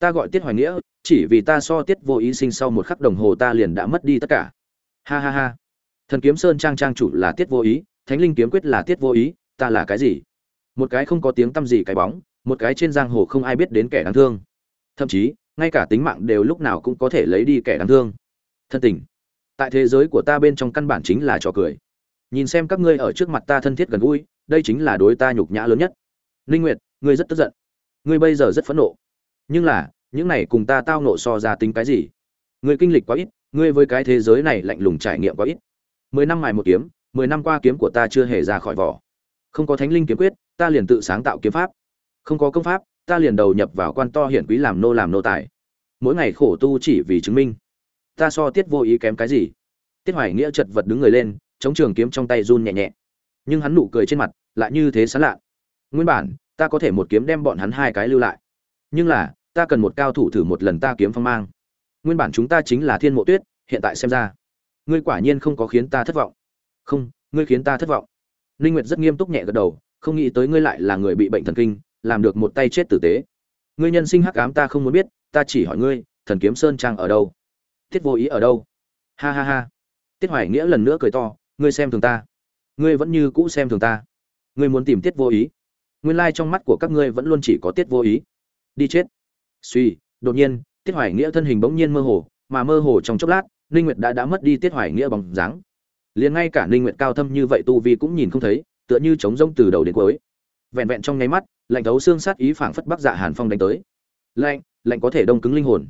ta gọi tiết hoài nghĩa, chỉ vì ta so tiết vô ý sinh sau một khắc đồng hồ ta liền đã mất đi tất cả. Ha ha ha. Thần kiếm sơn trang trang chủ là tiết vô ý, thánh linh kiếm quyết là tiết vô ý, ta là cái gì? Một cái không có tiếng tăm gì cái bóng, một cái trên giang hồ không ai biết đến kẻ đáng thương. Thậm chí, ngay cả tính mạng đều lúc nào cũng có thể lấy đi kẻ đáng thương. Thân tình. Tại thế giới của ta bên trong căn bản chính là trò cười. Nhìn xem các ngươi ở trước mặt ta thân thiết gần gũi, đây chính là đối ta nhục nhã lớn nhất. Ninh nguyệt, ngươi rất tức giận. Ngươi bây giờ rất phẫn nộ nhưng là, những này cùng ta tao nộ so ra tính cái gì? Ngươi kinh lịch quá ít, ngươi với cái thế giới này lạnh lùng trải nghiệm quá ít. Mười năm mài một kiếm, mười năm qua kiếm của ta chưa hề ra khỏi vỏ. Không có thánh linh kiếm quyết, ta liền tự sáng tạo kiếm pháp. Không có công pháp, ta liền đầu nhập vào quan to hiển quý làm nô làm nô tài. Mỗi ngày khổ tu chỉ vì chứng minh. Ta so tiết vô ý kém cái gì? Tiết hoài nghĩa chật vật đứng người lên, chống trường kiếm trong tay run nhẹ nhẹ. Nhưng hắn nụ cười trên mặt lại như thế sán lạ. Nguyên bản, ta có thể một kiếm đem bọn hắn hai cái lưu lại. Nhưng là ta cần một cao thủ thử một lần ta kiếm phong mang. Nguyên bản chúng ta chính là thiên mộ tuyết, hiện tại xem ra, ngươi quả nhiên không có khiến ta thất vọng. Không, ngươi khiến ta thất vọng. Ninh nguyệt rất nghiêm túc nhẹ gật đầu, không nghĩ tới ngươi lại là người bị bệnh thần kinh, làm được một tay chết tử tế. Ngươi nhân sinh hắc ám ta không muốn biết, ta chỉ hỏi ngươi, thần kiếm sơn trang ở đâu? Tiết vô ý ở đâu? Ha ha ha. Tiết hoài nghĩa lần nữa cười to, ngươi xem thường ta. Ngươi vẫn như cũ xem thường ta. Ngươi muốn tìm tiết vô ý. Nguyên lai trong mắt của các ngươi vẫn luôn chỉ có tiết vô ý. Đi chết suy, đột nhiên, tiết hoài nghĩa thân hình bỗng nhiên mơ hồ, mà mơ hồ trong chốc lát, ninh nguyệt đã đã mất đi tiết hoài nghĩa bóng dáng. Liền ngay cả ninh nguyệt cao thâm như vậy tu vi cũng nhìn không thấy, tựa như trống rỗng từ đầu đến cuối. Vẹn vẹn trong nháy mắt, lạnh thấu xương sát ý phảng phất bắc dạ hàn phong đánh tới. Lạnh lạnh có thể đông cứng linh hồn.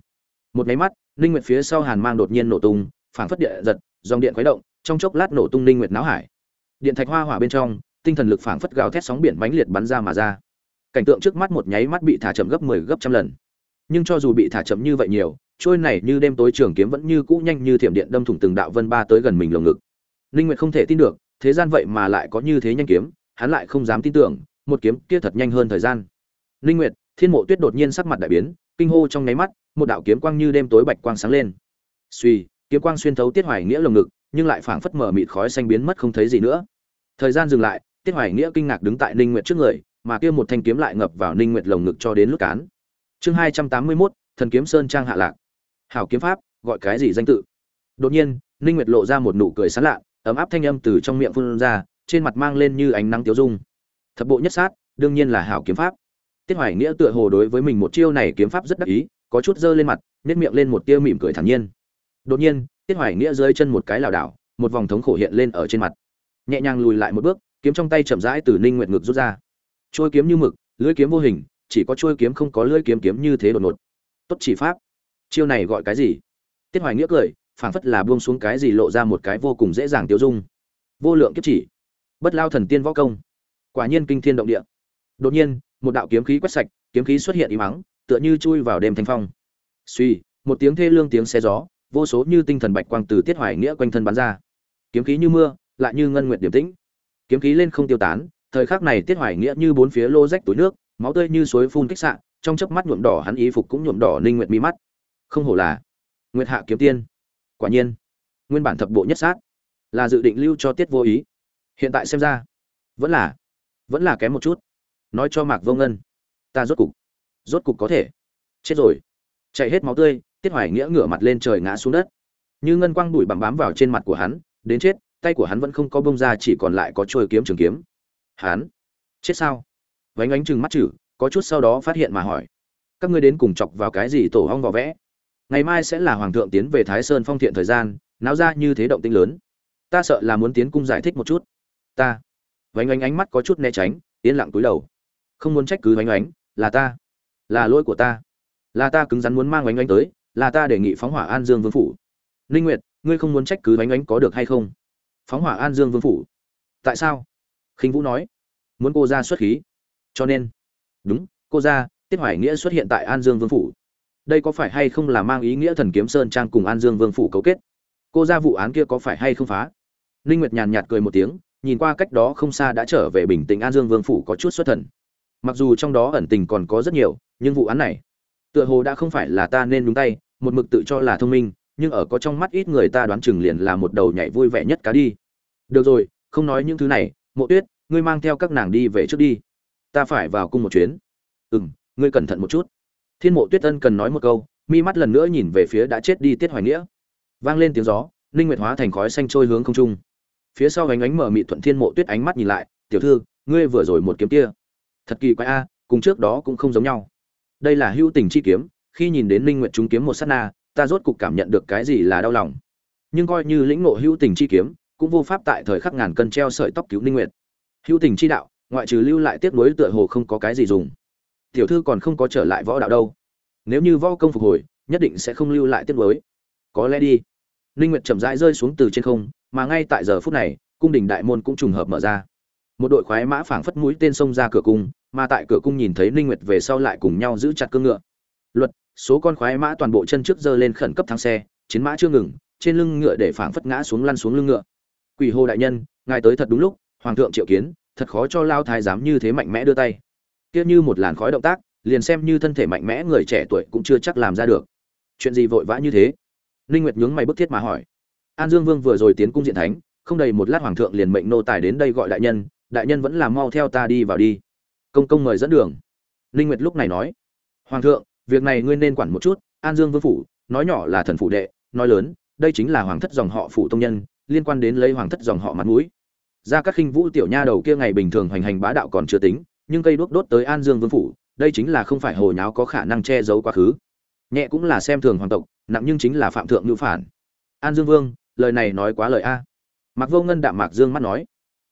Một nháy mắt, ninh nguyệt phía sau hàn mang đột nhiên nổ tung, phảng phất địa giật, dòng điện khuấy động, trong chốc lát nổ tung ninh nguyệt náo hải. Điện thạch hoa hỏa bên trong, tinh thần lực phảng phất gào thét sóng biển mãnh liệt bắn ra mà ra. Cảnh tượng trước mắt một nháy mắt bị thả chậm gấp 10 gấp trăm lần nhưng cho dù bị thả chậm như vậy nhiều, trôi này như đêm tối trường kiếm vẫn như cũ nhanh như thiểm điện đâm thủng từng đạo vân ba tới gần mình lồng ngực. Ninh nguyệt không thể tin được, thế gian vậy mà lại có như thế nhanh kiếm, hắn lại không dám tin tưởng, một kiếm kia thật nhanh hơn thời gian. Ninh nguyệt, thiên mộ tuyết đột nhiên sắc mặt đại biến, kinh hô trong nháy mắt, một đạo kiếm quang như đêm tối bạch quang sáng lên. Suy kiếm quang xuyên thấu tiết hoài nghĩa lồng ngực, nhưng lại phảng phất mở mịt khói xanh biến mất không thấy gì nữa. Thời gian dừng lại, tiết hoài nghĩa kinh ngạc đứng tại ninh nguyệt trước người, mà kia một thanh kiếm lại ngập vào ninh nguyệt lồng ngực cho đến lúc cán chương 281, thần kiếm sơn trang hạ lạc. Hảo kiếm pháp gọi cái gì danh tự? Đột nhiên ninh nguyệt lộ ra một nụ cười sán lạ ấm áp thanh âm từ trong miệng phun ra trên mặt mang lên như ánh nắng tiêu dung. Thập bộ nhất sát đương nhiên là hảo kiếm pháp. Tiết hoài nghĩa tựa hồ đối với mình một chiêu này kiếm pháp rất đắc ý có chút dơ lên mặt nhếch miệng lên một tia mỉm cười thản nhiên. Đột nhiên tiết hoài nghĩa rơi chân một cái lảo đảo một vòng thống khổ hiện lên ở trên mặt. Nhẹ nhàng lùi lại một bước kiếm trong tay chậm rãi từ ninh nguyệt ngực rút ra. Trôi kiếm như mực lưỡi kiếm vô hình chỉ có chuôi kiếm không có lưỡi kiếm kiếm như thế đột ngột. Tốt chỉ pháp. Chiêu này gọi cái gì? Tiết hoài nghĩa cười, phảng phất là buông xuống cái gì lộ ra một cái vô cùng dễ dàng tiêu dung. Vô lượng kiếp chỉ. Bất lao thần tiên võ công. Quả nhiên kinh thiên động địa. Đột nhiên, một đạo kiếm khí quét sạch, kiếm khí xuất hiện ý mắng, tựa như chui vào đêm thanh phong. Suy, một tiếng thê lương tiếng xe gió, vô số như tinh thần bạch quang từ tiết hoài nghĩa quanh thân bắn ra. Kiếm khí như mưa, lại như ngân nguyệt điểm tĩnh. Kiếm khí lên không tiêu tán, thời khắc này tiết hoài nghĩa như bốn phía lô rách túi nước máu tươi như suối phun kích xạ, trong chớp mắt nhuộm đỏ hắn ý phục cũng nhuộm đỏ ninh nguyệt mi mắt. Không hổ là nguyệt hạ kiếm tiên. Quả nhiên, nguyên bản thập bộ nhất sát là dự định lưu cho tiết vô ý. Hiện tại xem ra, vẫn là vẫn là kém một chút. Nói cho mạc vô ngân, ta rốt cục rốt cục có thể. Chết rồi. Chạy hết máu tươi, tiết hoài nghĩa ngửa mặt lên trời ngã xuống đất. Như ngân quang đuổi bám bám vào trên mặt của hắn, đến chết, tay của hắn vẫn không có bông ra, chỉ còn lại có trôi kiếm trường kiếm. Hắn, chết sao? Vánh ánh chừng mắt chử, có chút sau đó phát hiện mà hỏi, các ngươi đến cùng chọc vào cái gì tổ hong vỏ vẽ? Ngày mai sẽ là hoàng thượng tiến về thái sơn phong thiện thời gian, náo ra như thế động tinh lớn. Ta sợ là muốn tiến cung giải thích một chút. Ta. Vánh ánh ánh mắt có chút né tránh, yên lặng túi đầu. Không muốn trách cứ vánh ánh, là ta. Là lỗi của ta. Là ta cứng rắn muốn mang vánh ánh tới, là ta đề nghị phóng hỏa an dương vương phủ. Ninh nguyệt, ngươi không muốn trách cứ vánh ánh có được hay không? Phóng hỏa an dương vương phủ. Tại sao? Khinh vũ nói. Muốn cô ra xuất khí cho nên, đúng, cô ra, tiết hoài nghĩa xuất hiện tại an dương vương phủ. Đây có phải hay không là mang ý nghĩa thần kiếm sơn trang cùng an dương vương phủ cấu kết? Cô ra vụ án kia có phải hay không phá? Ninh nguyệt nhàn nhạt cười một tiếng, nhìn qua cách đó không xa đã trở về bình tĩnh an dương vương phủ có chút xuất thần. Mặc dù trong đó ẩn tình còn có rất nhiều, nhưng vụ án này, tựa hồ đã không phải là ta nên đúng tay, một mực tự cho là thông minh, nhưng ở có trong mắt ít người ta đoán chừng liền là một đầu nhảy vui vẻ nhất cá đi. Được rồi, không nói những thứ này, mộ tuyết, ngươi mang theo các nàng đi về trước đi ta phải vào cung một chuyến. Ừ m ngươi cẩn thận một chút. Thiên mộ tuyết ân cần nói một câu, mi mắt lần nữa nhìn về phía đã chết đi tiết hoài nghĩa. Vang lên tiếng gió, ninh nguyệt hóa thành khói xanh trôi hướng không trung. Phía sau ánh ánh mở mị thuận thiên mộ tuyết ánh mắt nhìn lại, tiểu thư, ngươi vừa rồi một kiếm kia, thật kỳ quái a, cùng trước đó cũng không giống nhau. Đây là hữu tình chi kiếm, khi nhìn đến ninh nguyệt chúng kiếm một sát na, ta rốt cục cảm nhận được cái gì là đau lòng. Nhưng coi như lĩnh ngộ hữu tình chi kiếm, cũng vô pháp tại thời khắc ngàn cân treo sợi tóc cứu ninh nguyệt. Hữu tình chi đạo ngoại trừ lưu lại tiếp nối tựa hồ không có cái gì dùng. Tiểu thư còn không có trở lại võ đạo đâu. Nếu như võ công phục hồi, nhất định sẽ không lưu lại tiếp nối. Có lẽ đi. Ninh nguyệt chậm rãi rơi xuống từ trên không, mà ngay tại giờ phút này, cung đình đại môn cũng trùng hợp mở ra. Một đội khoái mã phảng phất mũi tên xông ra cửa cung, mà tại cửa cung nhìn thấy ninh nguyệt về sau lại cùng nhau giữ chặt cương ngựa. Luật, số con khoái mã toàn bộ chân trước giơ lên khẩn cấp thắng xe, chiến mã chưa ngừng, trên lưng ngựa để phảng phất ngã xuống lăn xuống lưng ngựa. Quỷ hô đại nhân, ngài tới thật đúng lúc, hoàng thượng triệu kiến thật khó cho lao thái dám như thế mạnh mẽ đưa tay. Kia như một làn khói động tác, liền xem như thân thể mạnh mẽ người trẻ tuổi cũng chưa chắc làm ra được. Chuyện gì vội vã như thế? Ninh nguyệt nhướng mày bức thiết mà hỏi. An dương vương vừa rồi tiến cung diện thánh, không đầy một lát hoàng thượng liền mệnh nô tài đến đây gọi đại nhân đại nhân vẫn làm mau theo ta đi vào đi. Công công mời dẫn đường. Ninh nguyệt lúc này nói. Hoàng thượng, việc này ngươi nên quản một chút, an dương vương phủ, nói nhỏ là thần phủ đệ, nói lớn, đây chính là hoàng thất dòng họ phủ tông nhân, liên quan đến lấy hoàng thất dòng họ mặt mũi ra các khinh vũ tiểu nha đầu kia ngày bình thường hoành hành bá đạo còn chưa tính, nhưng cây đuốc đốt tới an dương vương phủ, đây chính là không phải hồ nháo có khả năng che giấu quá khứ. Nhẹ cũng là xem thường hoàng tộc, nặng nhưng chính là phạm thượng ngữ phản. An dương vương, lời này nói quá lời a. Mặc vô ngân đạm mạc dương mắt nói.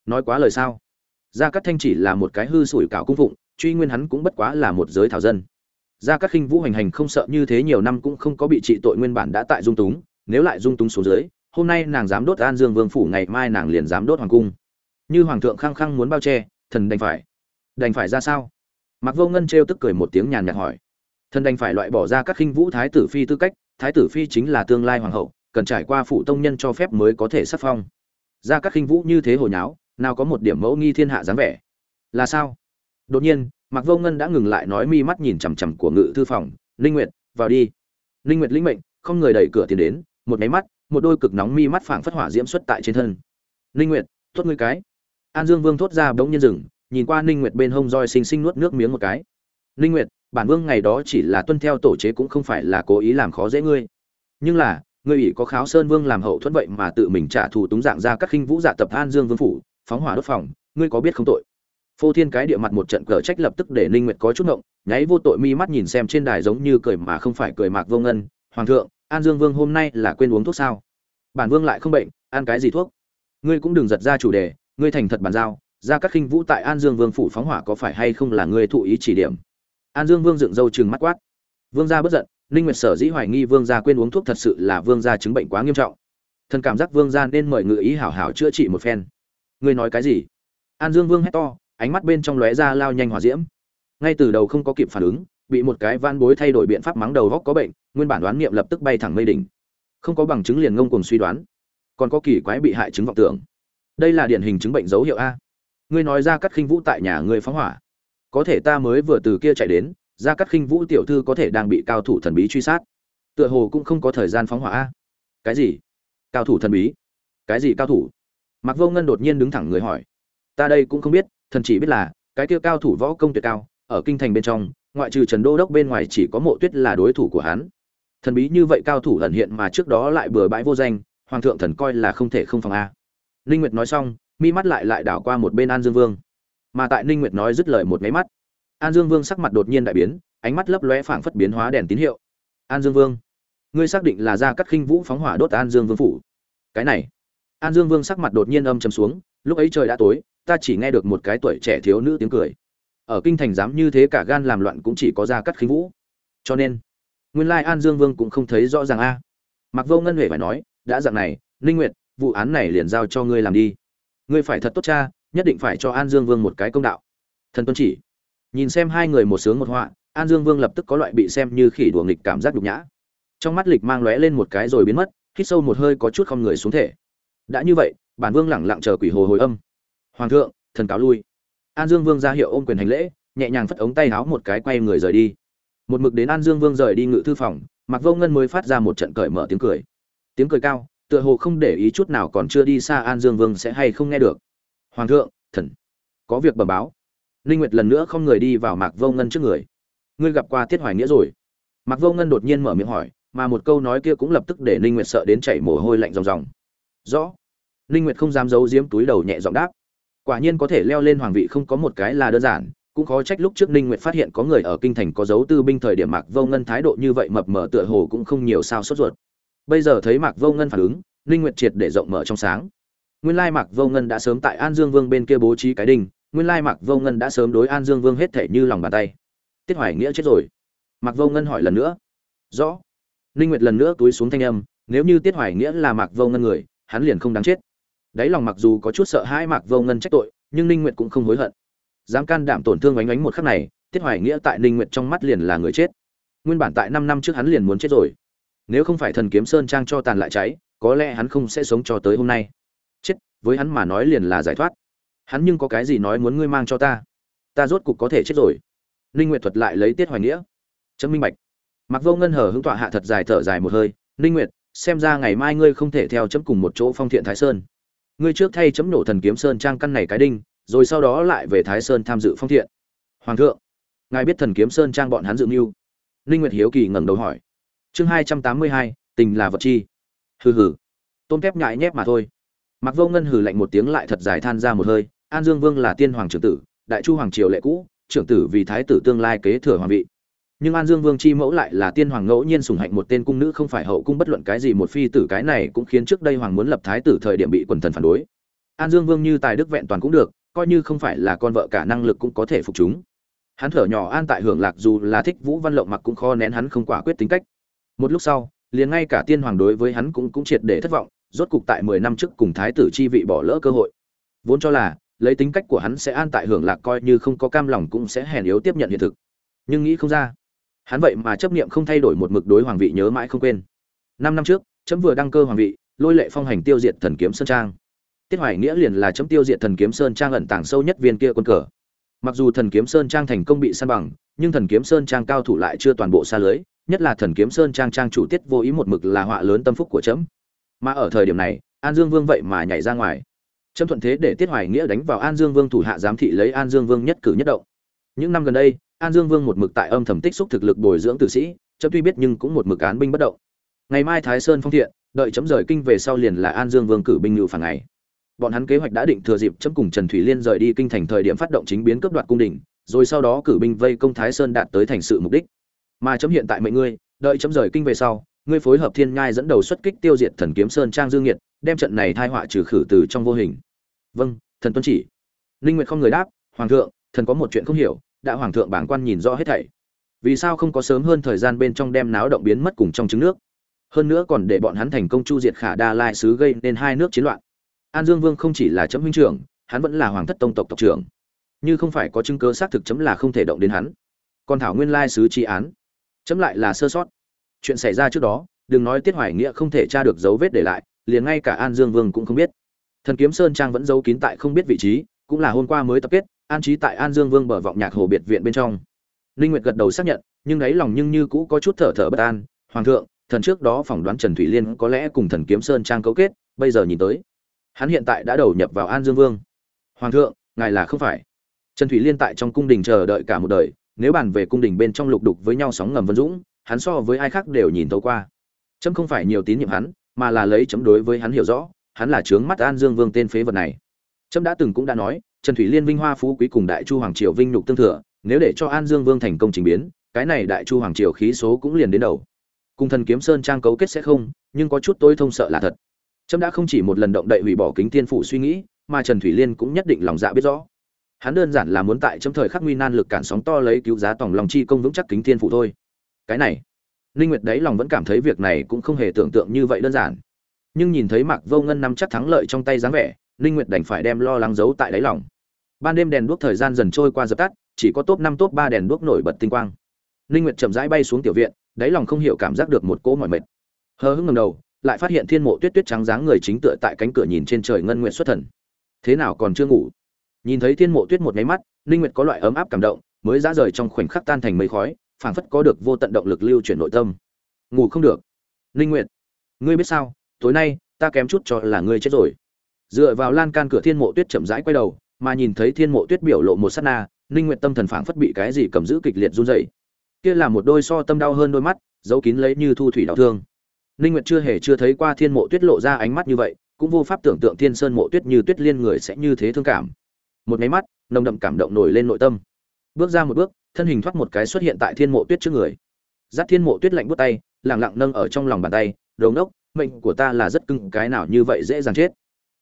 Nói quá lời sao? Gia cát thanh chỉ là một cái hư sủi cảo cung phụng, truy nguyên hắn cũng bất quá là một giới thảo dân. Gia cát khinh vũ hành hành không sợ như thế nhiều năm cũng không có bị trị tội nguyên bản đã tại dung túng, nếu lại dung túng xuống dưới hôm nay nàng dám đốt an dương vương phủ, ngày mai nàng liền dám đốt hoàng cung. Như hoàng thượng khăng khăng muốn bao che, thần đành phải. Đành phải ra sao? Mặc vô ngân trêu tức cười một tiếng nhàn nhạt hỏi. Thần đành phải loại bỏ ra các khinh vũ thái tử phi tư cách, thái tử phi chính là tương lai hoàng hậu, cần trải qua phụ tông nhân cho phép mới có thể sắc phong. Ra các khinh vũ như thế hồi nháo, nào có một điểm mẫu nghi thiên hạ dáng vẻ. Là sao? Đột nhiên mặc vô ngân đã ngừng lại nói, mi mắt nhìn chằm chằm của ngự thư phòng linh nguyệt, vào đi. Linh nguyệt lĩnh mệnh, không người đẩy cửa tiến đến, một máy mắt một đôi cực nóng mi mắt phảng phất hỏa diễm xuất tại trên thân. Linh nguyệt thốt ngươi cái. An dương vương thốt ra bỗng nhiên rừng nhìn qua ninh nguyệt bên hông roi xinh xinh nuốt nước miếng một cái. Ninh nguyệt, bản vương ngày đó chỉ là tuân theo tổ chế cũng không phải là cố ý làm khó dễ ngươi. Nhưng là, ngươi ủy có kháo sơn vương làm hậu thuẫn vậy mà tự mình trả thù túng dạng ra các khinh vũ dạ tập an dương vương phủ, phóng hỏa đốt phòng, ngươi có biết không tội? Phô thiên cái địa mặt một trận cờ trách lập tức để ninh nguyệt có chút ngộng, nháy vô tội mi mắt nhìn xem trên đài giống như cười mà không phải cười mạc vô ngân, hoàng thượng an dương vương hôm nay là quên uống thuốc sao? Bản vương lại không bệnh, ăn cái gì thuốc? Ngươi cũng đừng giật ra chủ đề, ngươi thành thật bàn giao ra các khinh vũ tại an dương vương phủ phóng hỏa có phải hay không là ngươi thụ ý chỉ điểm? An dương vương dựng râu chừng mắt quát. Vương gia bất giận, ninh nguyệt sở dĩ hoài nghi vương gia quên uống thuốc thật sự là vương gia chứng bệnh quá nghiêm trọng. Thần cảm giác vương gia nên mời ngự ý hảo hảo chữa trị một phen. Ngươi nói cái gì? An dương vương hét to, ánh mắt bên trong lóe ra lao nhanh hỏa diễm. Ngay từ đầu không có kịp phản ứng bị một cái van bối thay đổi biện pháp mắng đầu góc có bệnh, nguyên bản đoán niệm lập tức bay thẳng mây đỉnh. Không có bằng chứng liền ngông cùng suy đoán, còn có kỳ quái bị hại chứng vọng tưởng. Đây là điển hình chứng bệnh dấu hiệu a. Ngươi nói ra cắt khinh vũ tại nhà ngươi phóng hỏa. Có thể ta mới vừa từ kia chạy đến ra cắt khinh vũ tiểu thư có thể đang bị cao thủ thần bí truy sát. Tựa hồ cũng không có thời gian phóng hỏa a. Cái gì? Cao thủ thần bí? Cái gì cao thủ? Mặc vô ngân đột nhiên đứng thẳng người hỏi. Ta đây cũng không biết, thần chỉ biết là, cái kia cao thủ võ công tuyệt cao, ở kinh thành bên trong ngoại trừ trần đô đốc bên ngoài chỉ có mộ tuyết là đối thủ của hắn. Thần bí như vậy cao thủ ẩn hiện mà trước đó lại bừa bãi vô danh, hoàng thượng thần coi là không thể không phòng a. Ninh nguyệt nói xong, mi mắt lại lại đảo qua một bên an dương vương. Mà tại ninh nguyệt nói dứt lời một máy mắt, an dương vương sắc mặt đột nhiên đại biến, ánh mắt lấp lóe phảng phất biến hóa đèn tín hiệu. An dương vương, ngươi xác định là ra cắt khinh vũ phóng hỏa đốt an dương vương phủ. Cái này, an dương vương sắc mặt đột nhiên âm trầm xuống, lúc ấy trời đã tối, ta chỉ nghe được một cái tuổi trẻ thiếu nữ tiếng cười ở kinh thành dám như thế cả gan làm loạn cũng chỉ có ra cắt khinh vũ. Cho nên, nguyên lai an dương vương cũng không thấy rõ ràng a. Mặc vô ngân huệ phải nói, đã dạng này, ninh nguyệt, vụ án này liền giao cho ngươi làm đi. Ngươi phải thật tốt cha, nhất định phải cho an dương vương một cái công đạo. Thần tuân chỉ, nhìn xem hai người một sướng một họa, an dương vương lập tức có loại bị xem như khỉ đùa nghịch cảm giác nhục nhã. Trong mắt lịch mang lóe lên một cái rồi biến mất, hít sâu một hơi có chút không người xuống thể. Đã như vậy, bản vương lẳng lặng chờ quỷ hồ hồi âm. Hoàng thượng, thần cáo lui an dương vương ra hiệu ôm quyền hành lễ, nhẹ nhàng phất ống tay háo một cái quay người rời đi. Một mực đến an dương vương rời đi ngự thư phòng mặc vô ngân mới phát ra một trận cởi mở tiếng cười. Tiếng cười cao, tựa hồ không để ý chút nào còn chưa đi xa an dương vương sẽ hay không nghe được. Hoàng thượng, thần, có việc bẩm báo. Linh nguyệt lần nữa không người đi vào mạc vô ngân trước người. Ngươi gặp qua tiết hoài nghĩa rồi? Mặc vô ngân đột nhiên mở miệng hỏi, mà một câu nói kia cũng lập tức để Linh nguyệt sợ đến chảy mồ hôi lạnh ròng ròng. Rõ. Linh nguyệt không dám giấu giếm túi đầu nhẹ giọng đáp quả nhiên có thể leo lên hoàng vị không có một cái là đơn giản, cũng khó trách lúc trước ninh nguyệt phát hiện có người ở kinh thành có dấu tư binh thời điểm mạc vô ngân thái độ như vậy mập mờ tựa hồ cũng không nhiều sao sốt ruột. Bây giờ thấy mạc vô ngân phản ứng, ninh nguyệt triệt để rộng mở trong sáng. Nguyên lai mạc vô ngân đã sớm tại an dương vương bên kia bố trí cái đình. nguyên lai mạc vô ngân đã sớm đối an dương vương hết thể như lòng bàn tay. Tiết hoài nghĩa chết rồi. Mạc vô ngân hỏi lần nữa. Rõ. Ninh nguyệt lần nữa túi xuống thanh âm, nếu như tiết hoài nghĩa là mạc vô ngân người, hắn liền không đáng chết đáy lòng mặc dù có chút sợ hãi mạc vô ngân trách tội, nhưng ninh nguyệt cũng không hối hận. Dám can đảm tổn thương oánh oánh một khắc này, tiết hoài nghĩa tại ninh nguyệt trong mắt liền là người chết. Nguyên bản tại 5 năm trước hắn liền muốn chết rồi. Nếu không phải thần kiếm sơn trang cho tàn lại cháy, có lẽ hắn không sẽ sống cho tới hôm nay. Chết, với hắn mà nói liền là giải thoát. Hắn nhưng có cái gì nói muốn ngươi mang cho ta? Ta rốt cục có thể chết rồi. Ninh nguyệt thuật lại lấy tiết hoài nghĩa. Chấm minh bạch. Mặc vô ngân hở hững tọa hạ thật dài thở dài một hơi. Ninh nguyệt, xem ra ngày mai ngươi không thể theo chấm cùng một chỗ phong thiện thái sơn ngươi trước thay chấm nổ thần kiếm sơn trang căn này cái đinh rồi sau đó lại về thái sơn tham dự phong thiện. Hoàng thượng ngài biết thần kiếm sơn trang bọn hắn dự mưu? Ninh nguyệt hiếu kỳ ngẩng đầu hỏi. Chương hai trăm tám mươi hai, tình là vật chi. Hừ hừ. Tôm tép nhại nhép mà thôi. Mặc vô ngân hừ lạnh một tiếng lại thật dài than ra một hơi. An dương vương là tiên hoàng trưởng tử đại chu hoàng triều lệ cũ trưởng tử vì thái tử tương lai kế thừa hoàng vị nhưng an dương vương chi mẫu lại là tiên hoàng ngẫu nhiên sùng hạnh một tên cung nữ không phải hậu cung bất luận cái gì một phi tử, cái này cũng khiến trước đây hoàng muốn lập thái tử thời điểm bị quần thần phản đối. An dương vương như tài đức vẹn toàn cũng được, coi như không phải là con vợ cả năng lực cũng có thể phục chúng. Hắn thở nhỏ an tại hưởng lạc dù là thích vũ văn lộng mặc cũng khó nén hắn không quả quyết tính cách. Một lúc sau, liền ngay cả tiên hoàng đối với hắn cũng cũng triệt để thất vọng, rốt cục tại mười năm trước cùng thái tử chi vị bỏ lỡ cơ hội. Vốn cho là, lấy tính cách của hắn sẽ an tại hưởng lạc coi như không có cam lòng cũng sẽ hèn yếu tiếp nhận hiện thực. Nhưng nghĩ không ra hắn vậy mà chấp niệm không thay đổi một mực đối hoàng vị nhớ mãi không quên. Năm năm trước, chấm vừa đăng cơ hoàng vị, lôi lệ phong hành tiêu diệt thần kiếm sơn trang. Tiết hoài nghĩa liền là chấm tiêu diệt thần kiếm sơn trang ẩn tàng sâu nhất viên kia quân cờ. Mặc dù thần kiếm sơn trang thành công bị săn bằng, nhưng thần kiếm sơn trang cao thủ lại chưa toàn bộ xa lưới, nhất là thần kiếm sơn trang trang chủ tiết vô ý một mực là họa lớn tâm phúc của chấm. Mà ở thời điểm này, an dương vương vậy mà nhảy ra ngoài. Chấm thuận thế để tiết hoài nghĩa đánh vào an dương vương thủ hạ giám thị lấy an dương vương nhất cử nhất động. Những năm gần đây an dương vương một mực tại âm thầm tích xúc thực lực bồi dưỡng tử sĩ chấm tuy biết nhưng cũng một mực án binh bất động. Ngày mai thái sơn phong thiện, đợi chấm rời kinh về sau liền là an dương vương cử binh lưu phản ngày. Bọn hắn kế hoạch đã định thừa dịp chấm cùng trần thủy liên rời đi kinh thành thời điểm phát động chính biến cướp đoạt cung đình, rồi sau đó cử binh vây công thái sơn đạt tới thành sự mục đích. Mà chấm hiện tại mệnh ngươi, đợi chấm rời kinh về sau, ngươi phối hợp thiên nhai dẫn đầu xuất kích tiêu diệt thần kiếm sơn trang dương nhiệt đem trận này tai họa trừ khử từ trong vô hình. Vâng thần tuân chỉ. Linh nguyệt không người đáp, hoàng thượng, thần có một chuyện không hiểu đã hoàng thượng bảng quan nhìn rõ hết thảy. Vì sao không có sớm hơn thời gian bên trong đem náo động biến mất cùng trong trứng nước? Hơn nữa còn để bọn hắn thành công chu diệt khả đa lai sứ gây nên hai nước chiến loạn. An dương vương không chỉ là chấm huynh trưởng, hắn vẫn là hoàng thất tông tộc tộc trưởng. Như không phải có chứng cứ xác thực chấm là không thể động đến hắn. Còn thảo nguyên lai sứ chi án. Chấm lại là sơ sót. Chuyện xảy ra trước đó, đừng nói tiết hoài nghĩa không thể tra được dấu vết để lại, liền ngay cả an dương vương cũng không biết. Thần kiếm sơn trang vẫn giấu kín tại không biết vị trí, cũng là hôm qua mới tập kết an trí tại an dương vương bờ vọng nhạc hồ biệt viện bên trong. Linh nguyệt gật đầu xác nhận, nhưng đáy lòng nhưng như cũ có chút thở thở bất an. Hoàng thượng, thần trước đó phỏng đoán trần thủy liên có lẽ cùng thần kiếm sơn trang cấu kết, bây giờ nhìn tới, hắn hiện tại đã đầu nhập vào an dương vương. Hoàng thượng, ngài là không phải. Trần thủy liên tại trong cung đình chờ đợi cả một đời, nếu bàn về cung đình bên trong lục đục với nhau sóng ngầm vân dũng, hắn so với ai khác đều nhìn tấu qua. Chấm không phải nhiều tín nhiệm hắn, mà là lấy chấm đối với hắn hiểu rõ, hắn là trướng mắt an dương vương tên phế vật này. Trâm đã từng cũng đã nói trần thủy liên vinh hoa phú quý cùng đại chu hoàng triều vinh nhục tương thừa, nếu để cho an dương vương thành công trình biến, cái này đại chu hoàng triều khí số cũng liền đến đầu. Cùng thần kiếm sơn trang cấu kết sẽ không, nhưng có chút tôi thông sợ là thật. Trâm đã không chỉ một lần động đậy hủy bỏ kính tiên phủ suy nghĩ, mà trần thủy liên cũng nhất định lòng dạ biết rõ. Hắn đơn giản là muốn tại trong thời khắc nguy nan lực cản sóng to lấy cứu giá tổng lòng chi công vững chắc kính thiên phủ thôi. Cái này linh nguyệt đấy lòng vẫn cảm thấy việc này cũng không hề tưởng tượng như vậy đơn giản. Nhưng nhìn thấy mạc vô ngân nắm chắc thắng lợi trong tay dáng vẻ linh nguyệt đành phải đem lo lắng giấu tại đáy lòng. Ban đêm đèn đuốc thời gian dần trôi qua dập tắt, chỉ có top năm, top ba đèn đuốc nổi bật tinh quang. Linh nguyệt chậm rãi bay xuống tiểu viện, đáy lòng không hiểu cảm giác được một cỗ mỏi mệt. Hờ hững ngẩng đầu, lại phát hiện thiên mộ tuyết tuyết trắng dáng người chính tựa tại cánh cửa nhìn trên trời ngân nguyệt xuất thần. Thế nào còn chưa ngủ? Nhìn thấy thiên mộ tuyết một máy mắt linh nguyệt có loại ấm áp cảm động, mới ra rời trong khoảnh khắc tan thành mây khói, phảng phất có được vô tận động lực lưu chuyển nội tâm. Ngủ không được. Linh nguyệt, ngươi biết sao? Tối nay, ta kém chút cho là ngươi chết rồi dựa vào lan can cửa thiên mộ tuyết chậm rãi quay đầu, mà nhìn thấy thiên mộ tuyết biểu lộ một sát na, ninh nguyệt tâm thần phảng phất bị cái gì cầm giữ kịch liệt run rẩy. Kia là một đôi so tâm đau hơn đôi mắt, giấu kín lấy như thu thủy đau thương. Ninh nguyệt chưa hề chưa thấy qua thiên mộ tuyết lộ ra ánh mắt như vậy, cũng vô pháp tưởng tượng thiên sơn mộ tuyết như tuyết liên người sẽ như thế thương cảm. Một máy mắt, nồng đậm cảm động nổi lên nội tâm. Bước ra một bước, thân hình thoát một cái xuất hiện tại thiên mộ tuyết trước người. Giáp thiên mộ tuyết lạnh bút tay lẳng lặng nâng ở trong lòng bàn tay đầu nốc mệnh của ta là rất cưng cái nào như vậy dễ dàng chết?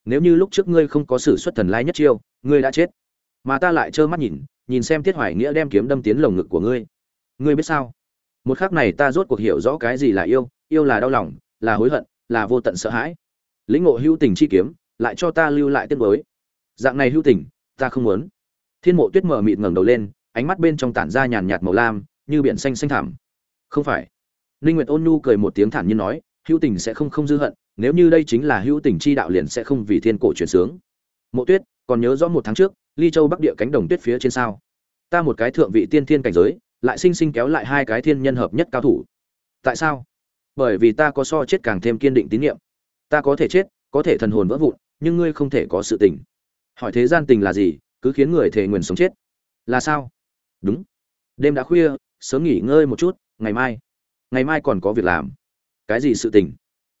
Nếu như lúc trước ngươi không có sử xuất thần lai nhất chiêu, ngươi đã chết. Mà ta lại trơ mắt nhìn nhìn xem tiết hoài nghĩa đem kiếm đâm tiến lồng ngực của ngươi. Ngươi biết sao? Một khắc này ta rốt cuộc hiểu rõ cái gì là yêu yêu là đau lòng, là hối hận, là vô tận sợ hãi. Lĩnh ngộ hữu tình chi kiếm, lại cho ta lưu lại tiết mới dạng này hữu tình, ta không muốn. Thiên mộ tuyết mở mịt ngẩng đầu lên, ánh mắt bên trong tản ra nhàn nhạt màu lam, như biển xanh xanh thẳm. Không phải. Ninh nguyệt ôn nhu cười một tiếng thản nhiên nói, hữu tình sẽ không không dư hận nếu như đây chính là hữu tình chi đạo liền sẽ không vì thiên cổ chuyển sướng. Mộ tuyết, còn nhớ rõ một tháng trước, ly châu bắc địa cánh đồng tuyết phía trên sao? Ta một cái thượng vị tiên thiên cảnh giới, lại sinh sinh kéo lại hai cái thiên nhân hợp nhất cao thủ. Tại sao? Bởi vì ta có so chết càng thêm kiên định tín nhiệm ta có thể chết, có thể thần hồn vỡ vụn, nhưng ngươi không thể có sự tình. Hỏi thế gian tình là gì, cứ khiến người thề nguyền sống chết. Là sao? Đúng. Đêm đã khuya, sớm nghỉ ngơi một chút, ngày mai. Ngày mai còn có việc làm. Cái gì sự tình?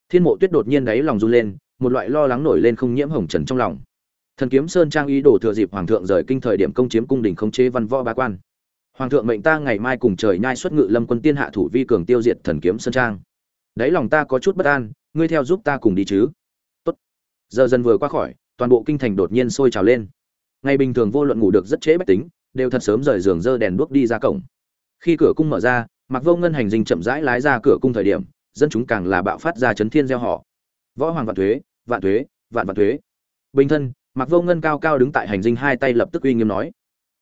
Thiên mộ tuyết đột nhiên đáy lòng run lên, một loại lo lắng nổi lên không nhiễm hồng trần trong lòng. Thần kiếm sơn trang ý đồ thừa dịp hoàng thượng rời kinh thời điểm công chiếm cung đình khống chế văn võ ba quan. Hoàng thượng mệnh ta ngày mai cùng trời nhai xuất ngự lâm quân tiên hạ thủ vi cường tiêu diệt thần kiếm sơn trang. Đáy lòng ta có chút bất an, ngươi theo giúp ta cùng đi chứ. Tốt. Giờ dần vừa qua khỏi, toàn bộ kinh thành đột nhiên sôi trào lên. Ngày bình thường vô luận ngủ được rất trễ bách tính, đều thật sớm rời giường dơ đèn đuốc đi ra cổng. Khi cửa cung mở ra mặc vô ngân hành dinh chậm rãi lái ra cửa cung thời điểm dân chúng càng là bạo phát ra chấn thiên gieo họ. Võ hoàng vạn thuế vạn thuế, vạn vạn thuế. Bình thân mặc vô ngân cao cao đứng tại hành dinh hai tay lập tức uy nghiêm nói.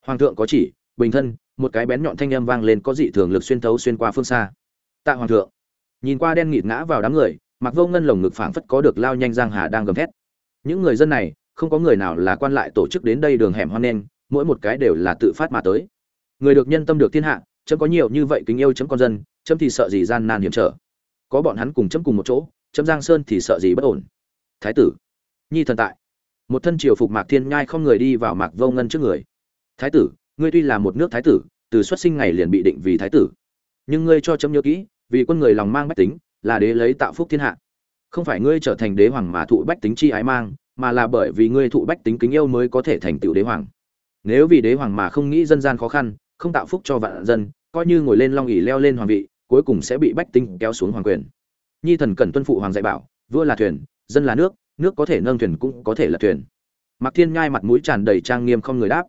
Hoàng thượng có chỉ, bình thân, một cái bén nhọn thanh âm vang lên có dị thường lực xuyên thấu xuyên qua phương xa. Tạ hoàng thượng. Nhìn qua đen nghịt ngã vào đám người mặc vô ngân lồng ngực phảng phất có được lao nhanh giang hà đang gầm thét. Những người dân này, không có người nào là quan lại tổ chức đến đây đường hẻm hoan nen mỗi một cái đều là tự phát mà tới. Người được nhân tâm được thiên hạ, chấm có nhiều như vậy kính yêu chấm con dân, chấm thì sợ gì gian nan hiểm trở có bọn hắn cùng chấm cùng một chỗ, chấm giang sơn thì sợ gì bất ổn. Thái tử, nhi thần tại. Một thân triều phục mạc thiên nhai không người đi vào mạc vô ngân trước người. Thái tử, ngươi tuy là một nước thái tử, từ xuất sinh ngày liền bị định vì thái tử. Nhưng ngươi cho chấm nhớ kỹ, vì quân người lòng mang bách tính, là đế lấy tạo phúc thiên hạ. Không phải ngươi trở thành đế hoàng mà thụ bách tính chi ái mang, mà là bởi vì ngươi thụ bách tính kính yêu mới có thể thành tựu đế hoàng. Nếu vì đế hoàng mà không nghĩ dân gian khó khăn, không tạo phúc cho vạn dân, coi như ngồi lên long ỉ leo lên hoàng vị cuối cùng sẽ bị bách tinh kéo xuống hoàng quyền. Nhi thần cần tuân phụ hoàng dạy bảo vua là thuyền dân là nước nước có thể nâng thuyền cũng có thể là thuyền. Mặc thiên nhai mặt mũi tràn đầy trang nghiêm không người đáp.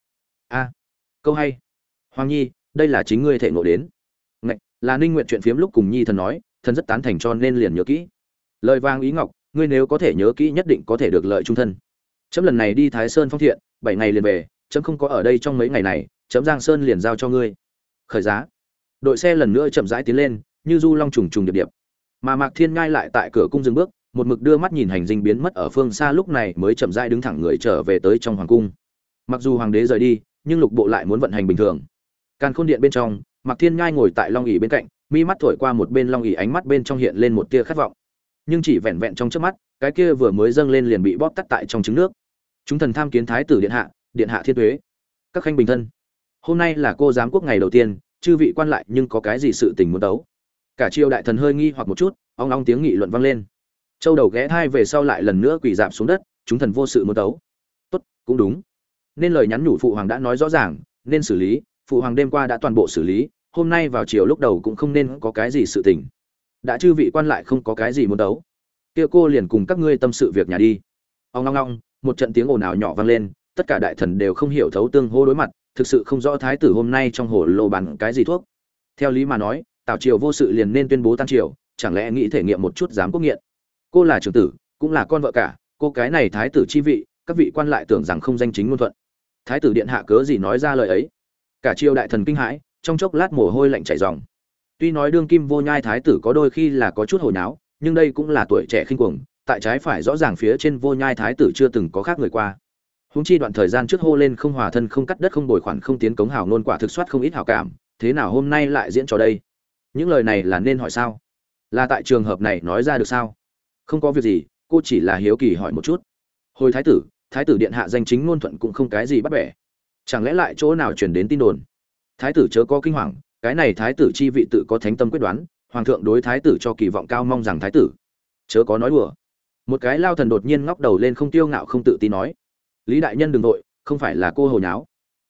A câu hay. Hoàng nhi đây là chính ngươi thể ngộ đến. Ngạch, là ninh nguyện chuyện phiếm lúc cùng nhi thần nói thần rất tán thành cho nên liền nhớ kỹ. Lời vang ý ngọc ngươi nếu có thể nhớ kỹ nhất định có thể được lợi trung thân. Chấm lần này đi thái sơn phong thiện bảy ngày liền về chấm không có ở đây trong mấy ngày này chấm giang sơn liền giao cho ngươi. Khởi giá đội xe lần nữa chậm rãi tiến lên, như du long trùng trùng điệp điệp. Mà mạc thiên ngai lại tại cửa cung dừng bước, một mực đưa mắt nhìn hành dinh biến mất ở phương xa lúc này mới chậm rãi đứng thẳng người trở về tới trong hoàng cung. Mặc dù hoàng đế rời đi, nhưng lục bộ lại muốn vận hành bình thường. Càn khôn điện bên trong, mạc thiên ngai ngồi tại long ỉ bên cạnh, mi mắt thổi qua một bên long ỉ ánh mắt bên trong hiện lên một tia khát vọng. Nhưng chỉ vẹn vẹn trong trước mắt, cái kia vừa mới dâng lên liền bị bóp tắt tại trong trứng nước. Chúng thần tham kiến thái tử điện hạ điện hạ thiên thuế các khanh bình thân. Hôm nay là cô giám quốc ngày đầu tiên chư vị quan lại nhưng có cái gì sự tình muốn đấu? Cả triều đại thần hơi nghi hoặc một chút, ong ong tiếng nghị luận vang lên. Châu đầu ghé thai về sau lại lần nữa quỳ dạp xuống đất, chúng thần vô sự muốn đấu. Tốt, cũng đúng. Nên lời nhắn nhủ phụ hoàng đã nói rõ ràng, nên xử lý, phụ hoàng đêm qua đã toàn bộ xử lý, hôm nay vào chiều lúc đầu cũng không nên có cái gì sự tình. Đã chư vị quan lại không có cái gì muốn đấu. Kia cô liền cùng các ngươi tâm sự việc nhà đi. Ông long long một trận tiếng ồn ào nhỏ vang lên, tất cả đại thần đều không hiểu thấu tương hô đối mặt thực sự không rõ thái tử hôm nay trong hồ lô bàn cái gì thuốc. Theo lý mà nói, tào triều vô sự liền nên tuyên bố tan triều, chẳng lẽ nghĩ thể nghiệm một chút giám quốc nghiện? Cô là trưởng tử, cũng là con vợ cả, cô cái này thái tử chi vị, các vị quan lại tưởng rằng không danh chính ngôn thuận. Thái tử điện hạ cớ gì nói ra lời ấy? Cả triều đại thần kinh hãi, trong chốc lát mồ hôi lạnh chảy ròng. Tuy nói đương kim vô nhai thái tử có đôi khi là có chút hồi náo, nhưng đây cũng là tuổi trẻ khinh cuồng, tại trái phải rõ ràng phía trên vô nhai thái tử chưa từng có khác người qua húng chi đoạn thời gian trước hô lên không hòa thân, không cắt đất, không bồi khoản, không tiến cống hào nôn quả thực soát không ít hào cảm, thế nào hôm nay lại diễn trò đây? Những lời này là nên hỏi sao? Là tại trường hợp này nói ra được sao? Không có việc gì, cô chỉ là hiếu kỳ hỏi một chút. Hồi thái tử thái tử điện hạ danh chính ngôn thuận cũng không cái gì bắt bẻ. Chẳng lẽ lại chỗ nào chuyển đến tin đồn? Thái tử chớ có kinh hoàng, cái này thái tử chi vị tự có thánh tâm quyết đoán, hoàng thượng đối thái tử cho kỳ vọng cao mong rằng thái tử. Chớ có nói đùa. Một cái lao thần đột nhiên ngóc đầu lên không tiêu ngạo không tự tin nói lý đại nhân đừng vội, không phải là cô hồi nháo.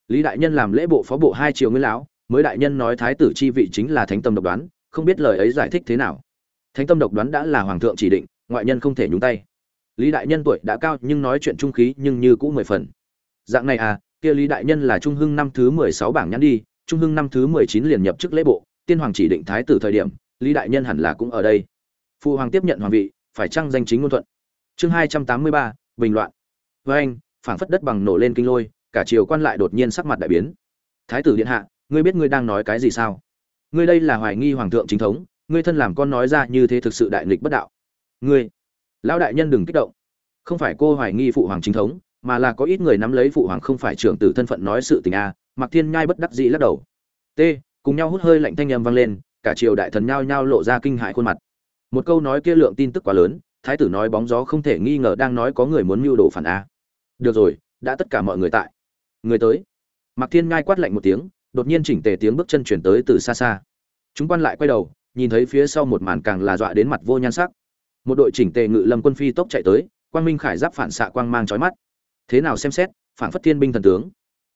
Lý đại nhân làm lễ bộ phó bộ hai triều nguyên lão mới đại nhân nói thái tử chi vị chính là thánh tâm độc đoán không biết lời ấy giải thích thế nào. Thánh tâm độc đoán đã là hoàng thượng chỉ định ngoại nhân không thể nhúng tay. Lý đại nhân tuổi đã cao nhưng nói chuyện trung khí nhưng như cũ mười phần. Dạng này à kia lý đại nhân là trung hưng năm thứ mười sáu bảng nhắn đi trung hưng năm thứ mười chín liền nhập chức lễ bộ tiên hoàng chỉ định thái tử thời điểm lý đại nhân hẳn là cũng ở đây. Phụ hoàng tiếp nhận hoàng vị phải chăng danh chính ngôn thuận? Chương hai trăm tám mươi ba bình loạn. Với anh phảng phất đất bằng nổ lên kinh lôi, cả triều quan lại đột nhiên sắc mặt đại biến. Thái tử điện hạ, ngươi biết ngươi đang nói cái gì sao? Ngươi đây là hoài nghi hoàng thượng chính thống, ngươi thân làm con nói ra như thế thực sự đại nghịch bất đạo. Ngươi? Lão đại nhân đừng kích động. Không phải cô hoài nghi phụ hoàng chính thống, mà là có ít người nắm lấy phụ hoàng không phải trưởng tử thân phận nói sự tình a. Mặc thiên nhai bất đắc dĩ lắc đầu. T, cùng nhau hút hơi lạnh thanh âm vang lên, cả triều đại thần nhao nhao lộ ra kinh hại khuôn mặt. Một câu nói kia lượng tin tức quá lớn, thái tử nói bóng gió không thể nghi ngờ đang nói có người muốn mưu đồ phản a được rồi, đã tất cả mọi người tại. Người tới. Mặc thiên ngai quát lạnh một tiếng, đột nhiên chỉnh tề tiếng bước chân chuyển tới từ xa xa. Chúng quan lại quay đầu, nhìn thấy phía sau một màn càng là dọa đến mặt vô nhan sắc. Một đội chỉnh tề ngự lâm quân phi tốc chạy tới, quang minh khải giáp phản xạ quang mang trói mắt. Thế nào xem xét, phản phất thiên binh thần tướng.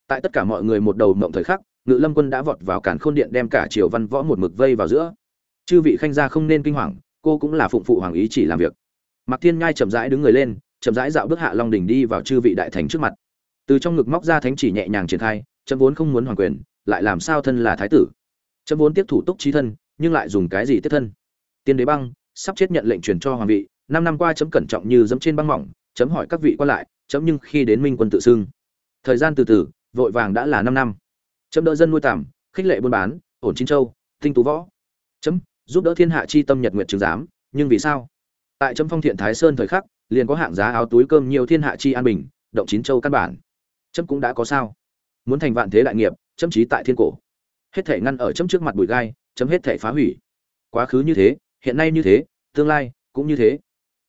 Tại tất cả mọi người một đầu mộng thời khắc, ngự lâm quân đã vọt vào cản khôn điện đem cả triều văn võ một mực vây vào giữa. Chư vị khanh gia không nên kinh hoàng, cô cũng là phụng phụ hoàng ý chỉ làm việc. Mạc thiên ngai chậm rãi đứng người lên chậm rãi dạo bước hạ long đỉnh đi vào chư vị đại thánh trước mặt. Từ trong ngực móc ra thánh chỉ nhẹ nhàng triển khai, chấm vốn không muốn hoàng quyền, lại làm sao thân là thái tử? Chấm vốn tiếp thủ túc trí thân, nhưng lại dùng cái gì tiếp thân? Tiên đế băng, sắp chết nhận lệnh truyền cho hoàng vị, năm năm qua chấm cẩn trọng như dẫm trên băng mỏng, chấm hỏi các vị qua lại, chấm nhưng khi đến minh quân tự xưng. Thời gian từ từ, vội vàng đã là năm năm. Chấm đỡ dân nuôi tảm khích lệ buôn bán, ổn chín châu, tinh tú võ. Chấm, giúp đỡ thiên hạ chi tâm nhật nguyệt chứng giám, nhưng vì sao? Tại chấm phong thiện thái sơn thời khắc liền có hạng giá áo túi cơm nhiều thiên hạ chi an bình, động chín châu căn bản. Chấm cũng đã có sao. Muốn thành vạn thế đại nghiệp, chấm trí tại thiên cổ. Hết thể ngăn ở chấm trước mặt bụi gai, chấm hết thể phá hủy. Quá khứ như thế, hiện nay như thế, tương lai cũng như thế.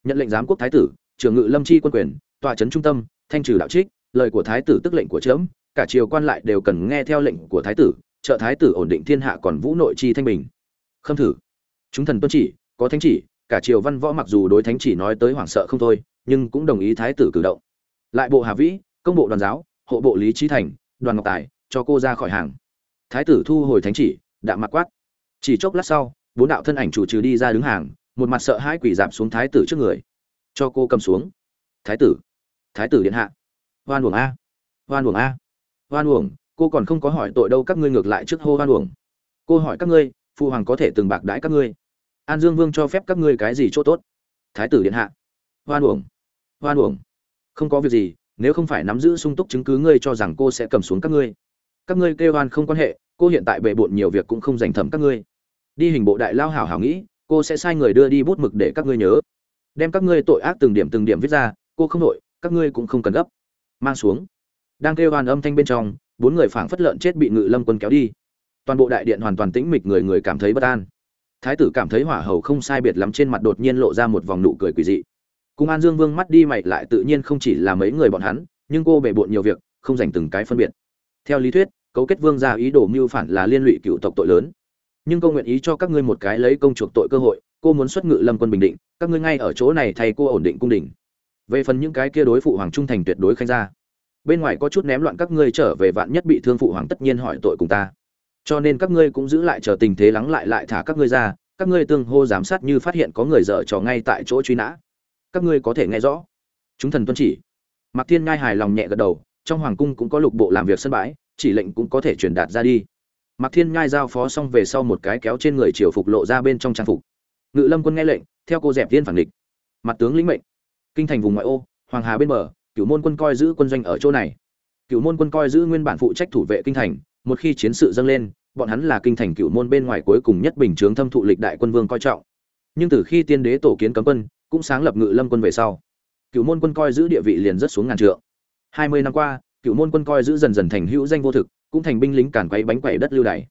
Nhận lệnh giám quốc thái tử, trưởng ngự lâm chi quân quyền, tòa trấn trung tâm, thanh trừ đạo trích, lời của thái tử tức lệnh của chấm, cả triều quan lại đều cần nghe theo lệnh của thái tử, trợ thái tử ổn định thiên hạ còn vũ nội chi thanh bình. Khâm thử. Chúng thần tuân chỉ, có thánh chỉ cả triều văn võ mặc dù đối thánh chỉ nói tới hoảng sợ không thôi, nhưng cũng đồng ý thái tử cử động. Lại bộ hà vĩ, công bộ đoàn giáo, hộ bộ lý trí thành, đoàn ngọc tài, cho cô ra khỏi hàng. Thái tử thu hồi thánh chỉ, đạm mặc quát. Chỉ chốc lát sau, bốn đạo thân ảnh chủ trừ đi ra đứng hàng, một mặt sợ hãi quỷ dạp xuống thái tử trước người. Cho cô cầm xuống. Thái tử. Thái tử điện hạ. Hoan uổng a. Hoan uổng a. Hoan uổng, cô còn không có hỏi tội đâu các ngươi ngược lại trước hô hoan uổng. Cô hỏi các ngươi, phụ hoàng có thể từng bạc đãi các ngươi an dương vương cho phép các ngươi cái gì chỗ tốt? Thái tử điện hạ. Hoan uổng. Hoan uổng. Không có việc gì, nếu không phải nắm giữ sung túc chứng cứ ngươi cho rằng cô sẽ cầm xuống các ngươi. Các ngươi kêu hoan không quan hệ, cô hiện tại bề bộn nhiều việc cũng không dành thẩm các ngươi. Đi hình bộ đại lao hảo hảo nghĩ, cô sẽ sai người đưa đi bút mực để các ngươi nhớ. Đem các ngươi tội ác từng điểm từng điểm viết ra, cô không nội, các ngươi cũng không cần gấp. Mang xuống. Đang kêu hoan âm thanh bên trong, bốn người phảng phất lợn chết bị ngự lâm quân kéo đi. Toàn bộ đại điện hoàn toàn tĩnh mịch, người người cảm thấy bất an thái tử cảm thấy hỏa hầu không sai biệt lắm trên mặt đột nhiên lộ ra một vòng nụ cười quỷ dị. Cùng an dương vương mắt đi mày lại tự nhiên không chỉ là mấy người bọn hắn, nhưng cô bề bộn nhiều việc, không dành từng cái phân biệt. Theo lý thuyết, cấu kết vương ra ý đồ mưu phản là liên lụy cựu tộc tội lớn. Nhưng cô nguyện ý cho các ngươi một cái lấy công chuộc tội cơ hội, cô muốn xuất ngự lâm quân bình định, các ngươi ngay ở chỗ này thay cô ổn định cung đình. Về phần những cái kia đối phụ hoàng trung thành tuyệt đối khanh ra. Bên ngoài có chút ném loạn các ngươi trở về vạn nhất bị thương phụ hoàng tất nhiên hỏi tội cùng ta cho nên các ngươi cũng giữ lại chờ tình thế lắng lại lại thả các ngươi ra, các ngươi tương hô giám sát như phát hiện có người dở trò ngay tại chỗ truy nã. Các ngươi có thể nghe rõ. Chúng thần tuân chỉ. Mạc thiên ngai hài lòng nhẹ gật đầu, trong hoàng cung cũng có lục bộ làm việc sân bãi, chỉ lệnh cũng có thể truyền đạt ra đi. Mạc thiên ngai giao phó xong về sau một cái kéo trên người triều phục lộ ra bên trong trang phục. Ngự lâm quân nghe lệnh, theo cô dẹp tiên phản địch. Mặt tướng lĩnh mệnh. Kinh thành vùng ngoại ô, hoàng hà bên bờ, cửu môn quân coi giữ quân doanh ở chỗ này. Cửu môn quân coi giữ nguyên bản phụ trách thủ vệ kinh thành một khi chiến sự dâng lên, bọn hắn là kinh thành cựu môn bên ngoài cuối cùng nhất bình chướng thâm thụ lịch đại quân vương coi trọng. Nhưng từ khi tiên đế tổ kiến cấm quân, cũng sáng lập ngự lâm quân về sau, cựu môn quân coi giữ địa vị liền rất xuống ngàn trượng. Hai mươi năm qua, cựu môn quân coi giữ dần dần thành hữu danh vô thực, cũng thành binh lính cản quấy bánh quẩy đất lưu đày.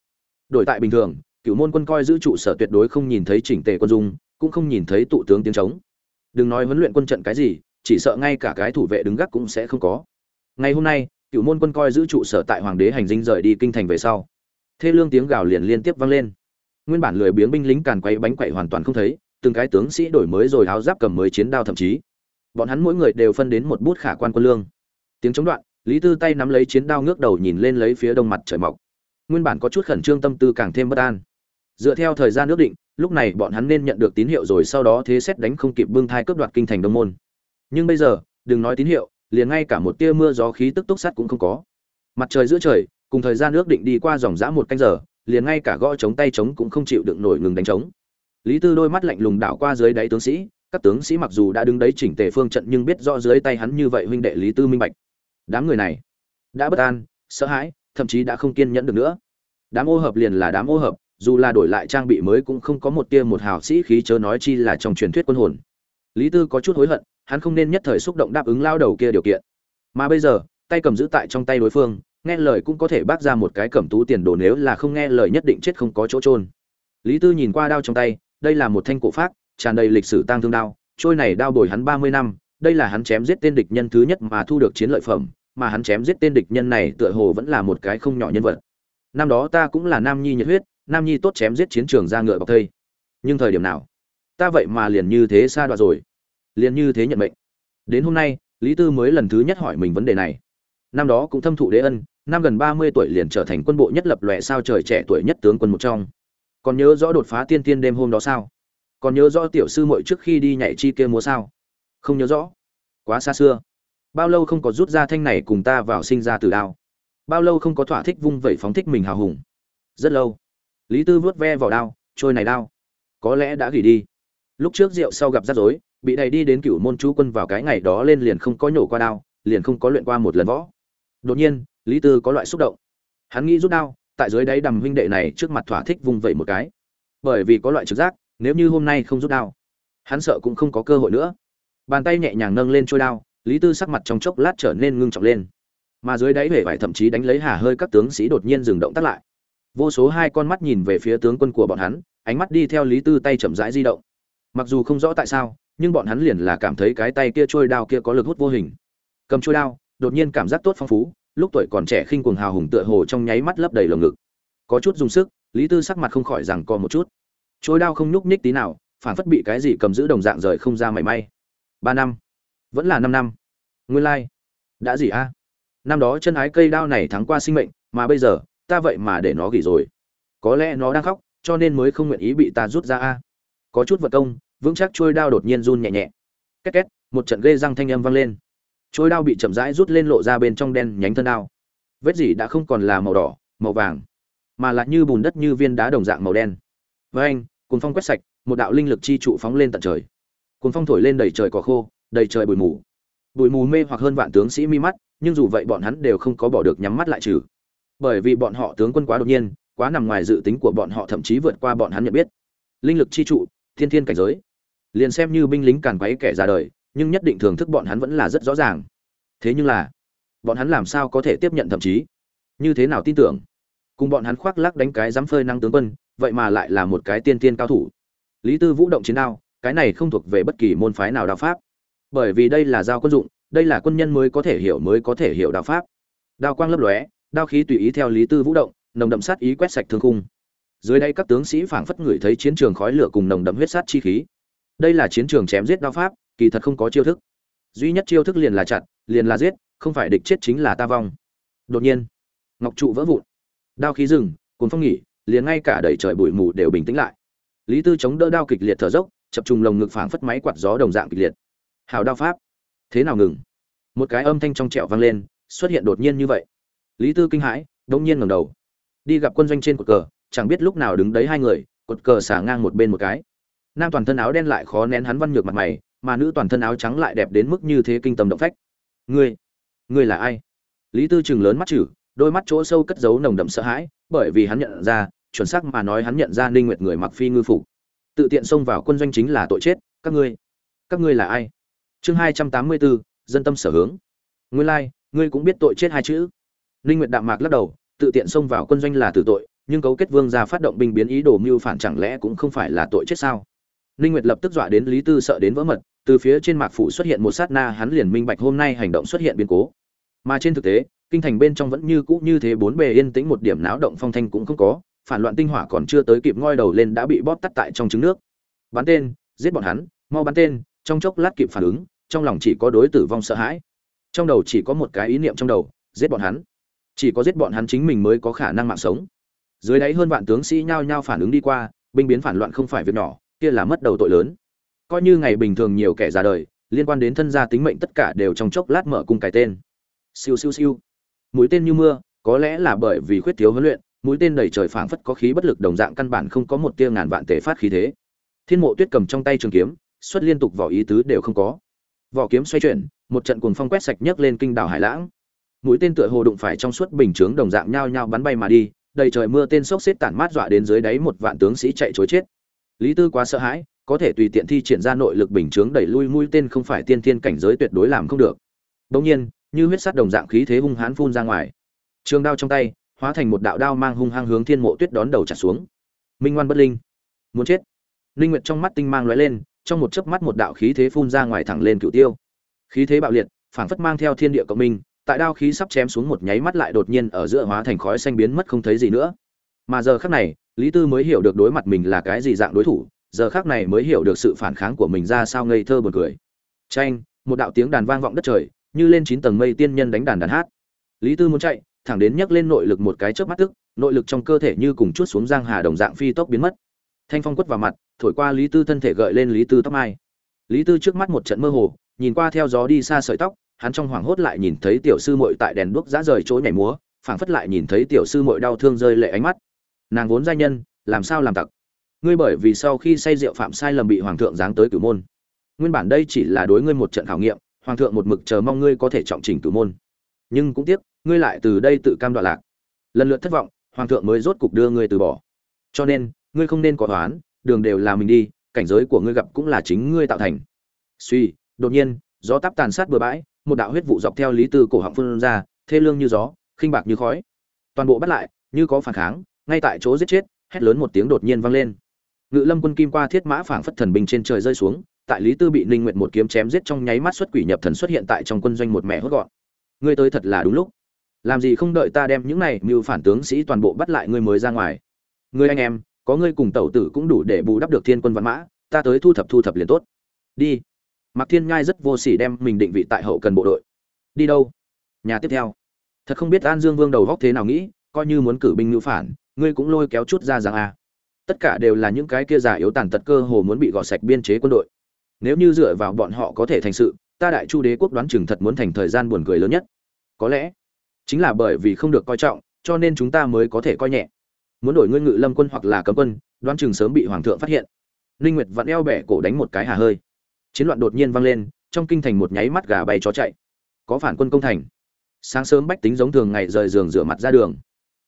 Đổi tại bình thường, cựu môn quân coi giữ trụ sở tuyệt đối không nhìn thấy chỉnh tề quân dung, cũng không nhìn thấy tụ tướng tiếng trống. Đừng nói huấn luyện quân trận cái gì, chỉ sợ ngay cả cái thủ vệ đứng gác cũng sẽ không có. Ngày hôm nay cựu môn quân coi giữ trụ sở tại hoàng đế hành dinh rời đi kinh thành về sau. Thê lương tiếng gào liền liên tiếp vang lên. Nguyên bản lười biếng binh lính càn quay bánh quậy hoàn toàn không thấy, từng cái tướng sĩ đổi mới rồi áo giáp cầm mới chiến đao thậm chí. Bọn hắn mỗi người đều phân đến một bút khả quan quân lương. Tiếng chống đoạn, lý tư tay nắm lấy chiến đao ngước đầu nhìn lên lấy phía đông mặt trời mọc. Nguyên bản có chút khẩn trương tâm tư càng thêm bất an. Dựa theo thời gian ước định, lúc này bọn hắn nên nhận được tín hiệu rồi sau đó thế xét đánh không kịp bưng thai cướp đoạt kinh thành đông môn. Nhưng bây giờ, đừng nói tín hiệu liền ngay cả một tia mưa gió khí tức túc sắt cũng không có. Mặt trời giữa trời, cùng thời gian nước định đi qua dòng dã một canh giờ, liền ngay cả gõ chống tay chống cũng không chịu đựng nổi ngừng đánh trống. Lý tư đôi mắt lạnh lùng đảo qua dưới đáy tướng sĩ, các tướng sĩ mặc dù đã đứng đấy chỉnh tề phương trận nhưng biết rõ dưới tay hắn như vậy huynh đệ lý tư minh bạch. Đám người này, đã bất an, sợ hãi, thậm chí đã không kiên nhẫn được nữa. Đám ô hợp liền là đám ô hợp, dù là đổi lại trang bị mới cũng không có một tia một hào sĩ khí chớ nói chi là trong truyền thuyết quân hồn. Lý tư có chút hối hận hắn không nên nhất thời xúc động đáp ứng lao đầu kia điều kiện. Mà bây giờ, tay cầm giữ tại trong tay đối phương, nghe lời cũng có thể bác ra một cái cẩm tú tiền đồ nếu là không nghe lời nhất định chết không có chỗ trôn lý tư nhìn qua đao trong tay, đây là một thanh cổ phát tràn đầy lịch sử tang thương đao, trôi này đao bồi hắn ba mươi năm, đây là hắn chém giết tên địch nhân thứ nhất mà thu được chiến lợi phẩm, mà hắn chém giết tên địch nhân này tựa hồ vẫn là một cái không nhỏ nhân vật. Năm đó ta cũng là nam nhi nhiệt huyết, nam nhi tốt chém giết chiến trường ra ngựa bọc thây. Nhưng thời điểm nào? Ta vậy mà liền như thế xa đoạn rồi liền như thế nhận mệnh. Đến hôm nay, lý tư mới lần thứ nhất hỏi mình vấn đề này. Năm đó cũng thâm thụ đế ân, năm gần ba mươi tuổi liền trở thành quân bộ nhất lập lòe sao trời trẻ tuổi nhất tướng quân một trong. Còn nhớ rõ đột phá tiên tiên đêm hôm đó sao? Còn nhớ rõ tiểu sư muội trước khi đi nhảy chi kia múa sao? Không nhớ rõ. Quá xa xưa. Bao lâu không có rút ra thanh này cùng ta vào sinh ra từ đao? Bao lâu không có thỏa thích vung vẩy phóng thích mình hào hùng? Rất lâu. Lý tư vớt ve vào đao, trôi này đao. Có lẽ đã gỉ đi. Lúc trước rượu sau gặp rắc rối bị đẩy đi đến cựu môn chú quân vào cái ngày đó lên liền không có nhổ qua đao, liền không có luyện qua một lần võ. Đột nhiên, lý tư có loại xúc động. Hắn nghĩ rút đao, tại dưới đáy đầm huynh đệ này trước mặt thỏa thích vung vẩy một cái. Bởi vì có loại trực giác, nếu như hôm nay không rút đao, hắn sợ cũng không có cơ hội nữa. Bàn tay nhẹ nhàng nâng lên trôi đao, lý tư sắc mặt trong chốc lát trở nên ngưng trọng lên. Mà dưới đáy hể vải thậm chí đánh lấy hà hơi các tướng sĩ đột nhiên dừng động tắt lại. Vô số hai con mắt nhìn về phía tướng quân của bọn hắn, ánh mắt đi theo lý tư tay chậm rãi di động. Mặc dù không rõ tại sao nhưng bọn hắn liền là cảm thấy cái tay kia trôi đao kia có lực hút vô hình. Cầm trôi đao, đột nhiên cảm giác tốt phong phú, lúc tuổi còn trẻ khinh cuồng hào hùng tựa hồ trong nháy mắt lấp đầy lồng ngực. Có chút dùng sức, lý tư sắc mặt không khỏi rằng co một chút. Trôi đao không nhúc nhích tí nào, phản phất bị cái gì cầm giữ đồng dạng rời không ra mảy may. Ba năm. Vẫn là năm năm. Nguyên lai、like. đã gì a? Năm đó chân ái cây đao này thắng qua sinh mệnh, mà bây giờ, ta vậy mà để nó gỉ rồi. Có lẽ nó đang khóc, cho nên mới không nguyện ý bị ta rút ra a. Có chút vật công vững chắc trôi đao đột nhiên run nhẹ nhẹ. Két két, một trận ghê răng thanh âm vang lên. Trôi đao bị chậm rãi rút lên lộ ra bên trong đen nhánh thân đao. Vết dỉ đã không còn là màu đỏ, màu vàng, mà lại như bùn đất như viên đá đồng dạng màu đen. Với anh cuốn phong quét sạch, một đạo linh lực chi trụ phóng lên tận trời. Cuốn phong thổi lên đầy trời cỏ khô, đầy trời bụi mù. Bụi mù mê hoặc hơn vạn tướng sĩ mi mắt, nhưng dù vậy bọn hắn đều không có bỏ được nhắm mắt lại trừ. Bởi vì bọn họ tướng quân quá đột nhiên, quá nằm ngoài dự tính của bọn họ, thậm chí vượt qua bọn hắn nhận biết. Linh lực chi trụ, thiên thiên cảnh giới liền xem như binh lính càn quấy kẻ ra đời, nhưng nhất định thưởng thức bọn hắn vẫn là rất rõ ràng. Thế nhưng là, bọn hắn làm sao có thể tiếp nhận thậm chí? Như thế nào tin tưởng? Cùng bọn hắn khoác lắc đánh cái dám phơi năng tướng quân, vậy mà lại là một cái tiên tiên cao thủ. Lý tư vũ động chiến đao, cái này không thuộc về bất kỳ môn phái nào đạo pháp. Bởi vì đây là giao quân dụng, đây là quân nhân mới có thể hiểu mới có thể hiểu đạo pháp. Đao quang lấp lóe, đao khí tùy ý theo lý tư vũ động, nồng đậm sát ý quét sạch thương khung. Dưới đây các tướng sĩ phảng phất ngửi thấy chiến trường khói lửa cùng nồng đậm huyết sát chi khí đây là chiến trường chém giết đao pháp, kỳ thật không có chiêu thức. Duy nhất chiêu thức liền là chặn liền là giết, không phải địch chết chính là ta vong. Đột nhiên, ngọc trụ vỡ vụn. Đao khí rừng cuốn phong nghỉ, liền ngay cả đầy trời bụi mù đều bình tĩnh lại. Lý tư chống đỡ đao kịch liệt thở dốc, chập trùng lồng ngực phảng phất máy quạt gió đồng dạng kịch liệt. Hào đao pháp. Thế nào ngừng? Một cái âm thanh trong trẹo vang lên, xuất hiện đột nhiên như vậy. Lý tư kinh hãi đông nhiên ngẩng đầu. Đi gặp quân doanh trên cột cờ, chẳng biết lúc nào đứng đấy hai người, cột cờ xả ngang một bên một cái nam toàn thân áo đen lại khó nén hắn văn nhược mặt mày mà nữ toàn thân áo trắng lại đẹp đến mức như thế kinh tâm động phách. Ngươi ngươi là ai? Lý tư chừng lớn mắt chử đôi mắt chỗ sâu cất giấu nồng đậm sợ hãi bởi vì hắn nhận ra chuẩn xác mà nói hắn nhận ra ninh nguyệt người mặc phi ngư phục. Tự tiện xông vào quân doanh chính là tội chết các ngươi các ngươi là ai? Chương hai trăm tám mươi bốn dân tâm sở hướng. Ngươi lai、like, ngươi cũng biết tội chết hai chữ. Ninh nguyệt đạm mạc lắc đầu tự tiện xông vào quân doanh là tử tội nhưng cấu kết vương gia phát động binh biến ý đồ mưu phản chẳng lẽ cũng không phải là tội chết sao? Ninh nguyệt lập tức dọa đến lý tư sợ đến vỡ mật, từ phía trên mạc phủ xuất hiện một sát na, hắn liền minh bạch hôm nay hành động xuất hiện biến cố. Mà trên thực tế, kinh thành bên trong vẫn như cũ như thế bốn bề yên tĩnh, một điểm náo động phong thanh cũng không có, phản loạn tinh hỏa còn chưa tới kịp ngoi đầu lên đã bị bóp tắt tại trong trứng nước. Bắn tên, giết bọn hắn, mau bắn tên, trong chốc lát kịp phản ứng, trong lòng chỉ có đối tử vong sợ hãi. Trong đầu chỉ có một cái ý niệm trong đầu, giết bọn hắn. Chỉ có giết bọn hắn chính mình mới có khả năng mạng sống. Dưới đáy hơn vạn tướng sĩ nhao nhao phản ứng đi qua, binh biến phản loạn không phải việc nhỏ kia là mất đầu tội lớn. Coi như ngày bình thường nhiều kẻ ra đời, liên quan đến thân gia tính mệnh tất cả đều trong chốc lát mở cung cái tên. Siêu siêu siêu. Mũi tên như mưa, có lẽ là bởi vì khuyết thiếu huấn luyện, mũi tên đầy trời phảng phất có khí bất lực đồng dạng căn bản không có một tia ngàn vạn tể phát khí thế. Thiên mộ tuyết cầm trong tay trường kiếm, xuất liên tục vỏ ý tứ đều không có. Vỏ kiếm xoay chuyển, một trận cuồng phong quét sạch nhấc lên kinh đảo hải lãng. Mũi tên tựa hồ đụng phải trong suốt bình chướng đồng dạng nhao nhao bắn bay mà đi, đầy trời mưa tên sốc xếp tản mát dọa đến dưới đáy một vạn tướng sĩ chạy chối chết lý tư quá sợ hãi, có thể tùy tiện thi triển ra nội lực bình chướng đẩy lui mũi tên không phải tiên thiên cảnh giới tuyệt đối làm không được. Đương nhiên, như huyết sắt đồng dạng khí thế hung hãn phun ra ngoài. Trường đao trong tay, hóa thành một đạo đao mang hung hăng hướng thiên mộ tuyết đón đầu trả xuống. Minh ngoan bất linh, muốn chết. Linh nguyệt trong mắt tinh mang lóe lên, trong một chớp mắt một đạo khí thế phun ra ngoài thẳng lên cửu tiêu. Khí thế bạo liệt, phảng phất mang theo thiên địa cộng minh, tại đao khí sắp chém xuống một nháy mắt lại đột nhiên ở giữa hóa thành khói xanh biến mất không thấy gì nữa. Mà giờ khắc này lý tư mới hiểu được đối mặt mình là cái gì dạng đối thủ, giờ khắc này mới hiểu được sự phản kháng của mình ra sao ngây thơ buồn cười. Tranh một đạo tiếng đàn vang vọng đất trời, như lên chín tầng mây tiên nhân đánh đàn đàn hát. Lý tư muốn chạy, thẳng đến nhấc lên nội lực một cái chớp mắt tức, nội lực trong cơ thể như cùng chút xuống giang hà đồng dạng phi tốc biến mất. Thanh phong quất vào mặt, thổi qua lý tư thân thể gợi lên lý tư tóc mai. Lý tư trước mắt một trận mơ hồ, nhìn qua theo gió đi xa sợi tóc, hắn trong hoảng hốt lại nhìn thấy tiểu sư muội tại đèn đuốc dã rời chỗ nhảy múa, phảng phất lại nhìn thấy tiểu sư muội đau thương rơi lệ ánh mắt nàng vốn giai nhân, làm sao làm tặc? Ngươi bởi vì sau khi say rượu phạm sai lầm bị hoàng thượng giáng tới cửu môn. Nguyên bản đây chỉ là đối ngươi một trận khảo nghiệm, hoàng thượng một mực chờ mong ngươi có thể trọng trình cửu môn. Nhưng cũng tiếc, ngươi lại từ đây tự cam đoạn lạc. Lần lượt thất vọng, hoàng thượng mới rốt cục đưa ngươi từ bỏ. Cho nên, ngươi không nên có toán đường đều là mình đi, cảnh giới của ngươi gặp cũng là chính ngươi tạo thành. Suy, đột nhiên, gió táp tàn sát bừa bãi, một đạo huyết vụ dọc theo lý tư cổ họng phun ra, thê lương như gió, khinh bạc như khói. Toàn bộ bắt lại, như có phản kháng ngay tại chỗ giết chết hét lớn một tiếng đột nhiên vang lên ngự lâm quân kim qua thiết mã phảng phất thần binh trên trời rơi xuống tại lý tư bị ninh nguyệt một kiếm chém giết trong nháy mắt xuất quỷ nhập thần xuất hiện tại trong quân doanh một mẹ hốt gọn ngươi tới thật là đúng lúc làm gì không đợi ta đem những này mưu phản tướng sĩ toàn bộ bắt lại ngươi mới ra ngoài ngươi anh em có ngươi cùng tẩu tử cũng đủ để bù đắp được thiên quân văn mã ta tới thu thập thu thập liền tốt đi Mạc Thiên ngai rất vô sỉ đem mình định vị tại hậu cần bộ đội. Đi đâu? Nhà tiếp theo. Thật không biết An Dương Vương đầu góc thế nào nghĩ, coi như muốn cử binh ngữ phản, ngươi cũng lôi kéo chút ra rằng a. À. Tất cả đều là những cái kia giả yếu tàn tật cơ hồ muốn bị gọt sạch biên chế quân đội. Nếu như dựa vào bọn họ có thể thành sự, ta đại chu đế quốc đoán chừng thật muốn thành thời gian buồn cười lớn nhất. Có lẽ, chính là bởi vì không được coi trọng, cho nên chúng ta mới có thể coi nhẹ. Muốn đổi ngươi ngự lâm quân hoặc là cấm quân, đoán chừng sớm bị hoàng thượng phát hiện. Linh Nguyệt vặn eo bẻ cổ đánh một cái hà hơi chiến loạn đột nhiên vang lên trong kinh thành một nháy mắt gà bay chó chạy có phản quân công thành sáng sớm bách tính giống thường ngày rời giường rửa mặt ra đường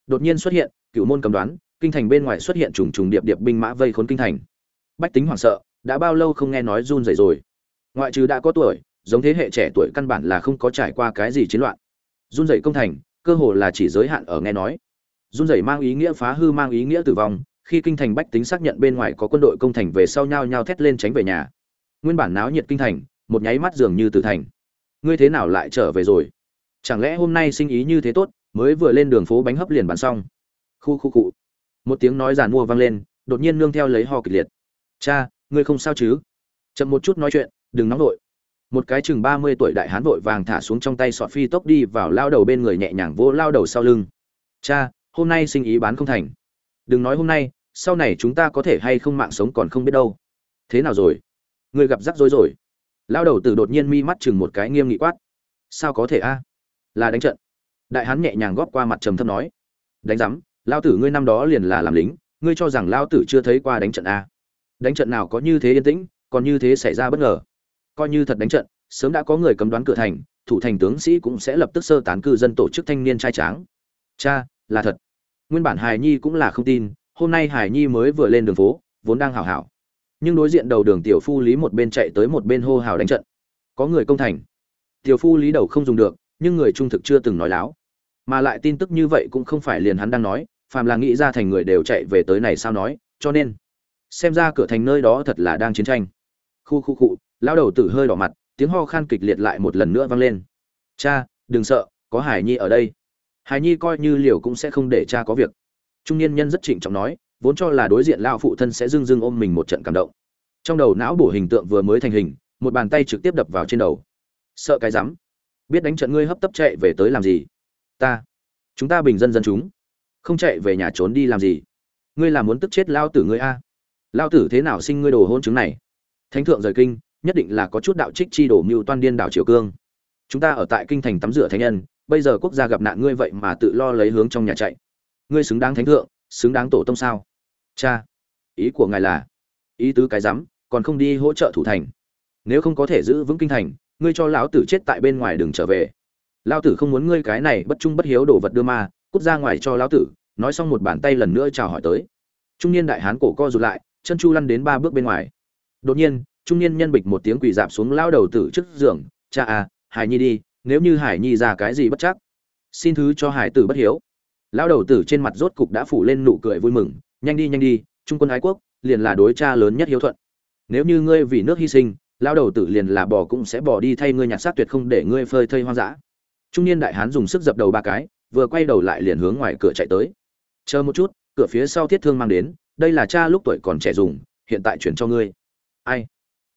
đột nhiên xuất hiện cựu môn cầm đoán, kinh thành bên ngoài xuất hiện trùng trùng điệp điệp binh mã vây khốn kinh thành. Bách tính hoảng sợ, đã bao lâu không nghe nói run rẩy rồi. Ngoại trừ đã có tuổi, giống thế hệ trẻ tuổi căn bản là không có trải qua cái gì chiến loạn. Run rẩy công thành, cơ hồ là chỉ giới hạn ở nghe nói. Run rẩy mang ý nghĩa phá hư mang ý nghĩa tử vong, khi kinh thành bách tính xác nhận bên ngoài có quân đội công thành về sau nhau nhau thét lên tránh về nhà. Nguyên bản náo nhiệt kinh thành, một nháy mắt dường như tử thành. Ngươi thế nào lại trở về rồi? Chẳng lẽ hôm nay sinh ý như thế tốt, mới vừa lên đường phố bánh hấp liền bán xong? Khu khu cụ. Một tiếng nói giàn mua vang lên, đột nhiên nương theo lấy ho kịch liệt. Cha, ngươi không sao chứ? Chậm một chút nói chuyện, đừng nóng vội. Một cái chừng ba mươi tuổi đại hán vội vàng thả xuống trong tay sọt phi tốc đi vào lao đầu bên người nhẹ nhàng vỗ lao đầu sau lưng. Cha, hôm nay sinh ý bán không thành. Đừng nói hôm nay, sau này chúng ta có thể hay không mạng sống còn không biết đâu. Thế nào rồi? Người gặp rắc rối rồi? Lao đầu từ đột nhiên mi mắt chừng một cái nghiêm nghị quát. Sao có thể a? Là đánh trận. Đại hán nhẹ nhàng góp qua mặt trầm thâm nói. Đánh rắm lao tử ngươi năm đó liền là làm lính, ngươi cho rằng lao tử chưa thấy qua đánh trận a đánh trận nào có như thế yên tĩnh, còn như thế xảy ra bất ngờ. Coi như thật đánh trận, sớm đã có người cấm đoán cửa thành, thủ thành tướng sĩ cũng sẽ lập tức sơ tán cư dân tổ chức thanh niên trai tráng. Cha, là thật. Nguyên bản Hải nhi cũng là không tin, hôm nay hải nhi mới vừa lên đường phố, vốn đang hào hảo nhưng đối diện đầu đường tiểu phu lý một bên chạy tới một bên hô hào đánh trận. Có người công thành. Tiểu phu lý đầu không dùng được, nhưng người trung thực chưa từng nói láo. Mà lại tin tức như vậy cũng không phải liền hắn đang nói phàm là nghĩ ra thành người đều chạy về tới này sao nói, cho nên, xem ra cửa thành nơi đó thật là đang chiến tranh. Khu khu cụ lao đầu tử hơi đỏ mặt, tiếng ho khan kịch liệt lại một lần nữa vang lên. Cha, đừng sợ, có hải nhi ở đây. Hải nhi coi như liều cũng sẽ không để cha có việc. Trung niên nhân rất trịnh trọng nói, vốn cho là đối diện lao phụ thân sẽ dưng dưng ôm mình một trận cảm động. Trong đầu não bổ hình tượng vừa mới thành hình, một bàn tay trực tiếp đập vào trên đầu. Sợ cái rắm. Biết đánh trận ngươi hấp tấp chạy về tới làm gì? Ta. Chúng ta bình dân dân chúng không chạy về nhà trốn đi làm gì? Ngươi là muốn tức chết lao tử ngươi a? Lao tử thế nào sinh ngươi đồ hôn chứng này? Thánh thượng rời kinh, nhất định là có chút đạo trích chi đổ mưu toan điên đảo triều cương. Chúng ta ở tại kinh thành tắm rửa thánh nhân, bây giờ quốc gia gặp nạn ngươi vậy mà tự lo lấy hướng trong nhà chạy. Ngươi xứng đáng thánh thượng, xứng đáng tổ tông sao? Cha, ý của ngài là, ý tứ cái rắm, còn không đi hỗ trợ thủ thành. Nếu không có thể giữ vững kinh thành, ngươi cho lão tử chết tại bên ngoài đừng trở về. Lão tử không muốn ngươi cái này bất trung bất hiếu đồ vật đưa ma cút ra ngoài cho lão tử, nói xong một bàn tay lần nữa chào hỏi tới. Trung niên đại hán cổ co rụt lại, chân chu lăn đến ba bước bên ngoài. Đột nhiên, trung niên nhân bịch một tiếng quỳ dạp xuống lao đầu tử trước giường, cha à hải nhi đi, nếu như hải nhi ra cái gì bất chắc, xin thứ cho hải tử bất hiếu. Lao đầu tử trên mặt rốt cục đã phủ lên nụ cười vui mừng, nhanh đi nhanh đi, trung quân ái quốc liền là đối cha lớn nhất hiếu thuận. Nếu như ngươi vì nước hy sinh lao đầu tử liền là bò cũng sẽ bỏ đi thay ngươi nhặt xác tuyệt không để ngươi phơi thây hoang dã. Trung niên đại hán dùng sức dập đầu ba cái vừa quay đầu lại liền hướng ngoài cửa chạy tới. Chờ một chút, cửa phía sau thiết thương mang đến, đây là cha lúc tuổi còn trẻ dùng, hiện tại chuyển cho ngươi. Ai?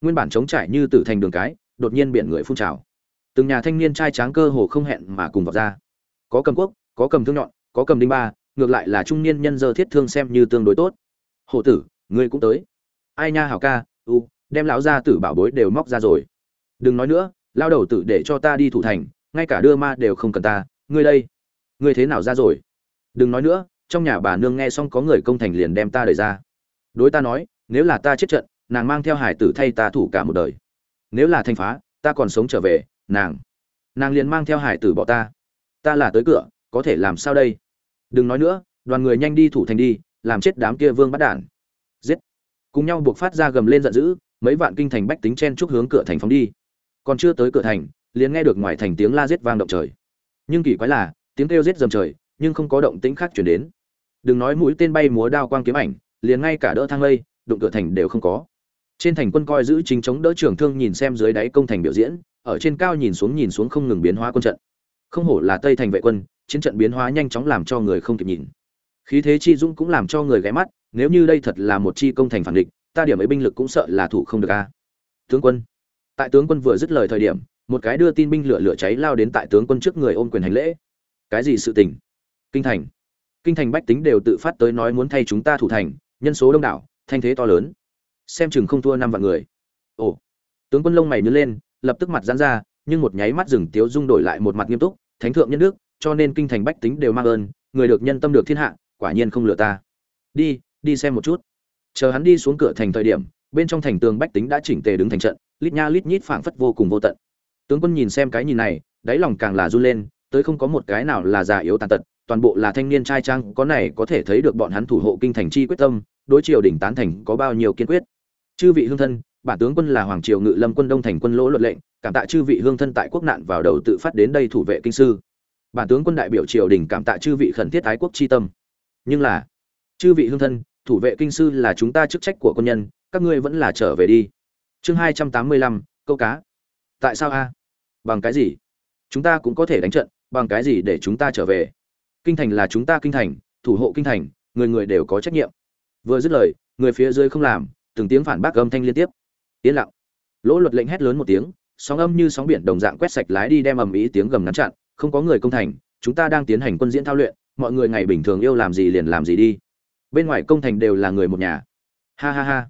Nguyên bản chống trải như tử thành đường cái, đột nhiên biển người phun trào. Từng nhà thanh niên trai tráng cơ hồ không hẹn mà cùng vào ra. Có cầm quốc, có cầm thương nhọn, có cầm đinh ba, ngược lại là trung niên nhân giờ thiết thương xem như tương đối tốt. Hộ tử, ngươi cũng tới. Ai nha hảo ca, u, đem lão gia tử bảo bối đều móc ra rồi. Đừng nói nữa, lao đầu tử để cho ta đi thủ thành, ngay cả đưa ma đều không cần ta, ngươi đây ngươi thế nào ra rồi? Đừng nói nữa, trong nhà bà nương nghe xong có người công thành liền đem ta đẩy ra. Đối ta nói, nếu là ta chết trận, nàng mang theo hải tử thay ta thủ cả một đời. Nếu là thanh phá, ta còn sống trở về, nàng. Nàng liền mang theo hải tử bỏ ta. Ta là tới cửa, có thể làm sao đây? Đừng nói nữa, đoàn người nhanh đi thủ thành đi, làm chết đám kia vương bắt đản. Giết. Cùng nhau buộc phát ra gầm lên giận dữ, mấy vạn kinh thành bách tính chen chúc hướng cửa thành phóng đi. Còn chưa tới cửa thành, liền nghe được ngoài thành tiếng la giết vang động trời. Nhưng kỳ quái là tiếng kêu giết dầm trời, nhưng không có động tĩnh khác chuyển đến. Đừng nói mũi tên bay múa đao quang kiếm ảnh, liền ngay cả đỡ thang lây, đụng cửa thành đều không có. Trên thành quân coi giữ chính chống đỡ trưởng thương nhìn xem dưới đáy công thành biểu diễn, ở trên cao nhìn xuống nhìn xuống không ngừng biến hóa quân trận. Không hổ là tây thành vệ quân, chiến trận biến hóa nhanh chóng làm cho người không kịp nhìn. Khí thế chi dũng cũng làm cho người ghé mắt, nếu như đây thật là một chi công thành phản địch, ta điểm ấy binh lực cũng sợ là thủ không được a. Tướng quân. Tại tướng quân vừa dứt lời thời điểm, một cái đưa tin binh lửa lửa cháy lao đến tại tướng quân trước người ôm quyền hành lễ cái gì sự tình? Kinh thành. Kinh thành bách tính đều tự phát tới nói muốn thay chúng ta thủ thành, nhân số đông đảo, thanh thế to lớn. Xem chừng không thua năm vạn người. Ồ. Tướng quân lông mày nhớ lên, lập tức mặt giãn ra, nhưng một nháy mắt rừng tiếu dung đổi lại một mặt nghiêm túc, thánh thượng nhân nước cho nên kinh thành bách tính đều mang ơn, người được nhân tâm được thiên hạ, quả nhiên không lừa ta. Đi đi xem một chút. Chờ hắn đi xuống cửa thành thời điểm, bên trong thành tường bách tính đã chỉnh tề đứng thành trận, lít nha lít nhít phảng phất vô cùng vô tận. Tướng quân nhìn xem cái nhìn này, đáy lòng càng là run lên tới không có một cái nào là già yếu tàn tật, toàn bộ là thanh niên trai trang, có này có thể thấy được bọn hắn thủ hộ kinh thành chi quyết tâm, đối triều đỉnh tán thành có bao nhiêu kiên quyết. Chư vị hương thân, bản tướng quân là hoàng triều ngự lâm quân đông thành quân lỗ luật lệnh, cảm tạ chư vị hương thân tại quốc nạn vào đầu tự phát đến đây thủ vệ kinh sư. Bản tướng quân đại biểu triều đình cảm tạ chư vị khẩn thiết ái quốc chi tâm. Nhưng là, chư vị hương thân, thủ vệ kinh sư là chúng ta chức trách của quân nhân, các ngươi vẫn là trở về đi. Chương hai trăm tám mươi lăm, câu cá. Tại sao a? Bằng cái gì? Chúng ta cũng có thể đánh trận bằng cái gì để chúng ta trở về? Kinh thành là chúng ta kinh thành, thủ hộ kinh thành, người người đều có trách nhiệm. Vừa dứt lời, người phía dưới không làm, từng tiếng phản bác âm thanh liên tiếp. Yên lặng. Lỗ luật lệnh hét lớn một tiếng, sóng âm như sóng biển đồng dạng quét sạch lái đi đem ầm ĩ tiếng gầm ngắn chặn, không có người công thành, chúng ta đang tiến hành quân diễn thao luyện, mọi người ngày bình thường yêu làm gì liền làm gì đi. Bên ngoài công thành đều là người một nhà. Ha ha ha.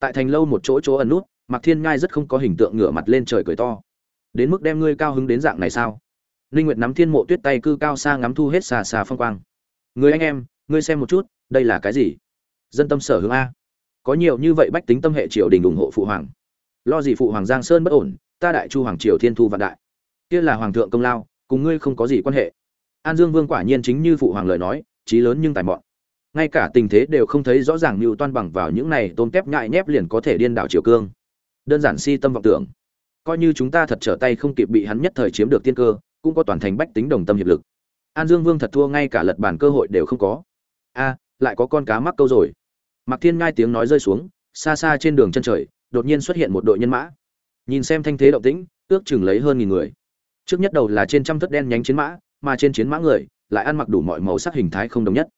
Tại thành lâu một chỗ chỗ ẩn nút, mạc thiên ngai rất không có hình tượng ngửa mặt lên trời cười to. Đến mức đem ngươi cao hứng đến dạng này sao? Linh nguyệt nắm thiên mộ tuyết tay cư cao xa ngắm thu hết xà xà phong quang. Người anh em, ngươi xem một chút, đây là cái gì? Dân tâm sở hướng a. Có nhiều như vậy bách tính tâm hệ triều đình ủng hộ phụ hoàng. Lo gì phụ hoàng giang sơn bất ổn, ta đại chu hoàng triều thiên thu vạn đại. Kia là hoàng thượng công lao, cùng ngươi không có gì quan hệ. An dương vương quả nhiên chính như phụ hoàng lời nói trí lớn nhưng tài mọn. Ngay cả tình thế đều không thấy rõ ràng mưu toan bằng vào những này tôm kép nhại nhép liền có thể điên đảo triều cương. Đơn giản si tâm vọng tưởng. Coi như chúng ta thật trở tay không kịp bị hắn nhất thời chiếm được tiên cơ cũng có toàn thành bách tính đồng tâm hiệp lực. An dương vương thật thua ngay cả lật bàn cơ hội đều không có. A lại có con cá mắc câu rồi. Mạc Thiên Ngai tiếng nói rơi xuống, xa xa trên đường chân trời, đột nhiên xuất hiện một đội nhân mã. Nhìn xem thanh thế động tĩnh, ước chừng lấy hơn nghìn người. Trước nhất đầu là trên trăm thất đen nhánh chiến mã, mà trên chiến mã người lại ăn mặc đủ mọi màu sắc hình thái không đồng nhất.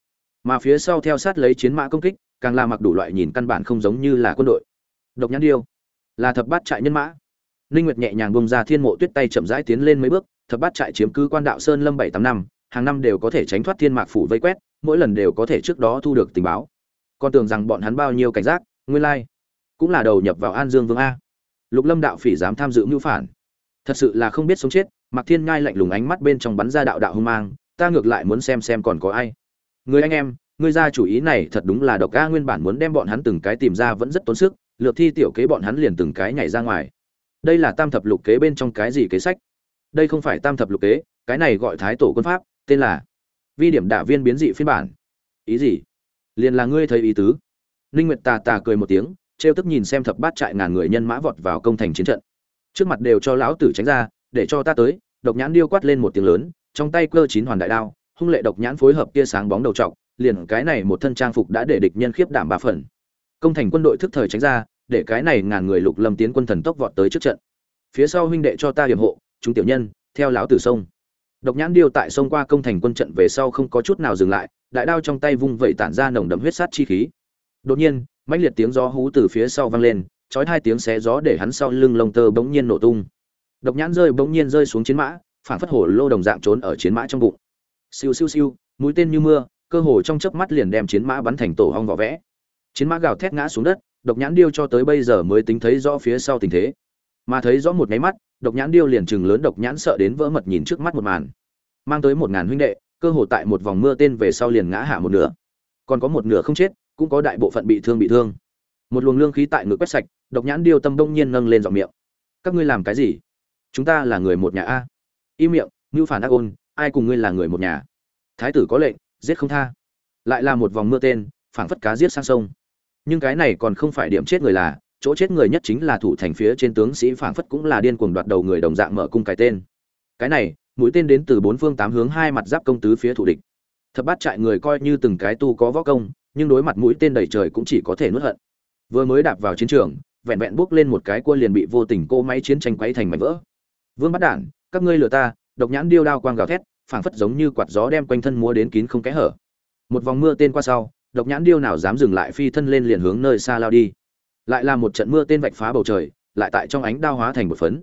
Mà phía sau theo sát lấy chiến mã công kích càng là mặc đủ loại nhìn căn bản không giống như là quân đội. Độc nhãn điêu là thập bát trại nhân mã. Ninh nguyệt nhẹ nhàng bông ra thiên mộ tuyết tay chậm rãi tiến lên mấy bước thập bát trại chiếm cứ quan đạo sơn lâm bảy tám năm, hàng năm đều có thể tránh thoát thiên mạc phủ vây quét, mỗi lần đều có thể trước đó thu được tình báo. Con tưởng rằng bọn hắn bao nhiêu cảnh giác, nguyên lai cũng là đầu nhập vào an dương vương a. Lục lâm đạo phỉ dám tham dự mưu phản. Thật sự là không biết sống chết mặc thiên ngai lạnh lùng ánh mắt bên trong bắn ra đạo đạo hung mang, ta ngược lại muốn xem xem còn có ai. Người anh em, người ra chủ ý này thật đúng là độc ca nguyên bản muốn đem bọn hắn từng cái tìm ra vẫn rất tốn sức, lượt thi tiểu kế bọn hắn liền từng cái nhảy ra ngoài. Đây là tam thập lục kế bên trong cái gì kế sách? Đây không phải tam thập lục kế, cái này gọi thái tổ quân pháp, tên là vi điểm đả viên biến dị phiên bản. Ý gì? Liền là ngươi thấy ý tứ. Ninh nguyệt tà tà cười một tiếng, trêu tức nhìn xem thập bát trại ngàn người nhân mã vọt vào công thành chiến trận. Trước mặt đều cho lão tử tránh ra, để cho ta tới, độc nhãn điêu quát lên một tiếng lớn, trong tay cơ chín hoàn đại đao, hung lệ độc nhãn phối hợp kia sáng bóng đầu trọc, liền cái này một thân trang phục đã để địch nhân khiếp đảm ba phần. Công thành quân đội thức thời tránh ra, để cái này ngàn người lục lâm tiến quân thần tốc vọt tới trước trận. Phía sau huynh đệ cho ta hiểm hộ chúng tiểu nhân, theo lão tử sông. Độc nhãn điêu tại sông qua công thành quân trận về sau không có chút nào dừng lại, đại đao trong tay vung vẩy tản ra nồng đậm huyết sát chi khí. Đột nhiên, mãnh liệt tiếng gió hú từ phía sau vang lên, chói hai tiếng xé gió để hắn sau lưng lông tơ bỗng nhiên nổ tung. Độc nhãn rơi bỗng nhiên rơi xuống chiến mã phản phất hổ lô đồng dạng trốn ở chiến mã trong bụng. Siêu siêu siêu, mũi tên như mưa, cơ hồ trong chớp mắt liền đem chiến mã bắn thành tổ hong vỏ vẽ. Chiến mã gào thét ngã xuống đất, độc nhãn điêu cho tới bây giờ mới tính thấy rõ phía sau tình thế mà thấy rõ một máy mắt, độc nhãn điêu liền chừng lớn độc nhãn sợ đến vỡ mật nhìn trước mắt một màn. Mang tới một ngàn huynh đệ, cơ hồ tại một vòng mưa tên về sau liền ngã hạ một nửa. Còn có một nửa không chết, cũng có đại bộ phận bị thương bị thương. Một luồng lương khí tại ngực quét sạch, độc nhãn điêu tâm đông nhiên nâng lên giọng miệng. Các ngươi làm cái gì? Chúng ta là người một nhà a. Im miệng ngưu phản ác ôn, ai cùng ngươi là người một nhà? Thái tử có lệnh, giết không tha. Lại là một vòng mưa tên, phảng phất cá giết sang sông. Nhưng cái này còn không phải điểm chết người là chỗ chết người nhất chính là thủ thành phía trên tướng sĩ phảng phất cũng là điên cuồng đoạt đầu người đồng dạng mở cung cái tên. Cái này, mũi tên đến từ bốn phương tám hướng hai mặt giáp công tứ phía thủ địch. Thập bát trại người coi như từng cái tu có võ công, nhưng đối mặt mũi tên đầy trời cũng chỉ có thể nuốt hận. Vừa mới đạp vào chiến trường, vẹn vẹn bước lên một cái cua liền bị vô tình cô máy chiến tranh quấy thành mảnh vỡ. Vương bắt đản, các ngươi lừa ta, độc nhãn điêu đao quang gào thét, phảng phất giống như quạt gió đem quanh thân múa đến kín không kẽ hở. Một vòng mưa tên qua sau, độc nhãn điêu nào dám dừng lại phi thân lên liền hướng nơi xa lao đi lại là một trận mưa tên vạch phá bầu trời, lại tại trong ánh đao hóa thành một phấn.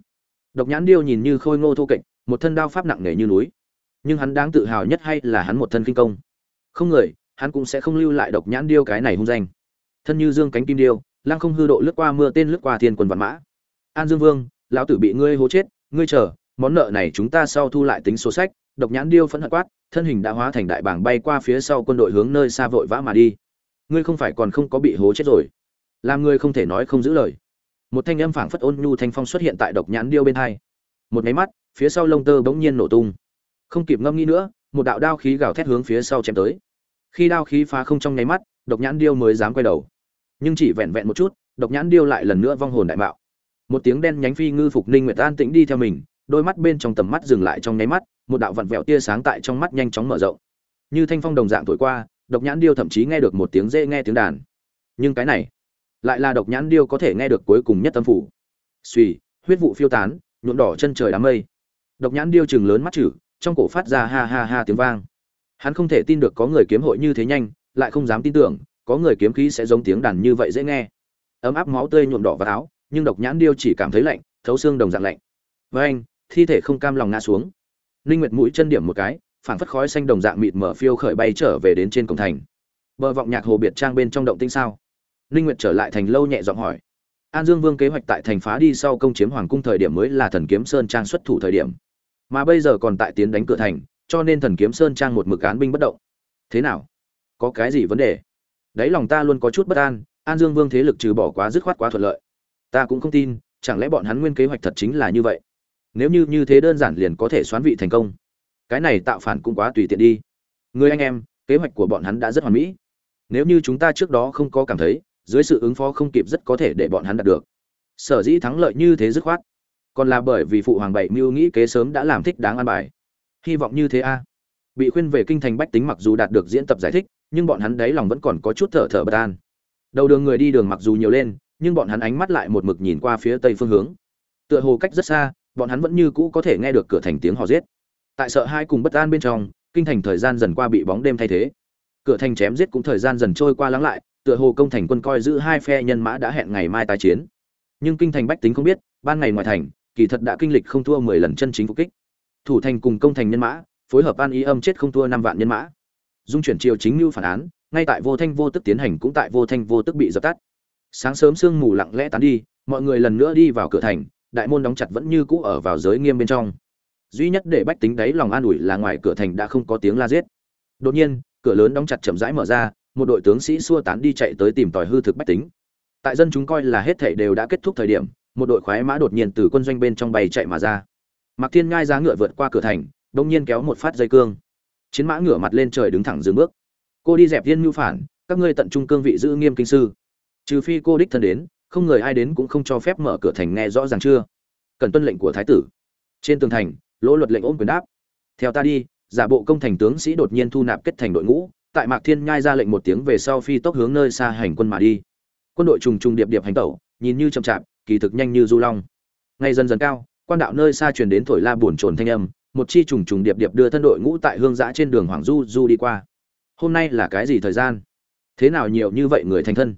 Độc nhãn điêu nhìn như khôi ngô thô kệch, một thân đao pháp nặng nề như núi. Nhưng hắn đáng tự hào nhất hay là hắn một thân kinh công? Không người hắn cũng sẽ không lưu lại độc nhãn điêu cái này hung danh. Thân như dương cánh kim điêu, lăng không hư độ lướt qua mưa tên lướt qua thiên quân vạn mã. An dương vương, lão tử bị ngươi hố chết, ngươi chờ, món nợ này chúng ta sau thu lại tính số sách. Độc nhãn điêu phẫn hận quát, thân hình đã hóa thành đại bảng bay qua phía sau quân đội hướng nơi xa vội vã mà đi. Ngươi không phải còn không có bị hố chết rồi làm ngươi không thể nói không giữ lời. Một thanh âm phảng phất ôn nhu thanh phong xuất hiện tại độc nhãn điêu bên hai. Một máy mắt, phía sau lông tơ bỗng nhiên nổ tung. Không kịp ngâm nghĩ nữa, một đạo đao khí gào thét hướng phía sau chém tới. Khi đao khí phá không trong nháy mắt, độc nhãn điêu mới dám quay đầu. Nhưng chỉ vẹn vẹn một chút, độc nhãn điêu lại lần nữa vong hồn đại mạo. Một tiếng đen nhánh phi ngư phục ninh nguyệt an tĩnh đi theo mình, đôi mắt bên trong tầm mắt dừng lại trong nháy mắt, một đạo vặn vẹo tia sáng tại trong mắt nhanh chóng mở rộng. Như thanh phong đồng dạng thổi qua, độc nhãn điêu thậm chí nghe được một tiếng dễ nghe tiếng đàn. Nhưng cái này lại là độc nhãn điêu có thể nghe được cuối cùng nhất tâm phủ. Suy huyết vụ phiêu tán, nhuộm đỏ chân trời đám mây. Độc nhãn điêu chừng lớn mắt chử trong cổ phát ra ha ha ha tiếng vang. Hắn không thể tin được có người kiếm hội như thế nhanh, lại không dám tin tưởng, có người kiếm khí sẽ giống tiếng đàn như vậy dễ nghe. Ấm áp máu tươi nhuộm đỏ vào áo, nhưng độc nhãn điêu chỉ cảm thấy lạnh, thấu xương đồng dạng lạnh. Với anh thi thể không cam lòng ngã xuống. Ninh nguyệt mũi chân điểm một cái phản phất khói xanh đồng dạng mịt mở phiêu khởi bay trở về đến trên cổng thành. Bờ vọng nhạc hồ biệt trang bên trong động tinh sao? Ninh nguyệt trở lại thành lâu nhẹ giọng hỏi. An dương vương kế hoạch tại thành phá đi sau công chiếm hoàng cung thời điểm mới là thần kiếm sơn trang xuất thủ thời điểm. Mà bây giờ còn tại tiến đánh cửa thành, cho nên thần kiếm sơn trang một mực án binh bất động. Thế nào? Có cái gì vấn đề? Đấy lòng ta luôn có chút bất an an dương vương thế lực trừ bỏ quá dứt khoát quá thuận lợi. Ta cũng không tin, chẳng lẽ bọn hắn nguyên kế hoạch thật chính là như vậy? Nếu như như thế đơn giản liền có thể xoán vị thành công. Cái này tạo phản cũng quá tùy tiện đi. Người anh em, kế hoạch của bọn hắn đã rất hoàn mỹ. Nếu như chúng ta trước đó không có cảm thấy dưới sự ứng phó không kịp rất có thể để bọn hắn đạt được. Sở dĩ thắng lợi như thế dứt khoát. Còn là bởi vì phụ hoàng bảy mưu nghĩ kế sớm đã làm thích đáng an bài. Hy vọng như thế a. Bị khuyên về kinh thành bách tính mặc dù đạt được diễn tập giải thích, nhưng bọn hắn đáy lòng vẫn còn có chút thở thở bất an. Đầu đường người đi đường mặc dù nhiều lên, nhưng bọn hắn ánh mắt lại một mực nhìn qua phía tây phương hướng. Tựa hồ cách rất xa, bọn hắn vẫn như cũ có thể nghe được cửa thành tiếng hò giết. Tại sợ hai cùng bất an bên trong, kinh thành thời gian dần qua bị bóng đêm thay thế. Cửa thành chém giết cũng thời gian dần trôi qua lắng lại tựa hồ công thành quân coi giữ hai phe nhân mã đã hẹn ngày mai tái chiến. Nhưng kinh thành bách tính không biết, ban ngày ngoài thành, kỳ thật đã kinh lịch không thua mười lần chân chính phục kích. Thủ thành cùng công thành nhân mã, phối hợp an ý âm chết không thua năm vạn nhân mã. Dung chuyển triều chính mưu phản án, ngay tại vô thanh vô tức tiến hành cũng tại vô thanh vô tức bị dập tắt. Sáng sớm sương mù lặng lẽ tán đi, mọi người lần nữa đi vào cửa thành, đại môn đóng chặt vẫn như cũ ở vào giới nghiêm bên trong. Duy nhất để bách tính đấy lòng an ủi là ngoài cửa thành đã không có tiếng la giết. Đột nhiên, cửa lớn đóng chặt chậm rãi mở ra một đội tướng sĩ xua tán đi chạy tới tìm tòi hư thực bách tính tại dân chúng coi là hết thảy đều đã kết thúc thời điểm một đội khoái mã đột nhiên từ quân doanh bên trong bay chạy mà ra Mạc Thiên ngai giá ngựa vượt qua cửa thành, đông nhiên kéo một phát dây cương. Chiến mã ngửa mặt lên trời đứng thẳng dừng bước. Cô đi dẹp Thiên Nhu phản, các ngươi tận trung cương vị giữ nghiêm kinh sư. Trừ phi cô đích thân đến, không người ai đến cũng không cho phép mở cửa thành nghe rõ ràng chưa? Cần tuân lệnh của thái tử. Trên tường thành, Lỗ Luật lệnh ôm quyền đáp. Theo ta đi, giả bộ công thành tướng sĩ đột nhiên thu nạp kết thành đội ngũ, tại Mạc Thiên nhai ra lệnh một tiếng về sau phi tốc hướng nơi xa hành quân mà đi. Quân đội trùng trùng điệp điệp hành tẩu, nhìn như chậm chạp, kỳ thực nhanh như du long. Ngày dần dần cao, quan đạo nơi xa truyền đến thổi la buồn trồn thanh âm, một chi trùng trùng điệp điệp đưa thân đội ngũ tại hương dã trên đường Hoàng Du Du đi qua. Hôm nay là cái gì thời gian? Thế nào nhiều như vậy người thành thân?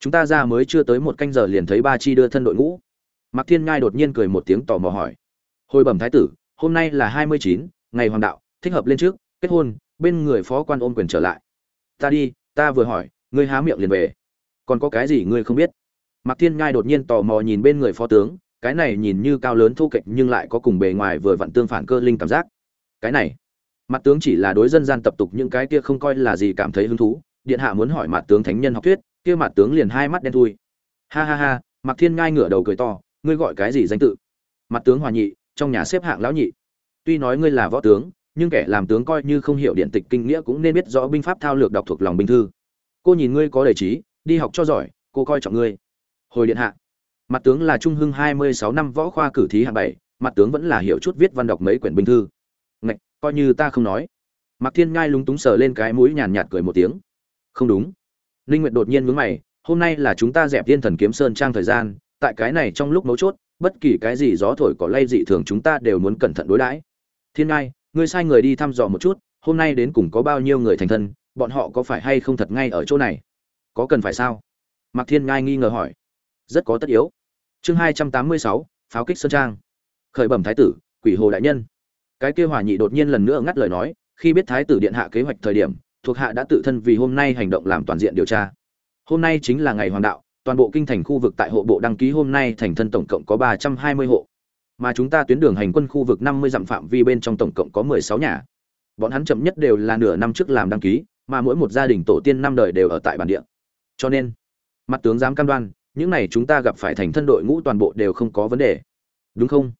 Chúng ta ra mới chưa tới một canh giờ liền thấy ba chi đưa thân đội ngũ. Mạc Thiên Nhai đột nhiên cười một tiếng tò mò hỏi: "Hồi bẩm thái tử, hôm nay là hai mươi chín, ngày hoàng đạo, thích hợp lên trước, kết hôn, bên người phó quan ôm quyền trở lại." "Ta đi, ta vừa hỏi, ngươi há miệng liền về. Còn có cái gì ngươi không biết?" Mạc Thiên Ngai đột nhiên tò mò nhìn bên người phó tướng, cái này nhìn như cao lớn thu kệch nhưng lại có cùng bề ngoài vừa vặn tương phản cơ linh cảm giác cái này mặt tướng chỉ là đối dân gian tập tục những cái kia không coi là gì cảm thấy hứng thú điện hạ muốn hỏi mặt tướng thánh nhân học thuyết kia mặt tướng liền hai mắt đen thui ha ha ha mặt thiên ngai ngửa đầu cười to ngươi gọi cái gì danh tự mặt tướng hòa nhị trong nhà xếp hạng lão nhị tuy nói ngươi là võ tướng nhưng kẻ làm tướng coi như không hiểu điện tịch kinh nghĩa cũng nên biết rõ binh pháp thao lược đọc thuộc lòng binh thư cô nhìn ngươi có đề trí đi học cho giỏi cô coi trọng ngươi hồi điện hạ mặt tướng là trung hưng hai mươi sáu năm võ khoa cử thí hạng bảy mặt tướng vẫn là hiểu chút viết văn đọc mấy quyển binh thư ngạch coi như ta không nói Mạc Thiên Ngai lúng túng sờ lên cái mũi nhàn nhạt cười một tiếng. Không đúng. Linh Nguyệt đột nhiên nhướng mày, hôm nay là chúng ta dẹp thiên Thần Kiếm Sơn trang thời gian, tại cái này trong lúc mấu chốt, bất kỳ cái gì gió thổi cỏ lay dị thường chúng ta đều muốn cẩn thận đối đãi. Thiên Ngai, ngươi sai người đi thăm dò một chút, hôm nay đến cùng có bao nhiêu người thành thân, bọn họ có phải hay không thật ngay ở chỗ này? Có cần phải sao? Mạc Thiên Ngai nghi ngờ hỏi. Rất có tất yếu. Chương hai trăm tám mươi sáu pháo kích sơn trang. Khởi bẩm thái tử quỷ hồ đại nhân. Cái kia hòa nhị đột nhiên lần nữa ngắt lời nói khi biết thái tử điện hạ kế hoạch thời điểm thuộc hạ đã tự thân vì hôm nay hành động làm toàn diện điều tra. Hôm nay chính là ngày hoàng đạo toàn bộ kinh thành khu vực tại hộ bộ đăng ký hôm nay thành thân tổng cộng có ba trăm hai mươi hộ mà chúng ta tuyến đường hành quân khu vực năm mươi dặm phạm vi bên trong tổng cộng có mười sáu nhà. Bọn hắn chậm nhất đều là nửa năm trước làm đăng ký, mà mỗi một gia đình tổ tiên năm đời đều ở tại bản địa. Cho nên, mặt tướng dám cam đoan, những này chúng ta gặp phải thành thân đội ngũ toàn bộ đều không có vấn đề. Đúng không?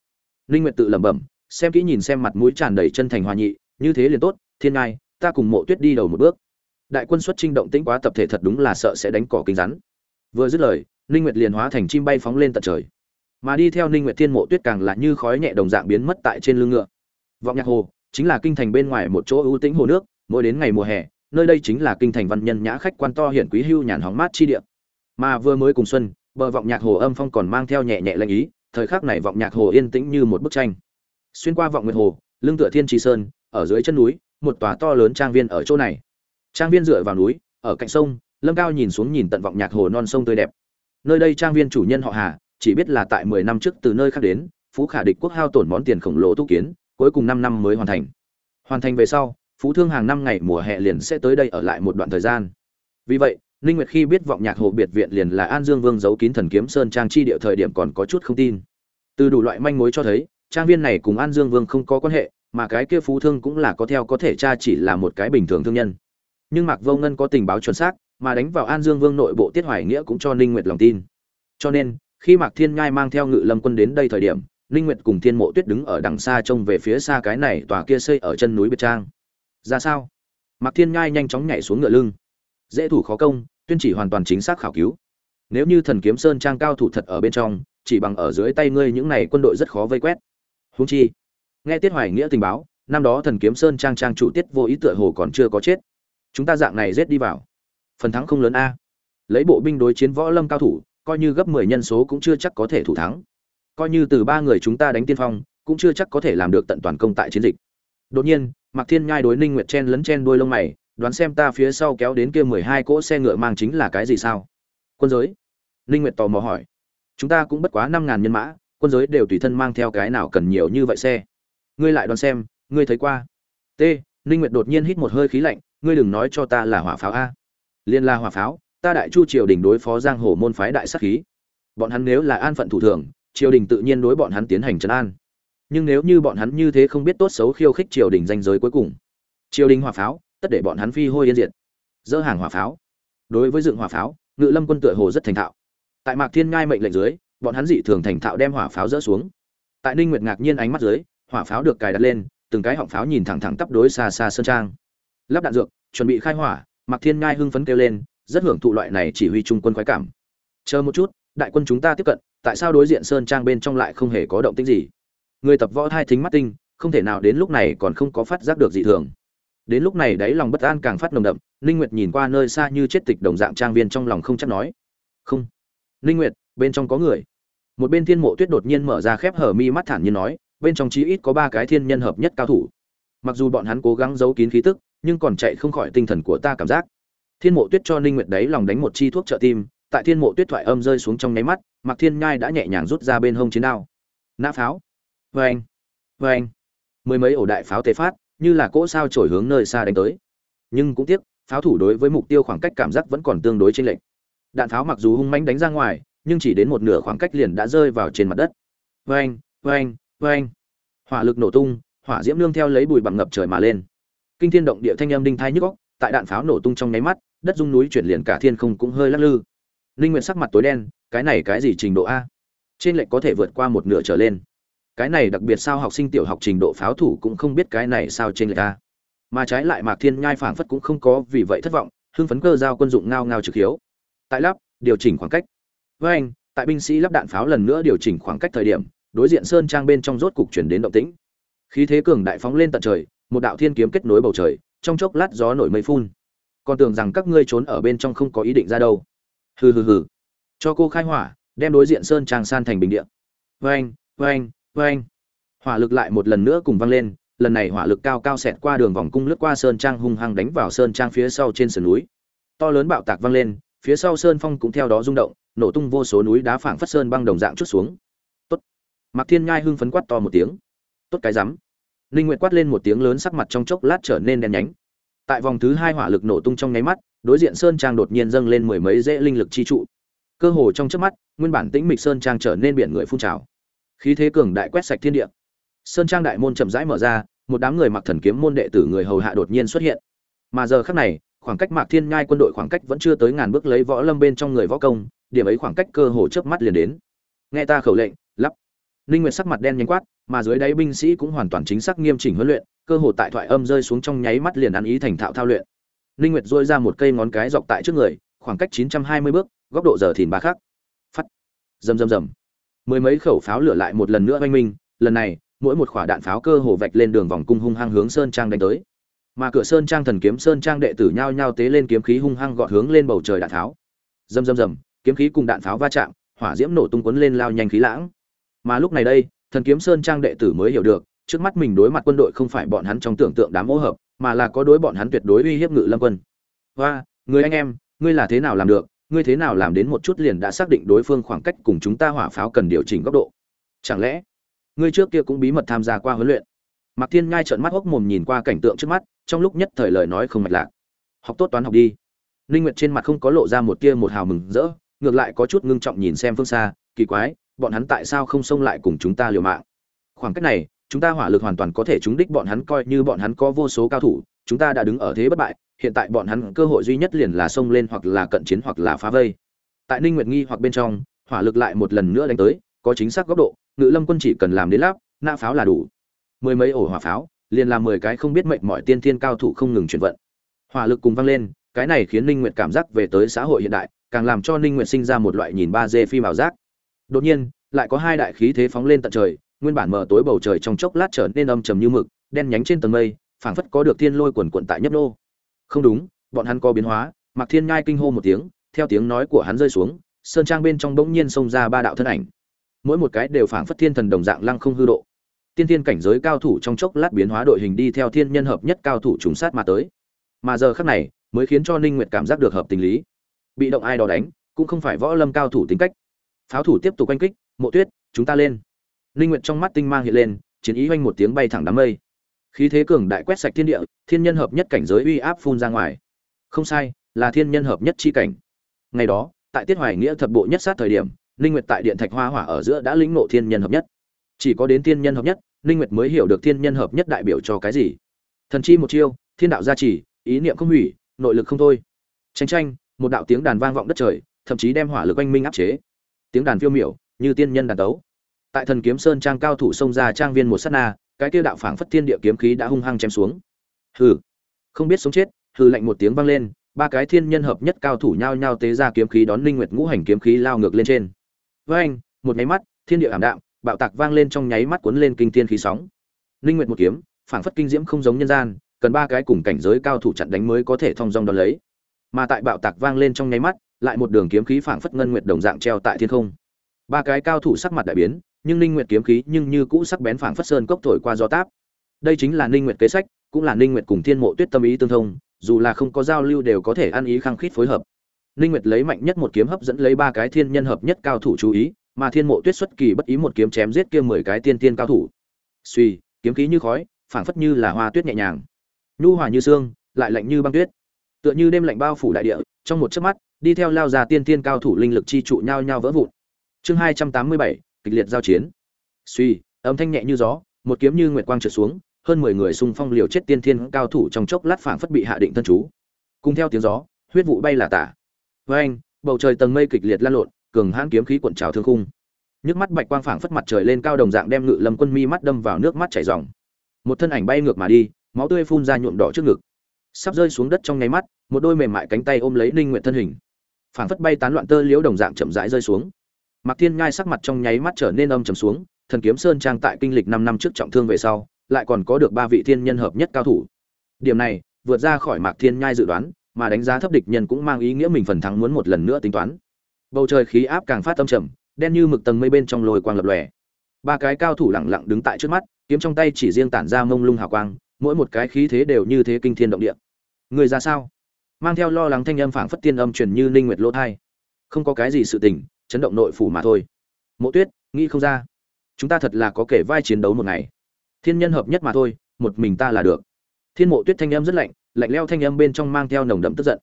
Linh nguyệt tự lẩm bẩm, xem kỹ nhìn xem mặt mũi tràn đầy chân thành hòa nhị, như thế liền tốt, thiên ngai, ta cùng mộ tuyết đi đầu một bước. Đại quân xuất trinh động tĩnh quá tập thể thật đúng là sợ sẽ đánh cỏ kính rắn. Vừa dứt lời linh nguyệt liền hóa thành chim bay phóng lên tận trời mà đi theo ninh nguyệt thiên mộ tuyết càng là như khói nhẹ đồng dạng biến mất tại trên lưng ngựa. Vọng nhạc hồ chính là kinh thành bên ngoài một chỗ ưu tĩnh hồ nước, mỗi đến ngày mùa hè, nơi đây chính là kinh thành văn nhân nhã khách quan to hiển quý hưu nhàn hóng mát chi địa. Mà vừa mới cùng xuân, bờ vọng nhạc hồ âm phong còn mang theo nhẹ nhẹ lệnh ý, thời khắc này vọng nhạc hồ yên tĩnh như một bức tranh. Xuyên qua vọng nguyệt hồ, lưng tựa thiên trì sơn, ở dưới chân núi, một tòa to lớn trang viên ở chỗ này. Trang viên dựa vào núi, ở cạnh sông, lâm cao nhìn xuống nhìn tận vọng nhạc hồ non sông tươi đẹp. Nơi đây trang viên chủ nhân họ hà chỉ biết là tại mười năm trước từ nơi khác đến phú khả địch quốc hao tổn món tiền khổng lồ tu kiến cuối cùng năm năm mới hoàn thành hoàn thành về sau phú thương hàng năm ngày mùa hè liền sẽ tới đây ở lại một đoạn thời gian vì vậy Ninh Nguyệt khi biết vọng nhạc hồ biệt viện liền là An Dương Vương giấu kín thần kiếm sơn trang chi địa thời điểm còn có chút không tin. Từ đủ loại manh mối cho thấy, trang viên này cùng An Dương Vương không có quan hệ, mà cái kia phú thương cũng là có theo có thể cha chỉ là một cái bình thường thương nhân. Nhưng Mạc Vô Ngân có tình báo chuẩn xác, mà đánh vào An Dương Vương nội bộ Tiết Hoài Nghĩa cũng cho Ninh Nguyệt lòng tin. Cho nên, khi Mạc Thiên Nhai mang theo Ngự Lâm quân đến đây thời điểm, Ninh Nguyệt cùng Thiên Mộ Tuyết đứng ở đằng xa trông về phía xa cái này tòa kia xây ở chân núi biệt trang. Ra sao? Mạc Thiên Nhai nhanh chóng nhảy xuống ngựa lưng. Dễ thủ khó công, tuyên chỉ hoàn toàn chính xác khảo cứu nếu như thần kiếm sơn trang cao thủ thật ở bên trong chỉ bằng ở dưới tay ngươi những này quân đội rất khó vây quét húng chi nghe tiết hoài nghĩa tình báo năm đó thần kiếm sơn trang trang chủ tiết vô ý tựa hồ còn chưa có chết chúng ta dạng này giết đi vào phần thắng không lớn a lấy bộ binh đối chiến võ lâm cao thủ coi như gấp mười nhân số cũng chưa chắc có thể thủ thắng coi như từ ba người chúng ta đánh tiên phong cũng chưa chắc có thể làm được tận toàn công tại chiến dịch đột nhiên Mạc Thiên Nhai đối Ninh Nguyệt chen lấn chen đuôi lông mày, đoán xem ta phía sau kéo đến kia 12 cỗ xe ngựa mang chính là cái gì sao? Quân giới. Ninh Nguyệt tò mò hỏi. Chúng ta cũng bất quá 5000 nhân mã, quân giới đều tùy thân mang theo cái nào cần nhiều như vậy xe. Ngươi lại đoán xem, ngươi thấy qua? T. Ninh Nguyệt đột nhiên hít một hơi khí lạnh, ngươi đừng nói cho ta là hỏa pháo a. Liên la hỏa pháo, ta đại chu triều đình đối phó giang hồ môn phái đại sát khí. Bọn hắn nếu là an phận thủ thường, triều đình tự nhiên đối bọn hắn tiến hành trấn an. Nhưng nếu như bọn hắn như thế không biết tốt xấu khiêu khích triều đình danh giới cuối cùng triều đình hỏa pháo tất để bọn hắn phi hôi yên diệt. Dỡ hàng hỏa pháo. Đối với dựng hỏa pháo ngự lâm quân tựa hồ rất thành thạo. Tại mạc thiên ngai mệnh lệnh dưới bọn hắn dị thường thành thạo đem hỏa pháo dỡ xuống. Tại ninh nguyệt ngạc nhiên ánh mắt dưới hỏa pháo được cài đặt lên từng cái họng pháo nhìn thẳng thẳng tắp đối xa xa sơn trang. Lắp đạn dược chuẩn bị khai hỏa mạc thiên ngai hưng phấn kêu lên rất hưởng thụ loại này chỉ huy trung quân khoái cảm. Chờ một chút, đại quân chúng ta tiếp cận, tại sao đối diện sơn trang bên trong lại không hề có động tĩnh gì? Người tập võ thai thính mắt tinh, không thể nào đến lúc này còn không có phát giác được dị thường. Đến lúc này đáy lòng bất an càng phát nồng đậm, ninh nguyệt nhìn qua nơi xa như chết tịch đồng dạng trang viên trong lòng không chắc nói. Không. Ninh nguyệt, bên trong có người. Một bên thiên mộ tuyết đột nhiên mở ra khép hở mi mắt thản nhiên nói, bên trong chí ít có ba cái thiên nhân hợp nhất cao thủ. Mặc dù bọn hắn cố gắng giấu kín khí tức, nhưng còn chạy không khỏi tinh thần của ta cảm giác thiên mộ tuyết cho ninh nguyệt đấy lòng đánh một chi thuốc trợ tim, tại thiên mộ tuyết thoại âm rơi xuống trong nháy mắt mặc thiên nhai đã nhẹ nhàng rút ra bên hông chiến đao. Nã pháo. Vê anh mười mấy ổ đại pháo tê phát, như là cỗ sao trổi hướng nơi xa đánh tới. Nhưng cũng tiếc, pháo thủ đối với mục tiêu khoảng cách cảm giác vẫn còn tương đối chênh lệch. Đạn pháo mặc dù hung mãnh đánh ra ngoài, nhưng chỉ đến một nửa khoảng cách liền đã rơi vào trên mặt đất. Vê anh vê hỏa lực nổ tung, hỏa diễm nương theo lấy bụi bằng ngập trời mà lên. Kinh thiên động địa thanh âm đinh thai nhức óc tại đạn pháo nổ tung trong nháy mắt, đất rung núi chuyển liền cả thiên không cũng hơi lắc lư. Linh nguyệt sắc mặt tối đen, cái này cái gì trình độ a? Trên lệnh có thể vượt qua một nửa trở lên. Cái này đặc biệt sao học sinh tiểu học trình độ pháo thủ cũng không biết cái này sao trên lệch a. Mà trái lại mạc thiên nhai phảng phất cũng không có vì vậy thất vọng, hưng phấn cơ giao quân dụng ngao ngao trực hiếu. Tại lắp, điều chỉnh khoảng cách. Với anh, tại binh sĩ lắp đạn pháo lần nữa điều chỉnh khoảng cách thời điểm, đối diện sơn trang bên trong rốt cục chuyển đến động tĩnh. Khí thế cường đại phóng lên tận trời, một đạo thiên kiếm kết nối bầu trời trong chốc lát gió nổi mây phun. Còn tưởng rằng các ngươi trốn ở bên trong không có ý định ra đâu. Hừ hừ hừ. Cho cô khai hỏa, đem đối diện sơn trang san thành bình địa. Vang vang vang hỏa lực lại một lần nữa cùng vang lên, lần này hỏa lực cao cao xẹt qua đường vòng cung lướt qua sơn trang hung hăng đánh vào sơn trang phía sau trên sườn núi. To lớn bạo tạc vang lên, phía sau sơn phong cũng theo đó rung động, nổ tung vô số núi đá phảng phất sơn băng đồng dạng chút xuống. Tốt. Mặc thiên nhai hưng phấn quát to một tiếng. Tốt cái rắm linh Nguyệt quát lên một tiếng lớn sắc mặt trong chốc lát trở nên đen nhánh. Tại vòng thứ hai hỏa lực nổ tung trong nháy mắt, đối diện sơn trang đột nhiên dâng lên mười mấy dễ linh lực chi trụ. Cơ hồ trong chớp mắt, nguyên bản tĩnh mịch sơn trang trở nên biển người phun trào. Khí thế cường đại quét sạch thiên địa. Sơn trang đại môn chậm rãi mở ra, một đám người mặc thần kiếm môn đệ tử người hầu hạ đột nhiên xuất hiện. Mà giờ khắc này, khoảng cách mạc thiên nhai quân đội khoảng cách vẫn chưa tới ngàn bước lấy võ lâm bên trong người võ công, điểm ấy khoảng cách cơ hồ chớp mắt liền đến. Nghe ta khẩu lệnh, lắp. Linh nguyệt sắc mặt đen nhánh quát mà dưới đáy binh sĩ cũng hoàn toàn chính xác nghiêm chỉnh huấn luyện, cơ hồ tại thoại âm rơi xuống trong nháy mắt liền ăn ý thành thạo thao luyện. Linh nguyệt dôi ra một cây ngón cái dọc tại trước người, khoảng cách 920 bước, góc độ giờ thìn ba khắc. Phát rầm rầm rầm. Mười mấy khẩu pháo lửa lại một lần nữa oanh minh, lần này, mỗi một quả đạn pháo cơ hồ vạch lên đường vòng cung hung hăng hướng sơn trang đánh tới. Mà cửa sơn trang thần kiếm sơn trang đệ tử nhao nhao tế lên kiếm khí hung hăng gọt hướng lên bầu trời đạn pháo. Rầm rầm rầm, kiếm khí cùng đạn pháo va chạm, hỏa diễm nổ tung cuốn lên lao nhanh khí lãng. Mà lúc này đây thần kiếm sơn trang đệ tử mới hiểu được, trước mắt mình đối mặt quân đội không phải bọn hắn trong tưởng tượng đám ô hợp, mà là có đối bọn hắn tuyệt đối uy hiếp ngự lâm quân. Và người anh em, ngươi là thế nào làm được? Ngươi thế nào làm đến một chút liền đã xác định đối phương khoảng cách cùng chúng ta hỏa pháo cần điều chỉnh góc độ? Chẳng lẽ, ngươi trước kia cũng bí mật tham gia qua huấn luyện? Mạc thiên ngai trợn mắt hốc mồm nhìn qua cảnh tượng trước mắt, trong lúc nhất thời lời nói không mạch lạc. Học tốt toán học đi. Ninh nguyệt trên mặt không có lộ ra một tia một hào mừng rỡ, ngược lại có chút ngưng trọng nhìn xem phương xa, kỳ quái bọn hắn tại sao không xông lại cùng chúng ta liều mạng? Khoảng cách này, chúng ta hỏa lực hoàn toàn có thể trúng đích bọn hắn coi như bọn hắn có vô số cao thủ, chúng ta đã đứng ở thế bất bại, hiện tại bọn hắn cơ hội duy nhất liền là xông lên hoặc là cận chiến hoặc là phá vây. Tại ninh nguyệt nghi hoặc bên trong, hỏa lực lại một lần nữa đánh tới, có chính xác góc độ, ngự lâm quân chỉ cần làm đến lắp nã pháo là đủ. Mười mấy ổ hỏa pháo, liền làm mười cái không biết mệnh mọi tiên thiên cao thủ không ngừng chuyển vận. Hỏa lực cùng vang lên, cái này khiến ninh nguyệt cảm giác về tới xã hội hiện đại, càng làm cho ninh nguyệt sinh ra một loại nhìn ba d phim ảo giác đột nhiên, lại có hai đại khí thế phóng lên tận trời, nguyên bản mờ tối bầu trời trong chốc lát trở nên âm trầm như mực, đen nhánh trên tầng mây, phảng phất có được thiên lôi quần quận tại nhấp nô. Không đúng, bọn hắn có biến hóa mặc thiên nhai kinh hô một tiếng, theo tiếng nói của hắn rơi xuống, sơn trang bên trong bỗng nhiên xông ra ba đạo thân ảnh. Mỗi một cái đều phảng phất thiên thần đồng dạng lăng không hư độ. Tiên thiên cảnh giới cao thủ trong chốc lát biến hóa đội hình đi theo thiên nhân hợp nhất cao thủ trùng sát mà tới. Mà giờ khắc này, mới khiến cho ninh nguyệt cảm giác được hợp tình lý. Bị động ai đó đánh, cũng không phải võ lâm cao thủ tính cách pháo thủ tiếp tục oanh kích, mộ tuyết, chúng ta lên. Linh nguyệt trong mắt tinh mang hiện lên, chiến ý oanh một tiếng bay thẳng đám mây. Khí thế cường đại quét sạch thiên địa, thiên nhân hợp nhất cảnh giới uy áp phun ra ngoài. Không sai, là thiên nhân hợp nhất chi cảnh. Ngày đó, tại tiết hoài nghĩa thập bộ nhất sát thời điểm, Linh nguyệt tại điện thạch hoa hỏa ở giữa đã lĩnh ngộ thiên nhân hợp nhất. Chỉ có đến thiên nhân hợp nhất, Linh nguyệt mới hiểu được thiên nhân hợp nhất đại biểu cho cái gì. Thần chi một chiêu, thiên đạo gia trì, ý niệm không hủy, nội lực không thôi. Tranh tranh một đạo tiếng đàn vang vọng đất trời, thậm chí đem hỏa lực oanh minh áp chế tiếng đàn phiêu miểu, như tiên nhân đàn tấu. Tại thần kiếm sơn trang cao thủ xông ra trang viên một sát na, cái kia đạo phảng phất thiên địa kiếm khí đã hung hăng chém xuống. Hừ. Không biết sống chết, hừ lạnh một tiếng vang lên, ba cái thiên nhân hợp nhất cao thủ nhao nhao tế ra kiếm khí đón linh nguyệt ngũ hành kiếm khí lao ngược lên trên. Với anh, một nháy mắt, thiên địa ảm đạm, bạo tạc vang lên trong nháy mắt cuốn lên kinh thiên khí sóng. Linh nguyệt một kiếm, phảng phất kinh diễm không giống nhân gian, cần ba cái cùng cảnh giới cao thủ chặn đánh mới có thể thông dong đón lấy. Mà tại bạo tạc vang lên trong nháy mắt lại một đường kiếm khí phảng phất ngân nguyệt đồng dạng treo tại thiên không. Ba cái cao thủ sắc mặt đại biến, nhưng ninh nguyệt kiếm khí nhưng như cũ sắc bén phảng phất sơn cốc thổi qua gió táp. Đây chính là ninh nguyệt kế sách, cũng là ninh nguyệt cùng thiên mộ tuyết tâm ý tương thông, dù là không có giao lưu đều có thể ăn ý khăng khít phối hợp. Ninh nguyệt lấy mạnh nhất một kiếm hấp dẫn lấy ba cái thiên nhân hợp nhất cao thủ chú ý, mà thiên mộ tuyết xuất kỳ bất ý một kiếm chém giết kia mười cái tiên tiên cao thủ. Suy kiếm khí như khói, phảng phất như là hoa tuyết nhẹ nhàng. Nhu hòa như sương, lại lạnh như băng tuyết. Tựa như đêm lạnh bao phủ đại địa, trong một chớp mắt đi theo lao ra tiên tiên cao thủ linh lực chi trụ nhau nhau vỡ vụn. Chương hai trăm tám mươi bảy, kịch liệt giao chiến. Suy, âm thanh nhẹ như gió, một kiếm như nguyệt quang trượt xuống, hơn mười người xung phong liều chết tiên thiên cao thủ trong chốc lát phảng phất bị hạ định thân chú. Cùng theo tiếng gió, huyết vụ bay là tả. Với anh, bầu trời tầng mây kịch liệt lan lộn, cường hãn kiếm khí cuộn trào thương khung. Nước mắt bạch quang phảng phất mặt trời lên cao đồng dạng đem ngự lâm quân mi mắt đâm vào nước mắt chảy ròng. Một thân ảnh bay ngược mà đi, máu tươi phun ra nhuộm đỏ trước ngực. Sắp rơi xuống đất trong nháy mắt, một đôi mềm mại cánh tay ôm lấy ninh nguyện thân hình phảng phất bay tán loạn tơ liễu đồng dạng chậm rãi rơi xuống Mạc Thiên Nhai sắc mặt trong nháy mắt trở nên âm trầm xuống, Thần Kiếm Sơn trang tại kinh lịch 5 năm trước trọng thương về sau, lại còn có được ba vị thiên nhân hợp nhất cao thủ. Điểm này, vượt ra khỏi Mạc Thiên Nhai dự đoán, mà đánh giá thấp địch nhân cũng mang ý nghĩa mình phần thắng muốn một lần nữa tính toán. Bầu trời khí áp càng phát âm trầm, đen như mực tầng mây bên trong lồi quang lập lòe. Ba cái cao thủ lặng lặng đứng tại trước mắt, kiếm trong tay chỉ riêng tản ra mông lung hào quang, mỗi một cái khí thế đều như thế kinh thiên động địa. Người ra sao? Mang theo lo lắng thanh âm phảng phất tiên âm truyền như linh nguyệt lỗ thai. Không có cái gì sự tình, chấn động nội phủ mà thôi. Mộ tuyết nghĩ không ra. Chúng ta thật là có kể vai chiến đấu một ngày. Thiên nhân hợp nhất mà thôi một mình ta là được. Thiên mộ tuyết thanh âm rất lạnh lạnh leo thanh âm bên trong mang theo nồng đậm tức giận.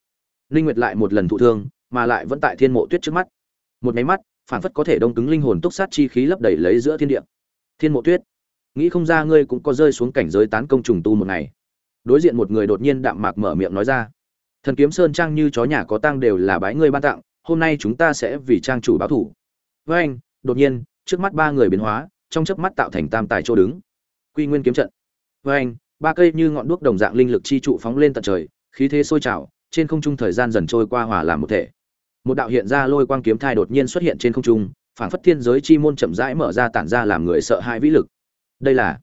Linh nguyệt lại một lần thụ thương mà lại vẫn tại thiên mộ tuyết trước mắt. Một máy mắt phản phất có thể đông cứng linh hồn túc sát chi khí lấp đầy lấy giữa thiên địa. Thiên mộ tuyết nghĩ không ra ngươi cũng có rơi xuống cảnh giới tán công trùng tu một ngày. Đối diện một người đột nhiên đạm mạc mở miệng nói ra thần kiếm sơn trang như chó nhà có tang đều là bái ngươi ban tặng, hôm nay chúng ta sẽ vì trang chủ báo thủ. Với anh, đột nhiên, trước mắt ba người biến hóa, trong chớp mắt tạo thành tam tài chỗ đứng. Quy nguyên kiếm trận. Với anh, ba cây như ngọn đuốc đồng dạng linh lực chi trụ phóng lên tận trời, khí thế sôi trào, trên không trung thời gian dần trôi qua hòa làm một thể. Một đạo hiện ra lôi quang kiếm thai đột nhiên xuất hiện trên không trung, phảng phất thiên giới chi môn chậm rãi mở ra tản ra làm người sợ hãi vĩ lực. Đây là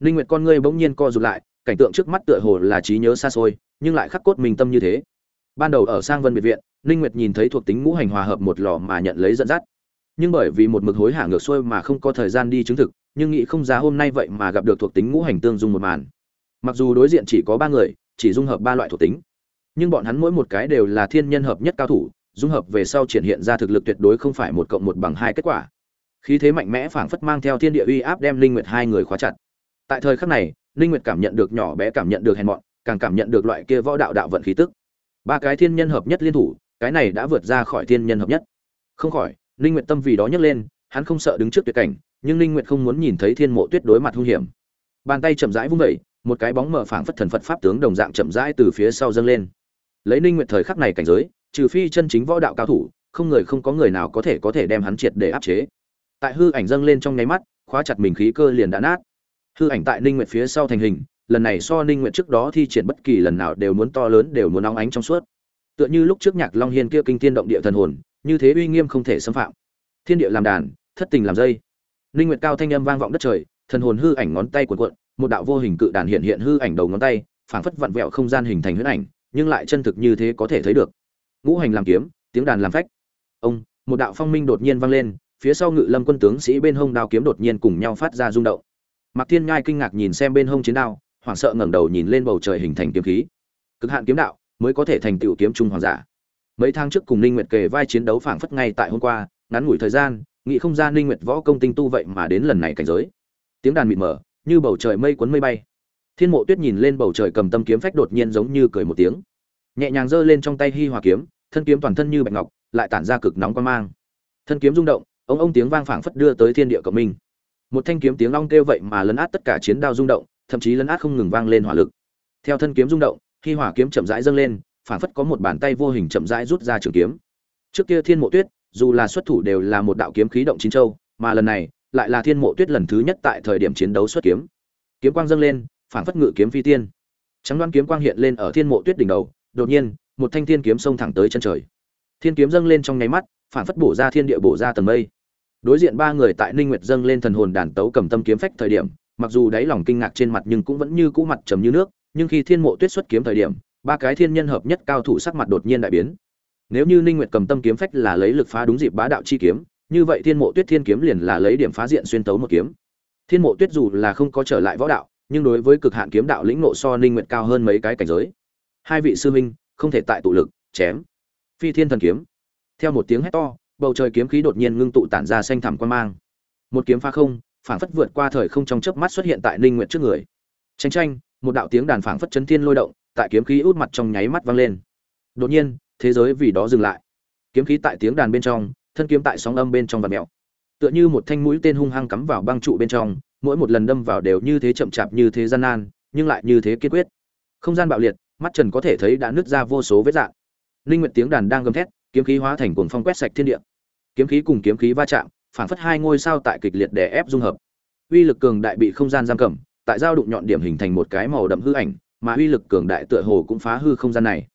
linh nguyệt con ngươi bỗng nhiên co rụt lại, cảnh tượng trước mắt tựa hồ là trí nhớ xa xôi nhưng lại khắc cốt mình tâm như thế. Ban đầu ở sang vân biệt viện, ninh nguyệt nhìn thấy thuộc tính ngũ hành hòa hợp một lò mà nhận lấy dẫn dắt. Nhưng bởi vì một mực hối hả ngược xuôi mà không có thời gian đi chứng thực, nhưng nghĩ không giá hôm nay vậy mà gặp được thuộc tính ngũ hành tương dung một màn. Mặc dù đối diện chỉ có ba người, chỉ dung hợp ba loại thuộc tính, nhưng bọn hắn mỗi một cái đều là thiên nhân hợp nhất cao thủ, dung hợp về sau triển hiện ra thực lực tuyệt đối không phải một cộng một bằng hai kết quả. Khí thế mạnh mẽ phảng phất mang theo thiên địa uy áp đem linh nguyệt hai người khóa chặt. Tại thời khắc này linh nguyệt cảm nhận được nhỏ bé cảm nhận được hèn mọn càng cảm nhận được loại kia võ đạo đạo vận khí tức. Ba cái thiên nhân hợp nhất liên thủ, cái này đã vượt ra khỏi thiên nhân hợp nhất. Không khỏi, ninh nguyệt tâm vì đó nhấc lên, hắn không sợ đứng trước tuyệt cảnh, nhưng ninh nguyệt không muốn nhìn thấy thiên mộ tuyết đối mặt hung hiểm. Bàn tay chậm rãi vung vẩy một cái bóng mờ phảng phất thần phật pháp tướng đồng dạng chậm rãi từ phía sau dâng lên. Lấy ninh nguyệt thời khắc này cảnh giới, trừ phi chân chính võ đạo cao thủ, không người không có người nào có thể có thể đem hắn triệt để áp chế. Tại hư ảnh dâng lên trong nháy mắt, khóa chặt mình khí cơ liền đã nát. Hư ảnh tại ninh nguyệt phía sau thành hình lần này so ninh nguyện trước đó thi triển bất kỳ lần nào đều muốn to lớn đều muốn nóng ánh trong suốt. Tựa như lúc trước nhạc long hiên kia kinh tiên động địa thần hồn như thế uy nghiêm không thể xâm phạm. Thiên địa làm đàn thất tình làm dây. Linh nguyệt cao thanh âm vang vọng đất trời thần hồn hư ảnh ngón tay cuộn cuộn một đạo vô hình cự đàn hiện hiện hư ảnh đầu ngón tay phảng phất vặn vẹo không gian hình thành huyễn ảnh nhưng lại chân thực như thế có thể thấy được. Ngũ hành làm kiếm tiếng đàn làm phách. Ông một đạo phong minh đột nhiên vang lên phía sau ngự lâm quân tướng sĩ bên hông đao kiếm đột nhiên cùng nhau phát ra rung động. Mạc Thiên ngai kinh ngạc nhìn xem bên hông chiến đao, hoảng sợ ngẩng đầu nhìn lên bầu trời hình thành kiếm khí. Cực hạn kiếm đạo mới có thể thành tựu kiếm trung hoàng giả. Mấy tháng trước cùng Ninh Nguyệt kề vai chiến đấu phảng phất ngay tại hôm qua, ngắn ngủi thời gian, nghĩ không ra Ninh Nguyệt võ công tinh tu vậy mà đến lần này cảnh giới. Tiếng đàn mịt mờ, như bầu trời mây cuốn mây bay. Thiên Mộ Tuyết nhìn lên bầu trời cầm tâm kiếm phách đột nhiên giống như cười một tiếng. Nhẹ nhàng giơ lên trong tay hi hòa kiếm, thân kiếm toàn thân như bạch ngọc, lại tản ra cực nóng quan mang. Thân kiếm rung động, ông ông tiếng vang phảng phất đưa tới thiên địa cộng minh một thanh kiếm tiếng long kêu vậy mà lấn át tất cả chiến đao rung động thậm chí lấn át không ngừng vang lên hỏa lực. Theo thân kiếm rung động, khi hỏa kiếm chậm rãi dâng lên, phảng phất có một bàn tay vô hình chậm rãi rút ra trường kiếm. Trước kia thiên mộ tuyết, dù là xuất thủ đều là một đạo kiếm khí động chín châu, mà lần này lại là thiên mộ tuyết lần thứ nhất tại thời điểm chiến đấu xuất kiếm. Kiếm quang dâng lên, phảng phất ngự kiếm phi tiên. Trắng đoan kiếm quang hiện lên ở thiên mộ tuyết đỉnh đầu, đột nhiên, một thanh thiên kiếm xông thẳng tới chân trời. Thiên kiếm dâng lên trong nháy mắt, phảng phất bổ ra thiên địa bổ ra tầng mây. Đối diện ba người tại ninh nguyệt dâng lên thần hồn đàn tấu cầm tâm kiếm phách thời điểm mặc dù đáy lòng kinh ngạc trên mặt nhưng cũng vẫn như cũ mặt trầm như nước, nhưng khi thiên mộ tuyết xuất kiếm thời điểm, ba cái thiên nhân hợp nhất cao thủ sắc mặt đột nhiên đại biến. Nếu như ninh nguyệt cầm tâm kiếm phách là lấy lực phá đúng dịp bá đạo chi kiếm, như vậy thiên mộ tuyết thiên kiếm liền là lấy điểm phá diện xuyên tấu một kiếm. Thiên mộ tuyết dù là không có trở lại võ đạo, nhưng đối với cực hạn kiếm đạo lĩnh ngộ so ninh nguyệt cao hơn mấy cái cảnh giới. Hai vị sư huynh, không thể tại tụ lực, chém. Phi thiên thần kiếm. Theo một tiếng hét to, bầu trời kiếm khí đột nhiên ngưng tụ tản ra xanh thẳm quan mang. Một kiếm phá không phảng phất vượt qua thời không trong chớp mắt xuất hiện tại ninh nguyệt trước người. Tranh tranh một đạo tiếng đàn phảng phất chấn thiên lôi động, tại kiếm khí út mặt trong nháy mắt vang lên. Đột nhiên, thế giới vì đó dừng lại. Kiếm khí tại tiếng đàn bên trong, thân kiếm tại sóng âm bên trong và mèo. Tựa như một thanh mũi tên hung hăng cắm vào băng trụ bên trong, mỗi một lần đâm vào đều như thế chậm chạp như thế gian nan, nhưng lại như thế kiên quyết. Không gian bạo liệt, mắt trần có thể thấy đã nứt ra vô số vết rạn. linh nguyệt tiếng đàn đang gầm thét, kiếm khí hóa thành cuồng phong quét sạch thiên địa. Kiếm khí cùng kiếm khí va chạm phản phất hai ngôi sao tại kịch liệt đè ép dung hợp. Uy lực cường đại bị không gian giam cầm, tại giao đụng nhọn điểm hình thành một cái màu đậm hư ảnh, mà uy lực cường đại tựa hồ cũng phá hư không gian này.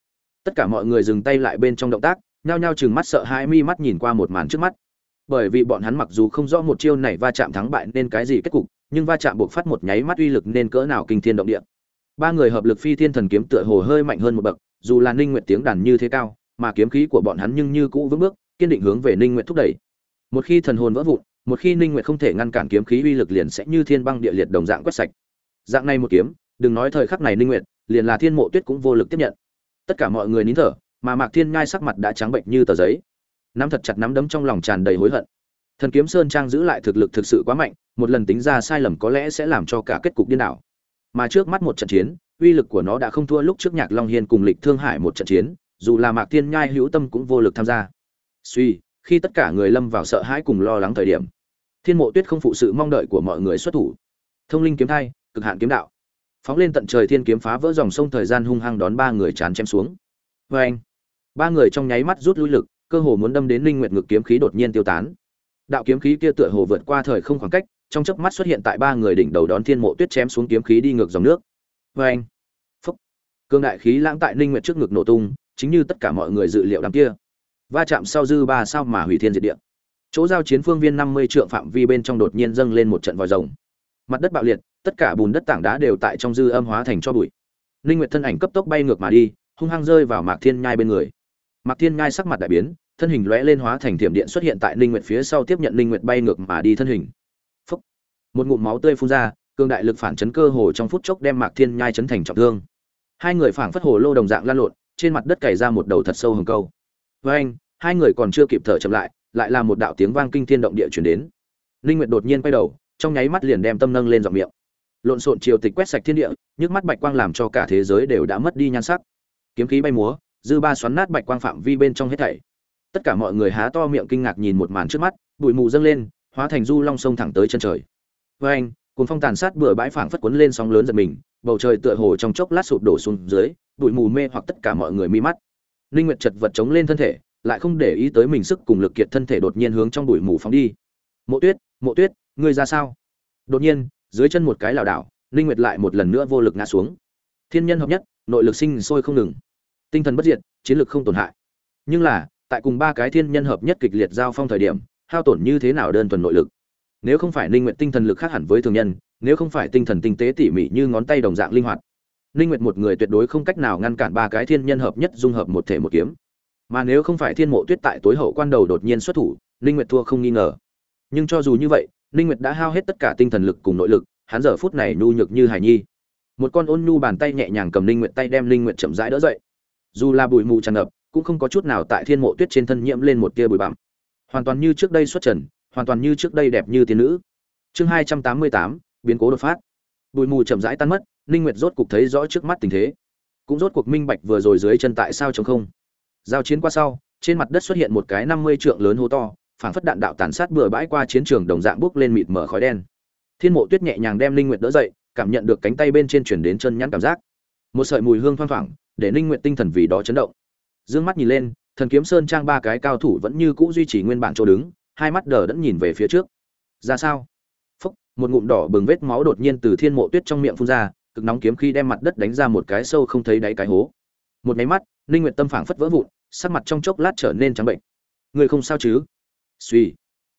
Tất cả mọi người dừng tay lại bên trong động tác, nhao nhao chừng mắt sợ hãi mi mắt nhìn qua một màn trước mắt. Bởi vì bọn hắn mặc dù không rõ một chiêu này va chạm thắng bại nên cái gì kết cục, nhưng va chạm buộc phát một nháy mắt uy lực nên cỡ nào kinh thiên động địa. Ba người hợp lực phi thiên thần kiếm tựa hồ hơi mạnh hơn một bậc, dù là ninh nguyệt tiếng đàn như thế cao, mà kiếm khí của bọn hắn nhưng như cũ vững bước, kiên định hướng về ninh nguyệt thúc đẩy một khi thần hồn vỡ vụn, một khi ninh nguyệt không thể ngăn cản kiếm khí uy lực liền sẽ như thiên băng địa liệt đồng dạng quét sạch. Dạng này một kiếm, đừng nói thời khắc này ninh nguyệt, liền là thiên mộ tuyết cũng vô lực tiếp nhận. Tất cả mọi người nín thở, mà mạc thiên ngai sắc mặt đã trắng bệnh như tờ giấy. Nắm thật chặt nắm đấm trong lòng tràn đầy hối hận. Thần kiếm sơn trang giữ lại thực lực thực sự quá mạnh, một lần tính ra sai lầm có lẽ sẽ làm cho cả kết cục điên đảo. Mà trước mắt một trận chiến, uy lực của nó đã không thua lúc trước nhạc long hiên cùng lịch thương hải một trận chiến, dù là mạc thiên nhai hữu tâm cũng vô lực tham gia. Suy khi tất cả người lâm vào sợ hãi cùng lo lắng thời điểm. Thiên mộ tuyết không phụ sự mong đợi của mọi người xuất thủ. Thông linh kiếm thai, cực hạn kiếm đạo. Phóng lên tận trời thiên kiếm phá vỡ dòng sông thời gian hung hăng đón ba người chán chém xuống. Vê anh ba người trong nháy mắt rút lui lực, cơ hồ muốn đâm đến linh nguyệt ngực kiếm khí đột nhiên tiêu tán. Đạo kiếm khí kia tựa hồ vượt qua thời không khoảng cách, trong chớp mắt xuất hiện tại ba người đỉnh đầu đón thiên mộ tuyết chém xuống kiếm khí đi ngược dòng nước. Vê anh phúc. Cương đại khí lãng tại linh nguyệt trước ngực nổ tung, chính như tất cả mọi người dự liệu đám kia va chạm sau dư ba sao mà hủy thiên diệt địa. Chỗ giao chiến phương viên năm mươi trượng phạm vi bên trong đột nhiên dâng lên một trận vòi rồng. Mặt đất bạo liệt, tất cả bùn đất tảng đá đều tại trong dư âm hóa thành cho bụi. Linh nguyệt thân ảnh cấp tốc bay ngược mà đi, hung hăng rơi vào mạc thiên nhai bên người. Mạc thiên nhai sắc mặt đại biến, thân hình lóe lên hóa thành thiểm điện xuất hiện tại linh nguyệt phía sau tiếp nhận linh nguyệt bay ngược mà đi thân hình. Phúc. một ngụm máu tươi phun ra, cường đại lực phản chấn cơ hồ trong phút chốc đem mạc thiên nhai chấn thành trọng thương. Hai người phảng phất hồ lô đồng dạng lan lộn, trên mặt đất cày ra một đầu thật sâu hừng câu. Với anh hai người còn chưa kịp thở chậm lại lại là một đạo tiếng vang kinh thiên động địa chuyển đến. Linh nguyệt đột nhiên quay đầu, trong nháy mắt liền đem tâm nâng lên giọng miệng. Lộn xộn triều tịch quét sạch thiên địa, nhức mắt bạch quang làm cho cả thế giới đều đã mất đi nhan sắc. Kiếm khí bay múa, dư ba xoắn nát bạch quang phạm vi bên trong hết thảy. Tất cả mọi người há to miệng kinh ngạc nhìn một màn trước mắt, bụi mù dâng lên, hóa thành du long sông thẳng tới chân trời. Với anh, cuồng phong tàn sát bừa bãi phảng phất cuốn lên sóng lớn giật mình, bầu trời tựa hồ trong chốc lát sụp đổ xuống dưới, bụi mù mê hoặc tất cả mọi người mi mắt. Linh nguyệt chật vật chống lên thân thể lại không để ý tới mình sức cùng lực kiệt thân thể đột nhiên hướng trong bụi mù phóng đi. Mộ tuyết mộ tuyết, ngươi ra sao? Đột nhiên, dưới chân một cái lảo đảo linh nguyệt lại một lần nữa vô lực ngã xuống. Thiên nhân hợp nhất, nội lực sinh sôi không ngừng. Tinh thần bất diệt, chiến lực không tổn hại. Nhưng là, tại cùng ba cái thiên nhân hợp nhất kịch liệt giao phong thời điểm, hao tổn như thế nào đơn thuần nội lực? Nếu không phải linh nguyệt tinh thần lực khác hẳn với thường nhân, nếu không phải tinh thần tinh tế tỉ mỉ như ngón tay đồng dạng linh hoạt linh nguyệt một người tuyệt đối không cách nào ngăn cản ba cái thiên nhân hợp nhất dung hợp một thể một kiếm mà nếu không phải thiên mộ tuyết tại tối hậu quan đầu đột nhiên xuất thủ linh nguyệt thua không nghi ngờ. Nhưng cho dù như vậy linh nguyệt đã hao hết tất cả tinh thần lực cùng nội lực, hắn giờ phút này nhu nhược như hải nhi. Một con ôn nhu bàn tay nhẹ nhàng cầm linh Nguyệt tay đem linh Nguyệt chậm rãi đỡ dậy. Dù là bụi mù tràn ngập, cũng không có chút nào tại thiên mộ tuyết trên thân nhiễm lên một tia bụi bặm. Hoàn toàn như trước đây xuất trần, hoàn toàn như trước đây đẹp như tiên nữ. Chương hai trăm tám mươi tám, biến cố đột phát. Bụi mù chậm rãi tan mất, ninh nguyệt rốt cục thấy rõ trước mắt tình thế. Cũng rốt cuộc minh bạch vừa rồi dưới chân tại sao chống không giao chiến qua sau, trên mặt đất xuất hiện một cái năm mươi trượng lớn hố to, phảng phất đạn đạo tàn sát bừa bãi qua chiến trường đồng dạng bốc lên mịt mở khói đen. Thiên mộ tuyết nhẹ nhàng đem Linh nguyệt đỡ dậy, cảm nhận được cánh tay bên trên chuyển đến chân nhăn cảm giác. Một sợi mùi hương thoang thoảng, để Linh nguyệt tinh thần vì đó chấn động. Dương mắt nhìn lên, thần kiếm sơn trang ba cái cao thủ vẫn như cũ duy trì nguyên bản chỗ đứng, hai mắt đờ đẫn nhìn về phía trước. Ra sao? Phúc, một ngụm đỏ bừng vết máu đột nhiên từ thiên mộ tuyết trong miệng phun ra, cực nóng kiếm khi đem mặt đất đánh ra một cái sâu không thấy đáy cái hố một máy mắt, ninh nguyệt tâm phảng phất vỡ vụn, sắc mặt trong chốc lát trở nên trắng bệnh. Người không sao chứ? Suy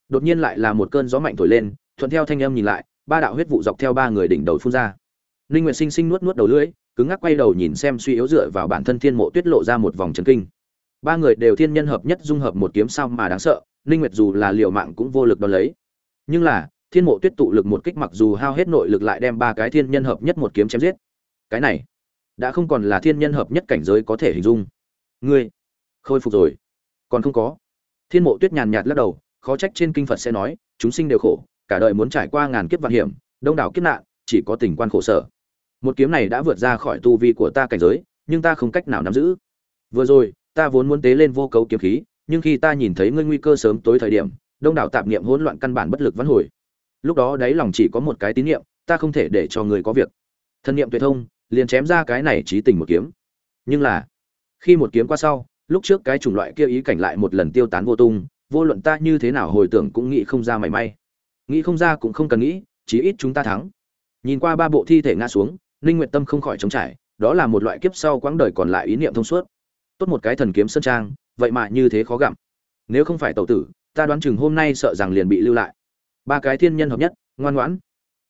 đột nhiên lại là một cơn gió mạnh thổi lên, thuận theo thanh âm nhìn lại, ba đạo huyết vụ dọc theo ba người đỉnh đầu phun ra. Ninh nguyệt sinh sinh nuốt nuốt đầu lưỡi, cứng ngắc quay đầu nhìn xem suy yếu dựa vào bản thân thiên mộ tuyết lộ ra một vòng chấn kinh. Ba người đều thiên nhân hợp nhất dung hợp một kiếm sao mà đáng sợ, ninh nguyệt dù là liều mạng cũng vô lực đón lấy. Nhưng là, thiên mộ tuyết tụ lực một kích mặc dù hao hết nội lực lại đem ba cái thiên nhân hợp nhất một kiếm chém giết. Cái này đã không còn là thiên nhân hợp nhất cảnh giới có thể hình dung. Ngươi, khôi phục rồi. Còn không có. Thiên mộ tuyết nhàn nhạt lắc đầu, khó trách trên kinh phật sẽ nói, chúng sinh đều khổ, cả đời muốn trải qua ngàn kiếp vạn hiểm, đông đảo kiếp nạn, chỉ có tình quan khổ sở. Một kiếm này đã vượt ra khỏi tu vi của ta cảnh giới, nhưng ta không cách nào nắm giữ. Vừa rồi, ta vốn muốn tế lên vô cấu kiếm khí, nhưng khi ta nhìn thấy ngươi nguy cơ sớm tối thời điểm, đông đảo tạp niệm hỗn loạn căn bản bất lực vãn hồi. Lúc đó đáy lòng chỉ có một cái tín niệm, ta không thể để cho người có việc. Thân niệm tuyệt thông liền chém ra cái này trí tình một kiếm. Nhưng là, khi một kiếm qua sau, lúc trước cái chủng loại kia ý cảnh lại một lần tiêu tán vô tung, vô luận ta như thế nào hồi tưởng cũng nghĩ không ra mảy may. Nghĩ không ra cũng không cần nghĩ, chí ít chúng ta thắng. Nhìn qua ba bộ thi thể ngã xuống, ninh nguyện tâm không khỏi chống trải, đó là một loại kiếp sau quãng đời còn lại ý niệm thông suốt. Tốt một cái thần kiếm sơn trang, vậy mà như thế khó gặm nếu không phải tẩu tử, ta đoán chừng hôm nay sợ rằng liền bị lưu lại. Ba cái thiên nhân hợp nhất, ngoan ngoãn.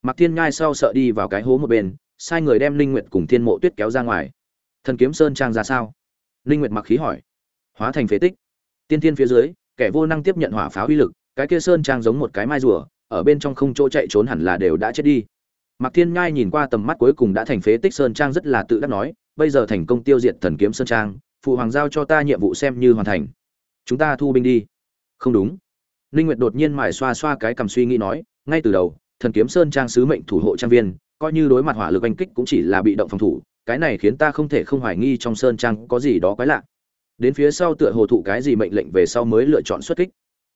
Mặc thiên nhai sau sợ đi vào cái hố một bên sai người đem linh nguyệt cùng thiên mộ tuyết kéo ra ngoài thần kiếm sơn trang ra sao linh nguyệt mặc khí hỏi hóa thành phế tích tiên thiên phía dưới kẻ vô năng tiếp nhận hỏa pháo uy lực cái kia sơn trang giống một cái mai rùa ở bên trong không chỗ chạy trốn hẳn là đều đã chết đi Mạc Thiên Nhai nhìn qua tầm mắt cuối cùng đã thành phế tích sơn trang rất là tự đắc nói, bây giờ thành công tiêu diệt thần kiếm sơn trang, phụ hoàng giao cho ta nhiệm vụ xem như hoàn thành. Chúng ta thu binh đi. Không đúng. Linh Nguyệt đột nhiên mải xoa xoa cái cầm suy nghĩ nói, ngay từ đầu, thần kiếm sơn trang sứ mệnh thủ hộ trang viên, coi như đối mặt hỏa lực anh kích cũng chỉ là bị động phòng thủ, cái này khiến ta không thể không hoài nghi trong sơn trang có gì đó quái lạ. Đến phía sau tựa hồ thụ cái gì mệnh lệnh về sau mới lựa chọn xuất kích.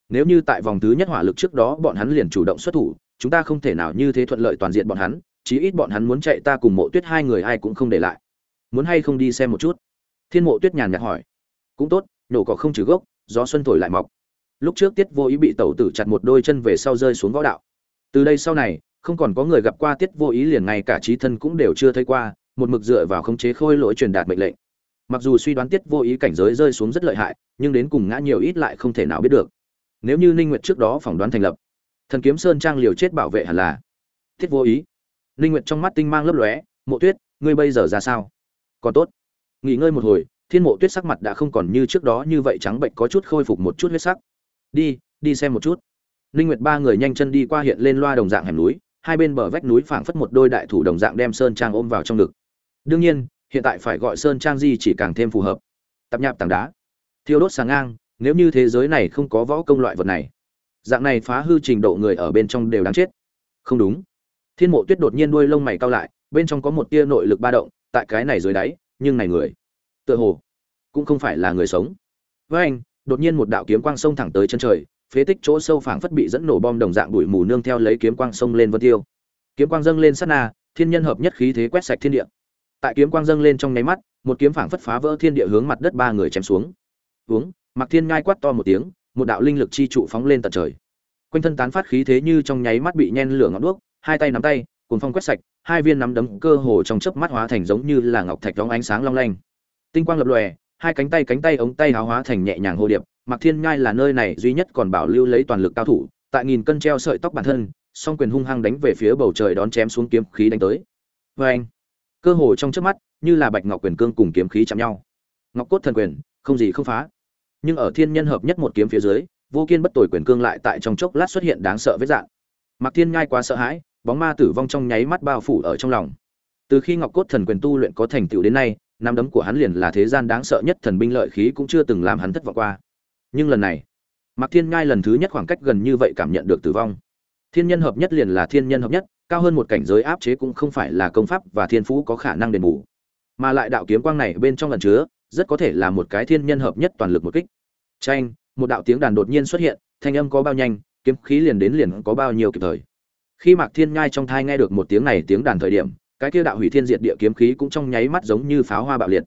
Nếu như tại vòng thứ nhất hỏa lực trước đó bọn hắn liền chủ động xuất thủ, chúng ta không thể nào như thế thuận lợi toàn diện bọn hắn, chí ít bọn hắn muốn chạy ta cùng Mộ Tuyết hai người ai cũng không để lại. Muốn hay không đi xem một chút? Thiên Mộ Tuyết nhàn nhạt hỏi. Cũng tốt, nổ cỏ không trừ gốc, gió xuân thổi lại mọc. Lúc trước Tiết Vô Ý bị tẩu tử chặt một đôi chân về sau rơi xuống võ đạo. Từ đây sau này, không còn có người gặp qua Tiết Vô Ý liền ngay cả trí thân cũng đều chưa thấy qua, một mực dựa vào khống chế khôi lỗi truyền đạt mệnh lệnh. Mặc dù suy đoán Tiết Vô Ý cảnh giới rơi xuống rất lợi hại, nhưng đến cùng ngã nhiều ít lại không thể nào biết được. Nếu như Ninh Nguyệt trước đó phỏng đoán thành lập, thần kiếm sơn trang liều chết bảo vệ hẳn là Tiết Vô Ý. Ninh Nguyệt trong mắt tinh mang lấp lóe, "Mộ Tuyết, ngươi bây giờ ra sao?" "Còn tốt." Nghỉ ngơi một hồi, Thiên Mộ Tuyết sắc mặt đã không còn như trước đó như vậy trắng bệnh có chút khôi phục một chút huyết sắc. "Đi, đi xem một chút." Ninh Nguyệt ba người nhanh chân đi qua hiện lên loa đồng dạng hẻm núi, hai bên bờ vách núi phảng phất một đôi đại thủ đồng dạng đem sơn trang ôm vào trong ngực. Đương nhiên, hiện tại phải gọi sơn trang gì chỉ càng thêm phù hợp. Tập nhạp tảng đá, thiêu đốt sáng ngang, nếu như thế giới này không có võ công loại vật này, dạng này phá hư trình độ người ở bên trong đều đáng chết. Không đúng thiên mộ tuyết đột nhiên đuôi lông mày cao lại bên trong có một tia nội lực ba động tại cái này dưới đáy nhưng này người tựa hồ cũng không phải là người sống với anh đột nhiên một đạo kiếm quang sông thẳng tới chân trời phế tích chỗ sâu phảng phất bị dẫn nổ bom đồng dạng bụi mù nương theo lấy kiếm quang sông lên vân tiêu. Kiếm quang dâng lên sát na, thiên nhân hợp nhất khí thế quét sạch thiên địa. Tại kiếm quang dâng lên trong nháy mắt, một kiếm phảng phất phá vỡ thiên địa hướng mặt đất ba người chém xuống. Uống mặc thiên ngai quát to một tiếng, một đạo linh lực chi trụ phóng lên tận trời. Quanh thân tán phát khí thế như trong nháy mắt bị nhen lửa ngọn đuốc, hai tay nắm tay, cuồng phong quét sạch, hai viên nắm đấm cơ hồ trong chớp mắt hóa thành giống như là ngọc thạch đóng ánh sáng long lanh. Tinh quang lập lòe, hai cánh tay cánh tay ống tay háo hóa thành nhẹ nhàng hồ điệp Mạc thiên nhai là nơi này duy nhất còn bảo lưu lấy toàn lực cao thủ tại nghìn cân treo sợi tóc bản thân song quyền hung hăng đánh về phía bầu trời đón chém xuống kiếm khí đánh tới. Vê anh cơ hồ trong chớp mắt như là bạch ngọc quyền cương cùng kiếm khí chạm nhau. Ngọc cốt thần quyền không gì không phá. Nhưng ở thiên nhân hợp nhất một kiếm phía dưới vô kiên bất tồi quyền cương lại tại trong chốc lát xuất hiện đáng sợ vết dạng Mạc Thiên Nhai quá sợ hãi, bóng ma tử vong trong nháy mắt bao phủ ở trong lòng. Từ khi ngọc cốt thần quyền tu luyện có thành tựu đến nay năm đấm của hắn liền là thế gian đáng sợ nhất thần binh lợi khí cũng chưa từng làm hắn thất vọng qua nhưng lần này, mạc thiên ngai lần thứ nhất khoảng cách gần như vậy cảm nhận được tử vong. Thiên nhân hợp nhất liền là thiên nhân hợp nhất, cao hơn một cảnh giới áp chế cũng không phải là công pháp và thiên phú có khả năng đền bù. Mà lại đạo kiếm quang này bên trong lần chứa, rất có thể là một cái thiên nhân hợp nhất toàn lực một kích. Tranh một đạo tiếng đàn đột nhiên xuất hiện, thanh âm có bao nhanh, kiếm khí liền đến liền có bao nhiêu kịp thời. Khi mạc thiên nhai trong thai nghe được một tiếng này tiếng đàn thời điểm, cái kia đạo hủy thiên diệt địa kiếm khí cũng trong nháy mắt giống như pháo hoa bạo liệt.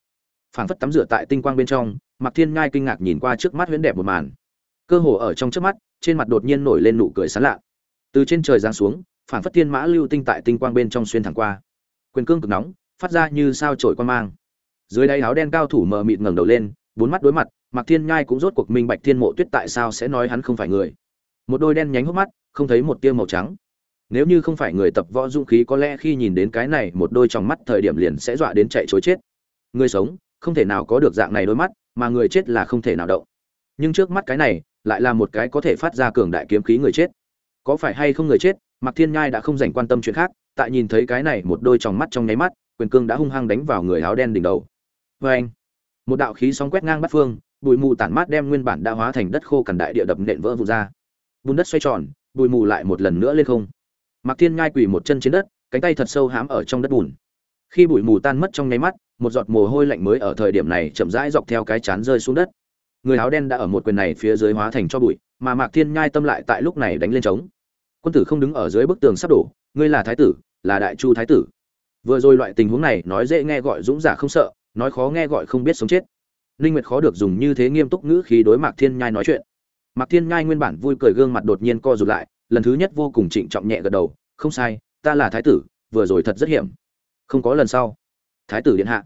Phảng phất tắm rửa tại tinh quang bên trong mạc thiên nhai kinh ngạc nhìn qua trước mắt huyễn đẹp một màn. Cơ hồ ở trong trước mắt, trên mặt đột nhiên nổi lên nụ cười sán lạ. Từ trên trời giáng xuống phản phất thiên mã lưu tinh tại tinh quang bên trong xuyên thẳng qua. Quyền cương cực nóng, phát ra như sao trổi quang mang. Dưới đáy áo đen cao thủ mờ mịt ngẩng đầu lên, bốn mắt đối mặt, mạc thiên nhai cũng rốt cuộc minh bạch thiên mộ tuyết tại sao sẽ nói hắn không phải người. Một đôi đen nhánh hốc mắt, không thấy một tia màu trắng. Nếu như không phải người tập võ dũng khí có lẽ khi nhìn đến cái này, một đôi trong mắt thời điểm liền sẽ dọa đến chạy trối chết. Người sống, không thể nào có được dạng này đôi mắt mà người chết là không thể nào động. Nhưng trước mắt cái này, lại là một cái có thể phát ra cường đại kiếm khí người chết. Có phải hay không người chết, mạc thiên nhai đã không dành quan tâm chuyện khác, tại nhìn thấy cái này một đôi tròng mắt trong nháy mắt, quyền cương đã hung hăng đánh vào người áo đen đỉnh đầu. Vê anh một đạo khí sóng quét ngang bắt phương, bụi mù tản mát đem nguyên bản đã hóa thành đất khô cằn đại địa đập nện vỡ vụn ra. Bùn đất xoay tròn, bụi mù lại một lần nữa lên không. Mạc thiên nhai quỳ một chân trên đất, cánh tay thật sâu hám ở trong đất bùn. Khi bụi mù tan mất trong nháy mắt một giọt mồ hôi lạnh mới ở thời điểm này chậm rãi dọc theo cái chán rơi xuống đất. Người áo đen đã ở một quyền này phía dưới hóa thành cho bụi, mà mạc thiên nhai tâm lại tại lúc này đánh lên trống. Quân tử không đứng ở dưới bức tường sắp đổ, ngươi là thái tử, là đại chu thái tử. Vừa rồi loại tình huống này nói dễ nghe gọi dũng giả không sợ, nói khó nghe gọi không biết sống chết. Ninh nguyệt khó được dùng như thế nghiêm túc ngữ khí đối mạc thiên nhai nói chuyện. Mạc thiên nhai nguyên bản vui cười gương mặt đột nhiên co rụt lại, lần thứ nhất vô cùng trịnh trọng nhẹ gật đầu, không sai, ta là thái tử, vừa rồi thật rất hiểm. Không có lần sau. Thái tử điện hạ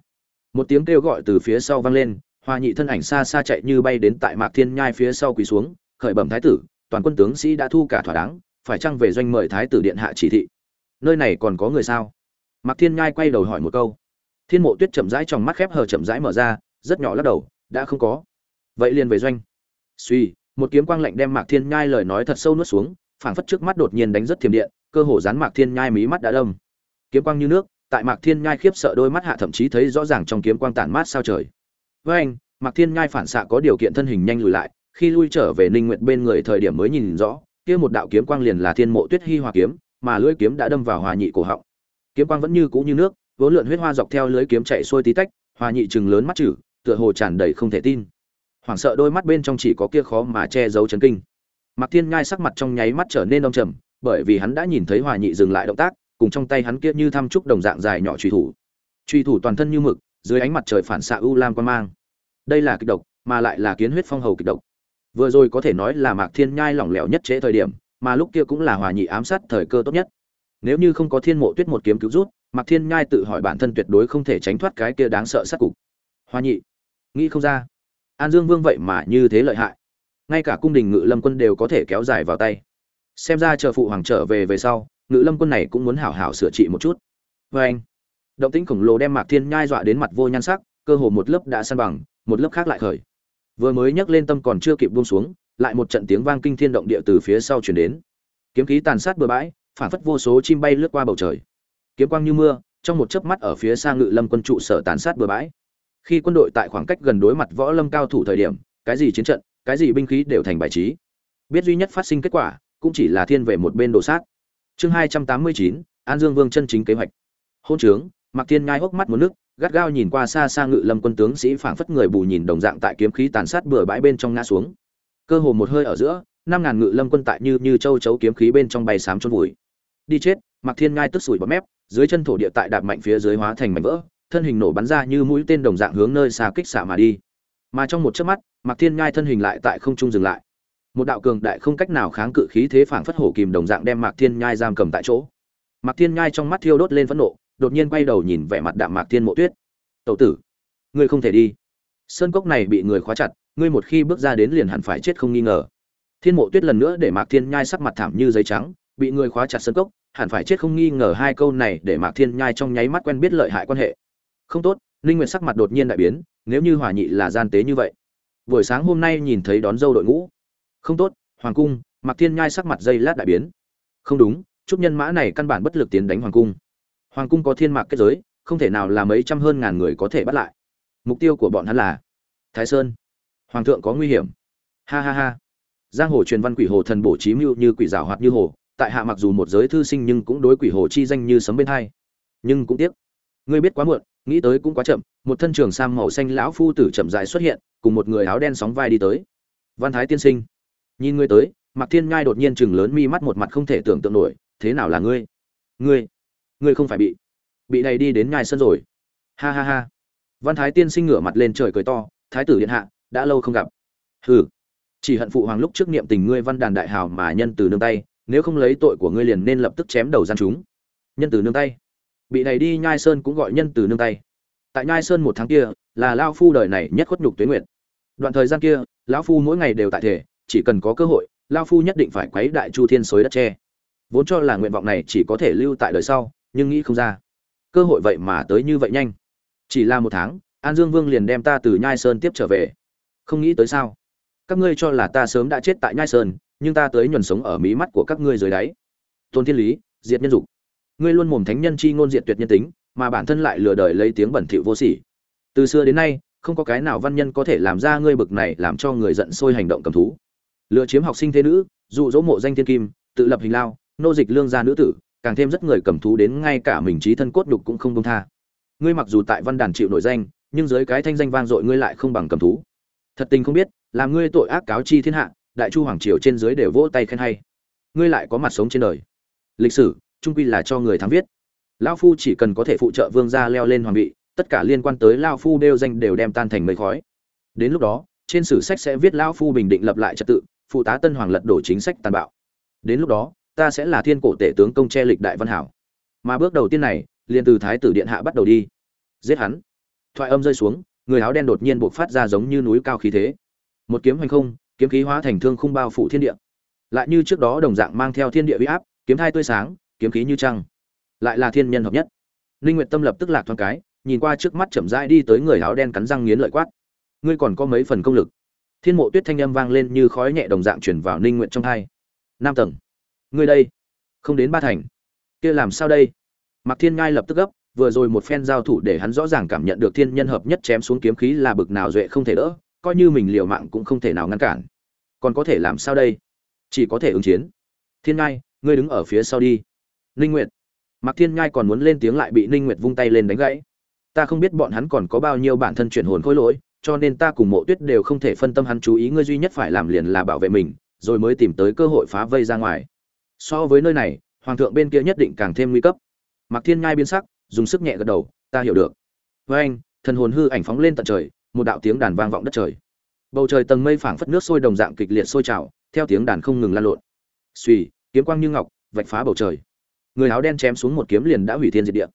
một tiếng kêu gọi từ phía sau vang lên, hoa nhị thân ảnh xa xa chạy như bay đến tại mạc thiên nhai phía sau quỳ xuống, khởi bẩm thái tử, toàn quân tướng sĩ đã thu cả thỏa đáng, phải chăng về doanh mời thái tử điện hạ chỉ thị? Nơi này còn có người sao? Mạc thiên nhai quay đầu hỏi một câu. Thiên mộ tuyết chậm rãi trong mắt khép hờ chậm rãi mở ra, rất nhỏ lắc đầu, đã không có. Vậy liền về doanh. Suy một kiếm quang lạnh đem mạc thiên nhai lời nói thật sâu nuốt xuống, phảng phất trước mắt đột nhiên đánh rất thiềm điện, cơ hồ dán mạc thiên nhai mí mắt đã đông kiếm quang như nước tại mạc thiên nhai khiếp sợ đôi mắt hạ thậm chí thấy rõ ràng trong kiếm quang tản mát sao trời. Với anh, mạc thiên nhai phản xạ có điều kiện thân hình nhanh lùi lại, khi lui trở về ninh nguyện bên người thời điểm mới nhìn rõ, kia một đạo kiếm quang liền là thiên mộ tuyết hy hòa kiếm, mà lưỡi kiếm đã đâm vào hòa nhị cổ họng. Kiếm quang vẫn như cũ như nước, vốn lượn huyết hoa dọc theo lưỡi kiếm chạy xuôi tí tách, hòa nhị chừng lớn mắt chử tựa hồ tràn đầy không thể tin. Hoảng sợ đôi mắt bên trong chỉ có kia khó mà che giấu chấn kinh. Mạc thiên nhai sắc mặt trong nháy mắt trở nên đông trầm, bởi vì hắn đã nhìn thấy hòa nhị dừng lại động tác cùng trong tay hắn kia như thăm trúc đồng dạng dài nhỏ truy thủ. Truy thủ toàn thân như mực, dưới ánh mặt trời phản xạ u lam quan mang. Đây là kịch độc, mà lại là kiến huyết phong hầu kịch độc. Vừa rồi có thể nói là mạc thiên nhai lỏng lẻo nhất chế thời điểm, mà lúc kia cũng là hòa nhị ám sát thời cơ tốt nhất. Nếu như không có thiên mộ tuyết một kiếm cứu rút, mạc thiên nhai tự hỏi bản thân tuyệt đối không thể tránh thoát cái kia đáng sợ sát cục. Hòa nhị, nghĩ không ra. An dương vương vậy mà như thế lợi hại. Ngay cả cung đình ngự lâm quân đều có thể kéo dài vào tay. Xem ra chờ phụ hoàng trở về về sau ngự lâm quân này cũng muốn hảo hảo sửa trị một chút. Vê anh, động tĩnh khổng lồ đem mạc thiên nhai dọa đến mặt vô nhan sắc, cơ hồ một lớp đã san bằng, một lớp khác lại khởi. Vừa mới nhấc lên tâm còn chưa kịp buông xuống, lại một trận tiếng vang kinh thiên động địa từ phía sau chuyển đến. Kiếm khí tàn sát bừa bãi, phản phất vô số chim bay lướt qua bầu trời. Kiếm quang như mưa, trong một chớp mắt ở phía xa ngự lâm quân trụ sở tàn sát bừa bãi. Khi quân đội tại khoảng cách gần đối mặt võ lâm cao thủ thời điểm, cái gì chiến trận, cái gì binh khí đều thành bài trí. Biết duy nhất phát sinh kết quả, cũng chỉ là thiên về một bên đồ sát chương hai trăm tám mươi chín, an dương vương chân chính kế hoạch. Hôn trướng mặc thiên ngai hốc mắt một nước, gắt gao nhìn qua xa xa ngự lâm quân tướng sĩ phảng phất người bù nhìn đồng dạng tại kiếm khí tàn sát bừa bãi bên trong ngã xuống. Cơ hồ một hơi ở giữa, năm ngàn ngự lâm quân tại như như châu chấu kiếm khí bên trong bay sám trôn vùi. Đi chết mặc thiên ngai tức sủi bọt mép, dưới chân thổ địa tại đạp mạnh phía dưới hóa thành mảnh vỡ, thân hình nổ bắn ra như mũi tên đồng dạng hướng nơi xa kích xạ mà đi. Mà trong một chớp mắt mặc thiên ngai thân hình lại tại không trung dừng lại một đạo cường đại không cách nào kháng cự khí thế phảng phất hổ kìm đồng dạng đem mạc thiên nhai giam cầm tại chỗ. Mạc thiên nhai trong mắt thiêu đốt lên phẫn nộ, đột nhiên quay đầu nhìn vẻ mặt đạm mạc thiên mộ tuyết. Tẩu tử, ngươi không thể đi. Sơn cốc này bị người khóa chặt, ngươi một khi bước ra đến liền hẳn phải chết không nghi ngờ. Thiên mộ tuyết lần nữa để mạc thiên nhai sắc mặt thảm như giấy trắng, bị người khóa chặt sơn cốc, hẳn phải chết không nghi ngờ hai câu này để mạc thiên nhai trong nháy mắt quen biết lợi hại quan hệ. Không tốt ninh nguyệt sắc mặt đột nhiên đại biến, nếu như hỏa nhị là gian tế như vậy, buổi sáng hôm nay nhìn thấy đón dâu đội ngũ không tốt, hoàng cung, mạc thiên nhai sắc mặt dây lát đại biến. Không đúng chút nhân mã này căn bản bất lực tiến đánh hoàng cung. Hoàng cung có thiên mạc kết giới, không thể nào là mấy trăm hơn ngàn người có thể bắt lại. Mục tiêu của bọn hắn là thái sơn. Hoàng thượng có nguy hiểm. Ha ha ha. Giang hồ truyền văn quỷ hồ thần bổ trí mưu như quỷ rào hoạt như hồ, tại hạ mặc dù một giới thư sinh nhưng cũng đối quỷ hồ chi danh như sấm bên hai. Nhưng cũng tiếc. Ngươi biết quá muộn, nghĩ tới cũng quá chậm, một thân trường sam màu xanh lão phu tử chậm dài xuất hiện, cùng một người áo đen sóng vai đi tới. Văn thái tiên sinh nhìn ngươi tới Mạc Thiên ngai đột nhiên chừng lớn mi mắt một mặt không thể tưởng tượng nổi, thế nào là ngươi? Ngươi, ngươi không phải bị bị đầy đi đến ngai sân rồi? Ha ha ha. Văn Thái Tiên sinh ngửa mặt lên trời cười to, "Thái tử điện hạ, đã lâu không gặp." Hừ. Chỉ hận phụ hoàng lúc trước niệm tình ngươi văn đàn đại hào mà nhân từ nương tay, nếu không lấy tội của ngươi liền nên lập tức chém đầu gian chúng. Nhân từ nương tay. Bị đầy đi nhai sơn cũng gọi nhân từ nương tay. Tại nhai sơn một tháng kia, là lão phu đời này nhất khuất nhục tuế nguyệt. Đoạn thời gian kia, lão phu mỗi ngày đều tại thể, chỉ cần có cơ hội, lao phu nhất định phải quấy đại chu thiên xối đất tre vốn cho là nguyện vọng này chỉ có thể lưu tại đời sau nhưng nghĩ không ra. Cơ hội vậy mà tới như vậy nhanh. Chỉ là một tháng an dương vương liền đem ta từ nhai sơn tiếp trở về. Không nghĩ tới sao? Các ngươi cho là ta sớm đã chết tại nhai sơn nhưng ta tới nhuần sống ở mí mắt của các ngươi dưới đáy. Tôn thiên lý diệt nhân dục. Ngươi luôn mồm thánh nhân chi ngôn diệt tuyệt nhân tính mà bản thân lại lừa đời lấy tiếng bẩn thỉu vô sỉ. Từ xưa đến nay không có cái nào văn nhân có thể làm ra ngươi bực này làm cho người giận sôi hành động cầm thú lừa chiếm học sinh thế nữ, dụ dỗ mộ danh thiên kim, tự lập hình lao, nô dịch lương gia nữ tử, càng thêm rất người cầm thú đến ngay cả mình trí thân cốt đục cũng không công tha. Ngươi mặc dù tại văn đàn chịu nổi danh, nhưng dưới cái thanh danh vang dội ngươi lại không bằng cầm thú. Thật tình không biết làm ngươi tội ác cáo chi thiên hạ, đại chu hoàng triều trên dưới đều vỗ tay khen hay. Ngươi lại có mặt sống trên đời. Lịch sử, trung quy là cho người thắng viết. Lão phu chỉ cần có thể phụ trợ vương gia leo lên hoàng vị, tất cả liên quan tới lao phu đeo danh đều đem tan thành mây khói. Đến lúc đó, trên sử sách sẽ viết lão phu bình định lập lại trật tự phụ tá tân hoàng lật đổ chính sách tàn bạo. Đến lúc đó, ta sẽ là thiên cổ tể tướng công che lịch đại văn hảo. Mà bước đầu tiên này, liền từ thái tử điện hạ bắt đầu đi. Giết hắn. Thoại âm rơi xuống, người áo đen đột nhiên buộc phát ra giống như núi cao khí thế. Một kiếm hành không, kiếm khí hóa thành thương khung bao phủ thiên địa. Lại như trước đó đồng dạng mang theo thiên địa uy áp, kiếm thai tươi sáng, kiếm khí như trăng. Lại là thiên nhân hợp nhất. Ninh nguyệt tâm lập tức lạc thoáng cái, nhìn qua trước mắt chậm rãi đi tới người áo đen cắn răng nghiến lợi quát. Ngươi còn có mấy phần công lực? Thiên mộ tuyết thanh âm vang lên như khói nhẹ đồng dạng chuyển vào ninh nguyện trong hai. Năm tầng. Ngươi đây. Không đến ba thành. Kia làm sao đây? Mạc thiên ngai lập tức gấp, vừa rồi một phen giao thủ để hắn rõ ràng cảm nhận được thiên nhân hợp nhất chém xuống kiếm khí là bực nào duệ không thể đỡ, coi như mình liều mạng cũng không thể nào ngăn cản. Còn có thể làm sao đây? Chỉ có thể ứng chiến. Thiên ngai, ngươi đứng ở phía sau đi. Ninh nguyệt. Mạc thiên ngai còn muốn lên tiếng lại bị ninh nguyệt vung tay lên đánh gãy. Ta không biết bọn hắn còn có bao nhiêu bản thân chuyển hồn khối lỗi cho nên ta cùng mộ tuyết đều không thể phân tâm hắn chú ý, ngươi duy nhất phải làm liền là bảo vệ mình, rồi mới tìm tới cơ hội phá vây ra ngoài. So với nơi này, hoàng thượng bên kia nhất định càng thêm nguy cấp. Mặc thiên ngai biến sắc, dùng sức nhẹ gật đầu, ta hiểu được. Với anh, thần hồn hư ảnh phóng lên tận trời, một đạo tiếng đàn vang vọng đất trời. Bầu trời tầng mây phảng phất nước sôi đồng dạng kịch liệt sôi trào, theo tiếng đàn không ngừng lan lộn. Suy kiếm quang như ngọc, vạch phá bầu trời. Người áo đen chém xuống một kiếm liền đã hủy thiên diệt địa.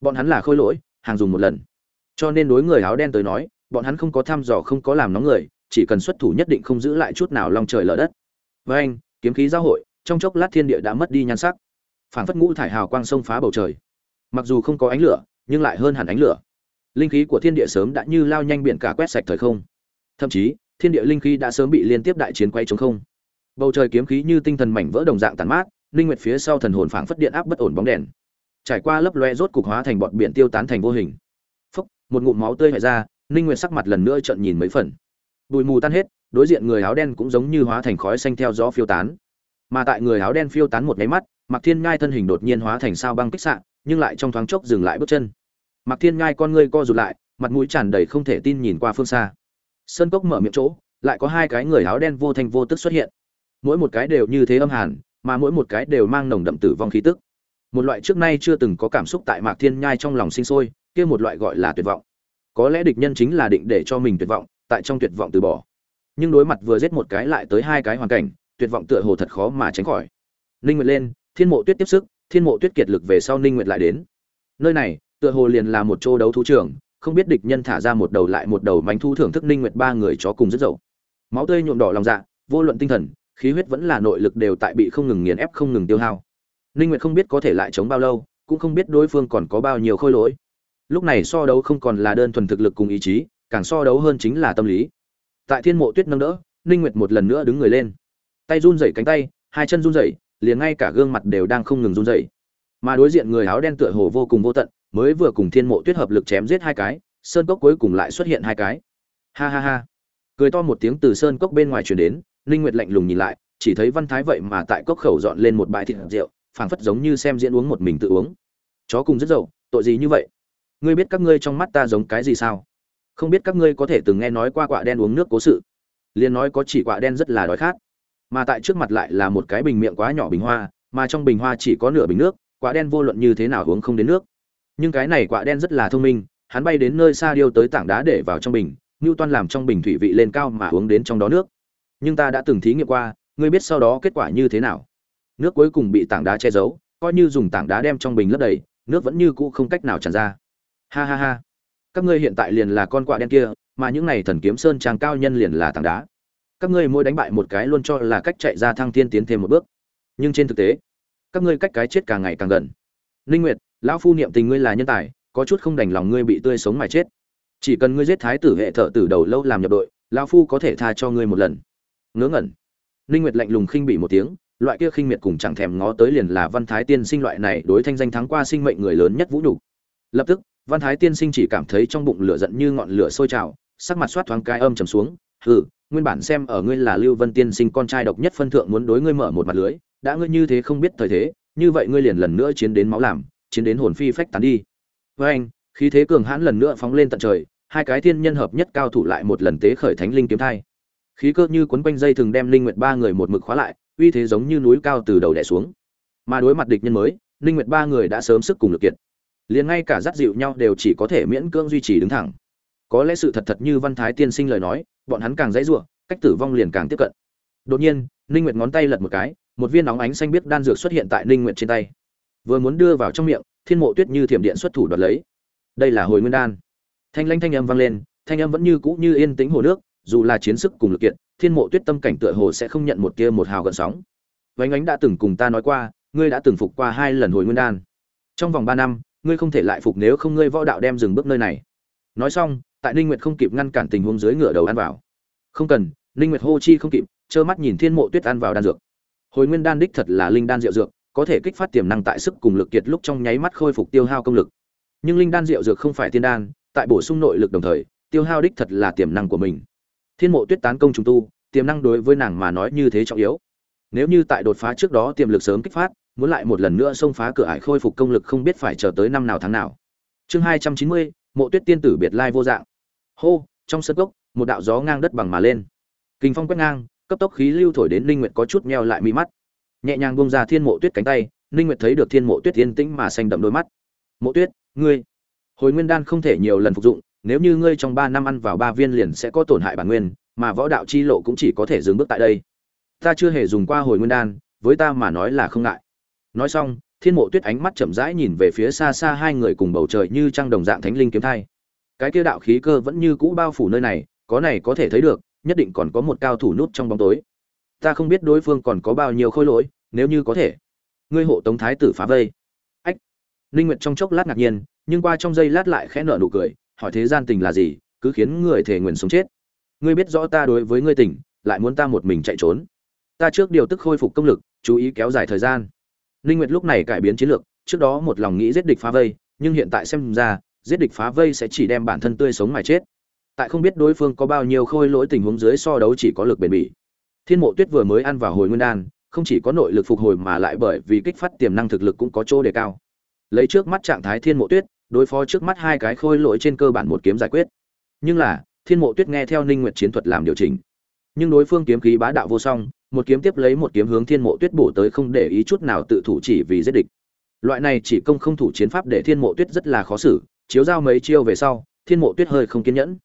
Bọn hắn là khôi lỗi, hàng dùng một lần. Cho nên đối người áo đen tới nói bọn hắn không có thăm dò, không có làm nóng người, chỉ cần xuất thủ nhất định không giữ lại chút nào lòng trời lở đất. Với anh, kiếm khí giao hội, trong chốc lát thiên địa đã mất đi nhan sắc. Phảng phất ngũ thải hào quang sông phá bầu trời. Mặc dù không có ánh lửa, nhưng lại hơn hẳn ánh lửa. Linh khí của thiên địa sớm đã như lao nhanh biển cả quét sạch thời không. Thậm chí, thiên địa linh khí đã sớm bị liên tiếp đại chiến quay chống không. Bầu trời kiếm khí như tinh thần mảnh vỡ đồng dạng tàn mát, linh nguyệt phía sau thần hồn phảng phất điện áp bất ổn bóng đèn. Trải qua lấp loe rốt cục hóa thành bọt biển tiêu tán thành vô hình. Phốc một ngụm máu tươi vẩy ra ninh nguyệt sắc mặt lần nữa trợn nhìn mấy phần bụi mù tan hết đối diện người áo đen cũng giống như hóa thành khói xanh theo gió phiêu tán mà tại người áo đen phiêu tán một nháy mắt Mạc Thiên Ngai thân hình đột nhiên hóa thành sao băng kích sạng, nhưng lại trong thoáng chốc dừng lại bước chân. Mạc Thiên Ngai con ngươi co rụt lại, mặt mũi tràn đầy không thể tin nhìn qua phương xa. Sơn cốc mở miệng chỗ, lại có hai cái người áo đen vô thanh vô tức xuất hiện. Mỗi một cái đều như thế âm hàn, mà mỗi một cái đều mang nồng đậm tử vong khí tức. Một loại trước nay chưa từng có cảm xúc tại Mạc Thiên Nhai trong lòng sinh sôi, kia một loại gọi là tuyệt vọng có lẽ địch nhân chính là định để cho mình tuyệt vọng, tại trong tuyệt vọng từ bỏ. Nhưng đối mặt vừa giết một cái lại tới hai cái hoàn cảnh, tuyệt vọng tựa hồ thật khó mà tránh khỏi. Ninh nguyệt lên, thiên mộ tuyết tiếp sức, thiên mộ tuyết kiệt lực về sau ninh nguyệt lại đến. Nơi này, tựa hồ liền là một chỗ đấu thú trường, không biết địch nhân thả ra một đầu lại một đầu mánh thu thưởng thức ninh nguyệt ba người chó cùng rất dậu. Máu tươi nhuộm đỏ lòng dạ vô luận tinh thần, khí huyết vẫn là nội lực đều tại bị không ngừng nghiền ép, không ngừng tiêu hao. Ninh nguyệt không biết có thể lại chống bao lâu, cũng không biết đối phương còn có bao nhiêu khôi lỗi lúc này so đấu không còn là đơn thuần thực lực cùng ý chí, càng so đấu hơn chính là tâm lý. Tại thiên mộ tuyết nâng đỡ, ninh nguyệt một lần nữa đứng người lên. Tay run rẩy cánh tay, hai chân run rẩy, liền ngay cả gương mặt đều đang không ngừng run rẩy. Mà đối diện người áo đen tựa hồ vô cùng vô tận, mới vừa cùng thiên mộ tuyết hợp lực chém giết hai cái, sơn cốc cuối cùng lại xuất hiện hai cái. Ha ha ha. Cười to một tiếng từ sơn cốc bên ngoài truyền đến, ninh nguyệt lạnh lùng nhìn lại, chỉ thấy văn thái vậy mà tại cốc khẩu dọn lên một bãi thịt rượu, phảng phất giống như xem diễn uống một mình tự uống. Chó cùng rất dậu, tội gì như vậy? Ngươi biết các ngươi trong mắt ta giống cái gì sao? Không biết các ngươi có thể từng nghe nói qua quạ đen uống nước cố sự. Liền nói có chỉ quạ đen rất là đói khát. Mà tại trước mặt lại là một cái bình miệng quá nhỏ bình hoa, mà trong bình hoa chỉ có nửa bình nước quạ đen vô luận như thế nào uống không đến nước. Nhưng cái này quạ đen rất là thông minh, hắn bay đến nơi xa điêu tới tảng đá để vào trong bình ngưu toan làm trong bình thủy vị lên cao mà uống đến trong đó nước. Nhưng ta đã từng thí nghiệm qua, ngươi biết sau đó kết quả như thế nào? Nước cuối cùng bị tảng đá che giấu, coi như dùng tảng đá đem trong bình lấp đầy, nước vẫn như cũ không cách nào tràn ra ha ha ha. Các ngươi hiện tại liền là con quạ đen kia, mà những này thần kiếm sơn trang cao nhân liền là tảng đá. Các ngươi mỗi đánh bại một cái luôn cho là cách chạy ra thăng thiên tiến thêm một bước. Nhưng trên thực tế, các ngươi cách cái chết càng ngày càng gần. Ninh nguyệt, lão phu niệm tình ngươi là nhân tài, có chút không đành lòng ngươi bị tươi sống mà chết. Chỉ cần ngươi giết thái tử hệ thợ tử đầu lâu làm nhập đội, lão phu có thể tha cho ngươi một lần. Ngớ ngẩn. Ninh nguyệt lạnh lùng khinh bỉ một tiếng, loại kia khinh miệt cùng chẳng thèm ngó tới liền là văn thái tiên sinh loại này đối thanh danh thắng qua sinh mệnh người lớn nhất vũ nhục. Lập tức văn thái tiên sinh chỉ cảm thấy trong bụng lửa giận như ngọn lửa sôi trào, sắc mặt xoát thoáng cái âm trầm xuống, hừ, nguyên bản xem ở ngươi là lưu vân tiên sinh con trai độc nhất phân thượng muốn đối ngươi mở một mặt lưới, đã ngươi như thế không biết thời thế, như vậy ngươi liền lần nữa chiến đến máu làm, chiến đến hồn phi phách tán đi. Với anh, khí thế cường hãn lần nữa phóng lên tận trời, hai cái thiên nhân hợp nhất cao thủ lại một lần tế khởi thánh linh kiếm thai. Khí cơ như quấn quanh dây thường đem linh nguyệt ba người một mực khóa lại, uy thế giống như núi cao từ đầu đè xuống. Mà đối mặt địch nhân mới, linh nguyệt ba người đã sớm sức cùng lực kiệt liền ngay cả dắt dịu nhau đều chỉ có thể miễn cưỡng duy trì đứng thẳng. Có lẽ sự thật thật như văn thái tiên sinh lời nói, bọn hắn càng dãy rủa cách tử vong liền càng tiếp cận. Đột nhiên linh nguyệt ngón tay lật một cái, một viên nóng ánh xanh biết đan dược xuất hiện tại linh nguyệt trên tay. Vừa muốn đưa vào trong miệng, thiên mộ tuyết như thiểm điện xuất thủ đoạt lấy. Đây là hồi nguyên đan. Thanh lanh thanh âm vang lên, thanh âm vẫn như cũ như yên tĩnh hồ nước, dù là chiến sức cùng lực kiện thiên mộ tuyết tâm cảnh tựa hồ sẽ không nhận một tia một hào gần sóng. Vánh ánh đã từng cùng ta nói qua, ngươi đã từng phục qua hai lần hồi nguyên đan. Trong vòng ba năm ngươi không thể lại phục nếu không ngươi võ đạo đem dừng bước nơi này. Nói xong, tại ninh nguyệt không kịp ngăn cản tình huống dưới ngựa đầu ăn vào. Không cần, ninh nguyệt hô chi không kịp, trơ mắt nhìn thiên mộ tuyết ăn vào đan dược. Hồi nguyên đan đích thật là linh đan diệu dược, có thể kích phát tiềm năng tại sức cùng lực kiệt lúc trong nháy mắt khôi phục tiêu hao công lực. Nhưng linh đan diệu dược không phải tiên đan, tại bổ sung nội lực đồng thời, tiêu hao đích thật là tiềm năng của mình. Thiên mộ tuyết tán công trùng tu, tiềm năng đối với nàng mà nói như thế trọng yếu. Nếu như tại đột phá trước đó tiềm lực sớm kích phát muốn lại một lần nữa xông phá cửa ải khôi phục công lực không biết phải chờ tới năm nào tháng nào. Chương hai trăm chín mươi, mộ tuyết tiên tử biệt lai vô dạng. Hô, trong sân gốc một đạo gió ngang đất bằng mà lên. Kinh phong quét ngang, cấp tốc khí lưu thổi đến linh nguyệt có chút meo lại mi mắt. Nhẹ nhàng buông ra thiên mộ tuyết cánh tay linh nguyệt thấy được thiên mộ tuyết yên tĩnh mà xanh đậm đôi mắt. Mộ tuyết, ngươi, hồi nguyên đan không thể nhiều lần phục dụng, nếu như ngươi trong 3 năm ăn vào ba viên liền sẽ có tổn hại bản nguyên, mà võ đạo chi lộ cũng chỉ có thể dừng bước tại đây. Ta chưa hề dùng qua hồi nguyên đan, với ta mà nói là không ngại nói xong, thiên mộ tuyết ánh mắt chậm rãi nhìn về phía xa xa hai người cùng bầu trời như trăng đồng dạng thánh linh kiếm thai. Cái kia đạo khí cơ vẫn như cũ bao phủ nơi này, có này có thể thấy được, nhất định còn có một cao thủ nút trong bóng tối. Ta không biết đối phương còn có bao nhiêu khôi lỗi, nếu như có thể. Ngươi hộ tống thái tử phá vây. Ách. Linh nguyệt trong chốc lát ngạc nhiên, nhưng qua trong giây lát lại khẽ nở nụ cười, hỏi thế gian tình là gì, cứ khiến người thể nguyện sống chết. Ngươi biết rõ ta đối với ngươi tình, lại muốn ta một mình chạy trốn. Ta trước điều tức khôi phục công lực, chú ý kéo dài thời gian linh nguyệt lúc này cải biến chiến lược, trước đó một lòng nghĩ giết địch phá vây, nhưng hiện tại xem ra, giết địch phá vây sẽ chỉ đem bản thân tươi sống mà chết. Tại không biết đối phương có bao nhiêu khôi lỗi tình huống dưới so đấu chỉ có lực bền bỉ. Thiên mộ tuyết vừa mới ăn vào hồi nguyên đan, không chỉ có nội lực phục hồi mà lại bởi vì kích phát tiềm năng thực lực cũng có chỗ đề cao. Lấy trước mắt trạng thái thiên mộ tuyết, đối phó trước mắt hai cái khôi lỗi trên cơ bản một kiếm giải quyết. Nhưng là, thiên mộ tuyết nghe theo ninh nguyệt chiến thuật làm điều chỉnh nhưng đối phương kiếm khí bá đạo vô song, một kiếm tiếp lấy một kiếm hướng thiên mộ tuyết bổ tới không để ý chút nào tự thủ chỉ vì giết địch. Loại này chỉ công không thủ chiến pháp để thiên mộ tuyết rất là khó xử, chiếu giao mấy chiêu về sau, thiên mộ tuyết hơi không kiên nhẫn.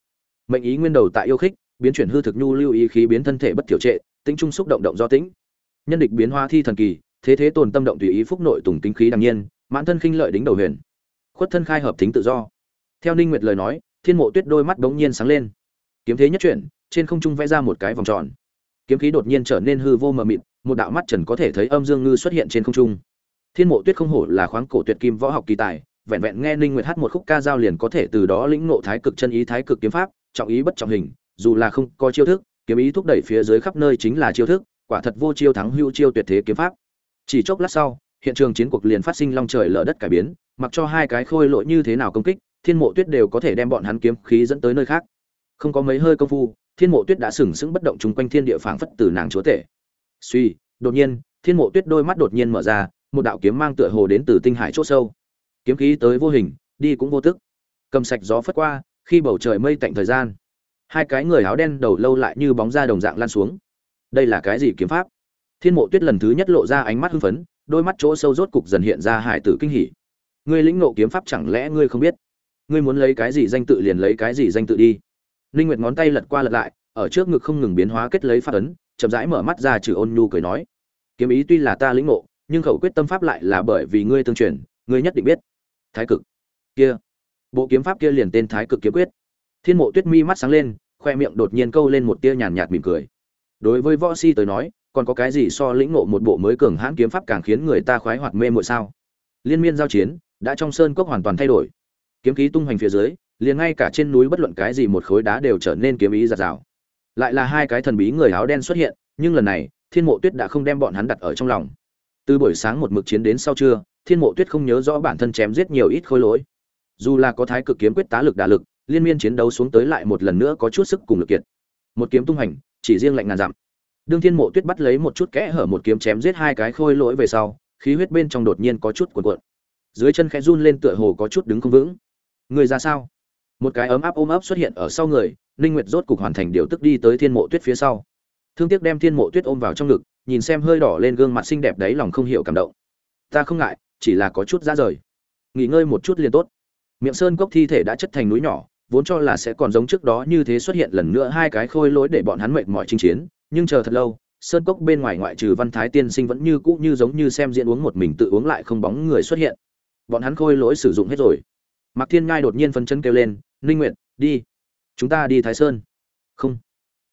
Mệnh ý nguyên đầu tại yêu khích, biến chuyển hư thực nhu lưu ý khí biến thân thể bất thiểu trệ tính trung xúc động động do tĩnh. Nhân địch biến hóa thi thần kỳ, thế thế tồn tâm động tùy ý phúc nội tùng tính khí đằng nhiên, mãn thân khinh lợi đính đầu huyền. Khuất thân khai hợp tính tự do. Theo ninh nguyệt lời nói, thiên mộ tuyết đôi mắt bỗng nhiên sáng lên. Kiếm thế nhất chuyển trên không trung vẽ ra một cái vòng tròn. Kiếm khí đột nhiên trở nên hư vô mờ mịt, một đạo mắt trần có thể thấy âm dương ngư xuất hiện trên không trung. Thiên mộ tuyết không hổ là khoáng cổ tuyệt kim võ học kỳ tài, vẹn vẹn nghe ninh nguyệt hát một khúc ca dao liền có thể từ đó lĩnh ngộ thái cực chân ý, thái cực kiếm pháp, trọng ý bất trọng hình, dù là không có chiêu thức, kiếm ý thúc đẩy phía dưới khắp nơi chính là chiêu thức, quả thật vô chiêu thắng hữu chiêu tuyệt thế kiếm pháp. Chỉ chốc lát sau, hiện trường chiến cuộc liền phát sinh long trời lở đất cải biến, mặc cho hai cái khôi lỗi như thế nào công kích, thiên mộ tuyết đều có thể đem bọn hắn kiếm khí dẫn tới nơi khác. Không có mấy hơi công phu thiên mộ tuyết đã sừng sững bất động chung quanh thiên địa phảng phất từ nàng chúa tể. Suy, đột nhiên, thiên mộ tuyết đôi mắt đột nhiên mở ra, một đạo kiếm mang tựa hồ đến từ tinh hải c h ỗ sâu. Kiếm khí tới vô hình, đi cũng vô tức. Cầm sạch gió phất qua, khi bầu trời mây tạnh thời gian, hai cái người áo đen đầu lâu lại như bóng da đồng dạng lan xuống. Đây là cái gì kiếm pháp? Thiên mộ tuyết lần thứ nhất lộ ra ánh mắt hưng phấn, đôi mắt chỗ sâu rốt cục dần hiện ra hải tử kinh hỉ. Ngươi lĩnh ngộ kiếm pháp chẳng lẽ ngươi không biết? Ngươi muốn lấy cái gì danh tự liền lấy cái gì danh tự đi? Ninh nguyệt ngón tay lật qua lật lại, ở trước ngực không ngừng biến hóa kết lấy pháp ấn, chậm rãi mở mắt ra trừ ôn nhu cười nói, kiếm ý tuy là ta lĩnh ngộ, nhưng khẩu quyết tâm pháp lại là bởi vì ngươi tương truyền, ngươi nhất định biết. Thái cực. Kia. Bộ kiếm pháp kia liền tên thái cực kiếm quyết. Thiên mộ tuyết mi mắt sáng lên, khoe miệng đột nhiên câu lên một tia nhàn nhạt mỉm cười. Đối với võ si tới nói, còn có cái gì so lĩnh ngộ một bộ mới cường hãn kiếm pháp càng khiến người ta khoái hoặc mê muội sao? Liên miên giao chiến, đã trong sơn cốc hoàn toàn thay đổi. Kiếm khí tung hoành phía dưới liền ngay cả trên núi bất luận cái gì một khối đá đều trở nên kiếm ý giạt rào. Lại là hai cái thần bí người áo đen xuất hiện, nhưng lần này, thiên mộ tuyết đã không đem bọn hắn đặt ở trong lòng. Từ buổi sáng một mực chiến đến sau trưa, thiên mộ tuyết không nhớ rõ bản thân chém giết nhiều ít khối lỗi. Dù là có thái cực kiếm quyết tá lực đả lực, liên miên chiến đấu xuống tới lại một lần nữa có chút sức cùng lực kiệt. Một kiếm tung hành, chỉ riêng lạnh ngàn dặm. Đương thiên mộ tuyết bắt lấy một chút kẽ hở một kiếm chém giết hai cái khôi lỗi về sau, khí huyết bên trong đột nhiên có chút cuộn cuộn. Dưới chân khẽ run lên tựa hồ có chút đứng không vững. Người ra sao? Một cái ấm áp ôm ấp xuất hiện ở sau người, ninh nguyệt rốt cục hoàn thành điều tức đi tới thiên mộ tuyết phía sau. Thương tiếc đem thiên mộ tuyết ôm vào trong ngực, nhìn xem hơi đỏ lên gương mặt xinh đẹp đấy lòng không hiểu cảm động. Ta không ngại, chỉ là có chút ra rời. Nghỉ ngơi một chút liền tốt. Miệng sơn cốc thi thể đã chất thành núi nhỏ, vốn cho là sẽ còn giống trước đó như thế xuất hiện lần nữa hai cái khôi lối để bọn hắn mệt mỏi chinh chiến, nhưng chờ thật lâu, sơn cốc bên ngoài ngoại trừ văn thái tiên sinh vẫn như cũ như giống như xem diễn uống một mình tự uống lại không bóng người xuất hiện. Bọn hắn khôi lỗi sử dụng hết rồi. Mạc thiên ngai đột nhiên phân chân kêu lên ninh nguyện đi. Chúng ta đi thái sơn. Không.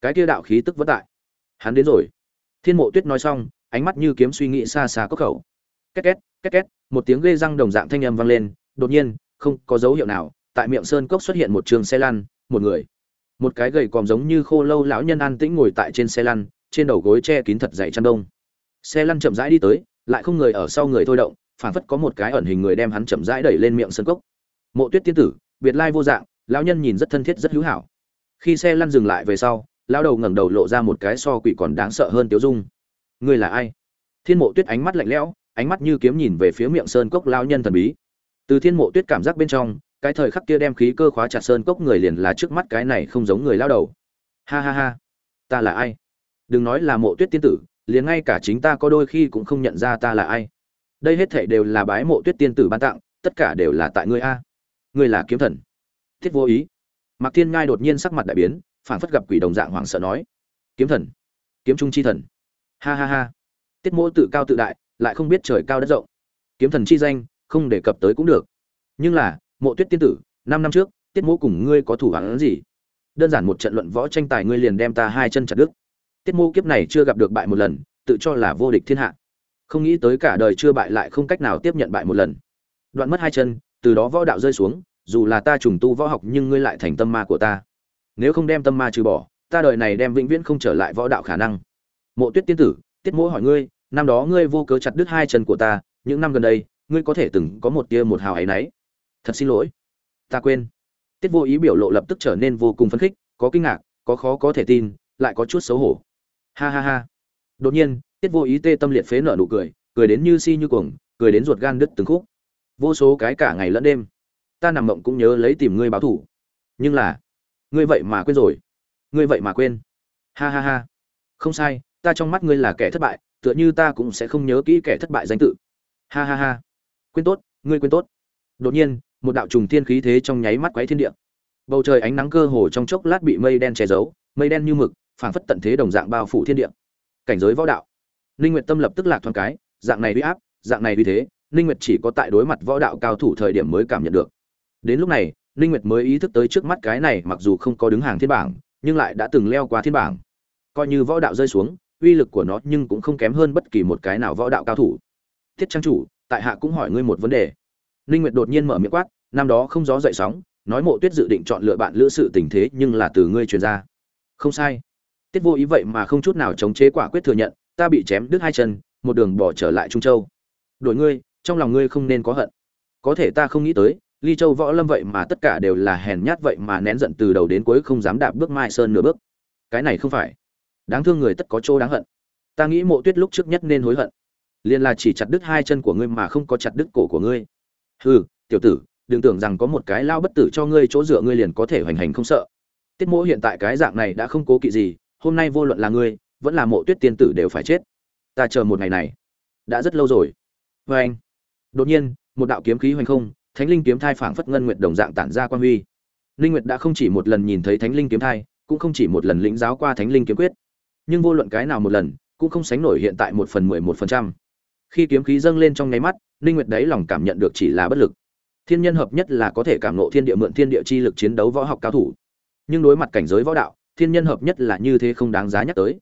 Cái kia đạo khí tức vất tại. Hắn đến rồi. Thiên mộ tuyết nói xong, ánh mắt như kiếm suy nghĩ xa xa cốc khẩu. Két két két két, một tiếng ghê răng đồng dạng thanh âm vang lên, đột nhiên, không có dấu hiệu nào, tại miệng sơn cốc xuất hiện một trường xe lăn, một người. Một cái gầy còm giống như khô lâu lão nhân an tĩnh ngồi tại trên xe lăn, trên đầu gối che kín thật dày chăn đông. Xe lăn chậm rãi đi tới, lại không người ở sau người thôi động, phảng phất có một cái ẩn hình người đem hắn chậm rãi đẩy lên miệng sơn cốc. Mộ tuyết tiên tử, biệt lai vô dạng lão nhân nhìn rất thân thiết, rất hữu hảo. Khi xe lăn dừng lại về sau, lão đầu ngẩng đầu lộ ra một cái so quỷ còn đáng sợ hơn tiếu dung. Ngươi là ai? Thiên mộ tuyết ánh mắt lạnh lẽo, ánh mắt như kiếm nhìn về phía miệng sơn cốc lão nhân thần bí. Từ thiên mộ tuyết cảm giác bên trong, cái thời khắc kia đem khí cơ khóa chặt sơn cốc người liền là trước mắt cái này không giống người lao đầu. Ha ha ha, ta là ai? Đừng nói là mộ tuyết tiên tử, liền ngay cả chính ta có đôi khi cũng không nhận ra ta là ai. Đây hết thảy đều là bái mộ tuyết tiên tử ban tặng, tất cả đều là tại ngươi a. Ngươi là kiếm thần thiết vô ý. Mạc thiên ngai đột nhiên sắc mặt đại biến phản phất gặp quỷ đồng dạng hoảng sợ nói, kiếm thần, kiếm trung chi thần. Ha ha ha. Tiết mỗ tự cao tự đại, lại không biết trời cao đất rộng. Kiếm thần chi danh, không đề cập tới cũng được. Nhưng là, mộ tuyết tiên tử, năm năm trước, tiết mỗ cùng ngươi có thủ hắn gì? Đơn giản một trận luận võ tranh tài ngươi liền đem ta hai chân chặt đứt. Tiết mô kiếp này chưa gặp được bại một lần, tự cho là vô địch thiên hạ. Không nghĩ tới cả đời chưa bại lại không cách nào tiếp nhận bại một lần. Đoạn mất hai chân, từ đó võ đạo rơi xuống dù là ta trùng tu võ học nhưng ngươi lại thành tâm ma của ta. Nếu không đem tâm ma trừ bỏ, ta đời này đem vĩnh viễn không trở lại võ đạo khả năng. Mộ tuyết tiên tử, tiết mỗ hỏi ngươi, năm đó ngươi vô cớ chặt đứt hai chân của ta, những năm gần đây, ngươi có thể từng có một tia một hào ấy nấy. Thật xin lỗi. Ta quên. Tiết vô ý biểu lộ lập tức trở nên vô cùng phấn khích, có kinh ngạc, có khó có thể tin, lại có chút xấu hổ. Ha ha ha. Đột nhiên, tiết vô ý tê tâm liệt phế nở nụ cười cười đến như si như cuồng, cười đến ruột gan đứt từng khúc. Vô số cái cả ngày lẫn đêm ta nằm mộng cũng nhớ lấy tìm ngươi báo thủ. Nhưng là, ngươi vậy mà quên rồi. Ngươi vậy mà quên. Ha ha ha. Không sai, ta trong mắt ngươi là kẻ thất bại, tựa như ta cũng sẽ không nhớ kỹ kẻ thất bại danh tự. Ha ha ha. Quên tốt, ngươi quên tốt. Đột nhiên, một đạo trùng thiên khí thế trong nháy mắt quấy thiên địa. Bầu trời ánh nắng cơ hồ trong chốc lát bị mây đen che giấu, mây đen như mực, phảng phất tận thế đồng dạng bao phủ thiên địa. Cảnh giới võ đạo. Ninh nguyệt tâm lập tức lạc thoáng cái, dạng này uy áp, dạng này uy thế, ninh nguyệt chỉ có tại đối mặt võ đạo cao thủ thời điểm mới cảm nhận được đến lúc này, ninh nguyệt mới ý thức tới trước mắt cái này mặc dù không có đứng hàng thiên bảng, nhưng lại đã từng leo qua thiên bảng. Coi như võ đạo rơi xuống, uy lực của nó nhưng cũng không kém hơn bất kỳ một cái nào võ đạo cao thủ. Thiết trang chủ, tại hạ cũng hỏi ngươi một vấn đề. Ninh nguyệt đột nhiên mở miệng quát, năm đó không gió dậy sóng, nói mộ tuyết dự định chọn lựa bạn lữ sự tình thế nhưng là từ ngươi truyền ra. Không sai. Tiết vô ý vậy mà không chút nào chống chế quả quyết thừa nhận, ta bị chém đứt hai chân, một đường bỏ trở lại trung châu. Đổi ngươi, trong lòng ngươi không nên có hận. Có thể ta không nghĩ tới ly châu võ lâm vậy mà tất cả đều là hèn nhát vậy mà nén giận từ đầu đến cuối không dám đạp bước mai sơn nửa bước. Cái này không phải. Đáng thương người tất có chỗ đáng hận. Ta nghĩ mộ tuyết lúc trước nhất nên hối hận. Liền là chỉ chặt đứt hai chân của ngươi mà không có chặt đứt cổ của ngươi. Hừ, tiểu tử, đừng tưởng rằng có một cái lao bất tử cho ngươi chỗ dựa ngươi liền có thể hoành hành không sợ. Tiết mỗ hiện tại cái dạng này đã không cố kỵ gì, hôm nay vô luận là ngươi, vẫn là mộ tuyết tiên tử đều phải chết. Ta chờ một ngày này. Đã rất lâu rồi. Vê anh đột nhiên, một đạo kiếm khí hoành không thánh linh kiếm thai phảng phất ngân nguyệt đồng dạng tản ra quan huy. Linh nguyệt đã không chỉ một lần nhìn thấy thánh linh kiếm thai, cũng không chỉ một lần lĩnh giáo qua thánh linh kiếm quyết. Nhưng vô luận cái nào một lần, cũng không sánh nổi hiện tại một phần mười một phần trăm. Khi kiếm khí dâng lên trong nháy mắt, linh nguyệt đấy lòng cảm nhận được chỉ là bất lực. Thiên nhân hợp nhất là có thể cảm ngộ thiên địa mượn thiên địa chi lực chiến đấu võ học cao thủ. Nhưng đối mặt cảnh giới võ đạo, thiên nhân hợp nhất là như thế không đáng giá nhắc tới.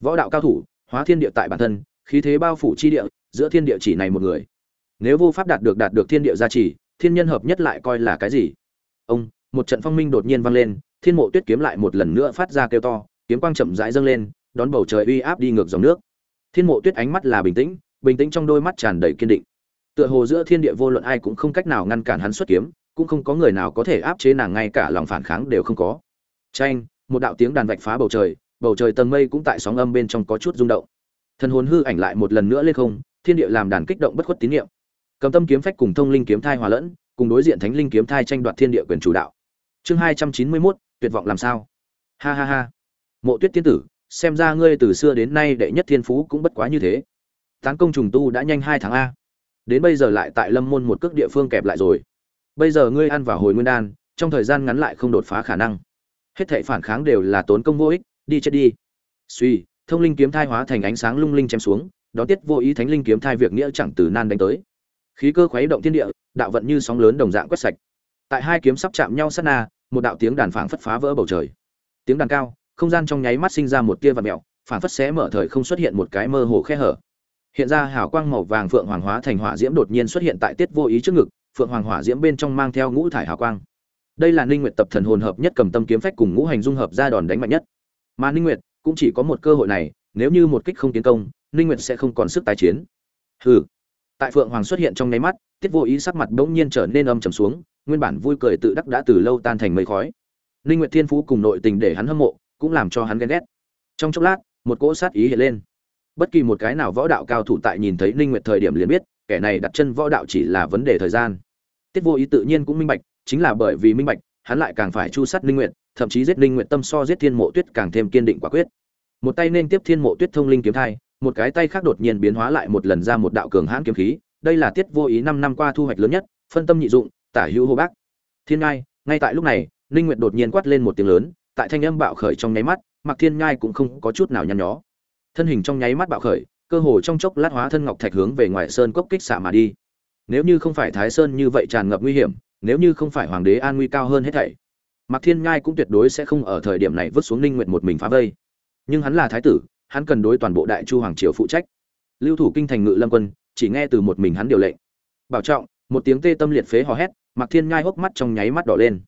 Võ đạo cao thủ, hóa thiên địa tại bản thân, khí thế bao phủ chi địa, giữa thiên địa chỉ này một người. Nếu vô pháp đạt được đạt được thiên địa gia trì thiên nhân hợp nhất lại coi là cái gì? Ông, một trận phong minh đột nhiên vang lên, thiên mộ tuyết kiếm lại một lần nữa phát ra kêu to, kiếm quang chậm rãi dâng lên, đón bầu trời uy áp đi ngược dòng nước. Thiên mộ tuyết ánh mắt là bình tĩnh bình tĩnh trong đôi mắt tràn đầy kiên định. Tựa hồ giữa thiên địa vô luận ai cũng không cách nào ngăn cản hắn xuất kiếm, cũng không có người nào có thể áp chế nàng, ngay cả lòng phản kháng đều không có. Tranh một đạo tiếng đàn vạch phá bầu trời bầu trời tầng mây cũng tại sóng âm bên trong có chút rung động. Thần hồn hư ảnh lại một lần nữa lên không, thiên địa làm đàn kích động bất khuất tín niệm cầm tâm kiếm phách cùng thông linh kiếm thai hòa lẫn, cùng đối diện thánh linh kiếm thai tranh đoạt thiên địa quyền chủ đạo. Chương hai trăm chín mươi mốt, tuyệt vọng làm sao? Ha ha ha. Mộ tuyết tiên tử, xem ra ngươi từ xưa đến nay đệ nhất thiên phú cũng bất quá như thế. Tán công trùng tu đã nhanh hai tháng a. Đến bây giờ lại tại lâm môn một cước địa phương kẹp lại rồi. Bây giờ ngươi ăn vào hồi nguyên đan, trong thời gian ngắn lại không đột phá khả năng. Hết thệ phản kháng đều là tốn công vô ích, đi chết đi. Suy, thông linh kiếm thai hóa thành ánh sáng lung linh chém xuống đó tiết vô ý thánh linh kiếm thai việc nghĩa chẳng từ nan đánh tới khí cơ khuấy động thiên địa, đạo vận như sóng lớn đồng dạng quét sạch. Tại hai kiếm sắp chạm nhau sát na, một đạo tiếng đàn phảng phất phá vỡ bầu trời. Tiếng đàn cao, không gian trong nháy mắt sinh ra một tia và mẹo, phảng phất xé mở thời không xuất hiện một cái mơ hồ khe hở. Hiện ra hào quang màu vàng phượng hoàng hóa thành hỏa diễm đột nhiên xuất hiện tại tiết vô ý trước ngực, phượng hoàng hỏa diễm bên trong mang theo ngũ thải hào quang. Đây là ninh nguyệt tập thần hồn hợp nhất cầm tâm kiếm phách cùng ngũ hành dung hợp ra đòn đánh mạnh nhất. Mà ninh nguyệt cũng chỉ có một cơ hội này, nếu như một kích không tiến công, ninh nguyệt sẽ không còn sức tái chiến. Hừ tại phượng hoàng xuất hiện trong nháy mắt, tiết vô ý sắc mặt bỗng nhiên trở nên âm trầm xuống, nguyên bản vui cười tự đắc đã từ lâu tan thành mây khói. Ninh nguyệt thiên phú cùng nội tình để hắn hâm mộ, cũng làm cho hắn ghen ghét. Trong chốc lát, một cỗ sát ý hiện lên. Bất kỳ một cái nào võ đạo cao thủ tại nhìn thấy ninh nguyệt thời điểm liền biết, kẻ này đặt chân võ đạo chỉ là vấn đề thời gian. Tiết vô ý tự nhiên cũng minh bạch, chính là bởi vì minh bạch, hắn lại càng phải chu sát ninh nguyệt, thậm chí giết ninh nguyệt tâm so giết thiên mộ tuyết càng thêm kiên định quả quyết. Một tay nên tiếp thiên mộ tuyết thông linh kiếm thai một cái tay khác đột nhiên biến hóa lại một lần ra một đạo cường hãn kiếm khí, đây là tiết vô ý năm năm qua thu hoạch lớn nhất, phân tâm nhị dụng, tả hữu hô bác. Thiên ngai, ngay tại lúc này, ninh nguyệt đột nhiên quát lên một tiếng lớn, tại thanh âm bạo khởi trong nháy mắt mặc thiên ngai cũng không có chút nào nhăn nhó. Thân hình trong nháy mắt bạo khởi, cơ hồ trong chốc lát hóa thân ngọc thạch hướng về ngoài sơn cốc kích xạ mà đi. Nếu như không phải thái sơn như vậy tràn ngập nguy hiểm, nếu như không phải hoàng đế an nguy cao hơn hết thảy mặc thiên ngai cũng tuyệt đối sẽ không ở thời điểm này vứt xuống ninh nguyệt một mình phá vây. Nhưng hắn là thái tử hắn cần đối toàn bộ đại chu hoàng triều phụ trách. Lưu thủ kinh thành ngự lâm quân, chỉ nghe từ một mình hắn điều lệnh. Bảo trọng, một tiếng tê tâm liệt phế hò hét mặc thiên nhai hốc mắt trong nháy mắt đỏ lên.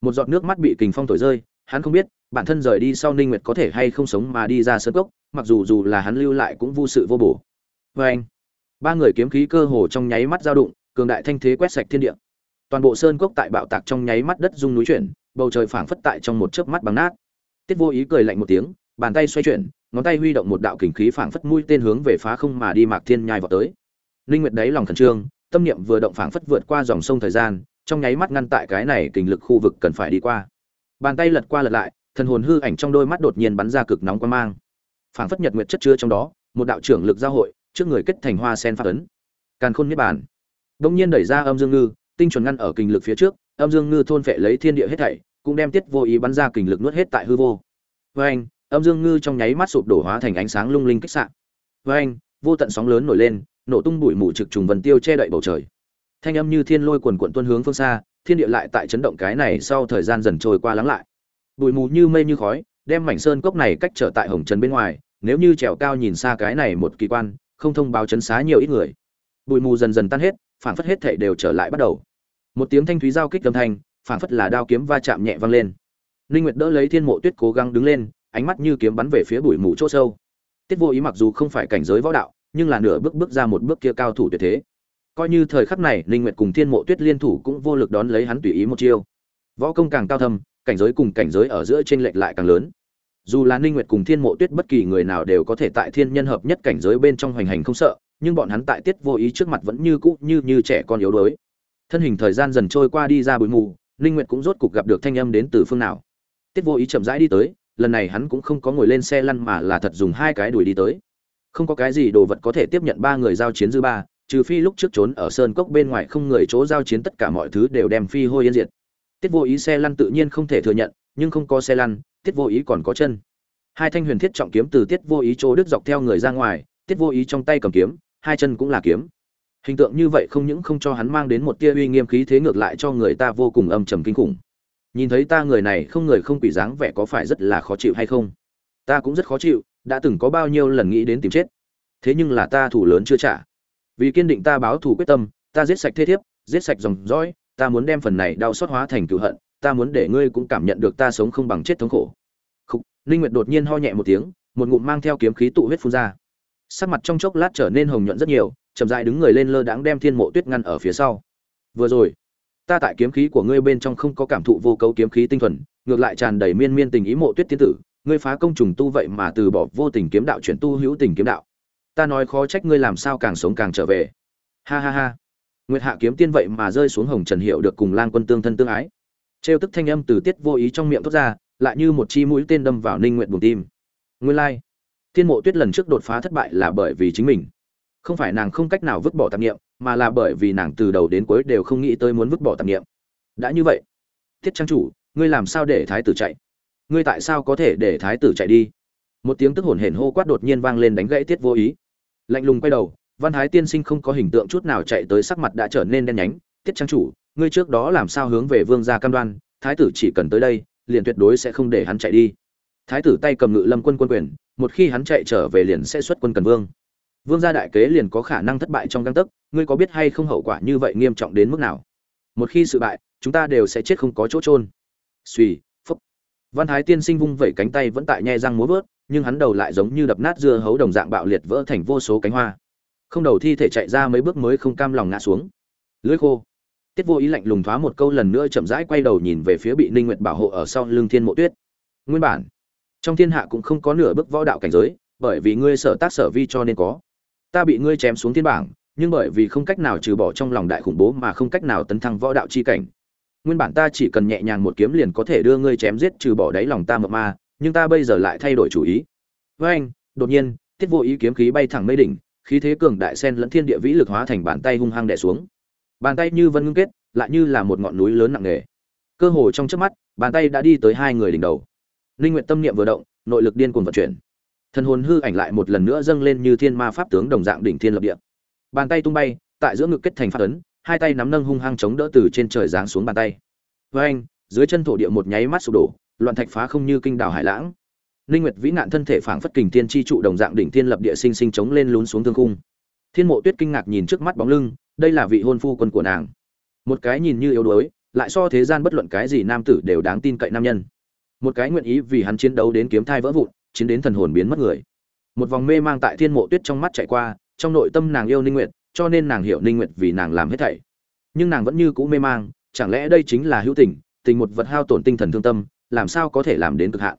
Một giọt nước mắt bị kình phong thổi rơi, hắn không biết, bản thân rời đi sau ninh nguyệt có thể hay không sống mà đi ra sơn cốc, mặc dù dù là hắn lưu lại cũng vô sự vô bổ. Vê anh, ba người kiếm khí cơ hồ trong nháy mắt giao đụng cường đại thanh thế quét sạch thiên địa. Toàn bộ sơn cốc tại bạo tạc trong nháy mắt đất rung núi chuyển, bầu trời phảng phất tại trong một chớp mắt bằng nát. Tiết vô ý cười lạnh một tiếng, bàn tay xoay chuyển ngón tay huy động một đạo kình khí phảng phất mũi tên hướng về phá không mà đi mạc thiên nhai vào tới. Linh nguyệt đấy lòng thần trương, tâm niệm vừa động phảng phất vượt qua dòng sông thời gian, trong nháy mắt ngăn tại cái này kình lực khu vực cần phải đi qua. Bàn tay lật qua lật lại, thần hồn hư ảnh trong đôi mắt đột nhiên bắn ra cực nóng quan mang. Phảng phất nhật nguyệt chất chứa trong đó, một đạo trưởng lực giao hội, trước người kết thành hoa sen phát ấn. Càn khôn niết bàn. Đông nhiên đẩy ra âm dương ngư, tinh chuẩn ngăn ở kình lực phía trước, âm dương ngư thôn phệ lấy thiên địa hết thảy, cũng đem tiết vô ý bắn ra kình lực nuốt hết tại hư vô. Với anh âm dương ngư trong nháy mắt sụp đổ hóa thành ánh sáng lung linh kích sạn với anh, vô tận sóng lớn nổi lên, nổ tung bụi mù trực trùng vần tiêu che đậy bầu trời. Thanh âm như thiên lôi quần quận tuân hướng phương xa, thiên địa lại tại chấn động cái này sau thời gian dần trôi qua lắng lại. Bụi mù như mây như khói, đem mảnh sơn cốc này cách trở tại hồng trần bên ngoài, nếu như trèo cao nhìn xa cái này một kỳ quan, không thông báo chấn xá nhiều ít người. Bụi mù dần dần tan hết phản phất hết thảy đều trở lại bắt đầu. Một tiếng thanh thúy giao kích âm thanh phản phất là đao kiếm va chạm nhẹ vang lên. Linh nguyệt đỡ lấy thiên mộ tuyết cố gắng đứng lên ánh mắt như kiếm bắn về phía bụi mù chỗ sâu. Tiết vô ý mặc dù không phải cảnh giới võ đạo, nhưng là nửa bước bước ra một bước kia cao thủ tuyệt thế. Coi như thời khắc này Linh nguyệt cùng thiên mộ tuyết liên thủ cũng vô lực đón lấy hắn tùy ý một chiêu. Võ công càng cao thâm, cảnh giới cùng cảnh giới ở giữa trên lệch lại càng lớn. Dù là ninh nguyệt cùng thiên mộ tuyết bất kỳ người nào đều có thể tại thiên nhân hợp nhất cảnh giới bên trong hoành hành không sợ, nhưng bọn hắn tại tiết vô ý trước mặt vẫn như cũ như như trẻ con yếu đuối. Thân hình thời gian dần trôi qua đi ra bụi mù, ninh nguyệt cũng rốt cục gặp được thanh âm đến từ phương nào. Tiết vô ý chậm rãi đi tới lần này hắn cũng không có ngồi lên xe lăn mà là thật dùng hai cái đuổi đi tới. Không có cái gì đồ vật có thể tiếp nhận ba người giao chiến dư ba, trừ phi lúc trước trốn ở sơn cốc bên ngoài không người chỗ giao chiến tất cả mọi thứ đều đem phi hôi yên diệt. Tiết vô ý xe lăn tự nhiên không thể thừa nhận, nhưng không có xe lăn, tiết vô ý còn có chân. Hai thanh huyền thiết trọng kiếm từ tiết vô ý chỗ đứt dọc theo người ra ngoài, tiết vô ý trong tay cầm kiếm, hai chân cũng là kiếm. Hình tượng như vậy không những không cho hắn mang đến một tia uy nghiêm khí thế ngược lại cho người ta vô cùng âm trầm kinh khủng nhìn thấy ta người này không người không quỷ dáng vẻ có phải rất là khó chịu hay không ta cũng rất khó chịu đã từng có bao nhiêu lần nghĩ đến tìm chết thế nhưng là ta thủ lớn chưa trả vì kiên định ta báo thù quyết tâm ta giết sạch thế thiếp giết sạch dòng dõi ta muốn đem phần này đau xót hóa thành cựu hận ta muốn để ngươi cũng cảm nhận được ta sống không bằng chết thống khổ Khúc, Linh Nguyệt đột nhiên ho nhẹ một tiếng, một ngụm mang theo kiếm khí tụ huyết phun ra. Sắc mặt trong chốc lát trở nên hồng nhuận rất nhiều, chậm rãi đứng người lên lơ đãng đem Thiên Mộ Tuyết ngăn ở phía sau. Vừa rồi, ta tại kiếm khí của ngươi bên trong không có cảm thụ vô cấu kiếm khí tinh thuần, ngược lại tràn đầy miên miên tình ý Mộ Tuyết tiên tử, ngươi phá công trùng tu vậy mà từ bỏ vô tình kiếm đạo chuyển tu hữu tình kiếm đạo. Ta nói khó trách ngươi làm sao càng sống càng trở về. Ha ha ha. Nguyệt Hạ kiếm tiên vậy mà rơi xuống hồng trần hiệu được cùng Lang Quân tương thân tương ái. Trêu tức thanh âm từ tiết vô ý trong miệng thoát ra, lại như một chi mũi tên đâm vào Ninh Nguyệt buồng tim. Nguyên lai, like. Thiên Mộ Tuyết lần trước đột phá thất bại là bởi vì chính mình. Không phải nàng không cách nào vứt bỏ tạp nghiệm mà là bởi vì nàng từ đầu đến cuối đều không nghĩ tới muốn vứt bỏ tạp nghiệm Đã như vậy, Tiết trang chủ, ngươi làm sao để thái tử chạy? Ngươi tại sao có thể để thái tử chạy đi? Một tiếng tức hồn hển hô quát đột nhiên vang lên đánh gãy Tiết vô ý. Lạnh lùng quay đầu, Văn Thái tiên sinh không có hình tượng chút nào chạy tới sắc mặt đã trở nên đen nhánh, "Tiết trang chủ, ngươi trước đó làm sao hướng về vương gia cam đoan, thái tử chỉ cần tới đây, liền tuyệt đối sẽ không để hắn chạy đi thái tử tay cầm ngự lâm quân quân quyền một khi hắn chạy trở về liền sẽ xuất quân cần vương vương gia đại kế liền có khả năng thất bại trong găng tấc, ngươi có biết hay không hậu quả như vậy nghiêm trọng đến mức nào? Một khi sự bại, chúng ta đều sẽ chết không có chỗ trôn suy phúc. Văn thái tiên sinh vung vẩy cánh tay vẫn tại nhe răng múa vớt, nhưng hắn đầu lại giống như đập nát dưa hấu đồng dạng bạo liệt vỡ thành vô số cánh hoa. Không đầu thi thể chạy ra mấy bước mới không cam lòng ngã xuống. Lưỡi khô. Tiết vô ý lạnh lùng thoá một câu lần nữa chậm rãi quay đầu nhìn về phía bị ninh nguyệt bảo hộ ở sau lưng thiên mộ tuyết. Nguyên bản, trong thiên hạ cũng không có nửa bước võ đạo cảnh giới, bởi vì ngươi sở tác sở vi cho nên có ta bị ngươi chém xuống thiên bảng, nhưng bởi vì không cách nào trừ bỏ trong lòng đại khủng bố mà không cách nào tấn thăng võ đạo chi cảnh. Nguyên bản ta chỉ cần nhẹ nhàng một kiếm liền có thể đưa ngươi chém giết trừ bỏ đáy lòng ta mập ma, nhưng ta bây giờ lại thay đổi chủ ý. Với anh, đột nhiên tiết vô ý kiếm khí bay thẳng mây đỉnh, khí thế cường đại sen lẫn thiên địa vĩ lực hóa thành bàn tay hung hăng đè xuống. Bàn tay như vân ngưng kết, lại như là một ngọn núi lớn nặng nề. Cơ hồ trong chớp mắt, bàn tay đã đi tới hai người đỉnh đầu. Linh nguyện tâm niệm vừa động, nội lực điên cuồng vận chuyển thần hồn hư ảnh lại một lần nữa dâng lên như thiên ma pháp tướng đồng dạng đỉnh thiên lập địa. Bàn tay tung bay, tại giữa ngực kết thành pháp ấn, hai tay nắm nâng hung hăng chống đỡ từ trên trời giáng xuống bàn tay. Với anh, dưới chân thổ địa một nháy mắt sụp đổ, loạn thạch phá không như kinh đảo hải lãng. Linh nguyệt vĩ nạn thân thể phảng phất kình thiên chi trụ đồng dạng đỉnh thiên lập địa sinh sinh chống lên lún xuống thương khung. Thiên mộ tuyết kinh ngạc nhìn trước mắt bóng lưng, đây là vị hôn phu quân của nàng. Một cái nhìn như yếu đuối, lại so thế gian bất luận cái gì nam tử đều đáng tin cậy nam nhân. Một cái nguyện ý vì hắn chiến đấu đến kiếm thai vỡ vụn chiến đến thần hồn biến mất người. Một vòng mê mang tại thiên mộ tuyết trong mắt chạy qua, trong nội tâm nàng yêu ninh nguyệt, cho nên nàng hiểu ninh nguyệt vì nàng làm hết thảy. Nhưng nàng vẫn như cũ mê mang, chẳng lẽ đây chính là hữu tình tình một vật hao tổn tinh thần thương tâm, làm sao có thể làm đến cực hạn?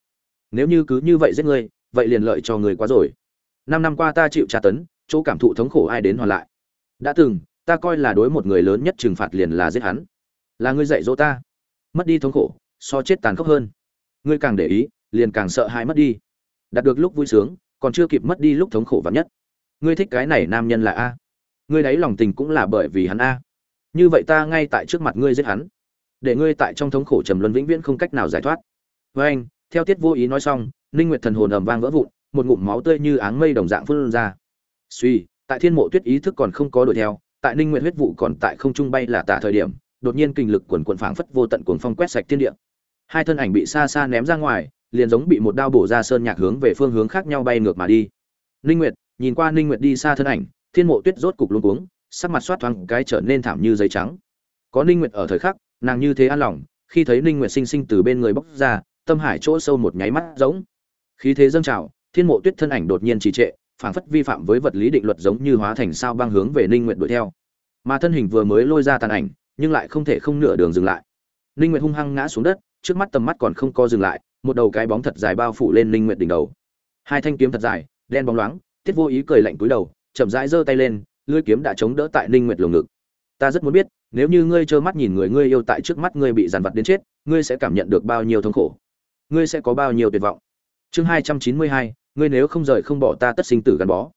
Nếu như cứ như vậy giết ngươi, vậy liền lợi cho người quá rồi. Năm năm qua ta chịu tra tấn, chỗ cảm thụ thống khổ ai đến hoàn lại. Đã từng, ta coi là đối một người lớn nhất trừng phạt liền là giết hắn. Là ngươi dạy dỗ ta. Mất đi thống khổ, so chết tàn khốc hơn. Ngươi càng để ý, liền càng sợ hãi mất đi đạt được lúc vui sướng, còn chưa kịp mất đi lúc thống khổ vắn nhất. Ngươi thích cái này nam nhân là a. Ngươi đấy lòng tình cũng là bởi vì hắn a. Như vậy ta ngay tại trước mặt ngươi giết hắn. Để ngươi tại trong thống khổ trầm luân vĩnh viễn không cách nào giải thoát. Với anh, theo tiết vô ý nói xong, ninh nguyệt thần hồn ầm vang vỡ vụn, một ngụm máu tươi như áng mây đồng dạng phun ra. Suy tại thiên mộ tuyết ý thức còn không có đuổi theo, tại ninh nguyệt huyết vụ còn tại không trung bay là tả thời điểm, đột nhiên kinh lực quần quần phảng phất vô tận cuồng phong quét sạch thiên địa. Hai thân ảnh bị xa xa ném ra ngoài liền giống bị một đao bổ ra sơn nhạc hướng về phương hướng khác nhau bay ngược mà đi. Ninh nguyệt, nhìn qua ninh nguyệt đi xa thân ảnh, thiên mộ tuyết rốt cục luống cuống, sắc mặt xoát thoáng cái trở nên thảm như giấy trắng. Có ninh nguyệt ở thời khắc, nàng như thế an lòng, khi thấy ninh nguyệt sinh sinh từ bên người bốc ra, tâm hải chỗ sâu một nháy mắt giống khí thế dâng trào, thiên mộ tuyết thân ảnh đột nhiên trì trệ, phảng phất vi phạm với vật lý định luật giống như hóa thành sao băng hướng về ninh nguyệt đuổi theo. Mà thân hình vừa mới lôi ra tàn ảnh, nhưng lại không thể không nửa đường dừng lại. Ninh nguyệt hung hăng ngã xuống đất, trước mắt tầm mắt còn không co dừng lại một đầu cái bóng thật dài bao phủ lên linh nguyệt đỉnh đầu. Hai thanh kiếm thật dài, đen bóng loáng, tiết vô ý cười lạnh cúi đầu, chậm rãi giơ tay lên, lưỡi kiếm đã chống đỡ tại linh nguyệt lồng ngực. Ta rất muốn biết, nếu như ngươi trơ mắt nhìn người ngươi yêu tại trước mắt ngươi bị giàn vật đến chết, ngươi sẽ cảm nhận được bao nhiêu thống khổ? Ngươi sẽ có bao nhiêu tuyệt vọng? Chương hai trăm chín mươi hai, ngươi nếu không rời không bỏ ta tất sinh tử gắn bó.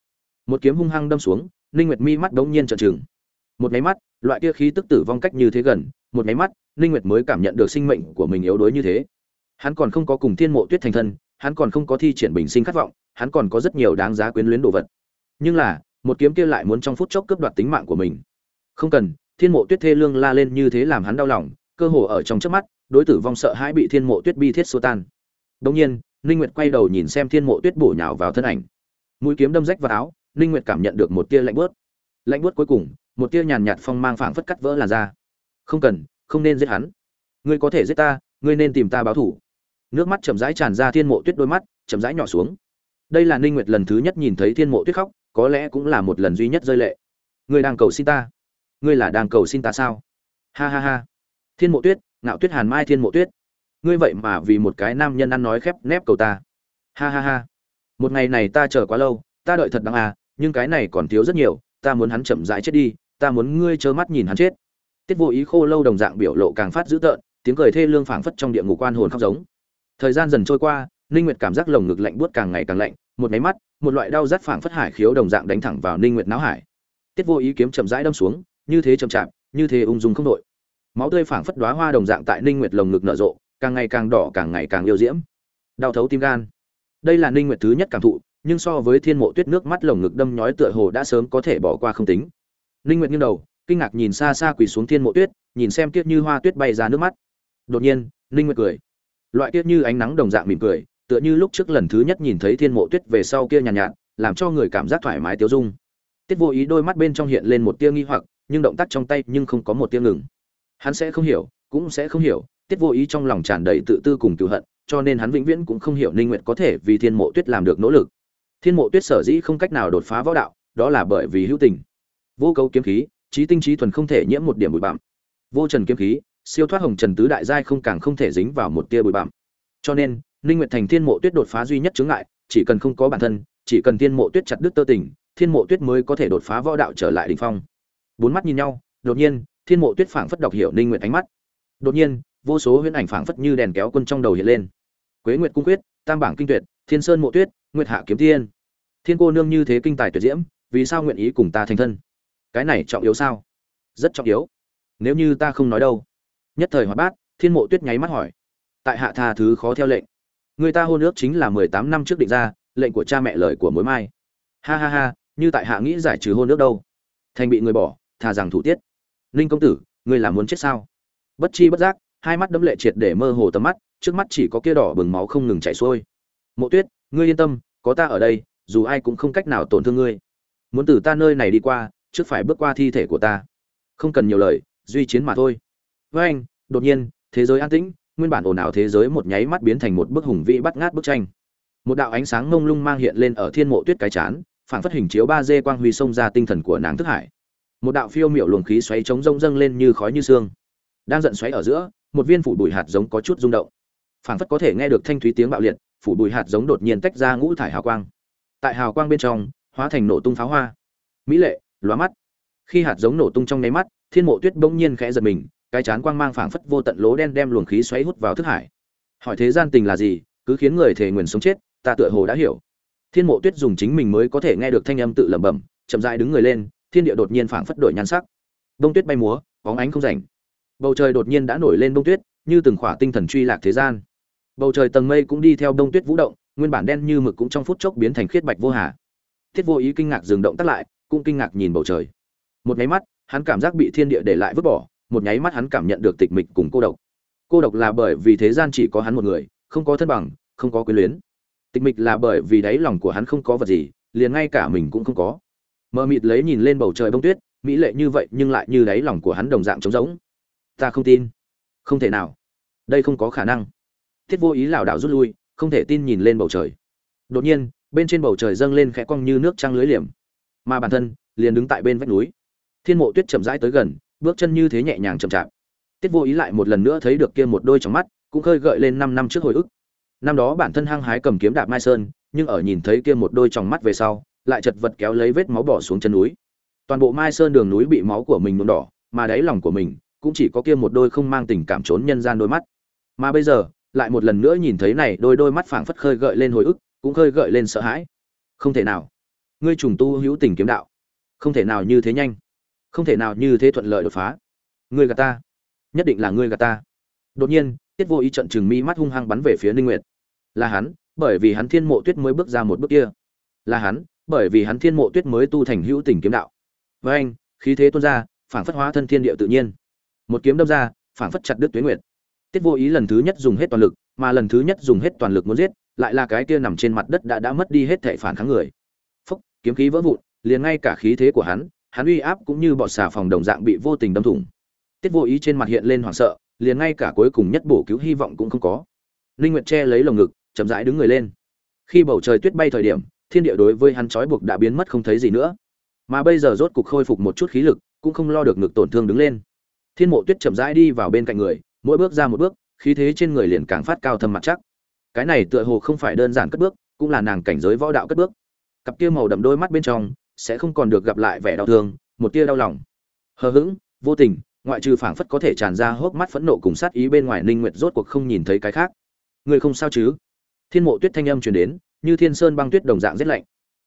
Một kiếm hung hăng đâm xuống linh nguyệt mi mắt đống nhiên trợn trừng. Một máy mắt, loại kia khí tức tử vong cách như thế gần, một máy mắt linh nguyệt mới cảm nhận được sinh mệnh của mình yếu đuối như thế hắn còn không có cùng thiên mộ tuyết thành thân, hắn còn không có thi triển bình sinh khát vọng, hắn còn có rất nhiều đáng giá quyến luyến đồ vật. Nhưng là, một kiếm kia lại muốn trong phút chốc cướp đoạt tính mạng của mình. Không cần, thiên mộ tuyết thê lương la lên như thế làm hắn đau lòng, cơ hồ ở trong trước mắt, đối tử vong sợ hãi bị thiên mộ tuyết bi thiết xua tan. Đông nhiên, ninh nguyệt quay đầu nhìn xem thiên mộ tuyết bổ nhào vào thân ảnh. Mũi kiếm đâm rách vào áo, ninh nguyệt cảm nhận được một tia lạnh bớt lạnh bớt cuối cùng, một tia nhàn nhạt phong mang phảng phất cắt vỡ làn da. Không cần, không nên giết hắn. Ngươi có thể giết ta, ngươi nên tìm ta báo thù nước mắt chậm rãi tràn ra thiên mộ tuyết đôi mắt, chậm rãi nhỏ xuống. Đây là ninh nguyệt lần thứ nhất nhìn thấy thiên mộ tuyết khóc, có lẽ cũng là một lần duy nhất rơi lệ. Ngươi đang cầu xin ta. Ngươi là đang cầu xin ta sao? Ha ha ha. Thiên mộ tuyết, ngạo tuyết hàn mai thiên mộ tuyết. Ngươi vậy mà vì một cái nam nhân ăn nói khép nép cầu ta. Ha ha ha. Một ngày này ta chờ quá lâu, ta đợi thật đáng à nhưng cái này còn thiếu rất nhiều, ta muốn hắn chậm rãi chết đi, ta muốn ngươi trơ mắt nhìn hắn chết. Tiết vô ý khô lâu đồng dạng biểu lộ càng phát dữ tợn, tiếng cười thê lương phảng phất trong địa ngục quan hồn khóc giống thời gian dần trôi qua, ninh nguyệt cảm giác lồng ngực lạnh buốt càng ngày càng lạnh, một máy mắt, một loại đau rát phảng phất hải khiếu đồng dạng đánh thẳng vào ninh nguyệt não hải. Tiết vô ý kiếm chậm rãi đâm xuống, như thế chậm chạp, như thế ung dung không đội. Máu tươi phảng phất đóa hoa đồng dạng tại ninh nguyệt lồng ngực nở rộ, càng ngày càng đỏ, càng ngày càng yêu diễm. Đau thấu tim gan. Đây là ninh nguyệt thứ nhất cảm thụ, nhưng so với thiên mộ tuyết nước mắt lồng ngực đâm nhói tựa hồ đã sớm có thể bỏ qua không tính. Ninh nguyệt nghiêng đầu, kinh ngạc nhìn xa xa quỳ xuống thiên mộ tuyết, nhìn xem Tiết như hoa tuyết bay ra nước mắt. Đột nhiên, ninh nguyệt cười loại kia như ánh nắng đồng dạng mỉm cười tựa như lúc trước lần thứ nhất nhìn thấy thiên mộ tuyết về sau kia nhàn nhạt, nhạt làm cho người cảm giác thoải mái tiêu dung. Tiết vô ý đôi mắt bên trong hiện lên một tia nghi hoặc nhưng động tác trong tay nhưng không có một tia ngừng. Hắn sẽ không hiểu cũng sẽ không hiểu tiết vô ý trong lòng tràn đầy tự tư cùng cựu hận cho nên hắn vĩnh viễn cũng không hiểu ninh nguyệt có thể vì thiên mộ tuyết làm được nỗ lực. Thiên mộ tuyết sở dĩ không cách nào đột phá võ đạo đó là bởi vì hữu tình. Vô cấu kiếm khí trí tinh trí thuần không thể nhiễm một điểm bụi bặm. Vô trần kiếm khí siêu thoát hồng trần tứ đại giai không càng không thể dính vào một tia bụi bặm. Cho nên, ninh nguyệt thành thiên mộ tuyết đột phá duy nhất chướng ngại, chỉ cần không có bản thân, chỉ cần thiên mộ tuyết chặt đứt tơ tình, thiên mộ tuyết mới có thể đột phá võ đạo trở lại đỉnh phong. Bốn mắt nhìn nhau, đột nhiên, thiên mộ tuyết phảng phất đọc hiểu ninh nguyệt ánh mắt. Đột nhiên, vô số huyễn ảnh phảng phất như đèn kéo quân trong đầu hiện lên. Quế nguyệt cung quyết, tam bảng kinh tuyệt, thiên sơn mộ tuyết, nguyệt hạ kiếm thiên thiên cô nương như thế kinh tài tuyệt diễm, vì sao nguyện ý cùng ta thành thân? Cái này trọng yếu sao? Rất trọng yếu. Nếu như ta không nói đâu nhất thời hoạt bát, thiên mộ tuyết nháy mắt hỏi. Tại hạ tha thứ khó theo lệnh. Người ta hôn ước chính là mười tám năm trước định ra, lệnh của cha mẹ lời của mối mai. Ha ha ha, như tại hạ nghĩ giải trừ hôn ước đâu. Thành bị người bỏ thà rằng thủ tiết. Ninh công tử ngươi là muốn chết sao? Bất chi bất giác, hai mắt đấm lệ triệt để mơ hồ tầm mắt, trước mắt chỉ có kia đỏ bừng máu không ngừng chảy xuôi. Mộ tuyết, ngươi yên tâm, có ta ở đây, dù ai cũng không cách nào tổn thương ngươi. Muốn từ ta nơi này đi qua, trước phải bước qua thi thể của ta. Không cần nhiều lời, duy chiến mà thôi với anh, đột nhiên, thế giới an tĩnh, nguyên bản ồn ào thế giới một nháy mắt biến thành một bức hùng vĩ bắt ngát bức tranh. Một đạo ánh sáng ngông lung mang hiện lên ở thiên mộ tuyết cái chán phản phất hình chiếu ba d quang huy xông ra tinh thần của nàng thức hải. Một đạo phiêu miệu luồng khí xoáy chống rông dâng lên như khói như xương đang giận xoáy ở giữa, một viên phủ bụi hạt giống có chút rung động. Phảng phất có thể nghe được thanh thúy tiếng bạo liệt, phủ bụi hạt giống đột nhiên tách ra ngũ thải hào quang. Tại hào quang bên trong, hóa thành nổ tung pháo hoa. Mỹ lệ, lóa mắt. Khi hạt giống nổ tung trong nháy mắt, thiên mộ tuyết bỗng nhiên khẽ giật mình cái chán quang mang phảng phất vô tận lỗ đen đem luồng khí xoáy hút vào thức hải. Hỏi thế gian tình là gì, cứ khiến người thể nguyền sống chết, ta tựa hồ đã hiểu. Thiên mộ tuyết dùng chính mình mới có thể nghe được thanh âm tự lẩm bẩm, chậm rãi đứng người lên, thiên địa đột nhiên phảng phất đổi nhan sắc. Đông tuyết bay múa, bóng ánh không rảnh. Bầu trời đột nhiên đã nổi lên bông tuyết, như từng khỏa tinh thần truy lạc thế gian. Bầu trời tầng mây cũng đi theo đông tuyết vũ động, nguyên bản đen như mực cũng trong phút chốc biến thành khiết bạch vô hà. Thiết vô ý kinh ngạc dừng động tắt lại, cũng kinh ngạc nhìn bầu trời. Một máy mắt, hắn cảm giác bị thiên địa để lại vứt bỏ một nháy mắt hắn cảm nhận được tịch mịch cùng cô độc. Cô độc là bởi vì thế gian chỉ có hắn một người, không có thân bằng, không có quyền luyến. Tịch mịch là bởi vì đáy lòng của hắn không có vật gì, liền ngay cả mình cũng không có. Mờ mịt lấy nhìn lên bầu trời bông tuyết, mỹ lệ như vậy nhưng lại như đáy lòng của hắn đồng dạng trống rỗng. Ta không tin. Không thể nào. Đây không có khả năng. Thiết vô ý lảo đảo rút lui, không thể tin nhìn lên bầu trời. Đột nhiên, bên trên bầu trời dâng lên khẽ cong như nước trăng lưới liềm. Mà bản thân, liền đứng tại bên vách núi. Thiên mộ tuyết chậm rãi tới gần bước chân như thế nhẹ nhàng chậm chạp. Tiết vô ý lại một lần nữa thấy được kia một đôi trong mắt, cũng khơi gợi lên năm năm trước hồi ức. Năm đó bản thân hăng hái cầm kiếm đạp mai sơn, nhưng ở nhìn thấy kia một đôi trong mắt về sau, lại chật vật kéo lấy vết máu bỏ xuống chân núi. Toàn bộ mai sơn đường núi bị máu của mình nhuộm đỏ, mà đáy lòng của mình cũng chỉ có kia một đôi không mang tình cảm trốn nhân gian đôi mắt. Mà bây giờ, lại một lần nữa nhìn thấy này đôi đôi mắt phảng phất khơi gợi lên hồi ức, cũng khơi gợi lên sợ hãi. Không thể nào. Ngươi trùng tu hữu tình kiếm đạo. Không thể nào như thế nhanh không thể nào như thế thuận lợi đột phá. Ngươi gạt ta. Nhất định là ngươi gạt ta. Đột nhiên, tiết vô ý trận chừng mi mắt hung hăng bắn về phía ninh nguyệt. Là hắn, bởi vì hắn thiên mộ tuyết mới bước ra một bước kia. Là hắn, bởi vì hắn thiên mộ tuyết mới tu thành hữu tình kiếm đạo. Với anh, khí thế tuôn ra phản phất hóa thân thiên địa tự nhiên. Một kiếm đâm ra phản phất chặt đứt tuyết nguyệt. Tiết vô ý lần thứ nhất dùng hết toàn lực, mà lần thứ nhất dùng hết toàn lực muốn giết, lại là cái kia nằm trên mặt đất đã đã mất đi hết thể phản kháng người. Phúc, kiếm khí vỡ vụn, liền ngay cả khí thế của hắn hắn uy áp cũng như bọt xà phòng đồng dạng bị vô tình đâm thủng. Tiết vô ý trên mặt hiện lên hoảng sợ, liền ngay cả cuối cùng nhất bổ cứu hy vọng cũng không có. Linh nguyệt che lấy lồng ngực, chậm rãi đứng người lên. Khi bầu trời tuyết bay thời điểm, thiên địa đối với hắn trói buộc đã biến mất không thấy gì nữa. Mà bây giờ rốt cục khôi phục một chút khí lực, cũng không lo được ngực tổn thương đứng lên. Thiên mộ tuyết chậm rãi đi vào bên cạnh người, mỗi bước ra một bước, khí thế trên người liền càng phát cao thâm mặt chắc. Cái này tựa hồ không phải đơn giản cất bước, cũng là nàng cảnh giới võ đạo cất bước. Cặp kia màu đậm đôi mắt bên trong sẽ không còn được gặp lại vẻ đau thương, một tia đau lòng. Hờ hững, vô tình, ngoại trừ phảng phất có thể tràn ra hốc mắt phẫn nộ cùng sát ý bên ngoài, ninh nguyệt rốt cuộc không nhìn thấy cái khác. Người không sao chứ? Thiên mộ tuyết thanh âm truyền đến, như thiên sơn băng tuyết đồng dạng rất lạnh.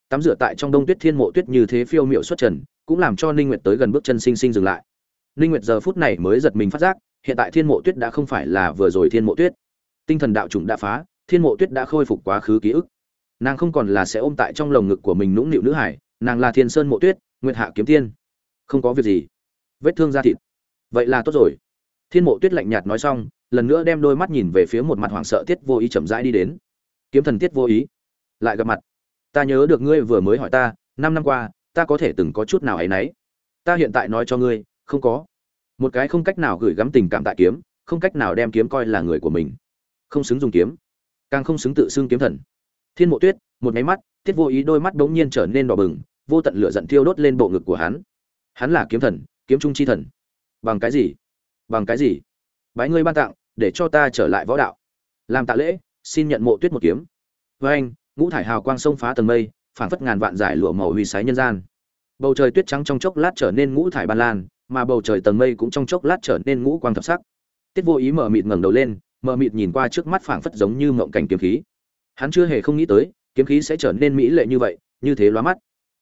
Tắm rửa tại trong đông tuyết thiên mộ tuyết như thế phiêu miệu xuất trần, cũng làm cho ninh nguyệt tới gần bước chân sinh sinh dừng lại. Ninh nguyệt giờ phút này mới giật mình phát giác, hiện tại thiên mộ tuyết đã không phải là vừa rồi thiên mộ tuyết. Tinh thần đạo chủng đã phá, thiên mộ tuyết đã khôi phục quá khứ ký ức. Nàng không còn là sẽ ôm tại trong lồng ngực của mình nũng nịu nữ hải nàng là thiên sơn mộ tuyết, nguyệt hạ kiếm tiên. Không có việc gì. Vết thương da thịt. Vậy là tốt rồi. Thiên mộ tuyết lạnh nhạt nói xong, lần nữa đem đôi mắt nhìn về phía một mặt hoảng sợ tiết vô ý chậm rãi đi đến. Kiếm thần tiết vô ý, lại gặp mặt. Ta nhớ được ngươi vừa mới hỏi ta, năm năm qua, ta có thể từng có chút nào ấ y n ấ y ta hiện tại nói cho ngươi, không có. Một cái không cách nào gửi gắm tình cảm tại kiếm, không cách nào đem kiếm coi là người của mình. Không xứng dùng kiếm. Càng không xứng tự xưng kiếm thần. Thiên mộ tuyết một nháy mắt, tiết vô ý đôi mắt bỗng nhiên trở nên đỏ bừng, vô tận lửa giận thiêu đốt lên bộ ngực của hắn. Hắn là kiếm thần, kiếm trung chi thần. Bằng cái gì? Bằng cái gì? Bái ngươi ban tặng, để cho ta trở lại võ đạo. Làm tạ lễ, xin nhận mộ tuyết một kiếm. Với anh, ngũ thải hào quang sông phá tầng mây, phảng phất ngàn vạn giải lụa màu huy sái nhân gian. Bầu trời tuyết trắng trong chốc lát trở nên ngũ thải ban lan, mà bầu trời tầng mây cũng trong chốc lát trở nên ngũ quang thập sắc. Tiết vô ý mở mịt ngẩng đầu lên, mở mịt nhìn qua trước mắt phảng phất giống như mộng cảnh kiếm khí. Hắn chưa hề không nghĩ tới kiếm khí sẽ trở nên mỹ lệ như vậy, như thế lóa mắt.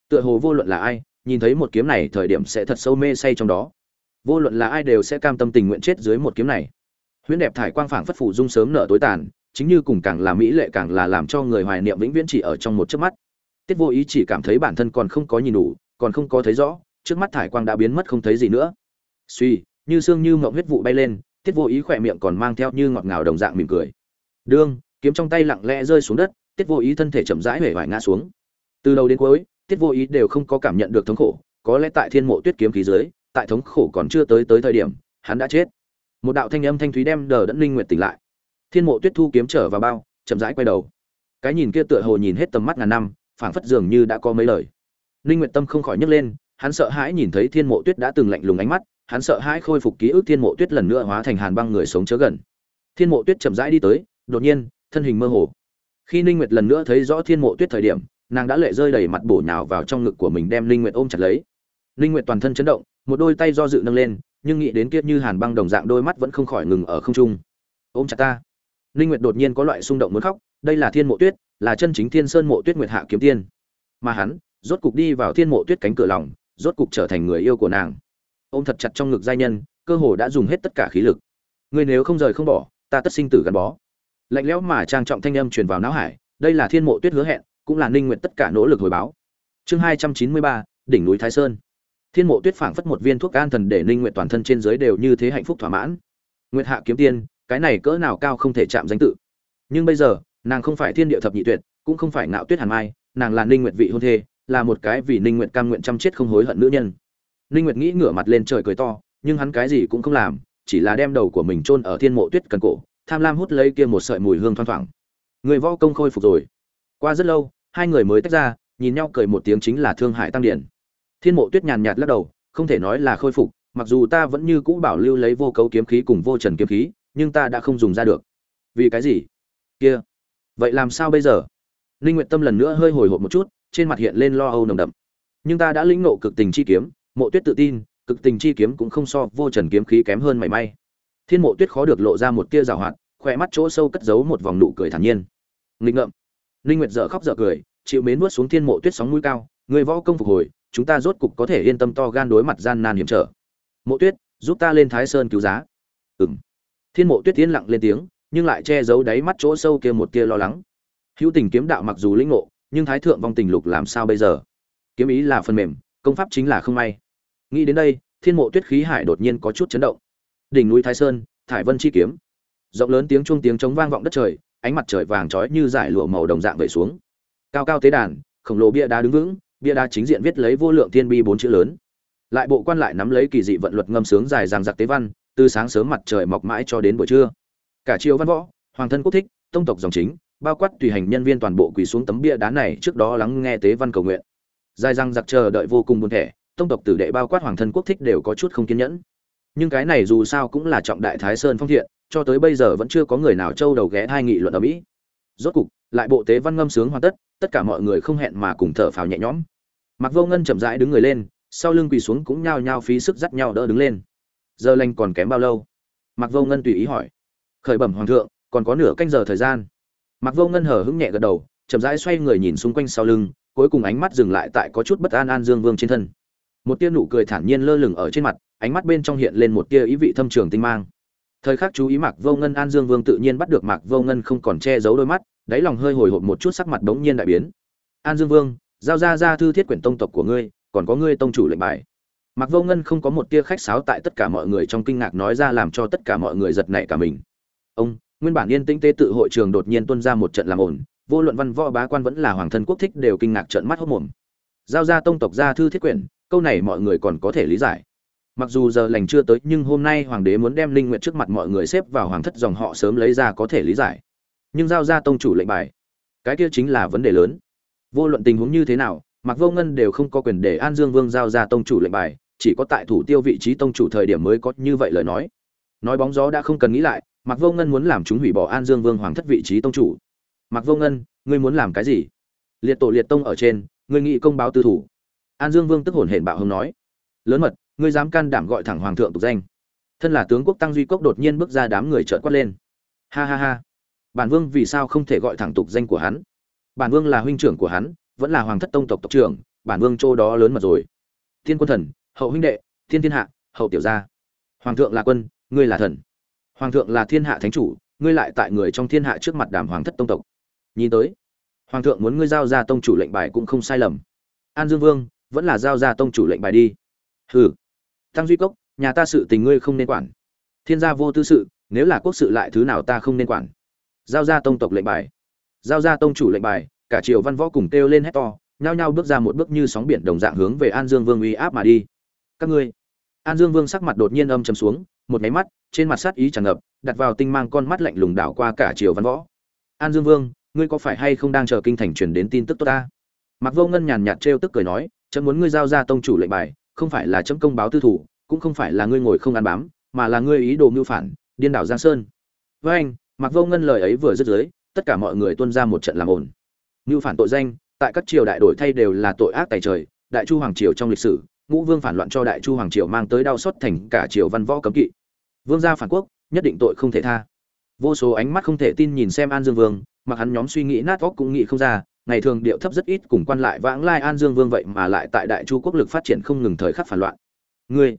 Tựa hồ vô luận là ai, nhìn thấy một kiếm này thời điểm sẽ thật sâu mê say trong đó. Vô luận là ai đều sẽ cam tâm tình nguyện chết dưới một kiếm này. Huyễn đẹp thải quang phảng phất phủ dung sớm nở tối tàn, chính như cùng càng là mỹ lệ càng là làm cho người hoài niệm vĩnh viễn chỉ ở trong một chớp mắt. Tiết vô ý chỉ cảm thấy bản thân còn không có nhìn đủ, còn không có thấy rõ, trước mắt thải quang đã biến mất không thấy gì nữa. Suy, như xương như mộng huyết vụ bay lên, tiết vô ý khỏe miệng còn mang theo như ngọt ngào đồng dạng mỉm cười. Đương kiếm trong tay lặng lẽ rơi xuống đất tiết vô ý thân thể chậm rãi hể vải ngã xuống. Từ đầu đến cuối, tiết vô ý đều không có cảm nhận được thống khổ, có lẽ tại thiên mộ tuyết kiếm khí dưới, tại thống khổ còn chưa tới tới thời điểm, hắn đã chết. Một đạo thanh âm thanh thúy đem đờ đẫn linh nguyệt tỉnh lại. Thiên mộ tuyết thu kiếm trở vào bao, chậm rãi quay đầu. Cái nhìn kia tựa hồ nhìn hết tầm mắt ngàn năm, phảng phất dường như đã có mấy lời. Linh nguyệt tâm không khỏi nhấc lên, hắn sợ hãi nhìn thấy thiên mộ tuyết đã từng lạnh lùng ánh mắt, hắn sợ hãi khôi phục ký ức thiên mộ tuyết lần nữa hóa thành hàn băng người sống chớ gần. Thiên mộ tuyết chậm rãi đi tới, đột nhiên, thân hình mơ hồ khi ninh nguyệt lần nữa thấy rõ thiên mộ tuyết thời điểm, nàng đã lệ rơi đầy mặt bổ nhào vào trong ngực của mình đem ninh nguyệt ôm chặt lấy. Ninh nguyệt toàn thân chấn động, một đôi tay do dự nâng lên, nhưng nghĩ đến kiếp như hàn băng đồng dạng đôi mắt vẫn không khỏi ngừng ở không trung. Ôm chặt ta. Ninh nguyệt đột nhiên có loại xung động muốn khóc, đây là thiên mộ tuyết, là chân chính thiên sơn mộ tuyết nguyệt hạ kiếm tiên. Mà hắn, rốt cục đi vào thiên mộ tuyết cánh cửa lòng, rốt cục trở thành người yêu của nàng. Ôm thật chặt trong ngực giai nhân, cơ hồ đã dùng hết tất cả khí lực. Ngươi nếu không rời không bỏ, ta tất sinh tử gắn bó lạnh lẽo mà trang trọng thanh âm truyền vào não hải, đây là thiên mộ tuyết hứa hẹn, cũng là ninh nguyện tất cả nỗ lực hồi báo. Chương hai trăm chín mươi ba, đỉnh núi thái sơn. Thiên mộ tuyết phảng phất một viên thuốc an thần để ninh nguyện toàn thân trên dưới đều như thế hạnh phúc thỏa mãn. Nguyệt hạ kiếm tiên, cái này cỡ nào cao không thể chạm danh tự. Nhưng bây giờ, nàng không phải thiên địa thập nhị tuyệt, cũng không phải ngạo tuyết hàn mai, nàng là ninh nguyệt vị hôn thê, là một cái vì ninh nguyệt cam nguyện chăm chết không hối hận nữ nhân. Ninh nguyệt nghĩ ngửa mặt lên trời cười to, nhưng hắn cái gì cũng không làm, chỉ là đem đầu của mình chôn ở thiên mộ tuyết cần cổ tham lam hút lấy kia một sợi mùi hương thoang thoảng. Người võ công khôi phục rồi. Qua rất lâu, hai người mới tách ra, nhìn nhau cười một tiếng chính là thương hại tăng điển. Thiên mộ tuyết nhàn nhạt lắc đầu, không thể nói là khôi phục, mặc dù ta vẫn như cũ bảo lưu lấy vô cấu kiếm khí cùng vô trần kiếm khí, nhưng ta đã không dùng ra được. Vì cái gì? Kia. Vậy làm sao bây giờ? Ninh nguyện tâm lần nữa hơi hồi hộp một chút, trên mặt hiện lên lo âu nồng đậm. Nhưng ta đã lĩnh nộ cực tình chi kiếm, mộ tuyết tự tin, cực tình chi kiếm cũng không so vô trần kiếm khí kém hơn mảy may thiên mộ tuyết khó được lộ ra một tia rào hoạt khoe mắt chỗ sâu cất giấu một vòng nụ cười thản nhiên. Nghịch ngợm. Linh nguyệt dở khóc dở cười, chịu mến nuốt xuống thiên mộ tuyết sóng mũi cao, người võ công phục hồi, chúng ta rốt cục có thể yên tâm to gan đối mặt gian nan hiểm trở. Mộ tuyết, giúp ta lên thái sơn cứu giá. Ừm. Thiên mộ tuyết tiến lặng lên tiếng, nhưng lại che giấu đáy mắt chỗ sâu kia một tia lo lắng. Hữu tình kiếm đạo mặc dù lĩnh ngộ, nhưng thái thượng vong tình lục làm sao bây giờ? Kiếm ý là phần mềm, công pháp chính là không may. Nghĩ đến đây, thiên mộ tuyết khí hải đột nhiên có chút chấn động đỉnh núi thái sơn, thải vân chi kiếm. Rộng lớn tiếng chuông tiếng chống vang vọng đất trời, ánh mặt trời vàng trói như dải lụa màu đồng dạng vẩy xuống. Cao cao tế đàn, khổng lồ bia đá đứng vững, bia đá chính diện viết lấy vô lượng thiên bi bốn chữ lớn. Lại bộ quan lại nắm lấy kỳ dị vận luật ngâm sướng dài dằng giặc tế văn, từ sáng sớm mặt trời mọc mãi cho đến buổi trưa. Cả triều văn võ, hoàng thân quốc thích, tông tộc dòng chính, bao quát tùy hành nhân viên toàn bộ quỳ xuống tấm bia đá này trước đó lắng nghe tế văn cầu nguyện. Dài răng giặc chờ đợi vô cùng buồn thẻ, tông tộc tử đệ bao quát hoàng thân quốc thích đều có chút không kiên nhẫn nhưng cái này dù sao cũng là trọng đại thái sơn phong thiện, cho tới bây giờ vẫn chưa có người nào trâu đầu ghé thai nghị luận ở mỹ. Rốt cục, lại bộ tế văn ngâm sướng hoàn tất tất cả mọi người không hẹn mà cùng thở phào nhẹ nhõm. Mặc vô ngân chậm rãi đứng người lên, sau lưng quỳ xuống cũng nhao nhao phí sức dắt nhau đỡ đứng lên. Giờ lành còn kém bao lâu? Mặc vô ngân tùy ý hỏi. Khởi bẩm hoàng thượng, còn có nửa canh giờ thời gian. Mặc vô ngân hở hững nhẹ gật đầu, chậm rãi xoay người nhìn xung quanh sau lưng, cuối cùng ánh mắt dừng lại tại có chút bất an an dương vương trên thân. Một tia nụ cười thản nhiên lơ lửng ở trên mặt ánh mắt bên trong hiện lên một tia ý vị thâm trường tinh mang. Thời khắc chú ý mạc vô ngân, an dương vương tự nhiên bắt được mạc vô ngân không còn che giấu đôi mắt, đáy lòng hơi hồi hộp một chút sắc mặt đống nhiên đại biến. An dương vương, giao ra ra thư thiết quyển tông tộc của ngươi, còn có ngươi tông chủ lệnh bài. Mạc vô ngân không có một tia khách sáo tại tất cả mọi người trong kinh ngạc nói ra làm cho tất cả mọi người giật nảy cả mình. Ông, nguyên bản yên tĩnh tế tự hội trường đột nhiên tuôn ra một trận làm ổn vô luận văn võ bá quan vẫn là hoàng thân quốc thích đều kinh ngạc trợn mắt hốt mồm. Giao ra tông tộc gia thư thiết quyển, câu này mọi người còn có thể lý giải mặc dù giờ lành chưa tới, nhưng hôm nay hoàng đế muốn đem linh nguyện trước mặt mọi người xếp vào hoàng thất dòng họ sớm lấy ra có thể lý giải. Nhưng giao ra tông chủ lệnh bài, cái kia chính là vấn đề lớn. Vô luận tình huống như thế nào mặc vô ngân đều không có quyền để an dương vương giao ra tông chủ lệnh bài, chỉ có tại thủ tiêu vị trí tông chủ thời điểm mới có như vậy lời nói. Nói bóng gió đã không cần nghĩ lại mặc vô ngân muốn làm chúng hủy bỏ an dương vương hoàng thất vị trí tông chủ. Mặc vô ngân, ngươi muốn làm cái gì? Liệt tổ liệt tông ở trên, ngươi nghị công báo tư thủ. An dương vương tức hồn hển bạo hưng nói. Lớn mật ngươi dám can đảm gọi thẳng hoàng thượng tục danh. Thân là tướng quốc tăng duy cốc đột nhiên bước ra đám người trợn quát lên. Ha ha ha. Bản vương vì sao không thể gọi thẳng tục danh của hắn? Bản vương là huynh trưởng của hắn, vẫn là hoàng thất tông tộc tộc trưởng, bản vương châu đó lớn mật rồi. Thiên quân thần, hậu huynh đệ, thiên thiên hạ, hậu tiểu gia. Hoàng thượng là quân, ngươi là thần. Hoàng thượng là thiên hạ thánh chủ, ngươi lại tại người trong thiên hạ trước mặt đàm hoàng thất tông tộc. Nhìn tới, hoàng thượng muốn ngươi giao ra tông chủ lệnh bài cũng không sai lầm. An dương vương, vẫn là giao ra tông chủ lệnh bài đi. Hừ tăng duy cốc, nhà ta sự tình ngươi không nên quản. Thiên gia vô tư sự, nếu là quốc sự lại thứ nào ta không nên quản. Giao ra tông tộc lệnh bài. Giao ra tông chủ lệnh bài, cả triều văn võ cùng kêu lên hét to, nhao nhao bước ra một bước như sóng biển đồng dạng hướng về an dương vương uy áp mà đi. Các ngươi. An dương vương sắc mặt đột nhiên âm trầm xuống, một máy mắt, trên mặt sát ý tràn ngập, đặt vào tinh mang con mắt lạnh lùng đảo qua cả triều văn võ. An dương vương, ngươi có phải hay không đang chờ kinh thành truyền đến tin tức tốt ta? Mặc vô ngân nhàn nhạt trêu tức cười nói chấm muốn ngươi giao ra tông chủ lệnh bài không phải là chấm công báo tư thủ, cũng không phải là ngươi ngồi không ăn bám, mà là ngươi ý đồ mưu phản, điên đảo giang sơn. Với anh mặc vô ngân lời ấy vừa dứt dưới, tất cả mọi người tuân ra một trận làm ổn mưu phản tội danh, tại các triều đại đổi thay đều là tội ác tài trời, đại chu hoàng triều trong lịch sử, ngũ vương phản loạn cho đại chu hoàng triều mang tới đau xót thành cả triều văn võ cấm kỵ. Vương gia phản quốc, nhất định tội không thể tha. Vô số ánh mắt không thể tin nhìn xem an dương vương, mặc hắn nhóm suy nghĩ nát óc cũng nghĩ không ra ngày thường điệu thấp rất ít cùng quan lại vãng lai an dương vương vậy mà lại tại đại chu quốc lực phát triển không ngừng thời khắc phản loạn. Ngươi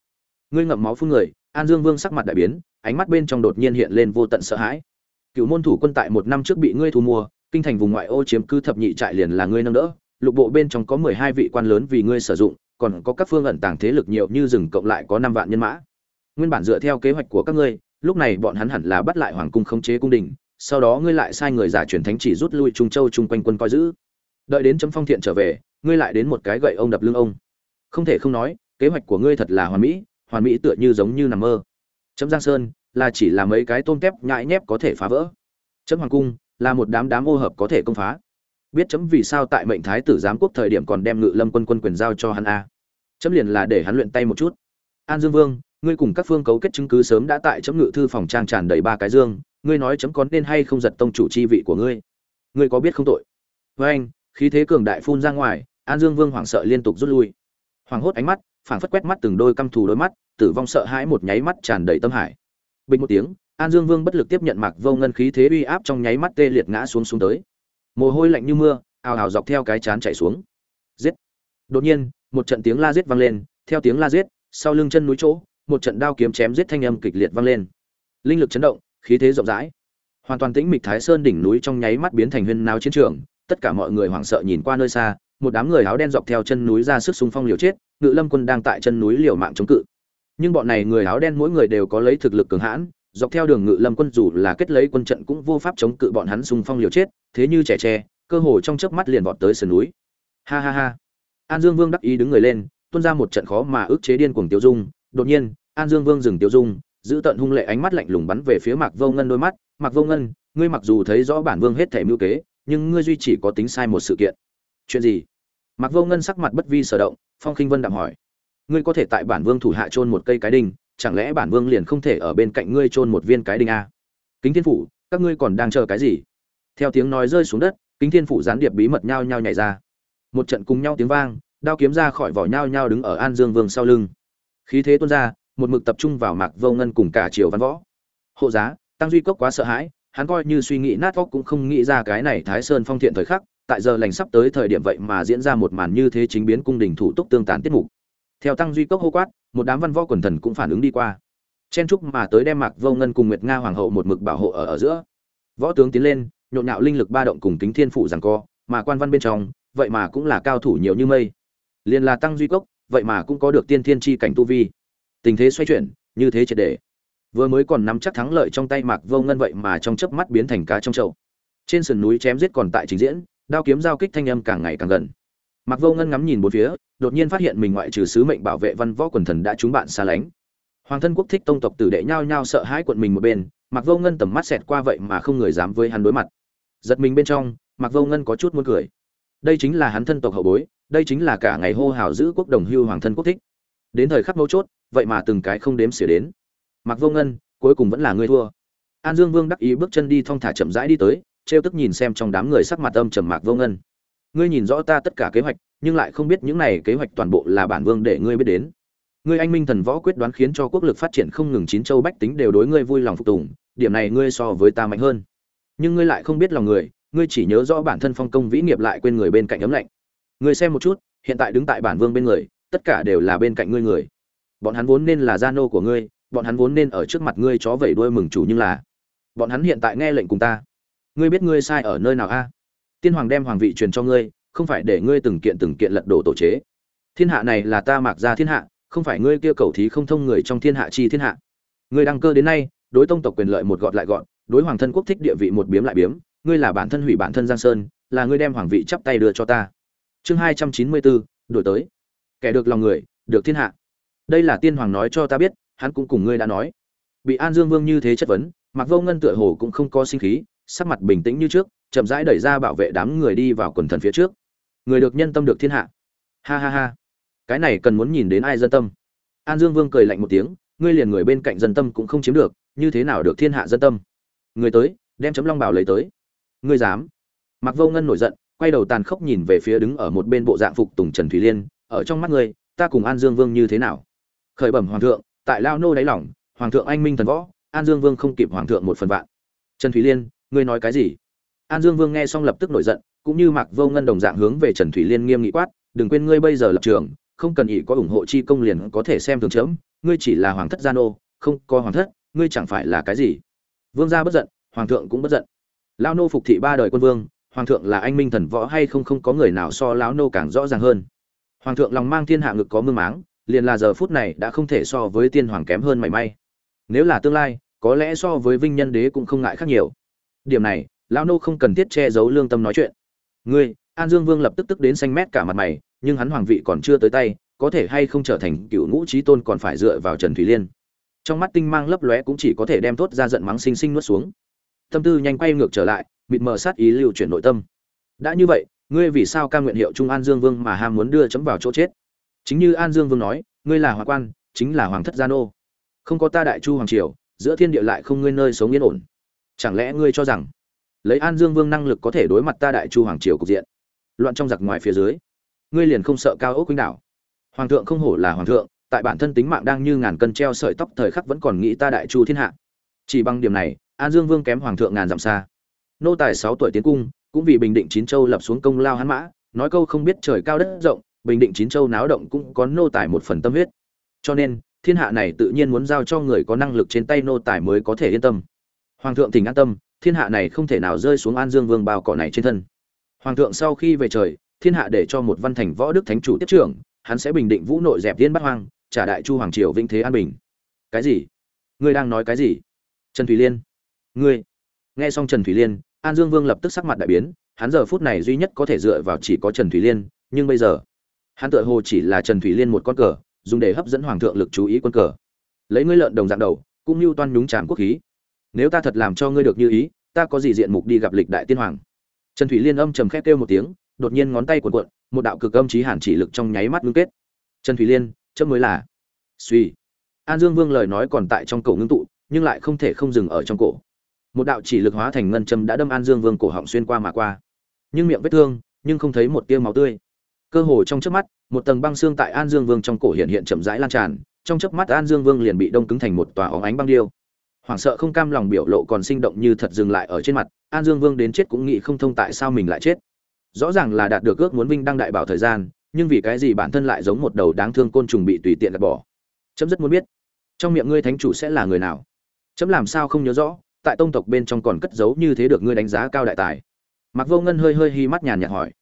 ngươi ngậm máu phun người, an dương vương sắc mặt đại biến, ánh mắt bên trong đột nhiên hiện lên vô tận sợ hãi. Cựu môn thủ quân tại một năm trước bị ngươi thu mua, kinh thành vùng ngoại ô chiếm cư thập nhị trại liền là ngươi nâng đỡ, lục bộ bên trong có mười hai vị quan lớn vì ngươi sử dụng, còn có các phương ẩn tàng thế lực nhiều như rừng cộng lại có năm vạn nhân mã. Nguyên bản dựa theo kế hoạch của các ngươi, lúc này bọn hắn hẳn là bắt lại hoàng cung khống chế cung đình sau đó ngươi lại sai người giả truyền thánh chỉ rút lui trung châu chung quanh quân coi giữ. Đợi đến chấm phong thiện trở về, ngươi lại đến một cái gậy ông đập lưng ông. Không thể không nói, kế hoạch của ngươi thật là hoàn mỹ hoàn mỹ tựa như giống như nằm mơ. Chấm giang sơn là chỉ là mấy cái tôm tép nhãi nhép có thể phá vỡ. Chấm hoàng cung là một đám đám ô hợp có thể công phá. Biết chấm vì sao tại mệnh thái tử giám quốc thời điểm còn đem ngự lâm quân quân quyền giao cho hắn a. Chấm liền là để hắn luyện tay một chút. An dương vương, ngươi cùng các phương cấu kết chứng cứ sớm đã tại chấm ngự thư phòng trang tràn đầy ba cái dương ngươi nói chấm có nên hay không giật tông chủ chi vị của ngươi? Ngươi có biết không tội? Với anh, khí thế cường đại phun ra ngoài, an dương vương hoảng sợ liên tục rút lui. Hoảng hốt ánh mắt, phảng phất quét mắt từng đôi căm thù đôi mắt, tử vong sợ hãi một nháy mắt tràn đầy tâm hải. Bình một tiếng, an dương vương bất lực tiếp nhận mạc vô ngân khí thế uy áp trong nháy mắt tê liệt ngã xuống xuống tới. Mồ hôi lạnh như mưa, ào ào dọc theo cái chán chảy xuống. Giết! Đột nhiên, một trận tiếng la giết vang lên, theo tiếng la giết, sau lưng chân núi chỗ, một trận đao kiếm chém giết thanh âm kịch liệt vang lên. Linh lực chấn động khí thế rộng rãi. Hoàn toàn tĩnh mịch thái sơn đỉnh núi trong nháy mắt biến thành huyên náo chiến trường, tất cả mọi người hoảng sợ nhìn qua nơi xa, một đám người áo đen dọc theo chân núi ra sức xung phong liều chết, ngự lâm quân đang tại chân núi liều mạng chống cự. Nhưng bọn này người áo đen mỗi người đều có lấy thực lực cường hãn, dọc theo đường ngự lâm quân dù là kết lấy quân trận cũng vô pháp chống cự bọn hắn xung phong liều chết, thế như trẻ tre, cơ hồ trong chớp mắt liền vọt tới sườn núi. Ha ha ha. An dương vương đắc ý đứng người lên, tuôn ra một trận khó mà ức chế điên cuồng tiêu dung, đột nhiên, an dương vương dừng tiêu dung giữ tận hung lệ ánh mắt lạnh lùng bắn về phía mạc vô ngân đôi mắt. Mạc vô ngân, ngươi mặc dù thấy rõ bản vương hết thể mưu kế, nhưng ngươi duy chỉ có tính sai một sự kiện. Chuyện gì? Mạc vô ngân sắc mặt bất vi sở động, phong khinh vân đạm hỏi. Ngươi có thể tại bản vương thủ hạ chôn một cây cái đinh, chẳng lẽ bản vương liền không thể ở bên cạnh ngươi chôn một viên cái đinh a? Kính thiên phủ, các ngươi còn đang chờ cái gì? Theo tiếng nói rơi xuống đất, kính thiên phủ gián điệp bí mật nhao nhao nhảy ra. Một trận cùng nhau tiếng vang, đao kiếm ra khỏi vỏ nhao nhao đứng ở an dương vương sau lưng. Khí thế tuôn ra một mực tập trung vào mạc vô ngân cùng cả triều văn võ. Hộ giá, tăng duy cốc quá sợ hãi, hắn coi như suy nghĩ nát óc cũng không nghĩ ra cái này thái sơn phong thiện thời khắc, tại giờ lành sắp tới thời điểm vậy mà diễn ra một màn như thế chính biến cung đình thủ túc tương tán tiết mục. Theo tăng duy cốc hô quát, một đám văn võ quần thần cũng phản ứng đi qua. Chen trúc mà tới đem mạc vô ngân cùng nguyệt nga hoàng hậu một mực bảo hộ ở ở giữa. Võ tướng tiến lên, nhộn nhạo linh lực ba động cùng kính thiên phủ rằng co, mà quan văn bên trong, vậy mà cũng là cao thủ nhiều như mây. Liền là tăng duy cốc, vậy mà cũng có được tiên thiên chi cảnh tu vi tình thế xoay chuyển, như thế triệt để vừa mới còn nắm chắc thắng lợi trong tay mạc vô ngân vậy mà trong chớp mắt biến thành cá trong chậu. Trên sườn núi chém giết còn tại trình diễn, đao kiếm giao kích thanh âm càng ngày càng gần. Mạc vô ngân ngắm nhìn bốn phía, đột nhiên phát hiện mình ngoại trừ sứ mệnh bảo vệ văn võ quần thần đã trúng bạn xa lánh. Hoàng thân quốc thích tông tộc tử đệ nhao nhao sợ hãi quận mình một bên, mạc vô ngân tầm mắt xẹt qua vậy mà không người dám với hắn đối mặt. Giật mình bên trong, mạc vô ngân có chút muốn cười. Đây chính là hắn thân tộc hậu bối, đây chính là cả ngày hô hào giữ quốc đồng hưu hoàng thân quốc thích đến thời khắc mấu chốt, vậy mà từng cái không đếm xỉa đến. Mặc vô ngân, cuối cùng vẫn là ngươi thua. An dương vương đắc ý bước chân đi thong thả chậm rãi đi tới, trêu tức nhìn xem trong đám người sắc mặt âm trầm mạc vô ngân. Ngươi nhìn rõ ta tất cả kế hoạch, nhưng lại không biết những này kế hoạch toàn bộ là bản vương để ngươi biết đến. Ngươi anh minh thần võ quyết đoán khiến cho quốc lực phát triển không ngừng chín châu bách tính đều đối ngươi vui lòng phục tùng, điểm này ngươi so với ta mạnh hơn. Nhưng ngươi lại không biết lòng người, ngươi chỉ nhớ rõ bản thân phong công vĩ nghiệp lại quên người bên cạnh ấm lạnh. Ngươi xem một chút, hiện tại đứng tại bản vương bên người tất cả đều là bên cạnh ngươi người. Bọn hắn vốn nên là gia nô của ngươi, bọn hắn vốn nên ở trước mặt ngươi chó vẩy đuôi mừng chủ nhưng là, bọn hắn hiện tại nghe lệnh cùng ta. Ngươi biết ngươi sai ở nơi nào a? Tiên hoàng đem hoàng vị truyền cho ngươi, không phải để ngươi từng kiện từng kiện lật đổ tổ chế. Thiên hạ này là ta mặc ra thiên hạ, không phải ngươi kia cầu thí không thông người trong thiên hạ chi thiên hạ. Ngươi đăng cơ đến nay, đối tông tộc quyền lợi một gọt lại gọn đối hoàng thân quốc thích địa vị một biếm lại biếm, ngươi là bản thân hủy bản thân giang sơn, là ngươi đem hoàng vị chắp tay đưa cho ta. Chương hai trăm chín mươi bốn, đổi tới kẻ được lòng người, được thiên hạ. Đây là tiên hoàng nói cho ta biết, hắn cũng cùng ngươi đã nói. Bị an dương vương như thế chất vấn mặc vô ngân tựa hồ cũng không có sinh khí, sắc mặt bình tĩnh như trước, chậm rãi đẩy ra bảo vệ đám người đi vào quần thần phía trước. Người được nhân tâm được thiên hạ. Ha ha ha. Cái này cần muốn nhìn đến ai dân tâm. An dương vương cười lạnh một tiếng, ngươi liền người bên cạnh dân tâm cũng không chiếm được, như thế nào được thiên hạ dân tâm? Người tới, đem chấm long bảo lấy tới. Ngươi dám. Mặc vô ngân nổi giận, quay đầu tàn khốc nhìn về phía đứng ở một bên bộ dạng phục tùng trần thủy liên ở trong mắt ngươi, ta cùng an dương vương như thế nào? Khởi bẩm hoàng thượng, tại lao nô đáy lỏng hoàng thượng anh minh thần võ, an dương vương không kịp hoàng thượng một phần vạn. Trần thủy liên, ngươi nói cái gì? An dương vương nghe xong lập tức nổi giận, cũng như mặc vô ngân đồng dạng hướng về trần thủy liên nghiêm nghị quát, đừng quên ngươi bây giờ lập trường, không cần ỷ có ủng hộ chi công liền có thể xem thường chớm, ngươi chỉ là hoàng thất gia nô, không có hoàng thất, ngươi chẳng phải là cái gì? Vương gia bất giận, hoàng thượng cũng bất giận. Lao nô phục thị ba đời quân vương, hoàng thượng là anh minh thần võ hay không không có người nào so lão nô càng rõ ràng hơn hoàng thượng lòng mang thiên hạ ngực có mương máng, liền là giờ phút này đã không thể so với tiên hoàng kém hơn mảy may. Nếu là tương lai, có lẽ so với vinh nhân đế cũng không ngại khác nhiều. Điểm này, lão nô không cần thiết che giấu lương tâm nói chuyện. Ngươi, an dương vương lập tức tức đến xanh mét cả mặt mày, nhưng hắn hoàng vị còn chưa tới tay, có thể hay không trở thành cựu ngũ trí tôn còn phải dựa vào trần thủy liên. Trong mắt tinh mang lấp lóe cũng chỉ có thể đem tốt ra giận mắng sinh sinh nuốt xuống. Tâm tư nhanh quay ngược trở lại, mịt mờ sát ý lưu chuyển nội tâm. Đã như vậy ngươi vì sao ca nguyện hiệu trung an dương vương mà ham muốn đưa chấm vào chỗ chết? Chính như an dương vương nói, ngươi là hoàng quan, chính là hoàng thất gia nô. Không có ta đại chu hoàng triều, giữa thiên địa lại không ngươi nơi sống yên ổn. Chẳng lẽ ngươi cho rằng, lấy an dương vương năng lực có thể đối mặt ta đại chu hoàng triều cục diện? Loạn trong giặc ngoài phía dưới, ngươi liền không sợ cao ốc quýnh đảo. Hoàng thượng không hổ là hoàng thượng, tại bản thân tính mạng đang như ngàn cân treo sợi tóc thời khắc vẫn còn nghĩ ta đại chu thiên hạ. Chỉ bằng điểm này, an dương vương kém hoàng thượng ngàn dặm xa. Nô tài sáu tuổi tiến cung cũng vì bình định chín châu lập xuống công lao hắn mã, nói câu không biết trời cao đất rộng, bình định chín châu náo động cũng có nô tài một phần tâm huyết. Cho nên, thiên hạ này tự nhiên muốn giao cho người có năng lực trên tay nô tài mới có thể yên tâm. Hoàng thượng tỉnh an tâm, thiên hạ này không thể nào rơi xuống an dương vương bao cỏ này trên thân. Hoàng thượng sau khi về trời, thiên hạ để cho một văn thành võ đức thánh chủ tiếp trưởng, hắn sẽ bình định vũ nội dẹp tiên bắt hoang, trả đại chu hoàng triều vĩnh thế an bình. Cái gì? Ngươi đang nói cái gì? Trần thủy liên. Ngươi. Nghe xong trần thủy liên an dương vương lập tức sắc mặt đại biến, hắn giờ phút này duy nhất có thể dựa vào chỉ có trần thủy liên, nhưng bây giờ, hắn tựa hồ chỉ là trần thủy liên một con cờ, dùng để hấp dẫn hoàng thượng lực chú ý quân cờ. Lấy ngươi lợn đồng dạng đầu, cũng như toan nhúng chàm quốc khí. Nếu ta thật làm cho ngươi được như ý, ta có gì diện mục đi gặp lịch đại tiên hoàng? Trần thủy liên âm trầm khẽ kêu một tiếng, đột nhiên ngón tay cuộn cuộn, một đạo cực âm chí hàn chỉ lực trong nháy mắt ngưng kết. Trần thủy liên, chấm mới là. Suy. An dương vương lời nói còn tại trong cổ ngưng tụ, nhưng lại không thể không dừng ở trong cổ một đạo chỉ lực hóa thành ngân châm đã đâm an dương vương cổ họng xuyên qua mà qua. Nhưng miệng vết thương, nhưng không thấy một tia máu tươi. Cơ hồ trong chớp mắt, một tầng băng xương tại an dương vương trong cổ hiện hiện chậm rãi lan tràn, trong chớp mắt an dương vương liền bị đông cứng thành một tòa óng ánh băng điêu. Hoảng sợ không cam lòng biểu lộ còn sinh động như thật dừng lại ở trên mặt, an dương vương đến chết cũng nghĩ không thông tại sao mình lại chết. Rõ ràng là đạt được ước muốn vinh đăng đại bảo thời gian, nhưng vì cái gì bản thân lại giống một đầu đáng thương côn trùng bị tùy tiện gạt bỏ? Chấm rất muốn biết, trong miệng ngươi thánh chủ sẽ là người nào? Chấm làm sao không nhớ rõ tại tông tộc bên trong còn cất giấu như thế được ngươi đánh giá cao đại tài. Mặc vô ngân hơi hơi hi mắt nhàn nhạt hỏi,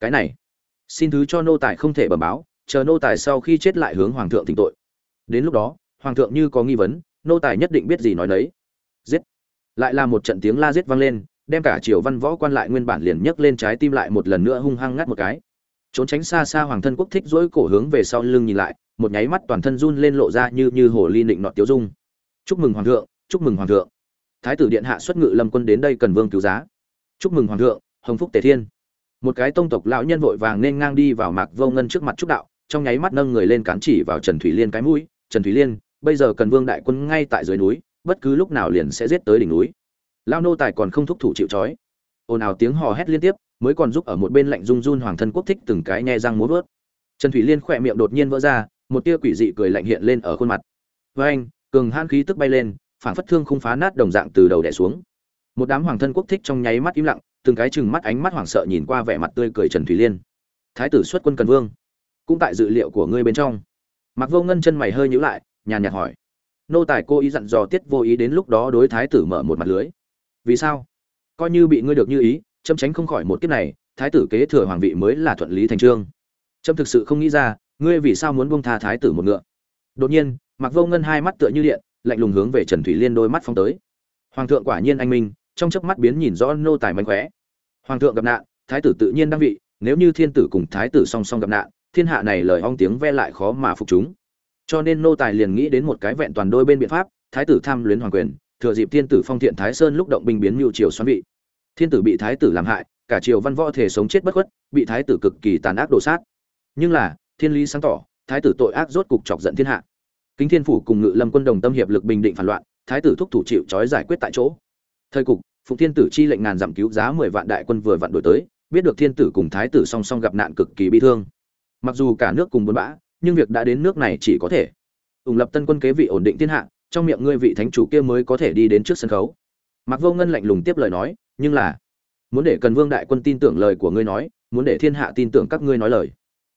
cái này, xin thứ cho nô tài không thể bẩm báo, chờ nô tài sau khi chết lại hướng hoàng thượng thỉnh tội. Đến lúc đó, hoàng thượng như có nghi vấn, nô tài nhất định biết gì nói nấy. Giết! Lại là một trận tiếng la giết vang lên, đem cả triều văn võ quan lại nguyên bản liền nhấc lên trái tim lại một lần nữa hung hăng ngắt một cái. Trốn tránh xa xa hoàng thân quốc thích dỗi cổ hướng về sau lưng nhìn lại, một nháy mắt toàn thân run lên lộ ra như như hồ ly nịnh nọt tiếu dung. Chúc mừng hoàng thượng, chúc mừng hoàng thượng thái tử điện hạ xuất ngự lâm quân đến đây cần vương cứu giá. Chúc mừng hoàng thượng, hồng phúc tề thiên. Một cái tông tộc lão nhân vội vàng nên ngang đi vào mạc vô ngân trước mặt trúc đạo, trong nháy mắt nâng người lên cán chỉ vào trần thủy liên cái mũi, trần thủy liên, bây giờ cần vương đại quân ngay tại dưới núi, bất cứ lúc nào liền sẽ giết tới đỉnh núi. Lao nô tài còn không thúc thủ chịu trói. Ồn ào tiếng hò hét liên tiếp, mới còn giúp ở một bên lạnh run run hoàng thân quốc thích từng cái nhe răng múa vớt trần thủy liên khỏe miệng đột nhiên vỡ ra, một tia quỷ dị cười lạnh hiện lên ở khuôn mặt. Với anh cường han khí tức bay lên phản phất thương không phá nát đồng dạng từ đầu đẻ xuống. Một đám hoàng thân quốc thích trong nháy mắt im lặng, từng cái chừng mắt ánh mắt hoảng sợ nhìn qua vẻ mặt tươi cười trần thủy liên. Thái tử xuất quân cần vương, cũng tại dự liệu của ngươi bên trong. Mặc vô ngân chân mày hơi nhíu lại, nhàn nhạt hỏi. Nô tài cô ý dặn dò tiết vô ý đến lúc đó đối thái tử mở một mặt lưới. Vì sao? Coi như bị ngươi được như ý châm tránh không khỏi một kiếp này, thái tử kế thừa hoàng vị mới là thuận lý thành trương. Trâm thực sự không nghĩ ra, ngươi vì sao muốn bông tha thái tử một ngựa? Đột nhiên mặc vô ngân hai mắt tựa như điện lạnh lùng hướng về trần thủy liên đôi mắt phong tới. Hoàng thượng quả nhiên anh minh, trong chớp mắt biến nhìn rõ nô tài mánh khóe. Hoàng thượng gặp nạn, thái tử tự nhiên đăng vị, nếu như thiên tử cùng thái tử song song gặp nạn, thiên hạ này lời ong tiếng ve lại khó mà phục chúng. Cho nên nô tài liền nghĩ đến một cái vẹn toàn đôi bên biện pháp, thái tử tham luyến hoàng quyền, thừa dịp thiên tử phong thiện thái sơn lúc động binh biến mưu triều xoắn vị. Thiên tử bị thái tử làm hại, cả triều văn võ thể sống chết bất khuất, bị thái tử cực kỳ tàn ác đổ sát. Nhưng là, thiên lý sáng tỏ, thái tử tội ác rốt cục chọc giận thiên hạ kính thiên phủ cùng ngự lâm quân đồng tâm hiệp lực bình định phản loạn, thái tử thúc thủ chịu trói giải quyết tại chỗ. Thời cục, phụng thiên tử chi lệnh ngàn giảm cứu giá mười vạn đại quân vừa vặn đổi tới, biết được thiên tử cùng thái tử song song gặp nạn cực kỳ bi thương. Mặc dù cả nước cùng buôn bã, nhưng việc đã đến nước này chỉ có thể ủng lập tân quân kế vị ổn định thiên hạ, trong miệng ngươi vị thánh chủ kia mới có thể đi đến trước sân khấu. Mặc vô ngân lạnh lùng tiếp lời nói, nhưng là, muốn để cần vương đại quân tin tưởng lời của ngươi nói, muốn để thiên hạ tin tưởng các ngươi nói lời.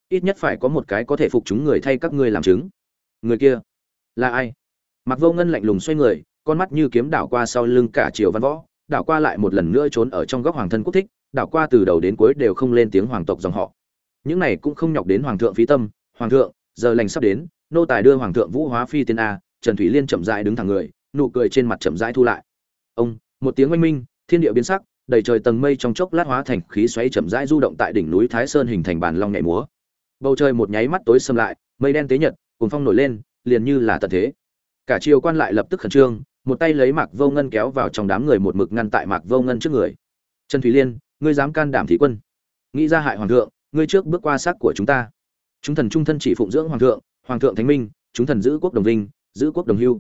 Ít nhất phải có một cái có thể phục chúng người thay các ngươi làm chứng. Người kia là ai? Mặc vô ngân lạnh lùng xoay người, con mắt như kiếm đảo qua sau lưng cả triều văn võ, đảo qua lại một lần nữa trốn ở trong góc hoàng thân quốc thích, đảo qua từ đầu đến cuối đều không lên tiếng hoàng tộc dòng họ. Những này cũng không nhọc đến hoàng thượng phí tâm, hoàng thượng, giờ lành sắp đến, nô tài đưa hoàng thượng vũ hóa phi tiên a, trần thủy liên chậm rãi đứng thẳng người, nụ cười trên mặt chậm rãi thu lại. Ông, một tiếng oanh minh, thiên địa biến sắc, đầy trời tầng mây trong chốc lát hóa thành khí xoáy chậm rãi du động tại đỉnh núi thái sơn hình thành bàn long nhảy múa. Bầu trời một nháy mắt tối xâm lại, mây đen tế nhật, cuồng phong nổi lên liền như là tận thế. Cả triều quan lại lập tức khẩn trương, một tay lấy mạc vô ngân kéo vào trong đám người một mực ngăn tại mạc vô ngân trước người. Trần thủy liên, ngươi dám can đảm thị quân. Nghĩ ra hại hoàng thượng, ngươi trước bước qua xác của chúng ta. Chúng thần trung thân chỉ phụng dưỡng hoàng thượng hoàng thượng thánh minh, chúng thần giữ quốc đồng vinh, giữ quốc đồng hưu.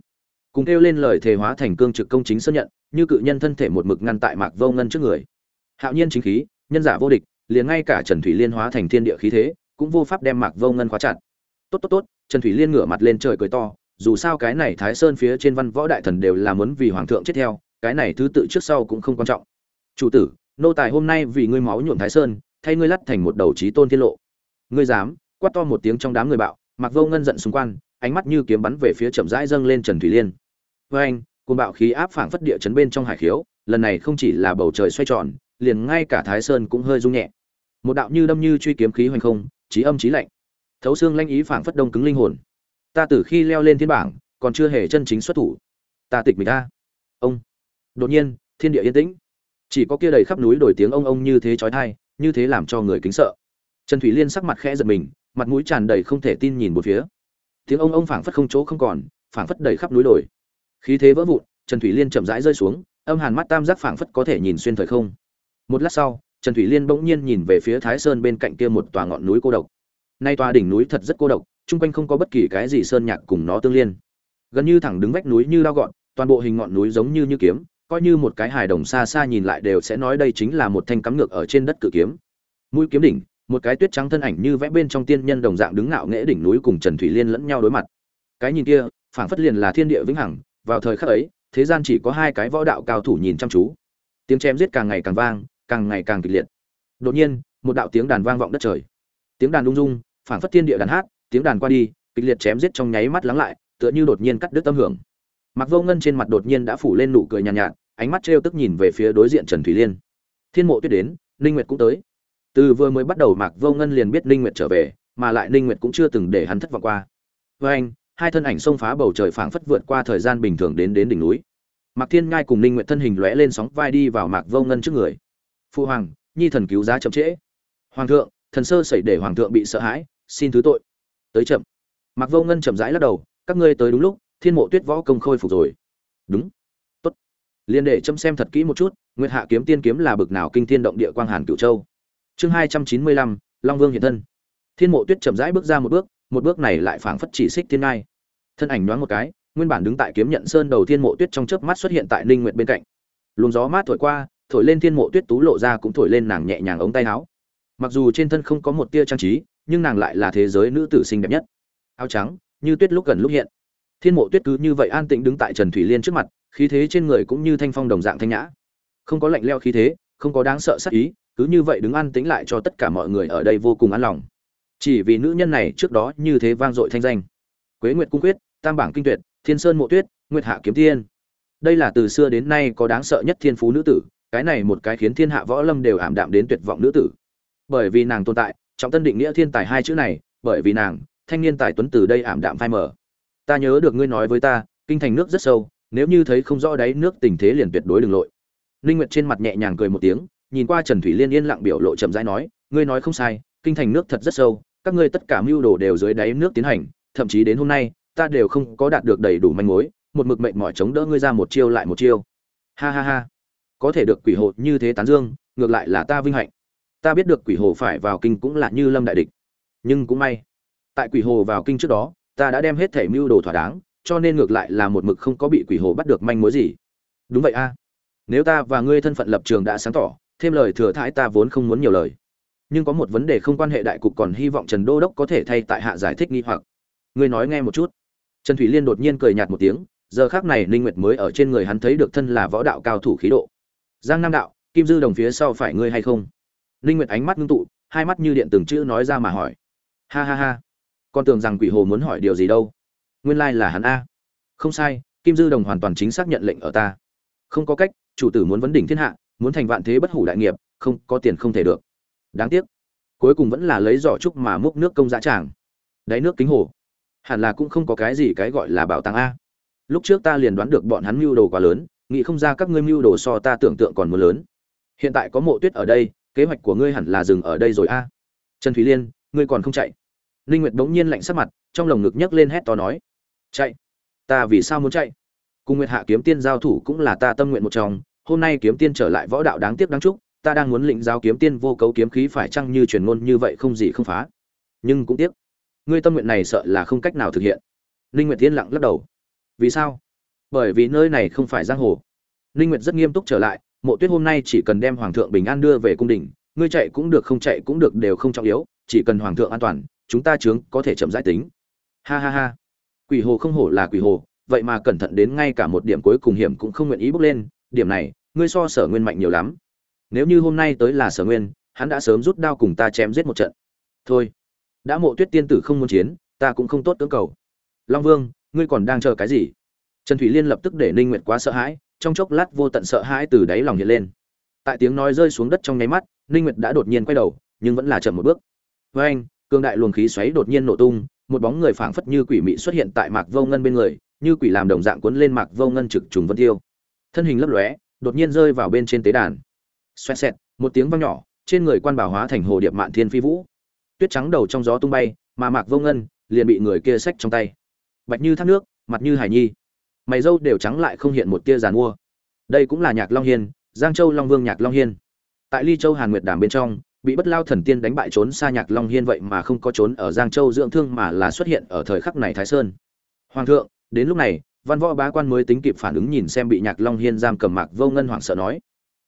Cùng kêu lên lời thề hóa thành cương trực công chính sơn nhận, như cự nhân thân thể một mực ngăn tại mạc vô ngân trước người. Hạo nhiên chính khí, nhân giả vô địch, liền ngay cả trần thủy liên hóa thành thiên địa khí thế, cũng vô pháp đem mạc vô ngân khóa chặt. Tốt tốt tốt trần thủy liên ngửa mặt lên trời cười to, dù sao cái này thái sơn phía trên văn võ đại thần đều là muốn vì hoàng thượng chết theo, cái này thứ tự trước sau cũng không quan trọng. Chủ tử, nô tài hôm nay vì ngươi máu nhuộm thái sơn, thay ngươi lắt thành một đầu trí tôn tiết lộ. Ngươi dám, quát to một tiếng trong đám người bạo mặc vô ngân giận xung quanh ánh mắt như kiếm bắn về phía chậm rãi dâng lên trần thủy liên. Với anh côn bạo khí áp phảng phất địa chấn bên trong hải khiếu, lần này không chỉ là bầu trời xoay tròn, liền ngay cả thái sơn cũng hơi rung nhẹ. Một đạo như đâm như truy kiếm khí hoành không trí âm trí lạnh thấu xương lanh ý phảng phất đông cứng linh hồn. Ta từ khi leo lên thiên bảng, còn chưa hề chân chính xuất thủ. Ta tịch mình ta ông. Đột nhiên, thiên địa yên tĩnh. Chỉ có kia đầy khắp núi đổi tiếng ông ông như thế chói tai, như thế làm cho người kính sợ. Trần thủy liên sắc mặt khẽ giật mình, mặt mũi tràn đầy không thể tin nhìn một phía. Tiếng ông ông phảng phất không chỗ không còn, phảng phất đầy khắp núi đồi. Khí thế vỡ vụn, trần thủy liên chậm rãi rơi xuống, âm hàn mắt tam giác phảng phất có thể nhìn xuyên thời không. Một lát sau, trần thủy liên bỗng nhiên nhìn về phía thái sơn bên cạnh kia một tòa ngọn núi cô độc nay tòa đỉnh núi thật rất cô độc, chung quanh không có bất kỳ cái gì sơn nhạc cùng nó tương liên. Gần như thẳng đứng vách núi như lao gọn, toàn bộ hình ngọn núi giống như như kiếm, coi như một cái hài đồng xa xa nhìn lại đều sẽ nói đây chính là một thanh cắm ngược ở trên đất cự kiếm. Mũi kiếm đỉnh, một cái tuyết trắng thân ảnh như vẽ bên trong tiên nhân đồng dạng đứng ngạo nghễ đỉnh núi cùng trần thủy liên lẫn nhau đối mặt. Cái nhìn kia, phảng phất liền là thiên địa vĩnh hằng, vào thời khắc ấy, thế gian chỉ có hai cái võ đạo cao thủ nhìn chăm chú. Tiếng chém giết càng ngày càng vang, càng ngày càng kịch liệt. Đột nhiên, một đạo tiếng đàn vang vọng đất trời. Tiếng đàn lung dung phảng phất thiên địa đàn hát tiếng đàn qua đi kịch liệt chém giết trong nháy mắt lắng lại tựa như đột nhiên cắt đứt tâm hưởng. Mặc vô ngân trên mặt đột nhiên đã phủ lên nụ cười nhàn nhạt, nhạt ánh mắt trêu tức nhìn về phía đối diện trần thủy liên. Thiên mộ tuyết đến ninh nguyệt cũng tới. Từ vừa mới bắt đầu mạc vô ngân liền biết ninh nguyệt trở về mà lại ninh nguyệt cũng chưa từng để hắn thất vọng qua. Với anh hai thân ảnh xông phá bầu trời phảng phất vượt qua thời gian bình thường đến đến đỉnh núi. Mạc thiên ngai cùng ninh nguyệt thân hình lóe lên sóng vai đi vào mạc vô ngân trước người. Phu hoàng nhi thần cứu giá chậm trễ. Hoàng thượng thần sơ xảy để hoàng thượng bị sợ hãi, xin thứ tội. Tới chậm. Mặc vô ngân chậm rãi lắc đầu, các ngươi tới đúng lúc, thiên mộ tuyết võ công khôi phục rồi. Đúng. Tốt. Liên để châm xem thật kỹ một chút, nguyệt hạ kiếm tiên kiếm là bực nào kinh thiên động địa quang hàn cửu châu. Chương hai trăm chín mươi lăm, long vương hiện thân. Thiên mộ tuyết chậm rãi bước ra một bước một bước này lại phảng phất chỉ xích thiên ngai. Thân ảnh nhoáng một cái, nguyên bản đứng tại kiếm nhận sơn đầu thiên mộ tuyết trong chớp mắt xuất hiện tại ninh nguyệt bên cạnh. Luồng gió mát thổi qua, thổi lên thiên mộ tuyết tú lộ ra cũng thổi lên nàng nhẹ nhàng ống tay áo mặc dù trên thân không có một tia trang trí, nhưng nàng lại là thế giới nữ tử xinh đẹp nhất. Áo trắng, như tuyết lúc gần lúc hiện. Thiên mộ tuyết cứ như vậy an tĩnh đứng tại trần thủy liên trước mặt, khí thế trên người cũng như thanh phong đồng dạng thanh nhã. Không có lạnh leo khí thế, không có đáng sợ sắc ý, cứ như vậy đứng an tĩnh lại cho tất cả mọi người ở đây vô cùng an lòng. Chỉ vì nữ nhân này trước đó như thế vang dội thanh danh. Quế nguyệt cung quyết, tam bảng kinh tuyệt, thiên sơn mộ tuyết, nguyệt hạ kiếm tiên. Đây là từ xưa đến nay có đáng sợ nhất thiên phú nữ tử, cái này một cái khiến thiên hạ võ lâm đều ảm đạm đến tuyệt vọng nữ tử bởi vì nàng tồn tại, trọng tân định nghĩa thiên tài hai chữ này, bởi vì nàng, thanh niên tài tuấn từ đây ảm đạm phai mờ. Ta nhớ được ngươi nói với ta, kinh thành nước rất sâu, nếu như thấy không rõ đáy nước tình thế liền tuyệt đối đừng lội. Linh nguyệt trên mặt nhẹ nhàng cười một tiếng, nhìn qua trần thủy liên yên lặng biểu lộ chậm rãi nói, ngươi nói không sai, kinh thành nước thật rất sâu, các ngươi tất cả mưu đồ đều dưới đáy nước tiến hành, thậm chí đến hôm nay, ta đều không có đạt được đầy đủ manh mối, một mực mệnh mỏi chống đỡ ngươi ra một chiêu lại một chiêu. Ha ha ha. Có thể được quỷ hộ như thế tán dương, ngược lại là ta vinh hạnh ta biết được quỷ hồ phải vào kinh cũng là như lâm đại địch. Nhưng cũng may, tại quỷ hồ vào kinh trước đó, ta đã đem hết thể mưu đồ thỏa đáng, cho nên ngược lại là một mực không có bị quỷ hồ bắt được manh mối gì. Đúng vậy a. Nếu ta và ngươi thân phận lập trường đã sáng tỏ, thêm lời thừa thãi ta vốn không muốn nhiều lời. Nhưng có một vấn đề không quan hệ đại cục còn hy vọng trần đô đốc có thể thay tại hạ giải thích nghi hoặc. Ngươi nói nghe một chút. Trần thủy liên đột nhiên cười nhạt một tiếng, giờ khác này ninh nguyệt mới ở trên người hắn thấy được thân là võ đạo cao thủ khí độ. Giang nam đạo, kim dư đồng phía sau phải ngươi hay không? Linh nguyệt ánh mắt ngưng tụ, hai mắt như điện từng chữ nói ra mà hỏi. Ha ha ha. Con tưởng rằng quỷ hồ muốn hỏi điều gì đâu. Nguyên lai là hắn a. Không sai, kim dư đồng hoàn toàn chính xác nhận lệnh ở ta. Không có cách, chủ tử muốn vấn đỉnh thiên hạ, muốn thành vạn thế bất hủ đại nghiệp, không, có tiền không thể được. Đáng tiếc. Cuối cùng vẫn là lấy giỏ trúc mà múc nước công dã tràng. Đáy nước kính hồ. Hẳn là cũng không có cái gì cái gọi là bảo tàng a. Lúc trước ta liền đoán được bọn hắn mưu đồ quá lớn, nghĩ không ra các ngươi mưu đồ so ta tưởng tượng còn muốn lớn. Hiện tại có mộ tuyết ở đây kế hoạch của ngươi hẳn là dừng ở đây rồi a. Trần thúy liên, ngươi còn không chạy? Linh nguyệt bỗng nhiên lạnh sắc mặt, trong lồng ngực nhấc lên hét to nói, chạy! Ta vì sao muốn chạy? Cùng nguyệt hạ kiếm tiên giao thủ cũng là ta tâm nguyện một trong, hôm nay kiếm tiên trở lại võ đạo đáng tiếc đáng chúc, ta đang muốn lĩnh giáo kiếm tiên vô cấu kiếm khí phải chăng như truyền ngôn như vậy không gì không phá. Nhưng cũng tiếc, ngươi tâm nguyện này sợ là không cách nào thực hiện. Ninh nguyệt tiên lặng lắc đầu. Vì sao? Bởi vì nơi này không phải giang hồ. Ninh nguyệt rất nghiêm túc trở lại mộ tuyết hôm nay chỉ cần đem hoàng thượng bình an đưa về cung đình, ngươi chạy cũng được, không chạy cũng được đều không trọng yếu, chỉ cần hoàng thượng an toàn, chúng ta chướng có thể chậm giải tính. Ha ha ha. Quỷ hồ không hổ là quỷ hồ, vậy mà cẩn thận đến ngay cả một điểm cuối cùng hiểm cũng không nguyện ý bước lên, điểm này, ngươi so sở nguyên mạnh nhiều lắm. Nếu như hôm nay tới là sở nguyên, hắn đã sớm rút đao cùng ta chém giết một trận. Thôi, đã mộ tuyết tiên tử không muốn chiến, ta cũng không tốt cưỡng cầu. Long vương, ngươi còn đang chờ cái gì? Trần thủy liên lập tức để ninh nguyệt quá sợ hãi trong chốc lát vô tận sợ hãi từ đáy lòng hiện lên. Tại tiếng nói rơi xuống đất trong nháy mắt, ninh nguyệt đã đột nhiên quay đầu, nhưng vẫn là chậm một bước. Với anh cương đại luồng khí xoáy đột nhiên nổ tung, một bóng người phảng phất như quỷ mị xuất hiện tại mạc vô ngân bên người, như quỷ làm đồng dạng cuốn lên mạc vô ngân trực trùng vân tiêu. Thân hình lấp lóe, đột nhiên rơi vào bên trên tế đàn. Xoẹt xẹt, một tiếng vang nhỏ, trên người quan bảo hóa thành hồ điệp mạn thiên phi vũ. Tuyết trắng đầu trong gió tung bay, mà mạc vô ngân liền bị người kia xách trong tay. Bạch như thác nước, mặt như hải nhi mày râu đều trắng lại không hiện một tia giàn mua. Đây cũng là nhạc long hiên, giang châu long vương nhạc long hiên. Tại ly châu hàn nguyệt đàm bên trong, bị bất lao thần tiên đánh bại trốn xa nhạc long hiên vậy mà không có trốn ở giang châu dưỡng thương mà là xuất hiện ở thời khắc này thái sơn. Hoàng thượng, đến lúc này, văn võ bá quan mới tính kịp phản ứng nhìn xem bị nhạc long hiên giam cầm mạc vô ngân hoàng sợ nói.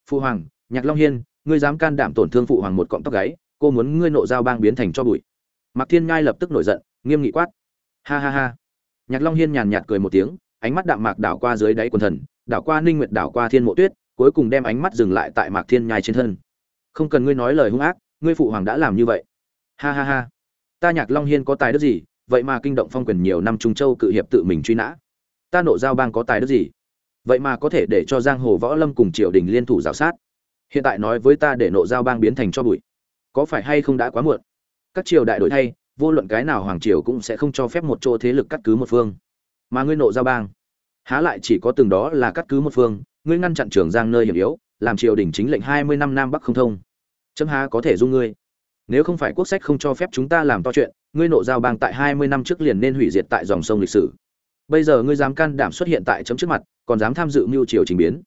Phu hoàng, nhạc long hiên, ngươi dám can đảm tổn thương phụ hoàng một cọng tóc gáy, cô muốn ngươi nộ giao bang biến thành cho bụi. Mạc thiên ngai lập tức nổi giận, nghiêm nghị quát. Ha ha ha. Nhạc long hiên nhàn nhạt cười một tiếng ánh mắt đạm mạc đảo qua dưới đáy quần thần, đảo qua ninh nguyệt, đảo qua thiên mộ tuyết, cuối cùng đem ánh mắt dừng lại tại mạc thiên nhai trên thân. Không cần ngươi nói lời hung ác, ngươi phụ hoàng đã làm như vậy. Ha ha ha. Ta nhạc long hiên có tài đức gì, vậy mà kinh động phong quyền nhiều năm trung châu cự hiệp tự mình truy nã. Ta nộ giao bang có tài đức gì? Vậy mà có thể để cho giang hồ võ lâm cùng triều đình liên thủ giáo sát. Hiện tại nói với ta để nộ giao bang biến thành cho bụi. Có phải hay không đã quá muộn? Các triều đại đổi thay, vô luận cái nào hoàng triều cũng sẽ không cho phép một chỗ thế lực cắt cứ một phương mà ngươi nộ giao bang. Há lại chỉ có từng đó là cắt cứ một phương, ngươi ngăn chặn trường giang nơi hiểm yếu, làm triều đình chính lệnh hai mươi năm nam bắc không thông. Chấm há có thể dung ngươi. Nếu không phải quốc sách không cho phép chúng ta làm to chuyện, ngươi nộ giao bang tại hai mươi năm trước liền nên hủy diệt tại dòng sông lịch sử. Bây giờ ngươi dám can đảm xuất hiện tại chấm trước mặt, còn dám tham dự mưu triều trình biến.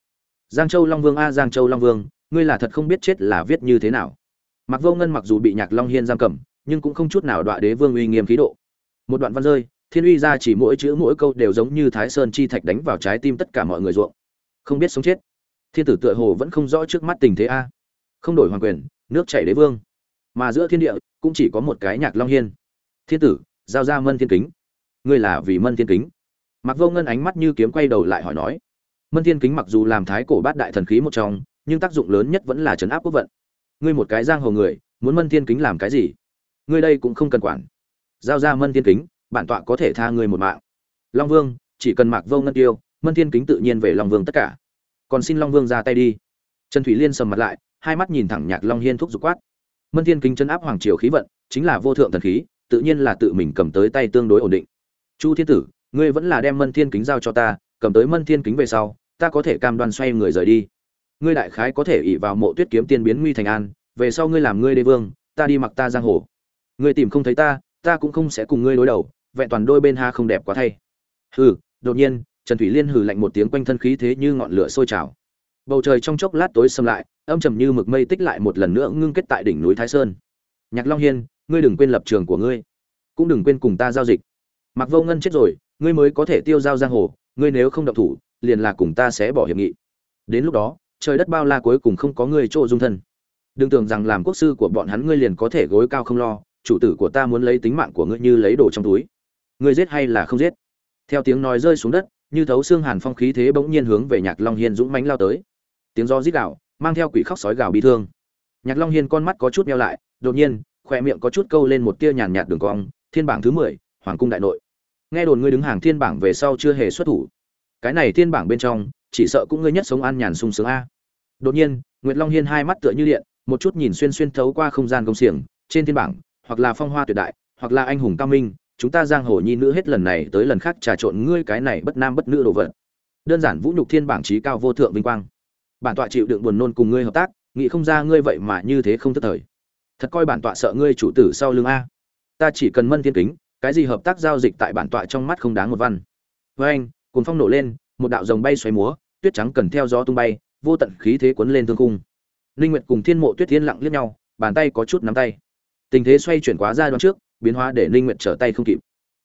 Giang châu long vương a, giang châu long vương, ngươi là thật không biết chết là viết như thế nào. Mặc vô ngân mặc dù bị nhạc long hiên giam cầm, nhưng cũng không chút nào đọa đế vương uy nghiêm khí độ. Một đoạn văn rơi thiên uy ra chỉ mỗi chữ mỗi câu đều giống như thái sơn chi thạch đánh vào trái tim tất cả mọi người ruộng. Không biết sống chết. Thiên tử tựa hồ vẫn không rõ trước mắt tình thế a. Không đổi hoàng quyền, nước chảy đế vương. Mà giữa thiên địa, cũng chỉ có một cái nhạc long hiên. Thiên tử, giao ra mân thiên kính. Ngươi là vì mân thiên kính. Mặc vô ngân ánh mắt như kiếm quay đầu lại hỏi nói. Mân thiên kính mặc dù làm thái cổ bát đại thần khí một trong, nhưng tác dụng lớn nhất vẫn là chấn áp quốc vận. Ngươi một cái giang hồ người, muốn mân thiên kính làm cái gì? Ngươi đây cũng không cần quản. Giao ra mân thiên kính bản tọa có thể tha người một mạng. Long vương, chỉ cần mạc vô ngân tiêu mân thiên kính tự nhiên về long vương tất cả. Còn xin long vương ra tay đi. Trần thủy liên sầm mặt lại, hai mắt nhìn thẳng nhạc long hiên thúc giục quát. Mân thiên kính chấn áp hoàng triều khí vận, chính là vô thượng thần khí, tự nhiên là tự mình cầm tới tay tương đối ổn định. Chu thiên tử, ngươi vẫn là đem mân thiên kính giao cho ta, cầm tới mân thiên kính về sau, ta có thể cam đoan xoay người rời đi. Ngươi đại khái có thể ỷ vào mộ tuyết kiếm tiên biến nguy thành an, về sau ngươi làm ngươi đế vương, ta đi mặc ta giang hồ. Ngươi tìm không thấy ta ta cũng không sẽ cùng ngươi đối đầu vẹn toàn đôi bên ha không đẹp quá thay. Hừ, đột nhiên, trần thủy liên hừ lạnh một tiếng quanh thân khí thế như ngọn lửa sôi trào. Bầu trời trong chốc lát tối xâm lại, âm trầm như mực mây tích lại một lần nữa ngưng kết tại đỉnh núi thái sơn. Nhạc long hiên, ngươi đừng quên lập trường của ngươi, cũng đừng quên cùng ta giao dịch. Mặc vô ngân chết rồi, ngươi mới có thể tiêu giao giang hồ, ngươi nếu không động thủ, liền là cùng ta sẽ bỏ hiệp nghị. Đến lúc đó, trời đất bao la cuối cùng không có ngươi chỗ dung thân. Đừng tưởng rằng làm quốc sư của bọn hắn ngươi liền có thể gối cao không lo, chủ tử của ta muốn lấy tính mạng của ngươi như lấy đồ trong túi. Người giết hay là không giết? Theo tiếng nói rơi xuống đất, như thấu xương hàn phong khí thế bỗng nhiên hướng về nhạc long hiên dũng mánh lao tới. Tiếng do rít gạo mang theo quỷ khóc sói gào bị thương. Nhạc long hiên con mắt có chút meo lại, đột nhiên khỏe miệng có chút câu lên một tia nhàn nhạt đường cong, thiên bảng thứ mười, hoàng cung đại nội. Nghe đồn ngươi đứng hàng thiên bảng về sau chưa hề xuất thủ. Cái này thiên bảng bên trong, chỉ sợ cũng ngươi nhất sống an nhàn sung sướng a. Đột nhiên, nguyệt long hiên hai mắt tựa như điện, một chút nhìn xuyên xuyên thấu qua không gian công xiềng, trên thiên bảng, hoặc là phong hoa tuyệt đại, hoặc là anh hùng cao minh chúng ta giang hồ nhi nữ hết lần này tới lần khác trà trộn ngươi cái này bất nam bất nữ đồ vật. Đơn giản vũ nhục thiên bảng trí cao vô thượng vinh quang. Bản tọa chịu đựng buồn nôn cùng ngươi hợp tác, nghĩ không ra ngươi vậy mà như thế không thất thời. Thật coi bản tọa sợ ngươi chủ tử sau lưng a. Ta chỉ cần mân thiên kính, cái gì hợp tác giao dịch tại bản tọa trong mắt không đáng một văn. Với anh cồn phong nổ lên, một đạo rồng bay xoáy múa, tuyết trắng cần theo gió tung bay, vô tận khí thế cuốn lên thương cung linh nguyệt cùng thiên mộ tuyết thiên lặng liếc nhau, bàn tay có chút nắm tay. Tình thế xoay chuyển quá ra đoạn trước biến hóa để ninh nguyệt trở tay không kịp.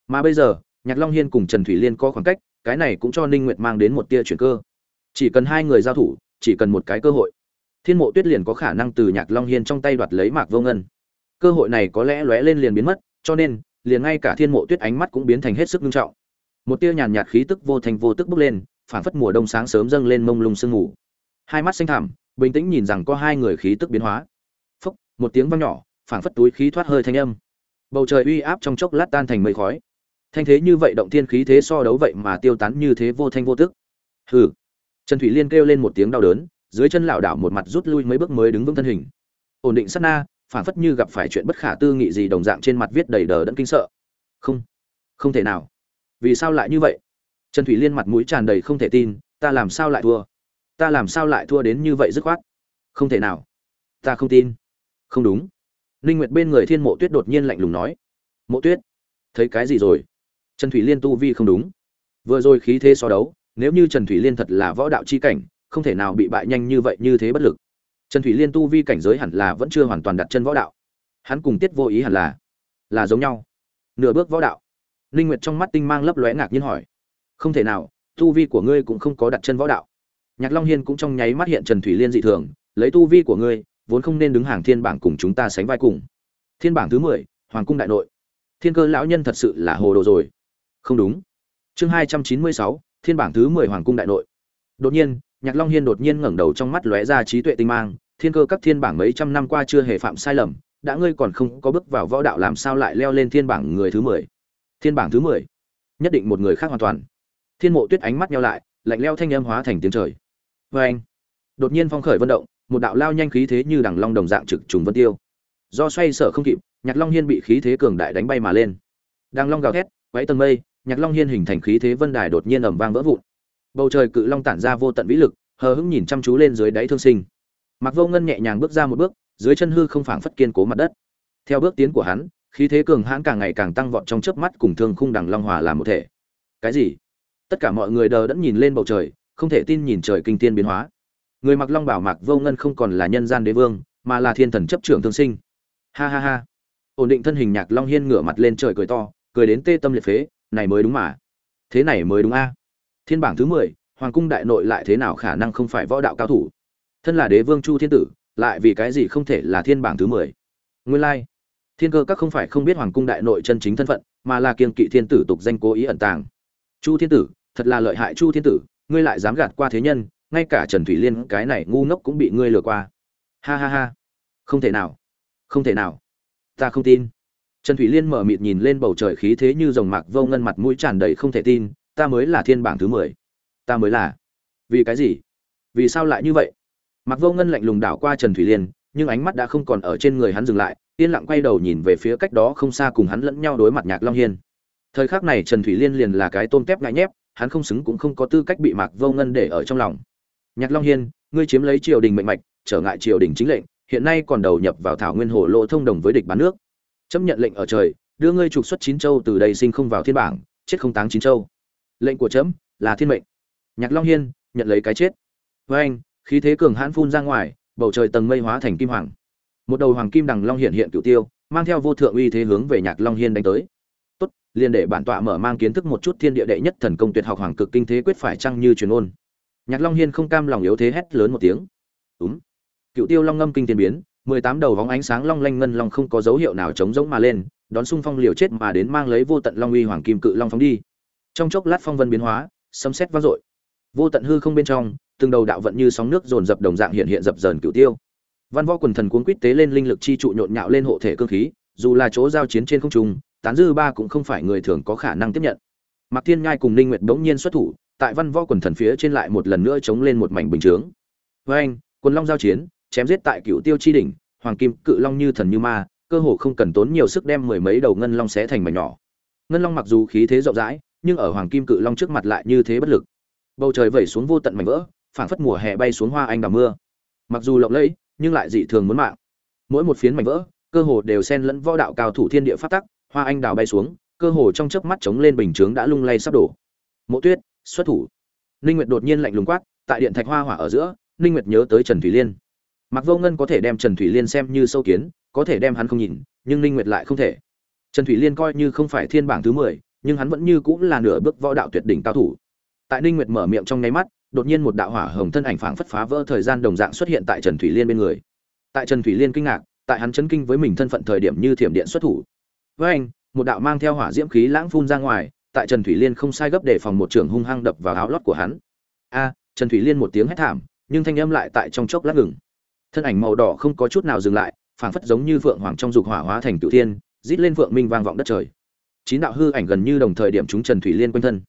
Mà bây giờ, nhạc long hiên cùng trần thủy liên có khoảng cách, cái này cũng cho ninh nguyệt mang đến một tia chuyển cơ. Chỉ cần hai người giao thủ, chỉ cần một cái cơ hội. Thiên mộ tuyết liền có khả năng từ nhạc long hiên trong tay đoạt lấy mạc vô ngân. Cơ hội này có lẽ lóe lên liền biến mất, cho nên, liền ngay cả thiên mộ tuyết ánh mắt cũng biến thành hết sức nghiêm trọng. Một tia nhàn nhạt khí tức vô thành vô tức bốc lên phản phất mùa đông sáng sớm dâng lên mông lung sương ngủ hai mắt xanh thẳm, bình tĩnh nhìn rằng có hai người khí tức biến hóa. Phúc, một tiếng vang nhỏ phản phất túi khí thoát hơi thanh âm bầu trời uy áp trong chốc lát tan thành mây khói. Thanh thế như vậy động thiên khí thế so đấu vậy mà tiêu tán như thế vô thanh vô tức. Hừ. Trần thủy liên kêu lên một tiếng đau đớn, dưới chân lảo đảo một mặt rút lui mấy bước mới đứng vững thân hình. Ổn định sát na, phản phất như gặp phải chuyện bất khả tư nghị gì đồng dạng trên mặt viết đầy đờ đẫn kinh sợ. Không. Không thể nào. Vì sao lại như vậy? Trần thủy liên mặt mũi tràn đầy không thể tin, ta làm sao lại thua? Ta làm sao lại thua đến như vậy dứt khoát? Không thể nào. Ta không tin. Không đúng ninh nguyệt bên người thiên mộ tuyết đột nhiên lạnh lùng nói, mộ tuyết, thấy cái gì rồi? Trần thủy liên tu vi không đúng. Vừa rồi khí thế so đấu, nếu như trần thủy liên thật là võ đạo chi cảnh, không thể nào bị bại nhanh như vậy như thế bất lực. Trần thủy liên tu vi cảnh giới hẳn là vẫn chưa hoàn toàn đặt chân võ đạo. Hắn cùng tiết vô ý hẳn là là giống nhau. Nửa bước võ đạo. Linh nguyệt trong mắt tinh mang lấp lóe ngạc nhiên hỏi, không thể nào, tu vi của ngươi cũng không có đặt chân võ đạo. Nhạc long hiên cũng trong nháy mắt hiện trần thủy liên dị thường, lấy tu vi của ngươi vốn không nên đứng hàng thiên bảng cùng chúng ta sánh vai cùng. Thiên bảng thứ mười, hoàng cung đại nội. Thiên cơ lão nhân thật sự là hồ đồ rồi. Không đúng. Chương hai trăm chín mươi sáu, thiên bảng thứ mười hoàng cung đại nội. Đột nhiên, nhạc long hiên đột nhiên ngẩng đầu trong mắt lóe ra trí tuệ tinh mang, thiên cơ các thiên bảng mấy trăm năm qua chưa hề phạm sai lầm, đã ngươi còn không có bước vào võ đạo làm sao lại leo lên thiên bảng người thứ mười? Thiên bảng thứ mười. Nhất định một người khác hoàn toàn. Thiên mộ tuyết ánh mắt nhau lại, lạnh leo thanh âm hóa thành tiếng trời. Vê anh đột nhiên phong khởi vận động một đạo lao nhanh khí thế như đằng long đồng dạng trực trùng vân tiêu. Do xoay sở không kịp, nhạc long hiên bị khí thế cường đại đánh bay mà lên. Đằng long gào thét, quấy tầng mây, nhạc long hiên hình thành khí thế vân đài đột nhiên ầm vang vỡ vụn. Bầu trời cự long tản ra vô tận vĩ lực, hờ hững nhìn chăm chú lên dưới đáy thương sinh. Mặc vô ngân nhẹ nhàng bước ra một bước, dưới chân hư không phảng phất kiên cố mặt đất. Theo bước tiến của hắn, khí thế cường hãn càng ngày càng tăng vọt trong chớp mắt cùng thương khung đằng long hòa làm một thể. Cái gì? Tất cả mọi người đờ đẫn nhìn lên bầu trời, không thể tin nhìn trời kinh tiên biến hóa người mặc long bảo mặc vô ngân không còn là nhân gian đế vương, mà là thiên thần chấp trưởng thương sinh. Ha ha ha. Ổn định thân hình nhạc long hiên ngửa mặt lên trời cười to, cười đến tê tâm liệt phế, này mới đúng mà. Thế này mới đúng a. Thiên bảng thứ mười, hoàng cung đại nội lại thế nào khả năng không phải võ đạo cao thủ? Thân là đế vương chu thiên tử, lại vì cái gì không thể là thiên bảng thứ mười? Nguyên lai、like. thiên cơ các không phải không biết hoàng cung đại nội chân chính thân phận, mà là kiên kỵ thiên tử tục danh cố ý ẩn tàng. Chu thiên tử, thật là lợi hại chu thiên tử, ngươi lại dám gạt qua thế nhân ngay cả trần thủy liên cái này ngu ngốc cũng bị ngươi lừa qua. Ha ha ha. Không thể nào. Không thể nào. Ta không tin. Trần thủy liên mở mịt nhìn lên bầu trời khí thế như dòng mạc vô ngân mặt mũi tràn đầy không thể tin, ta mới là thiên bảng thứ mười. Ta mới là. Vì cái gì? Vì sao lại như vậy? Mặc vô ngân lạnh lùng đảo qua trần thủy liên, nhưng ánh mắt đã không còn ở trên người hắn dừng lại, yên lặng quay đầu nhìn về phía cách đó không xa cùng hắn lẫn nhau đối mặt nhạc long hiên. Thời khắc này trần thủy liên liền là cái tôm tép ngại nhép, hắn không xứng cũng không có tư cách bị mạc vô ngân để ở trong lòng nhạc long hiên, ngươi chiếm lấy triều đình mệnh mạch, trở ngại triều đình chính lệnh, hiện nay còn đầu nhập vào thảo nguyên hồ lô thông đồng với địch bán nước. Chấp nhận lệnh ở trời, đưa ngươi trục xuất chín châu từ đây sinh không vào thiên bảng, chết không táng chín châu. Lệnh của chấm là thiên mệnh. Nhạc long hiên, nhận lấy cái chết. Với anh, khí thế cường hãn phun ra ngoài, bầu trời tầng mây hóa thành kim hoàng. Một đầu hoàng kim đằng long hiện hiện cựu tiêu, mang theo vô thượng uy thế hướng về nhạc long hiên đánh tới. Tốt, liền để bản tọa mở mang kiến thức một chút thiên địa đệ nhất thần công tuyệt học hoàng cực kinh thế quyết phải chăng như truyền ôn nhạc long hiên không cam lòng yếu thế hét lớn một tiếng. Đúng cựu tiêu long ngâm kinh thiên biến, mười tám đầu vóng ánh sáng long lanh ngân long không có dấu hiệu nào chống giống mà lên, đón xung phong liều chết mà đến mang lấy vô tận long uy hoàng kim cự long phóng đi. Trong chốc lát phong vân biến hóa, sấm sét vang dội. Vô tận hư không bên trong, từng đầu đạo vận như sóng nước dồn dập đồng dạng hiện hiện dập dờn Cựu tiêu. Văn võ quần thần cuốn quýt tế lên linh lực chi trụ nhộn nhạo lên hộ thể cương khí, dù là chỗ giao chiến trên không trung, tán dư ba cũng không phải người thường có khả năng tiếp nhận. Mạc thiên ngai cùng ninh nguyệt bỗng nhiên xuất thủ tại văn võ quần thần phía trên lại một lần nữa chống lên một mảnh bình chướng. Với anh, quần long giao chiến, chém giết tại Cựu tiêu chi đỉnh, hoàng kim, cự long như thần như ma, cơ hồ không cần tốn nhiều sức đem mười mấy đầu ngân long xé thành mảnh nhỏ. Ngân long mặc dù khí thế rộng rãi, nhưng ở hoàng kim, cự long trước mặt lại như thế bất lực. Bầu trời vẩy xuống vô tận mảnh vỡ, phảng phất mùa hè bay xuống hoa anh đào mưa. Mặc dù lộng lẫy, nhưng lại dị thường muốn mạng. Mỗi một phiến mảnh vỡ, cơ hồ đều xen lẫn võ đạo cao thủ thiên địa phát tắc, hoa anh đào bay xuống, cơ hồ trong chớp mắt chống lên bình chướng đã lung lay sắp đổ. Mộ tuyết xuất thủ. Ninh nguyệt đột nhiên lạnh lùng quát tại điện thạch hoa hỏa ở giữa ninh nguyệt nhớ tới trần thủy liên. Mặc vô ngân có thể đem trần thủy liên xem như sâu kiến có thể đem hắn không nhìn nhưng ninh nguyệt lại không thể. Trần thủy liên coi như không phải thiên bảng thứ 10, nhưng hắn vẫn như cũng là nửa bước võ đạo tuyệt đỉnh cao thủ. Tại ninh nguyệt mở miệng trong nháy mắt đột nhiên một đạo hỏa hồng thân ảnh phảng phất phá vỡ thời gian đồng dạng xuất hiện tại trần thủy liên bên người. Tại trần thủy liên kinh ngạc tại hắn chấn kinh với mình thân phận thời điểm như thiểm điện xuất thủ. Với anh một đạo mang theo hỏa diễm khí lãng phun ra ngoài tại trần thủy liên không sai gấp để phòng một trường hung hăng đập vào áo lót của hắn. A trần thủy liên một tiếng hét thảm nhưng thanh âm lại tại trong chốc lát ngừng. Thân ảnh màu đỏ không có chút nào dừng lại phảng phất giống như vượng hoàng trong dục hỏa hóa thành cửu thiên rít lên vượng minh vang vọng đất trời. Chín đạo hư ảnh gần như đồng thời điểm chúng trần thủy liên quanh thân.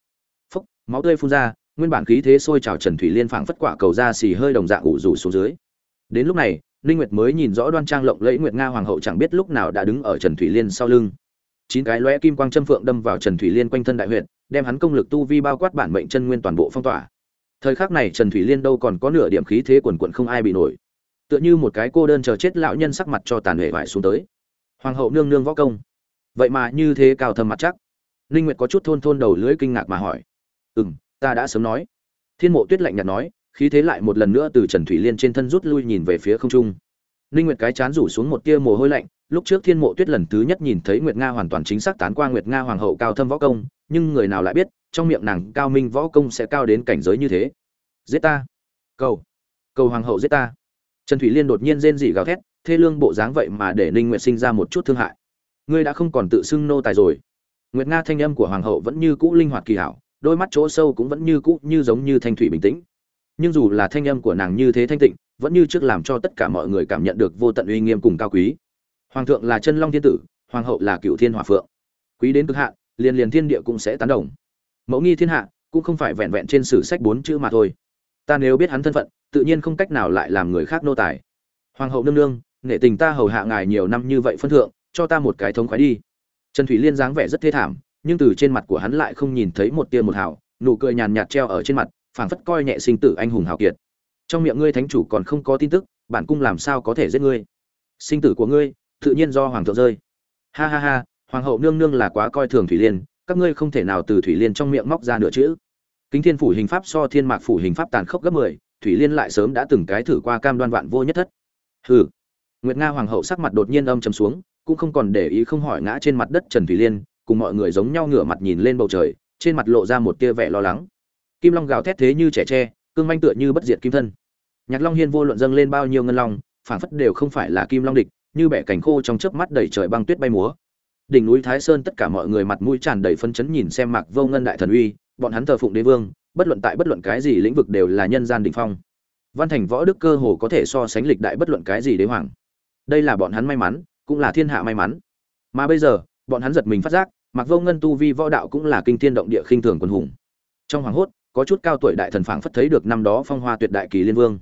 Phốc, máu tươi phun ra nguyên bản khí thế sôi trào trần thủy liên phảng phất quả cầu ra xì hơi đồng dạng ủ rủ xuống dưới. Đến lúc này Linh Nguyệt mới nhìn rõ đoan trang lộng lẫy Nguyệt Nga hoàng hậu chẳng biết lúc nào đã đứng ở Trần Thủy Liên sau lưng. Chín cái lóe kim quang châm phượng đâm vào Trần Thủy Liên quanh thân đại huyệt, đem hắn công lực tu vi bao quát bản mệnh chân nguyên toàn bộ phong tỏa. Thời khắc này Trần Thủy Liên đâu còn có nửa điểm khí thế quần quần không ai bị nổi. Tựa như một cái cô đơn chờ chết lão nhân sắc mặt cho tàn hệ vải xuống tới. Hoàng hậu nương nương võ công. Vậy mà như thế cao thầm mặt chắc. Ninh Nguyệt có chút thôn thôn đầu lưỡi kinh ngạc mà hỏi. "Ừm, ta đã sớm nói." Thiên Mộ Tuyết lạnh nhạt nói, khí thế lại một lần nữa từ Trần Thủy Liên trên thân rút lui nhìn về phía không trung. Ninh Nguyệt cái chán rủ xuống một tia mồ hôi lạnh, lúc trước Thiên Mộ Tuyết lần thứ nhất nhìn thấy Nguyệt Nga hoàn toàn chính xác tán qua Nguyệt Nga hoàng hậu cao thâm võ công, nhưng người nào lại biết, trong miệng nàng cao minh võ công sẽ cao đến cảnh giới như thế. Giết ta! Cầu! Cầu hoàng hậu giết ta! Trần Thủy Liên đột nhiên rên dị gào thét, thê lương bộ dáng vậy mà để Ninh Nguyệt sinh ra một chút thương hại. Ngươi đã không còn tự xưng nô tài rồi. Nguyệt Nga thanh âm của hoàng hậu vẫn như cũ linh hoạt kỳ hảo, đôi mắt chỗ sâu cũng vẫn như cũ như giống như thanh thủy bình tĩnh. Nhưng dù là thanh âm của nàng như thế thanh tịnh, vẫn như trước làm cho tất cả mọi người cảm nhận được vô tận uy nghiêm cùng cao quý hoàng thượng là chân long thiên tử hoàng hậu là cựu thiên hòa phượng. Quý đến cực hạ, liền liền thiên địa cũng sẽ tán đồng. Mẫu nghi thiên hạ cũng không phải vẹn vẹn trên sử sách bốn chữ mà thôi. Ta nếu biết hắn thân phận tự nhiên không cách nào lại làm người khác nô tài. Hoàng hậu nương nương nghệ tình ta hầu hạ ngài nhiều năm như vậy phân thượng cho ta một cái thống khoái đi. Trần thủy liên dáng vẻ rất thê thảm nhưng từ trên mặt của hắn lại không nhìn thấy một tia một hào nụ cười nhàn nhạt treo ở trên mặt phảng phất coi nhẹ sinh tử anh hùng hào kiệt. Trong miệng ngươi thánh chủ còn không có tin tức bản cung làm sao có thể giết ngươi? Sinh tử của ngươi tự nhiên do hoàng thượng rơi. Ha ha ha hoàng hậu nương nương là quá coi thường thủy liên các ngươi không thể nào từ thủy liên trong miệng móc ra nửa chữ. Kính thiên phủ hình pháp so thiên mạc phủ hình pháp tàn khốc gấp mười thủy liên lại sớm đã từng cái thử qua cam đoan vạn vô nhất thất. Hừ. Nguyệt nga hoàng hậu sắc mặt đột nhiên âm trầm xuống cũng không còn để ý không hỏi ngã trên mặt đất trần thủy liên cùng mọi người giống nhau ngửa mặt nhìn lên bầu trời trên mặt lộ ra một tia vẻ lo lắng. Kim long gào thét thế như trẻ tre cương manh tựa như bất diệt kim thân. Nhạc Long Hiên vô luận dâng lên bao nhiêu ngân long, phản phất đều không phải là kim long địch, như bẻ cành khô trong chớp mắt đầy trời băng tuyết bay múa. Đỉnh núi Thái Sơn tất cả mọi người mặt mũi tràn đầy phấn chấn nhìn xem Mạc Vô Ngân đại thần uy, bọn hắn thờ phụng đế vương, bất luận tại bất luận cái gì lĩnh vực đều là nhân gian đỉnh phong. Văn Thành võ đức cơ hồ có thể so sánh lịch đại bất luận cái gì đế hoàng. Đây là bọn hắn may mắn, cũng là thiên hạ may mắn. Mà bây giờ, bọn hắn giật mình phát giác, Mạc Vô Ngân tu vi võ đạo cũng là kinh thiên động địa khinh thường quân hùng. Trong hoàng hốt, có chút cao tuổi đại thần phảng phất thấy được năm đó phong hoa tuyệt đại kỳ liên vương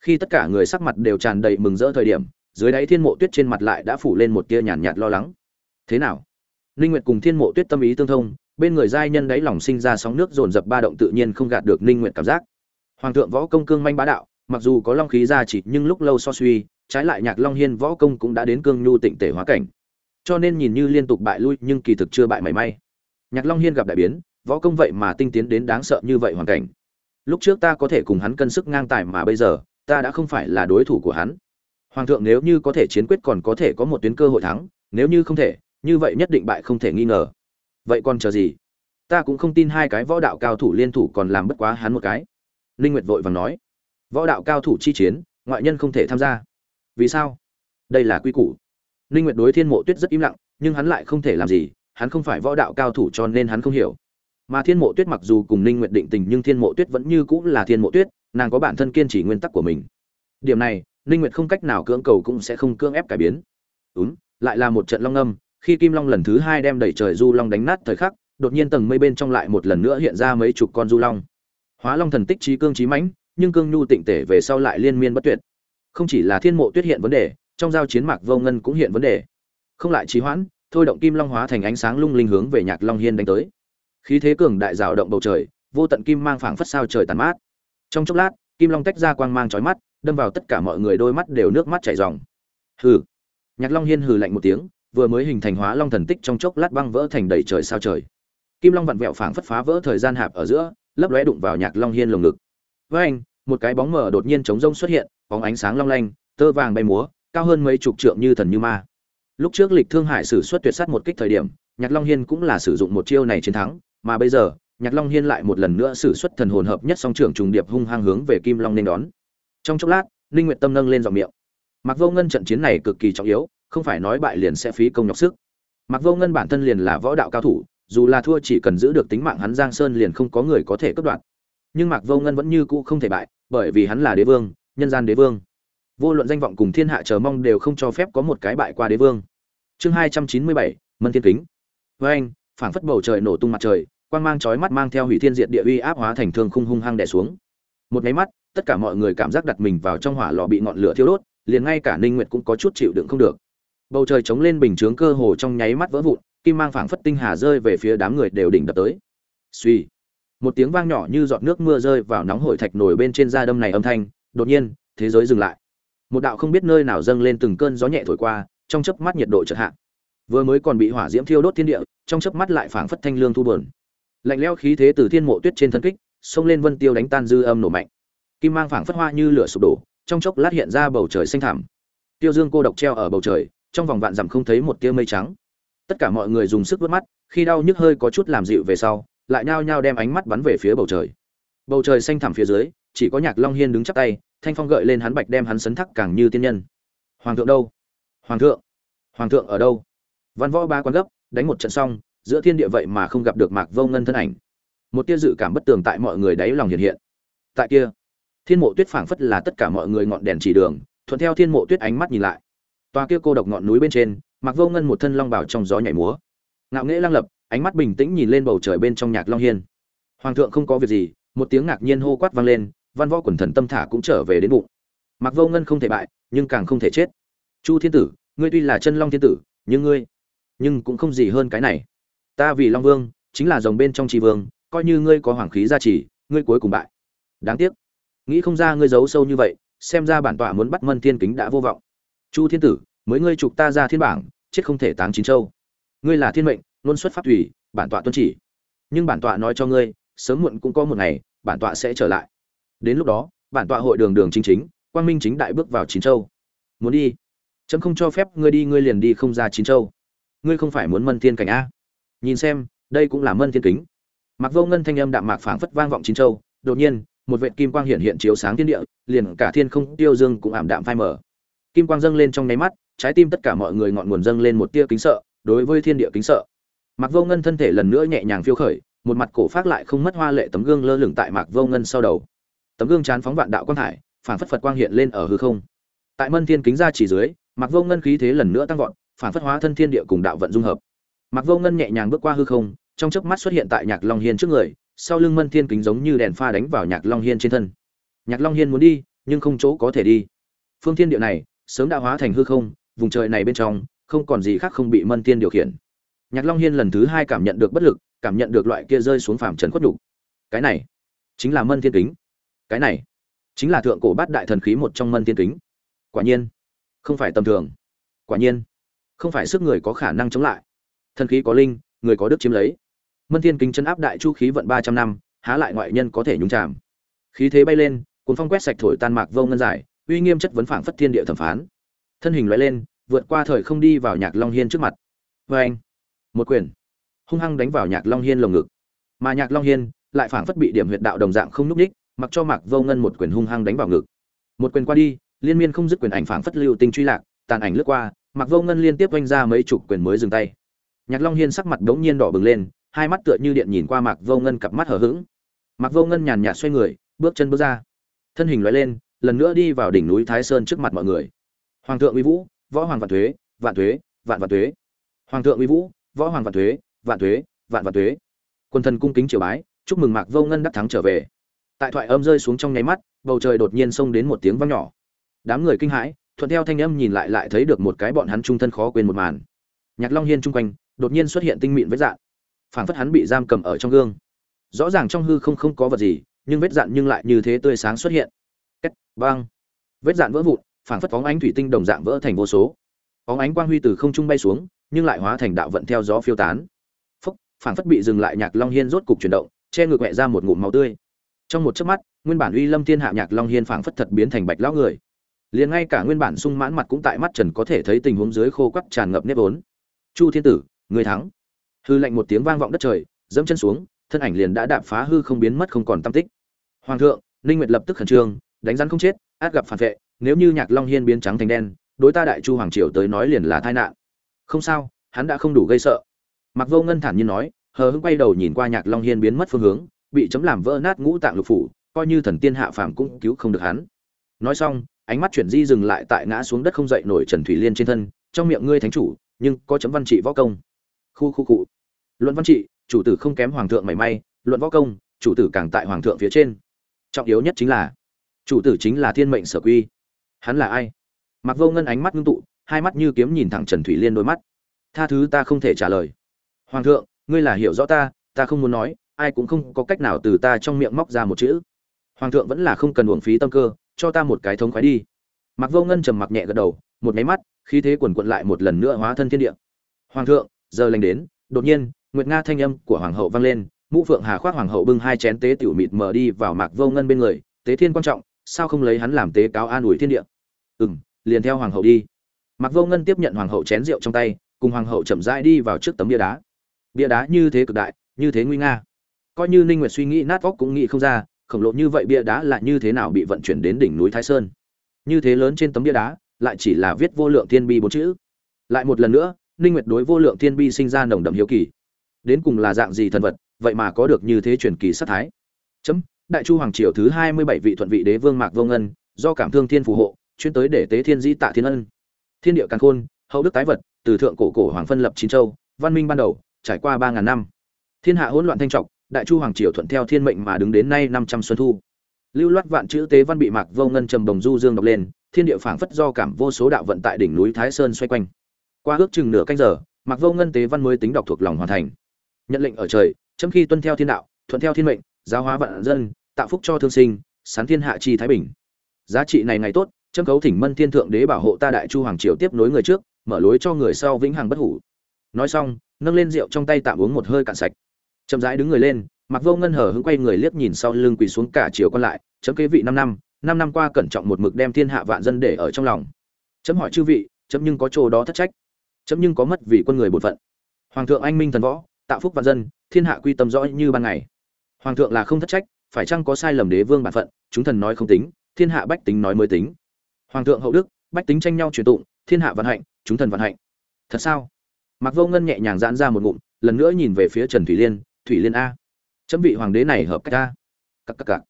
khi tất cả người sắc mặt đều tràn đầy mừng rỡ thời điểm dưới đáy thiên mộ tuyết trên mặt lại đã phủ lên một tia nhàn nhạt, nhạt lo lắng. Thế nào? Ninh nguyệt cùng thiên mộ tuyết tâm ý tương thông bên người giai nhân đáy lòng sinh ra sóng nước dồn dập ba động tự nhiên không gạt được ninh nguyệt cảm giác. Hoàng thượng võ công cương manh bá đạo mặc dù có long khí ra chỉ nhưng lúc lâu so suy trái lại nhạc long hiên võ công cũng đã đến cương nhu tịnh tể hóa cảnh. Cho nên nhìn như liên tục bại lui nhưng kỳ thực chưa bại mảy may. Nhạc long hiên gặp đại biến võ công vậy mà tinh tiến đến đáng sợ như vậy hoàn cảnh. Lúc trước ta có thể cùng hắn cân sức ngang tài mà bây giờ ta đã không phải là đối thủ của hắn hoàng thượng nếu như có thể chiến quyết còn có thể có một tuyến cơ hội thắng, nếu như không thể, như vậy nhất định bại không thể nghi ngờ. Vậy còn chờ gì? Ta cũng không tin hai cái võ đạo cao thủ liên thủ còn làm bất quá hắn một cái. Linh nguyệt vội vàng nói. Võ đạo cao thủ chi chiến, ngoại nhân không thể tham gia. Vì sao? Đây là quy củ. Linh nguyệt đối thiên mộ tuyết rất im lặng, nhưng hắn lại không thể làm gì, hắn không phải võ đạo cao thủ cho nên hắn không hiểu. Mà thiên mộ tuyết mặc dù cùng Linh nguyệt định tình nhưng thiên mộ tuyết vẫn như cũ là thiên mộ tuyết, nàng có bản thân kiên trì nguyên tắc của mình. Điểm này ninh nguyệt không cách nào cưỡng cầu cũng sẽ không cưỡng ép cải biến. Đúng lại là một trận long âm, khi kim long lần thứ hai đem đẩy trời du long đánh nát thời khắc, đột nhiên tầng mây bên trong lại một lần nữa hiện ra mấy chục con du long. Hóa long thần tích trí cương trí mãnh, nhưng cương nhu tịnh tể về sau lại liên miên bất tuyệt. Không chỉ là thiên mộ tuyết hiện vấn đề, trong giao chiến mạc vô ngân cũng hiện vấn đề. Không lại trí hoãn, thôi động kim long hóa thành ánh sáng lung linh hướng về nhạc long hiên đánh tới. Khí thế cường đại rào động bầu trời, vô tận kim mang phảng phất sao trời tàn mát. Trong chốc lát kim long tách ra quang mang chói mắt, đâm vào tất cả mọi người đôi mắt đều nước mắt chảy ròng. Hừ. Nhạc long hiên hừ lạnh một tiếng, vừa mới hình thành hóa long thần tích trong chốc lát băng vỡ thành đầy trời sao trời. Kim long vặn vẹo phảng phất phá vỡ thời gian hạp ở giữa, lấp lóe đụng vào nhạc long hiên lồng ngực. Với anh, một cái bóng mờ đột nhiên chống rông xuất hiện, bóng ánh sáng long lanh, tơ vàng bay múa, cao hơn mấy chục trượng như thần như ma. Lúc trước lịch thương hải sử xuất tuyệt sát một kích thời điểm, nhạc long hiên cũng là sử dụng một chiêu này chiến thắng, mà bây giờ nhạc long hiên lại một lần nữa sử xuất thần hồn hợp nhất song trưởng trùng điệp hung hăng hướng về kim long nên đón. Trong chốc lát, ninh nguyệt tâm nâng lên giọng miệng. Mặc vô ngân trận chiến này cực kỳ trọng yếu, không phải nói bại liền sẽ phí công nhọc sức. Mặc vô ngân bản thân liền là võ đạo cao thủ, dù là thua chỉ cần giữ được tính mạng hắn giang sơn liền không có người có thể cướp đoạt. Nhưng mặc vô ngân vẫn như cũ không thể bại, bởi vì hắn là đế vương, nhân gian đế vương. Vô luận danh vọng cùng thiên hạ chờ mong đều không cho phép có một cái bại qua đế vương. Chương hai trăm chín mươi bảy, mân thiên kính. Với anh, phảng phất bầu trời nổ tung mặt trời quang mang chói mắt mang theo hủy thiên diệt địa uy áp hóa thành thương khung hung hăng đè xuống. Một cái mắt, tất cả mọi người cảm giác đặt mình vào trong hỏa lò bị ngọn lửa thiêu đốt, liền ngay cả ninh nguyệt cũng có chút chịu đựng không được. Bầu trời chống lên bình chướng cơ hồ trong nháy mắt vỡ vụn, kim mang phảng phất tinh hà rơi về phía đám người đều đỉnh đập tới. Xuy. một tiếng vang nhỏ như giọt nước mưa rơi vào nóng hổi thạch nổi bên trên da đâm này âm thanh, đột nhiên, thế giới dừng lại. Một đạo không biết nơi nào dâng lên từng cơn gió nhẹ thổi qua, trong chớp mắt nhiệt độ chợt hạ. Vừa mới còn bị hỏa diễm thiêu đốt thiên địa, trong chớp mắt lại phảng phất thanh lương thu buồn lạnh lẽo khí thế từ thiên mộ tuyết trên thân kích, xông lên vân tiêu đánh tan dư âm nổ mạnh. Kim mang phảng phất hoa như lửa sụp đổ, trong chốc lát hiện ra bầu trời xanh thẳm. Tiêu dương cô độc treo ở bầu trời, trong vòng vạn dặm không thấy một tia mây trắng. Tất cả mọi người dùng sức vớt mắt, khi đau nhức hơi có chút làm dịu về sau, lại nhao nhao đem ánh mắt bắn về phía bầu trời. Bầu trời xanh thẳm phía dưới, chỉ có nhạc long hiên đứng chắp tay, thanh phong gợi lên hắn bạch đem hắn sấn thắc càng như tiên nhân. Hoàng thượng đâu? Hoàng thượng. Hoàng thượng ở đâu? Văn võ ba quan gấp, đánh một trận xong giữa thiên địa vậy mà không gặp được mạc vô ngân thân ảnh. Một tia dự cảm bất tường tại mọi người đáy lòng hiện hiện. Tại kia, thiên mộ tuyết phảng phất là tất cả mọi người ngọn đèn chỉ đường, thuận theo thiên mộ tuyết ánh mắt nhìn lại. Toa kia cô độc ngọn núi bên trên, mạc vô ngân một thân long bảo trong gió nhảy múa. Ngạo nghễ lăng lập, ánh mắt bình tĩnh nhìn lên bầu trời bên trong nhạc long hiên. Hoàng thượng không có việc gì, một tiếng ngạc nhiên hô quát vang lên, văn võ quần thần tâm thả cũng trở về đến bụng. Mạc vô ngân không thể bại, nhưng càng không thể chết. Chu thiên tử, ngươi tuy là chân long thiên tử, nhưng ngươi, nhưng cũng không gì hơn cái này ta vì long vương, chính là dòng bên trong tri vương, coi như ngươi có hoàng khí gia trì, ngươi cuối cùng bại. Đáng tiếc. Nghĩ không ra ngươi giấu sâu như vậy, xem ra bản tọa muốn bắt mân thiên kính đã vô vọng. Chu thiên tử, mới ngươi trục ta ra thiên bảng, chết không thể táng chín châu. Ngươi là thiên mệnh, luôn xuất pháp thủy bản tọa tuân chỉ. Nhưng bản tọa nói cho ngươi, sớm muộn cũng có một ngày, bản tọa sẽ trở lại. Đến lúc đó, bản tọa hội đường đường chính chính, quang minh chính đại bước vào chín châu. Muốn đi. Chấm không cho phép ngươi đi, ngươi liền đi không ra chín châu. Ngươi không phải muốn mân thiên cảnh a nhìn xem, đây cũng là mân thiên kính. Mặc vô ngân thanh âm đạm mạc phảng phất vang vọng chín châu, đột nhiên, một vệt kim quang hiện hiện chiếu sáng thiên địa, liền cả thiên không, tiêu dương cũng ảm đạm phai mở kim quang dâng lên trong nháy mắt, trái tim tất cả mọi người ngọn nguồn dâng lên một tia kính sợ, đối với thiên địa kính sợ. Mặc vô ngân thân thể lần nữa nhẹ nhàng phiêu khởi, một mặt cổ phát lại không mất hoa lệ tấm gương lơ lửng tại mạc vô ngân sau đầu. Tấm gương chán phóng vạn đạo quang hải phản phất phật quang hiện lên ở hư không. Tại mân thiên kính ra chỉ dưới, mạc vô ngân khí thế lần nữa tăng vọt phản phất hóa thân thiên địa cùng đạo vận dung hợp mạc vô ngân nhẹ nhàng bước qua hư không, trong chớp mắt xuất hiện tại nhạc long hiên trước người, sau lưng mân thiên kính giống như đèn pha đánh vào nhạc long hiên trên thân. Nhạc long hiên muốn đi, nhưng không chỗ có thể đi. Phương thiên địa này, sớm đã hóa thành hư không, vùng trời này bên trong, không còn gì khác không bị mân thiên điều khiển. Nhạc long hiên lần thứ hai cảm nhận được bất lực, cảm nhận được loại kia rơi xuống phàm trần khuất đục cái này, chính là mân thiên kính. Cái này, chính là thượng cổ bát đại thần khí một trong mân thiên kính. Quả nhiên, không phải tầm thường. Quả nhiên, không phải sức người có khả năng chống lại thần khí có linh người có đức chiếm lấy. Mân thiên kính chân áp đại chu khí vận ba trăm năm há lại ngoại nhân có thể nhúng chạm khí thế bay lên cuốn phong quét sạch thổi tan mạc vô ngân giải, uy nghiêm chất vấn phảng phất thiên địa thẩm phán. Thân hình loại lên vượt qua thời không đi vào nhạc long hiên trước mặt. Vê anh một quyền. Hung hăng đánh vào nhạc long hiên lồng ngực. Mà nhạc long hiên lại phảng phất bị điểm huyệt đạo đồng dạng không núp ních mặc cho mạc vô ngân một quyền hung hăng đánh vào ngực. Một quyền qua đi liên miên không dứt quyền ảnh phảng phất lưu tinh truy lạc tàn ảnh lướt qua mạc vô ngân liên tiếp oanh ra mấy chục quyền mới dừng tay nhạc long hiên sắc mặt đống nhiên đỏ bừng lên, hai mắt tựa như điện nhìn qua mạc vô ngân cặp mắt hờ hững. Mạc vô ngân nhàn nhạt xoay người, bước chân bước ra. Thân hình lóe lên, lần nữa đi vào đỉnh núi thái sơn trước mặt mọi người. Hoàng thượng uy vũ, võ hoàng vạn thuế vạn thuế, vạn vạn thuế. Hoàng thượng uy vũ, võ hoàng vạn thuế vạn thuế, vạn vạn thuế. Quân thần cung kính triều bái, chúc mừng mạc vô ngân đắc thắng trở về. Tại thoại âm rơi xuống trong nháy mắt, bầu trời đột nhiên xông đến một tiếng vang nhỏ. Đám người kinh hãi, thuận theo thanh âm nhìn lại lại thấy được một cái bọn hắn trung thân khó quên một màn. Nhạc long hiên trung quanh đột nhiên xuất hiện tinh mịn vết dạn. Phảng phất hắn bị giam cầm ở trong gương. Rõ ràng trong hư không không có vật gì, nhưng vết dạn nhưng lại như thế tươi sáng xuất hiện. Két, băng. Vết dạn vỡ vụn, phảng phất phóng ánh thủy tinh đồng dạng vỡ thành vô số. Phóng ánh quang huy từ không trung bay xuống, nhưng lại hóa thành đạo vận theo gió phiêu tán. Phúc phảng phất bị dừng lại nhạc long hiên rốt cục chuyển động, che ngược mẹ ra một ngụm máu tươi. Trong một chớp mắt, nguyên bản uy lâm thiên hạ nhạc long hiên phảng phất thật biến thành bạch lão người. Liền ngay cả nguyên bản sung mãn mặt cũng tại mắt trần có thể thấy tình huống dưới khô quắt tràn ngập nếp vốn. Chu thiên tử người thắng. Hư lệnh một tiếng vang vọng đất trời, dẫm chân xuống, thân ảnh liền đã đạp phá hư không biến mất không còn tâm tích. Hoàng thượng, ninh nguyệt lập tức khẩn trương, đánh rắn không chết, át gặp phản vệ, nếu như nhạc long hiên biến trắng thành đen, đối ta đại chu hoàng triều tới nói liền là tai nạn. Không sao, hắn đã không đủ gây sợ. Mặc vô ngân thản nhiên nói, hờ hững quay đầu nhìn qua nhạc long hiên biến mất phương hướng, bị chấm làm vỡ nát ngũ tạng lục phủ, coi như thần tiên hạ phàm cũng cứu không được hắn. Nói xong, ánh mắt chuyển di dừng lại tại ngã xuống đất không dậy nổi trần thủy liên trên thân, trong miệng ngươi thánh chủ, nhưng có chấm văn trị võ công khu khu cụ. Luận văn trị, chủ tử không kém hoàng thượng mảy may, luận võ công, chủ tử càng tại hoàng thượng phía trên. Trọng yếu nhất chính là, chủ tử chính là thiên mệnh sở quy. Hắn là ai? Mặc vô ngân ánh mắt ngưng tụ, hai mắt như kiếm nhìn thẳng trần thủy liên đôi mắt. Tha thứ ta không thể trả lời. Hoàng thượng, ngươi là hiểu rõ ta ta không muốn nói, ai cũng không có cách nào từ ta trong miệng móc ra một chữ. Hoàng thượng vẫn là không cần uổng phí tâm cơ, cho ta một cái thống khoái đi. Mặc vô ngân trầm mặc nhẹ gật đầu, một máy mắt, khí thế quần quận lại một lần nữa hóa thân thiên địa. Hoàng thượng giờ lành đến, đột nhiên, nguyệt nga thanh âm của hoàng hậu vang lên, mũ phượng hà khoác hoàng hậu bưng hai chén tế tiểu mịt mờ đi vào mạc vô ngân bên người, tế thiên quan trọng, sao không lấy hắn làm tế cáo an ủi thiên địa? Ừ m liền theo hoàng hậu đi. Mạc vô ngân tiếp nhận hoàng hậu chén rượu trong tay, cùng hoàng hậu chậm rãi đi vào trước tấm bia đá. Bia đá như thế cực đại, như thế nguy nga. Coi như ninh nguyệt suy nghĩ nát óc cũng nghĩ không ra, khổng lồ như vậy bia đá là như thế nào bị vận chuyển đến đỉnh núi thái sơn. Như thế lớn trên tấm bia đá, lại chỉ là viết vô lượng thiên bi bốn chữ. Lại một lần nữa ninh nguyệt đối vô lượng thiên bi sinh ra nồng đậm hiếu kỳ. Đến cùng là dạng gì thần vật, vậy mà có được như thế truyền kỳ sát thái? Chấm, đại chu hoàng triều thứ 27 vị thuận vị đế vương mạc vô ngân, do cảm thương thiên phù hộ, chuyên tới để tế thiên dĩ tạ thiên ân. Thiên địa càn khôn, hậu đức tái vật, từ thượng cổ cổ hoàng phân lập chín châu, văn minh ban đầu, trải qua ba ngàn năm. Thiên hạ hỗn loạn thanh trọng, đại chu hoàng triều thuận theo thiên mệnh mà đứng đến nay năm trăm xuân thu. Lưu loát vạn chữ tế văn bị mạc vô ngân trầm đồng du dương đọc lên, thiên địa phảng phất do cảm vô số đạo vận tại đỉnh núi thái sơn xoay quanh qua ước chừng nửa canh giờ mặc vô ngân tế văn mới tính đọc thuộc lòng hoàn thành. Nhận lệnh ở trời, chấm khi tuân theo thiên đạo, thuận theo thiên mệnh, giáo hóa vạn dân, tạo phúc cho thương sinh, sán thiên hạ chi thái bình. Giá trị này ngày tốt, chấm cấu thỉnh mân thiên thượng đế bảo hộ ta đại chu hoàng triều tiếp nối người trước, mở lối cho người sau vĩnh hằng bất hủ. Nói xong, nâng lên rượu trong tay tạm uống một hơi cạn sạch. Chậm rãi đứng người lên mặc vô ngân hở hứng quay người liếc nhìn sau lưng quỳ xuống cả chiều còn lại, chấm kế vị năm năm năm năm qua cẩn trọng một mực đem thiên hạ vạn dân để ở trong lòng. Chấm hỏi chư vị, chấm nhưng có chỗ đó thất trách? Chấm nhưng có mất vì quân người bổn phận. Hoàng thượng anh minh thần võ, tạo phúc vạn dân, thiên hạ quy tâm rõ như ban ngày. Hoàng thượng là không thất trách, phải chăng có sai lầm đế vương bản phận, chúng thần nói không tính, thiên hạ bách tính nói mới tính. Hoàng thượng hậu đức, bách tính tranh nhau truyền tụng, thiên hạ vạn hạnh, chúng thần vạn hạnh. Thật sao? Mặc vô ngân nhẹ nhàng giãn ra một ngụm, lần nữa nhìn về phía trần thủy liên thủy liên a, chấm vị hoàng đế này hợp cách a cắc cắc cắc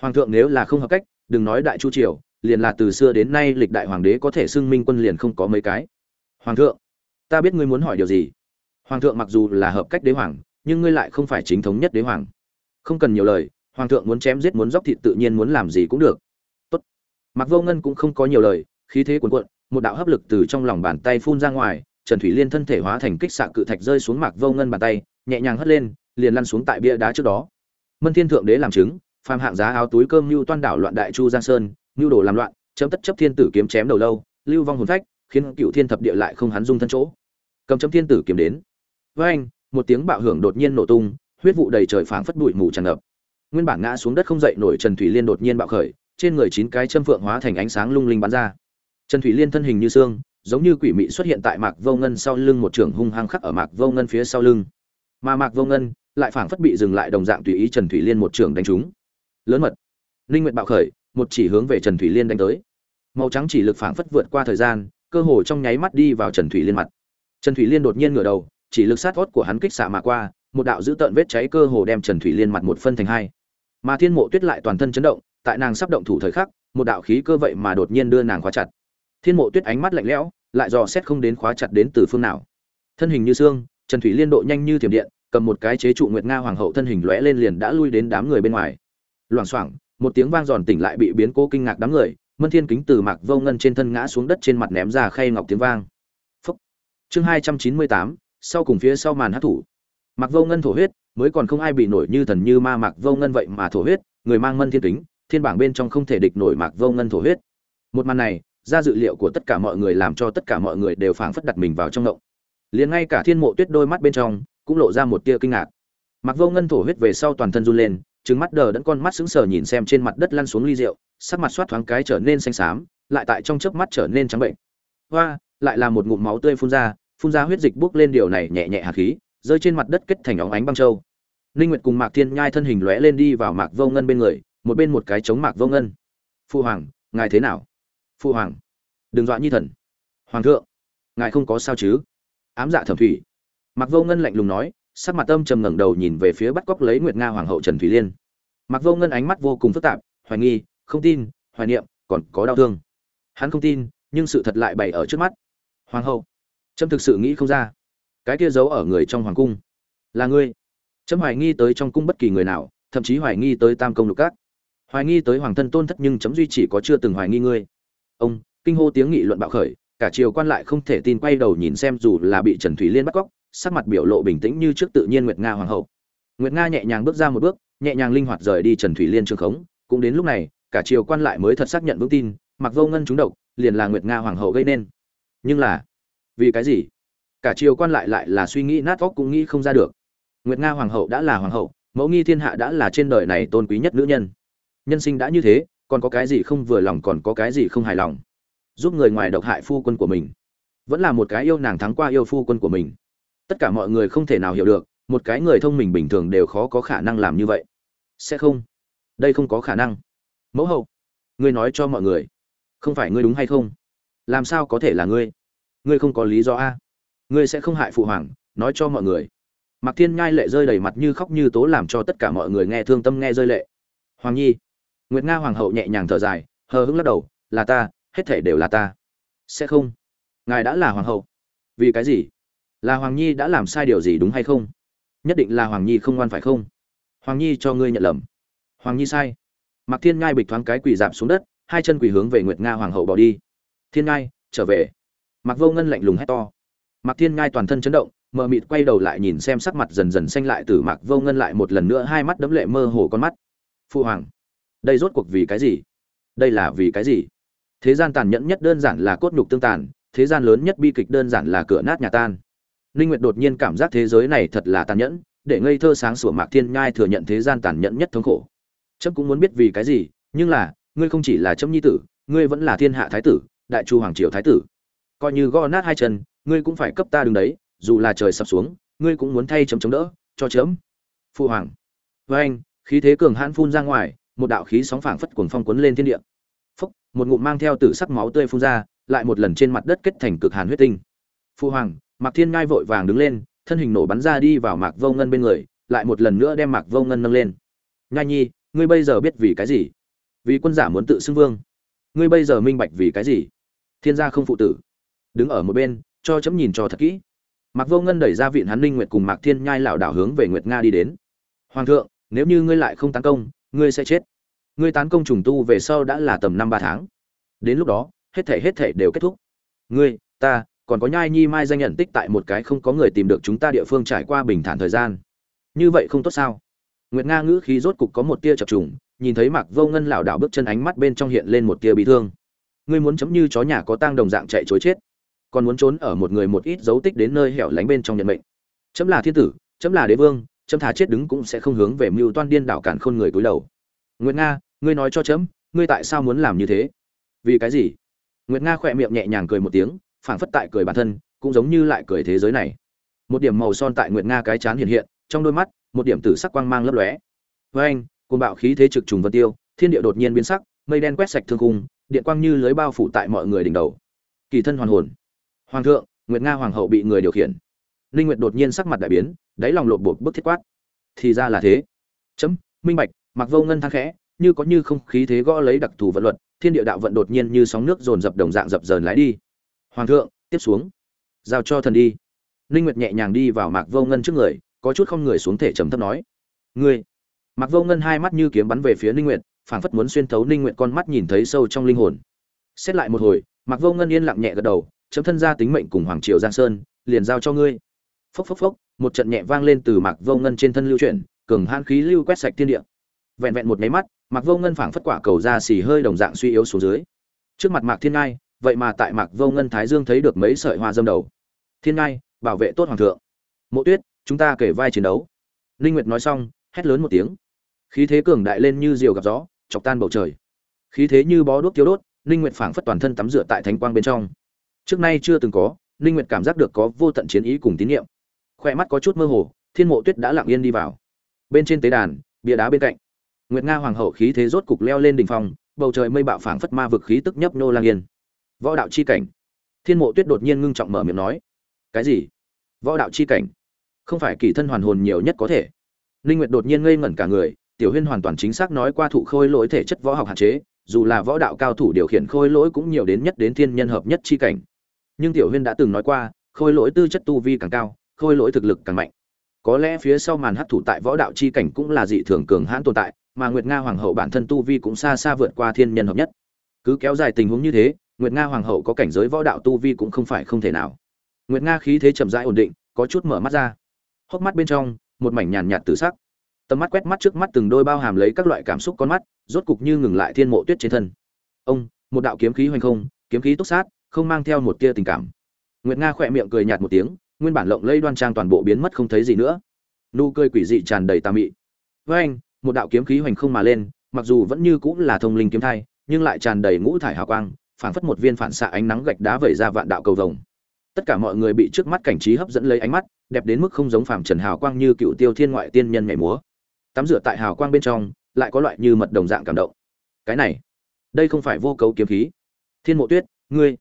hoàng thượng nếu là không hợp cách, đừng nói đại chu triều, liền là từ xưa đến nay lịch đại hoàng đế có thể xưng minh quân liền không có mấy cái. Hoàng thượng ta biết ngươi muốn hỏi điều gì. Hoàng thượng mặc dù là hợp cách đế hoàng, nhưng ngươi lại không phải chính thống nhất đế hoàng. Không cần nhiều lời, hoàng thượng muốn chém giết muốn dóc thịt tự nhiên muốn làm gì cũng được. Tốt. Mặc vô ngân cũng không có nhiều lời, khí thế cuồn cuộn, một đạo hấp lực từ trong lòng bàn tay phun ra ngoài, trần thủy liên thân thể hóa thành kích xạ cự thạch rơi xuống mặc vô ngân bàn tay, nhẹ nhàng hất lên, liền lăn xuống tại bia đá trước đó. Mân thiên thượng đế làm chứng, phàm hạng giá áo túi cơm lưu toan đảo loạn đại chu giang sơn lưu đồ làm loạn, chấm tất chấp thiên tử kiếm chém đầu lâu, lưu vong hồn phách khiến cựu thiên thập địa lại không hắn dung thân chỗ. Cầm chấm thiên tử kiếm đến. Với anh, một tiếng bạo hưởng đột nhiên nổ tung, huyết vụ đầy trời phảng phất bụi mù tràn ngập. Nguyên bản ngã xuống đất không dậy nổi trần thủy liên đột nhiên bạo khởi, trên người chín cái châm phượng hóa thành ánh sáng lung linh bắn ra. Trần thủy liên thân hình như xương, giống như quỷ mị xuất hiện tại mạc vô ngân sau lưng một trường hung hăng khắc ở mạc vô ngân phía sau lưng. Mà mạc vô ngân lại phảng phất bị dừng lại đồng dạng tùy ý trần thủy liên một trường đánh trúng. Lớn mật. Linh nguyện bạo khởi, một chỉ hướng về trần thủy liên đánh tới. Màu trắng chỉ lực phảng phất vượt qua thời gian cơ hồ trong nháy mắt đi vào trần thủy liên mặt. Trần thủy liên đột nhiên ngửa đầu, chỉ lực sát hốt của hắn kích xạ mà qua, một đạo dữ tợn vết cháy cơ hồ đem trần thủy liên mặt một phân thành hai. Mà thiên mộ tuyết lại toàn thân chấn động, tại nàng sắp động thủ thời khắc, một đạo khí cơ vậy mà đột nhiên đưa nàng khóa chặt. Thiên mộ tuyết ánh mắt lạnh lẽo, lại dò xét không đến khóa chặt đến từ phương nào. Thân hình như xương, trần thủy liên độ nhanh như thiểm điện, cầm một cái chế trụ nguyệt nga hoàng hậu thân hình lóe lên liền đã lui đến đám người bên ngoài. Loảng xoảng, một tiếng vang giòn tỉnh lại bị biến cố kinh ngạc đám người mân thiên kính từ mạc vô ngân trên thân ngã xuống đất trên mặt ném ra khay ngọc tiếng vang. Phúc. chương hai trăm chín mươi tám, sau cùng phía sau màn hát thủ. Mạc vô ngân thổ huyết, mới còn không ai bị nổi như thần như ma mạc vô ngân vậy mà thổ huyết, người mang mân thiên kính, thiên bảng bên trong không thể địch nổi mạc vô ngân thổ huyết. Một màn này, ra dự liệu của tất cả mọi người làm cho tất cả mọi người đều phảng phất đặt mình vào trong động liền ngay cả thiên mộ tuyết đôi mắt bên trong, cũng lộ ra một tia kinh ngạc. Mặc vô ngân thổ huyết về sau toàn thân run lên trứng mắt đờ đẫn con mắt sững sờ nhìn xem trên mặt đất lăn xuống ly rượu, sắc mặt soát thoáng cái trở nên xanh xám, lại tại trong chớp mắt trở nên trắng bệnh. Hoa, lại là một ngụm máu tươi phun ra phun ra huyết dịch bốc lên điều này nhẹ nhẹ hạt khí, rơi trên mặt đất kết thành óng ánh băng châu. Ninh nguyệt cùng mạc thiên nhai thân hình lóe lên đi vào mạc vô ngân bên người, một bên một cái chống mạc vô ngân. Phu hoàng, ngài thế nào? Phu hoàng, đừng dọa nhi thần. Hoàng thượng, ngài không có sao chứ? Ám dạ thẩm thủy. Mạc vô ngân lạnh lùng nói sắc mặt âm trầm ngẩng đầu nhìn về phía bắt cóc lấy nguyệt nga hoàng hậu trần thủy liên mạc vô ngân ánh mắt vô cùng phức tạp hoài nghi không tin hoài niệm còn có đau thương hắn không tin nhưng sự thật lại bày ở trước mắt hoàng hậu trâm thực sự nghĩ không ra cái kia giấu ở người trong hoàng cung là ngươi trâm hoài nghi tới trong cung bất kỳ người nào thậm chí hoài nghi tới tam công lục các hoài nghi tới hoàng thân tôn thất nhưng chấm duy chỉ có chưa từng hoài nghi ngươi ông kinh hô tiếng nghị luận bạo khởi cả triều quan lại không thể tin quay đầu nhìn xem dù là bị trần thủy liên bắt cóc sắc mặt biểu lộ bình tĩnh như trước tự nhiên nguyệt nga hoàng hậu. Nguyệt nga nhẹ nhàng bước ra một bước, nhẹ nhàng linh hoạt rời đi trần thủy liên trường khống, cũng đến lúc này, cả triều quan lại mới thật xác nhận vững tin, mặc vô ngân trúng độc, liền là nguyệt nga hoàng hậu gây nên. Nhưng là, vì cái gì? Cả triều quan lại lại là suy nghĩ nát óc cũng nghĩ không ra được. Nguyệt nga hoàng hậu đã là hoàng hậu, mẫu nghi thiên hạ đã là trên đời này tôn quý nhất nữ nhân. Nhân sinh đã như thế, còn có cái gì không vừa lòng còn có cái gì không hài lòng. Giúp người ngoài độc hại phu quân của mình. Vẫn là một cái yêu nàng thắng qua yêu phu quân của mình tất cả mọi người không thể nào hiểu được một cái người thông minh bình thường đều khó có khả năng làm như vậy. Sẽ không. Đây không có khả năng. Mẫu hậu ngươi nói cho mọi người. Không phải ngươi đúng hay không? Làm sao có thể là ngươi? Ngươi không có lý do a. Ngươi sẽ không hại phụ hoàng nói cho mọi người. Mạc Thiên Nhai lệ rơi đầy mặt như khóc như tố làm cho tất cả mọi người nghe thương tâm nghe rơi lệ. Hoàng Nhi, Nguyệt Nga hoàng hậu nhẹ nhàng thở dài, hờ hững lắc đầu, là ta, hết thảy đều là ta. Sẽ không, ngài đã là hoàng hậu. Vì cái gì? Là Hoàng Nhi đã làm sai điều gì đúng hay không? Nhất định là Hoàng Nhi không ngoan phải không? Hoàng Nhi cho ngươi nhận lầm. Hoàng Nhi sai. Mạc Thiên Nhai bịch thoáng cái quỳ dạp xuống đất, hai chân quỳ hướng về Nguyệt Nga hoàng hậu bỏ đi. Thiên Nhai, trở về. Mạc Vô Ngân lạnh lùng hét to. Mạc Thiên Nhai toàn thân chấn động, mờ mịt quay đầu lại nhìn xem sắc mặt dần dần xanh lại từ Mạc Vô Ngân lại một lần nữa hai mắt đấm lệ mơ hồ con mắt. Phu hoàng, đây rốt cuộc vì cái gì? Đây là vì cái gì? Thế gian tàn nhẫn nhất đơn giản là cốt nhục tương tàn, thế gian lớn nhất bi kịch đơn giản là cửa nát nhà tan. Linh Nguyệt đột nhiên cảm giác thế giới này thật là tàn nhẫn, để ngây thơ sáng sủa Mạc Thiên Nhai thừa nhận thế gian tàn nhẫn nhất thống khổ. Chấm cũng muốn biết vì cái gì, nhưng là, ngươi không chỉ là chấm nhi tử, ngươi vẫn là thiên hạ thái tử, đại chu hoàng triều thái tử. Coi như gõ nát hai chân, ngươi cũng phải cấp ta đứng đấy, dù là trời sập xuống, ngươi cũng muốn thay chấm chống đỡ, cho chấm. Phụ hoàng. Với anh, khí thế cường hãn phun ra ngoài, một đạo khí sóng phảng phất cuồng phong cuốn lên thiên địa. Phốc, một ngụm mang theo tử sắc máu tươi phun ra, lại một lần trên mặt đất kết thành cực hàn huyết tinh. Phụ hoàng, Mạc Thiên Ngai vội vàng đứng lên, thân hình nổ bắn ra đi vào Mạc Vô Ngân bên người, lại một lần nữa đem Mạc Vô Ngân nâng lên. Nhai Nhi, ngươi bây giờ biết vì cái gì? Vì quân giả muốn tự xưng vương. Ngươi bây giờ minh bạch vì cái gì? Thiên gia không phụ tử. Đứng ở một bên, cho chấm nhìn cho thật kỹ. Mạc Vô Ngân đẩy ra viện hắn Ninh Nguyệt cùng Mạc Thiên Nhai lão đảo hướng về Nguyệt Nga đi đến. Hoàng thượng, nếu như ngươi lại không tấn công, ngươi sẽ chết. Ngươi tán công trùng tu về sau đã là tầm năm ba tháng. Đến lúc đó, hết thảy hết thảy đều kết thúc. Ngươi, ta, còn có nhai nhi mai danh nhận tích tại một cái không có người tìm được chúng ta địa phương trải qua bình thản thời gian. Như vậy không tốt sao? Nguyệt nga ngữ khí rốt cục có một tia chập trùng, nhìn thấy mạc vô ngân lảo đảo bước chân ánh mắt bên trong hiện lên một tia bị thương. Ngươi muốn chấm như chó nhà có tang đồng dạng chạy chối chết, còn muốn trốn ở một người một ít dấu tích đến nơi hẻo lánh bên trong nhận mệnh. Chấm là thiên tử, chấm là đế vương, chấm thà chết đứng cũng sẽ không hướng về mưu toan điên đảo cản khôn người cúi đầu. Nguyệt nga, ngươi nói cho chấm, ngươi tại sao muốn làm như thế? Vì cái gì? Nguyệt nga khỏe miệng nhẹ nhàng cười một tiếng phảng phất tại cười bản thân, cũng giống như lại cười thế giới này. Một điểm màu son tại nguyệt nga cái chán hiện hiện, trong đôi mắt, một điểm tử sắc quang mang lấp lóe. Với anh côn bạo khí thế trực trùng vân tiêu, thiên địa đột nhiên biến sắc, mây đen quét sạch thương cung điện quang như lưới bao phủ tại mọi người đỉnh đầu. Kỳ thân hoàn hồn. Hoàng thượng, nguyệt nga hoàng hậu bị người điều khiển. Linh nguyệt đột nhiên sắc mặt đại biến, đáy lòng lột bột bức thiết quát. Thì ra là thế. Chấm, minh bạch, mặc vô ngân thang khẽ, như có như không khí thế gõ lấy đặc thù vận luật, thiên địa đạo vận đột nhiên như sóng nước dồn dập đồng dạng dập dờn lái đi hoàng thượng, tiếp xuống. Giao cho thần đi. Ninh nguyệt nhẹ nhàng đi vào mạc vô ngân trước người, có chút không người xuống thể trầm thấp nói. Ngươi. Mạc vô ngân hai mắt như kiếm bắn về phía ninh nguyệt, phảng phất muốn xuyên thấu ninh nguyệt con mắt nhìn thấy sâu trong linh hồn. Xét lại một hồi, mạc vô ngân yên lặng nhẹ gật đầu, chấm thân ra tính mệnh cùng hoàng triều giang sơn, liền giao cho ngươi. Phốc phốc phốc, một trận nhẹ vang lên từ mạc vô ngân trên thân lưu chuyển, cường hãn khí lưu quét sạch thiên địa. Vẹn vẹn một máy mắt, mạc vô ngân phảng phất quả cầu ra xì hơi đồng dạng suy yếu xuống dưới. Trước mặt mạc thiên ngai vậy mà tại mạc vô ngân thái dương thấy được mấy sợi hoa dâm đầu. Thiên ngai, bảo vệ tốt hoàng thượng. Mộ tuyết, chúng ta kể vai chiến đấu. Linh nguyệt nói xong, hét lớn một tiếng. Khí thế cường đại lên như diều gặp gió, chọc tan bầu trời. Khí thế như bó đuốc thiếu đốt linh nguyệt phảng phất toàn thân tắm rửa tại thánh quang bên trong. Trước nay chưa từng có linh nguyệt cảm giác được có vô tận chiến ý cùng tín nhiệm khoe mắt có chút mơ hồ, thiên mộ tuyết đã lặng yên đi vào. Bên trên tế đàn, bia đá bên cạnh. Nguyệt nga hoàng hậu khí thế rốt cục leo lên đỉnh phong, bầu trời mây bạo phảng phất ma vực khí tức nhấp nô lang yên võ đạo chi cảnh. Thiên mộ tuyết đột nhiên ngưng trọng mở miệng nói, cái gì? Võ đạo chi cảnh? Không phải kỳ thân hoàn hồn nhiều nhất có thể. Ninh nguyệt đột nhiên ngây ngẩn cả người, tiểu huyên hoàn toàn chính xác nói qua thụ khôi lỗi thể chất võ học hạn chế, dù là võ đạo cao thủ điều khiển khôi lỗi cũng nhiều đến nhất đến thiên nhân hợp nhất chi cảnh. Nhưng tiểu huyên đã từng nói qua, khôi lỗi tư chất tu vi càng cao, khôi lỗi thực lực càng mạnh. Có lẽ phía sau màn hấp thụ tại võ đạo chi cảnh cũng là dị thường cường hãn tồn tại, mà nguyệt nga hoàng hậu bản thân tu vi cũng xa xa vượt qua thiên nhân hợp nhất. Cứ kéo dài tình huống như thế nguyệt nga hoàng hậu có cảnh giới võ đạo tu vi cũng không phải không thể nào. Nguyệt nga khí thế chậm rãi ổn định, có chút mở mắt ra. Hốc mắt bên trong, một mảnh nhàn nhạt tử sắc. Tầm mắt quét mắt trước mắt từng đôi bao hàm lấy các loại cảm xúc con mắt, rốt cục như ngừng lại thiên mộ tuyết trên thân. Ông, một đạo kiếm khí hoành không, kiếm khí túc sát, không mang theo một tia tình cảm. Nguyệt nga khẽ miệng cười nhạt một tiếng, nguyên bản lộng lây đoan trang toàn bộ biến mất không thấy gì nữa. Nụ cười quỷ dị tràn đầy tà mị. Với anh, một đạo kiếm khí hoành không mà lên, mặc dù vẫn như cũng là thông linh kiếm thai, nhưng lại tràn đầy ngũ thải hào quang phảng phất một viên phản xạ ánh nắng gạch đá vẩy ra vạn đạo cầu vồng. Tất cả mọi người bị trước mắt cảnh trí hấp dẫn lấy ánh mắt, đẹp đến mức không giống phàm trần hào quang như cựu tiêu thiên ngoại tiên nhân nhảy múa. Tắm rửa tại hào quang bên trong, lại có loại như mật đồng dạng cảm động. Cái này, đây không phải vô cấu kiếm khí. Thiên mộ tuyết, ngươi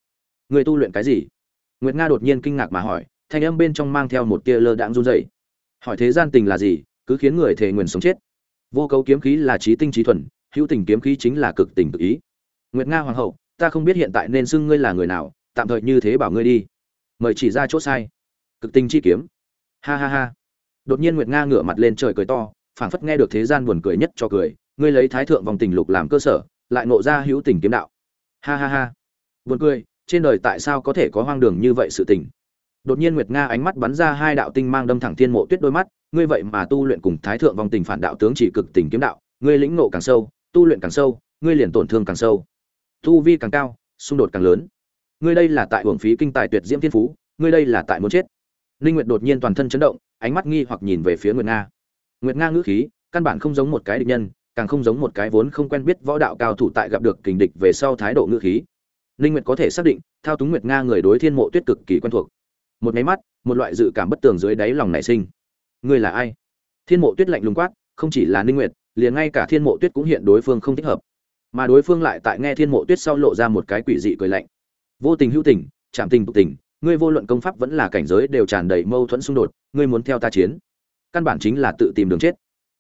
ngươi tu luyện cái gì? Nguyệt nga đột nhiên kinh ngạc mà hỏi, thanh âm bên trong mang theo một tia lơ đãng run rẩy. Hỏi thế gian tình là gì, cứ khiến người thề nguyền sống chết. Vô cấu kiếm khí là trí tinh trí thuần, hữu tình kiếm khí chính là cực tình cực ý. Nguyệt nga hoàng hậu ta không biết hiện tại nên xưng ngươi là người nào, tạm thời như thế bảo ngươi đi. Mời chỉ ra chỗ sai. Cực tình chi kiếm. Ha ha ha. Đột nhiên nguyệt nga ngửa mặt lên trời cười to, phảng phất nghe được thế gian buồn cười nhất cho cười, ngươi lấy thái thượng vòng tình lục làm cơ sở, lại nộ ra hữu tình kiếm đạo. Ha ha ha. Buồn cười, trên đời tại sao có thể có hoang đường như vậy sự tình? Đột nhiên nguyệt nga ánh mắt bắn ra hai đạo tinh mang đâm thẳng thiên mộ tuyết đôi mắt, ngươi vậy mà tu luyện cùng thái thượng vòng tình phản đạo tướng chỉ cực tình kiếm đạo, ngươi lĩnh ngộ càng sâu, tu luyện càng sâu, ngươi liền tổn thương càng sâu tu vi càng cao, xung đột càng lớn. Ngươi đây là tại hưởng phí kinh tài tuyệt diễm thiên phú, ngươi đây là tại muốn chết. Linh nguyệt đột nhiên toàn thân chấn động, ánh mắt nghi hoặc nhìn về phía nguyệt nga. Nguyệt nga ngữ khí, căn bản không giống một cái địch nhân, càng không giống một cái vốn không quen biết võ đạo cao thủ tại gặp được kình địch về sau thái độ ngữ khí. Linh nguyệt có thể xác định, thao túng nguyệt nga người đối thiên mộ tuyết cực kỳ quen thuộc. Một máy mắt, một loại dự cảm bất tường dưới đáy lòng nảy sinh. Ngươi là ai? Thiên mộ tuyết lạnh lùng quát, không chỉ là Linh nguyệt, liền ngay cả thiên mộ tuyết cũng hiện đối phương không thích hợp mà đối phương lại tại nghe thiên mộ tuyết sau lộ ra một cái quỷ dị cười lạnh. Vô tình hữu tình chạm tình tục tình, ngươi vô luận công pháp vẫn là cảnh giới đều tràn đầy mâu thuẫn xung đột, ngươi muốn theo ta chiến. Căn bản chính là tự tìm đường chết.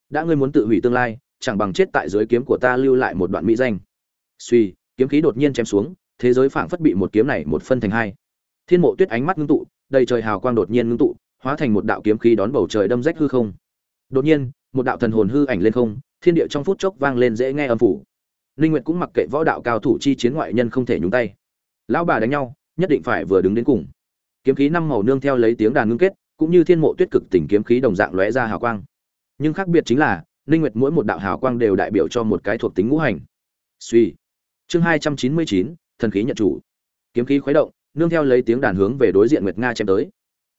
Đã ngươi muốn tự hủy tương lai, chẳng bằng chết tại dưới kiếm của ta lưu lại một đoạn mỹ danh. Suy kiếm khí đột nhiên chém xuống, thế giới phảng phất bị một kiếm này một phân thành hai. Thiên mộ tuyết ánh mắt ngưng tụ, đầy trời hào quang đột nhiên ngưng tụ, hóa thành một đạo kiếm khí đón bầu trời đâm rách hư không. Đột nhiên, một đạo thần hồn hư ảnh lên không, thiên địa trong phút chốc vang lên dễ nghe âm phủ linh nguyệt cũng mặc kệ võ đạo cao thủ chi chiến ngoại nhân không thể nhúng tay. Lão bà đánh nhau nhất định phải vừa đứng đến cùng. Kiếm khí năm màu nương theo lấy tiếng đàn ngưng kết cũng như thiên mộ tuyết cực tỉnh kiếm khí đồng dạng lóe ra hào quang. Nhưng khác biệt chính là linh nguyệt mỗi một đạo hào quang đều đại biểu cho một cái thuộc tính ngũ hành. Suy. Chương 299, thần khí nhận chủ. Kiếm khí khuấy động nương theo lấy tiếng đàn hướng về đối diện nguyệt nga chém tới.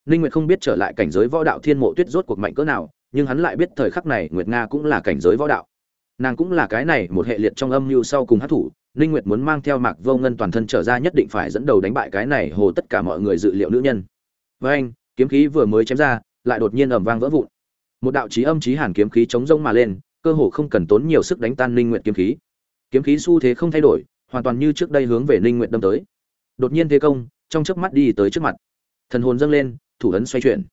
Ninh nguyệt không biết trở lại cảnh giới võ đạo thiên mộ tuyết rốt cuộc mạnh cỡ nào nhưng hắn lại biết thời khắc này nguyệt nga cũng là cảnh giới võ đạo nàng cũng là cái này, một hệ liệt trong âm mưu sau cùng hát thủ, ninh nguyệt muốn mang theo mạc vô ngân toàn thân trở ra nhất định phải dẫn đầu đánh bại cái này hồ tất cả mọi người dự liệu nữ nhân. Với anh, kiếm khí vừa mới chém ra, lại đột nhiên ầm vang vỡ vụn. Một đạo chí âm chí hàn kiếm khí chống rông mà lên, cơ hồ không cần tốn nhiều sức đánh tan ninh nguyệt kiếm khí. Kiếm khí xu thế không thay đổi, hoàn toàn như trước đây hướng về ninh nguyệt đâm tới. Đột nhiên thế công, trong chớp mắt đi tới trước mặt. Thần hồn dâng lên, thủ ấn xoay chuyển.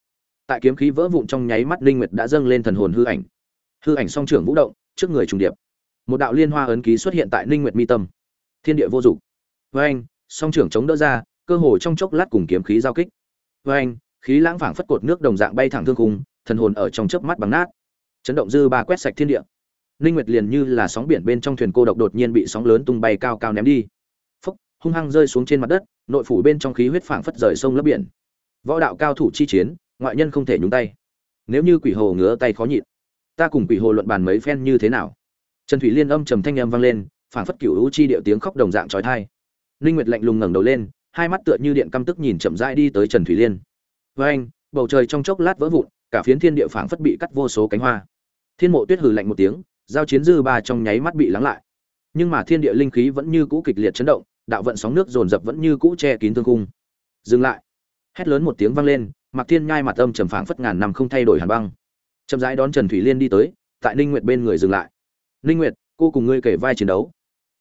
Tại kiếm khí vỡ vụn trong nháy mắt linh nguyệt đã dâng lên thần hồn hư ảnh. Hư ảnh song trưởng vũ động trước người trùng điệp. Một đạo liên hoa ấn ký xuất hiện tại linh nguyệt mi tâm. Thiên địa vô dụng. Với anh song trưởng chống đỡ ra, cơ hồ trong chốc lát cùng kiếm khí giao kích. Với anh khí lãng phảng phất cột nước đồng dạng bay thẳng thương khung, thần hồn ở trong chớp mắt bằng nát. Chấn động dư ba quét sạch thiên địa. Linh nguyệt liền như là sóng biển bên trong thuyền cô độc đột nhiên bị sóng lớn tung bay cao cao ném đi. Phúc, hung hăng rơi xuống trên mặt đất, nội phủ bên trong khí huyết phảng phất rời sông lấp biển. Võ đạo cao thủ chi chiến, ngoại nhân không thể nhúng tay. Nếu như quỷ hồ ngứa tay khó nhịn ta cùng quỷ hồ luận bàn mấy phen như thế nào? Trần thủy liên âm trầm thanh âm vang lên, phảng phất cửu u chi điệu tiếng khóc đồng dạng trói thai ninh nguyệt lạnh lùng ngẩng đầu lên, hai mắt tựa như điện căm tức nhìn chậm rãi đi tới trần thủy liên. Với anh, bầu trời trong chốc lát vỡ vụn, cả phiến thiên địa phảng phất bị cắt vô số cánh hoa. Thiên mộ tuyết hừ lạnh một tiếng, giao chiến dư ba trong nháy mắt bị lắng lại. Nhưng mà thiên địa linh khí vẫn như cũ kịch liệt chấn động, đạo vận sóng nước dồn dập vẫn như cũ che kín thương cung dừng lại. Hét lớn một tiếng vang lên mặc thiên nhai mặt âm trầm phảng phất ngàn năm không thay đổi hàn băng chậm rãi đón trần thủy liên đi tới, tại ninh nguyệt bên người dừng lại. Ninh nguyệt, cô cùng ngươi kể vai chiến đấu.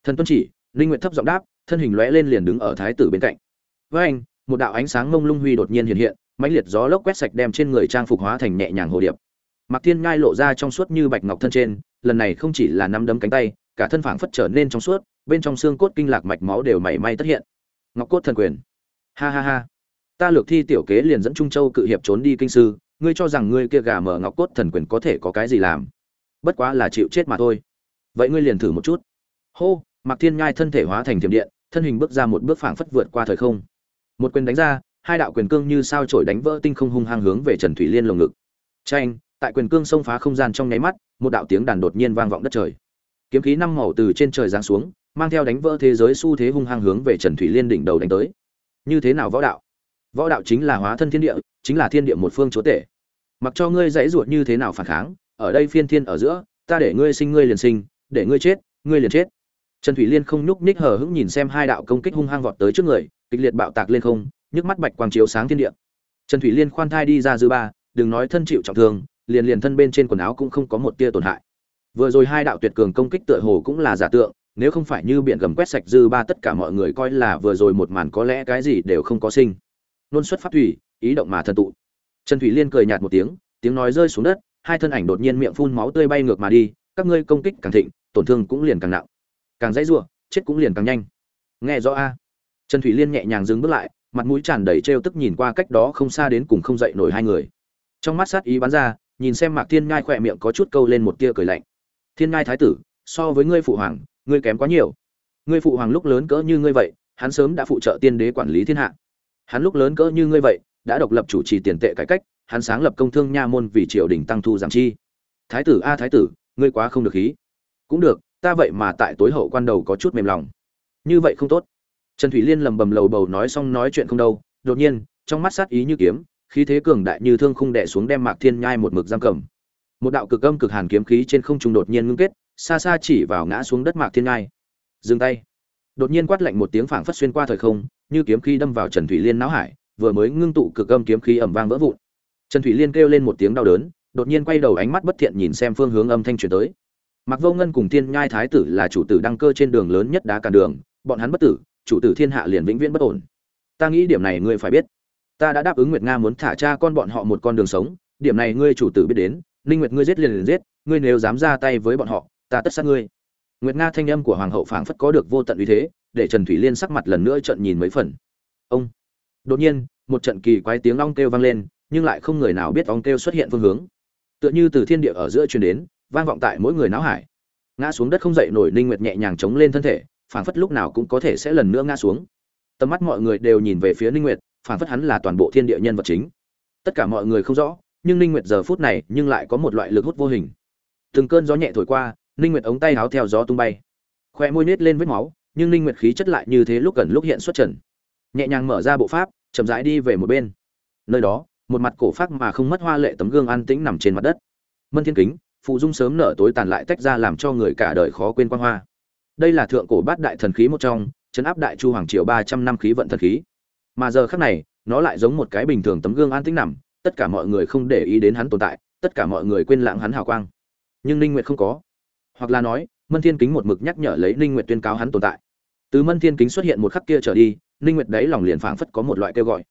Thần tuân chỉ, ninh nguyệt thấp giọng đáp, thân hình lóe lên liền đứng ở thái tử bên cạnh. Với anh, một đạo ánh sáng ngông lung huy đột nhiên hiện hiện, mãnh liệt gió lốc quét sạch đem trên người trang phục hóa thành nhẹ nhàng hồ điệp. Mặc thiên ngai lộ ra trong suốt như bạch ngọc thân trên, lần này không chỉ là năm đấm cánh tay, cả thân phảng phất trở nên trong suốt, bên trong xương cốt kinh lạc mạch máu đều mảy may tất hiện. Ngọc cốt thần quyền. Ha ha ha, ta lược thi tiểu kế liền dẫn trung châu cự hiệp trốn đi kinh sư ngươi cho rằng ngươi kia gà mở ngọc cốt thần quyền có thể có cái gì làm? Bất quá là chịu chết mà thôi. Vậy ngươi liền thử một chút. Hô mặc thiên nhai thân thể hóa thành thiểm điện, thân hình bước ra một bước phảng phất vượt qua thời không. Một quyền đánh ra, hai đạo quyền cương như sao trổi đánh vỡ tinh không hung hăng hướng về trần thủy liên lồng ngực. Tranh tại quyền cương xông phá không gian trong nháy mắt, một đạo tiếng đàn đột nhiên vang vọng đất trời. Kiếm khí năm màu từ trên trời giáng xuống, mang theo đánh vỡ thế giới xu thế hung hăng hướng về trần thủy liên đỉnh đầu đánh tới. Như thế nào võ đạo? Võ đạo chính là hóa thân thiên địa, chính là thiên địa một phương chúa tể. Mặc cho ngươi dãy ruột như thế nào phản kháng, ở đây phiên thiên ở giữa, ta để ngươi sinh ngươi liền sinh, để ngươi chết, ngươi liền chết. Trần thủy liên không nhúc nhích hờ hững nhìn xem hai đạo công kích hung hăng vọt tới trước người, kịch liệt bạo tạc lên không, nhức mắt bạch quang chiếu sáng thiên địa. Trần thủy liên khoan thai đi ra dư ba, đừng nói thân chịu trọng thương, liền liền thân bên trên quần áo cũng không có một tia tổn hại. Vừa rồi hai đạo tuyệt cường công kích tựa hồ cũng là giả tượng, nếu không phải như biển gầm quét sạch dư ba, tất cả mọi người coi là vừa rồi một màn có lẽ cái gì đều không có sinh nôn xuất phát thủy, ý động mà thần tụ. Trần thủy liên cười nhạt một tiếng tiếng nói rơi xuống đất, hai thân ảnh đột nhiên miệng phun máu tươi bay ngược mà đi, các ngươi công kích càng thịnh, tổn thương cũng liền càng nặng. Càng dãy rủa, chết cũng liền càng nhanh. Nghe rõ a? Trần thủy liên nhẹ nhàng dừng bước lại, mặt mũi tràn đầy trêu tức nhìn qua cách đó không xa đến cùng không dậy nổi hai người. Trong mắt sát ý bắn ra, nhìn xem mạc thiên ngai khỏe miệng có chút câu lên một tia cười lạnh. Thiên ngai thái tử, so với ngươi phụ hoàng, ngươi kém quá nhiều. Ngươi phụ hoàng lúc lớn cỡ như ngươi vậy, hắn sớm đã phụ trợ tiên đế quản lý thiên hạ hắn lúc lớn cỡ như ngươi vậy, đã độc lập chủ trì tiền tệ cải cách, hắn sáng lập công thương nha môn vì triều đình tăng thu giảm chi. Thái tử a thái tử, ngươi quá không được khí. Cũng được, ta vậy mà tại tối hậu quan đầu có chút mềm lòng. Như vậy không tốt. Trần thủy liên lầm bầm lầu bầu nói xong nói chuyện không đâu. Đột nhiên, trong mắt sát ý như kiếm, khí thế cường đại như thương khung đè xuống đem mạc thiên nhai một mực giam cầm. Một đạo cực âm cực hàn kiếm khí trên không trung đột nhiên ngưng kết, xa xa chỉ vào ngã xuống đất mạc thiên nhai. Dừng tay. Đột nhiên quát lạnh một tiếng phảng phất xuyên qua thời không như kiếm khí đâm vào trần thủy liên não hải, vừa mới ngưng tụ cực âm kiếm khí ầm vang vỡ vụn. Trần thủy liên kêu lên một tiếng đau đớn, đột nhiên quay đầu ánh mắt bất thiện nhìn xem phương hướng âm thanh truyền tới. Mặc vô ngân cùng thiên nhai thái tử là chủ tử đăng cơ trên đường lớn nhất đá cả đường, bọn hắn bất tử, chủ tử thiên hạ liền vĩnh viễn bất ổn. Ta nghĩ điểm này ngươi phải biết. Ta đã đáp ứng nguyệt nga muốn thả cha con bọn họ một con đường sống, điểm này ngươi chủ tử biết đến linh nguyệt ngươi giết liền liền giết, ngươi nếu dám ra tay với bọn họ, ta tất sát ngươi. Nguyệt nga thanh âm của hoàng hậu phảng phất có được vô tận uy thế để trần thủy liên sắc mặt lần nữa trận nhìn mấy phần. Ông. Đột nhiên, một trận kỳ quái tiếng ong kêu vang lên, nhưng lại không người nào biết ong kêu xuất hiện phương hướng. Tựa như từ thiên địa ở giữa truyền đến, vang vọng tại mỗi người náo hải. Ngã xuống đất không dậy nổi, ninh nguyệt nhẹ nhàng chống lên thân thể, phảng phất lúc nào cũng có thể sẽ lần nữa ngã xuống. Tầm mắt mọi người đều nhìn về phía ninh nguyệt, phảng phất hắn là toàn bộ thiên địa nhân vật chính. Tất cả mọi người không rõ, nhưng ninh nguyệt giờ phút này nhưng lại có một loại lực hút vô hình. Từng cơn gió nhẹ thổi qua, ninh nguyệt ống tay áo theo gió tung bay. Khoe môi nhếch lên vết máu nhưng linh nguyệt khí chất lại như thế lúc gần lúc hiện xuất trần. Nhẹ nhàng mở ra bộ pháp, chậm rãi đi về một bên. Nơi đó, một mặt cổ phát mà không mất hoa lệ tấm gương an tĩnh nằm trên mặt đất. Mân thiên kính phụ dung sớm nở tối tàn lại tách ra làm cho người cả đời khó quên quan hoa. Đây là thượng cổ bát đại thần khí một trong, chấn áp đại chu hoàng triều ba trăm năm khí vận thần khí. Mà giờ khắc này, nó lại giống một cái bình thường tấm gương an tĩnh nằm, tất cả mọi người không để ý đến hắn tồn tại, tất cả mọi người quên lãng hắn hào quang. Nhưng ninh nguyệt không có. Hoặc là nói, mân thiên kính một mực nhắc nhở lấy ninh nguyệt tuyên cáo hắn tồn tại từ mân thiên kính xuất hiện một khắc kia trở đi, ninh nguyệt đấy lòng liền phảng phất có một loại kêu gọi.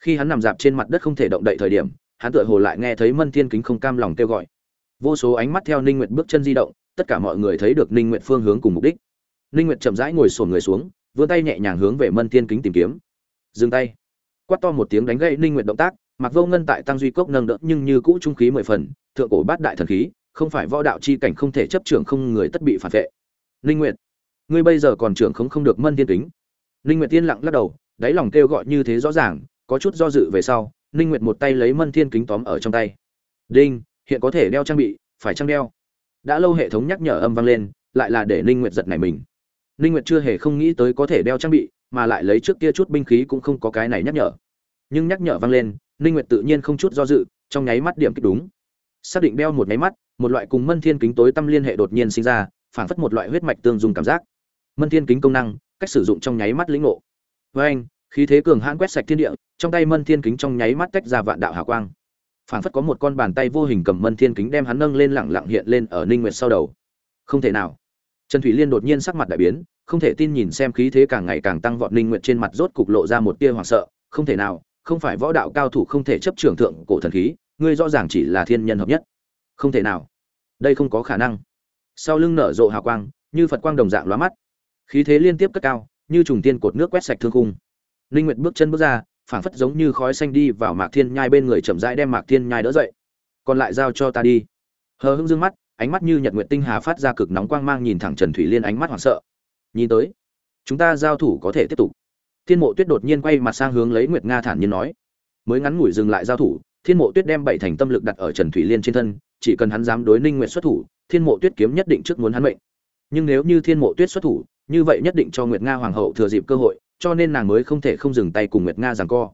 Khi hắn nằm dạp trên mặt đất không thể động đậy thời điểm, hắn tựa hồ lại nghe thấy mân thiên kính không cam lòng kêu gọi. Vô số ánh mắt theo ninh nguyệt bước chân di động, tất cả mọi người thấy được ninh nguyệt phương hướng cùng mục đích. Ninh nguyệt chậm rãi ngồi sồn người xuống, vươn tay nhẹ nhàng hướng về mân thiên kính tìm kiếm. Dừng tay. Quát to một tiếng đánh gậy ninh nguyệt động tác mặc vô ngân tại tăng duy cốc nâng đỡ nhưng như cũ trung khí mười phần, thượng cổ bát đại thần khí, không phải võ đạo chi cảnh không thể chấp trưởng không người tất bị phản vệ. Ninh nguyệt ngươi bây giờ còn trưởng không không được mân thiên kính. Ninh nguyệt tiên lặng lắc đầu, đáy lòng kêu gọi như thế rõ ràng, có chút do dự về sau, ninh nguyệt một tay lấy mân thiên kính tóm ở trong tay. Đinh, hiện có thể đeo trang bị, phải trang đeo? Đã lâu hệ thống nhắc nhở âm vang lên, lại là để ninh nguyệt giật này mình. Ninh nguyệt chưa hề không nghĩ tới có thể đeo trang bị, mà lại lấy trước kia chút binh khí cũng không có cái này nhắc nhở. Nhưng nhắc nhở vang lên, ninh nguyệt tự nhiên không chút do dự, trong nháy mắt điểm kích đúng. Xác định đeo một nháy mắt, một loại cùng mân thiên kính tối tâm liên hệ đột nhiên sinh ra, phảng phất một loại huyết mạch tương dung cảm giác mân thiên kính công năng, cách sử dụng trong nháy mắt lĩnh ngộ. Với anh, khí thế cường hãn quét sạch thiên địa, trong tay mân thiên kính trong nháy mắt tách ra vạn đạo hào quang. Phảng phất có một con bàn tay vô hình cầm mân thiên kính đem hắn nâng lên lẳng lặng hiện lên ở ninh nguyệt sau đầu. Không thể nào. Trần thủy liên đột nhiên sắc mặt đại biến, không thể tin nhìn xem khí thế càng ngày càng tăng vọt ninh nguyệt trên mặt rốt cục lộ ra một tia hoảng sợ. Không thể nào, không phải võ đạo cao thủ không thể chấp trưởng thượng cổ thần khí, ngươi rõ ràng chỉ là thiên nhân hợp nhất. Không thể nào. Đây không có khả năng. Sau lưng nở rộ hào quang, như phật quang đồng dạng lóa mắt khí thế liên tiếp cất cao, như trùng tiên cột nước quét sạch thương khung. Linh nguyệt bước chân bước ra, phảng phất giống như khói xanh đi vào mạc thiên nhai bên người chậm rãi đem mạc thiên nhai đỡ dậy. Còn lại giao cho ta đi. Hờ hững dương mắt, ánh mắt như nhật nguyệt tinh hà phát ra cực nóng quang mang nhìn thẳng trần thủy liên ánh mắt hoảng sợ. Nhìn tới, chúng ta giao thủ có thể tiếp tục. Thiên mộ tuyết đột nhiên quay mặt sang hướng lấy nguyệt nga thản nhiên nói. Mới ngắn ngủi dừng lại giao thủ, thiên mộ tuyết đem bảy thành tâm lực đặt ở trần thủy liên trên thân, chỉ cần hắn dám đối ninh nguyệt xuất thủ, thiên mộ tuyết kiếm nhất định trước muốn hắn mệnh. Nhưng nếu như thiên mộ tuyết xuất thủ như vậy nhất định cho nguyệt nga hoàng hậu thừa dịp cơ hội, cho nên nàng mới không thể không dừng tay cùng nguyệt nga giằng co.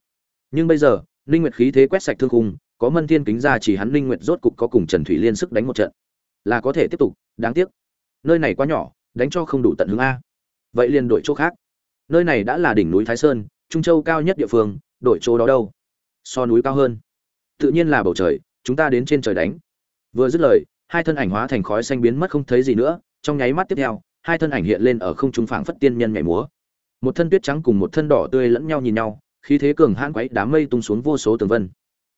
Nhưng bây giờ Linh nguyệt khí thế quét sạch thương khung, có mân thiên kính ra chỉ hắn Linh nguyệt rốt cục có cùng trần thủy liên sức đánh một trận. Là có thể tiếp tục, đáng tiếc. Nơi này quá nhỏ, đánh cho không đủ tận hứng a. Vậy liền đổi chỗ khác. Nơi này đã là đỉnh núi thái sơn, trung châu cao nhất địa phương, đổi chỗ đó đâu? So núi cao hơn. Tự nhiên là bầu trời, chúng ta đến trên trời đánh. Vừa dứt lời, hai thân ảnh hóa thành khói xanh biến mất không thấy gì nữa, trong nháy mắt tiếp theo hai thân ảnh hiện lên ở không trung phảng phất tiên nhân nhảy múa. Một thân tuyết trắng cùng một thân đỏ tươi lẫn nhau nhìn nhau, khí thế cường hãn quấy đám mây tung xuống vô số tường vân.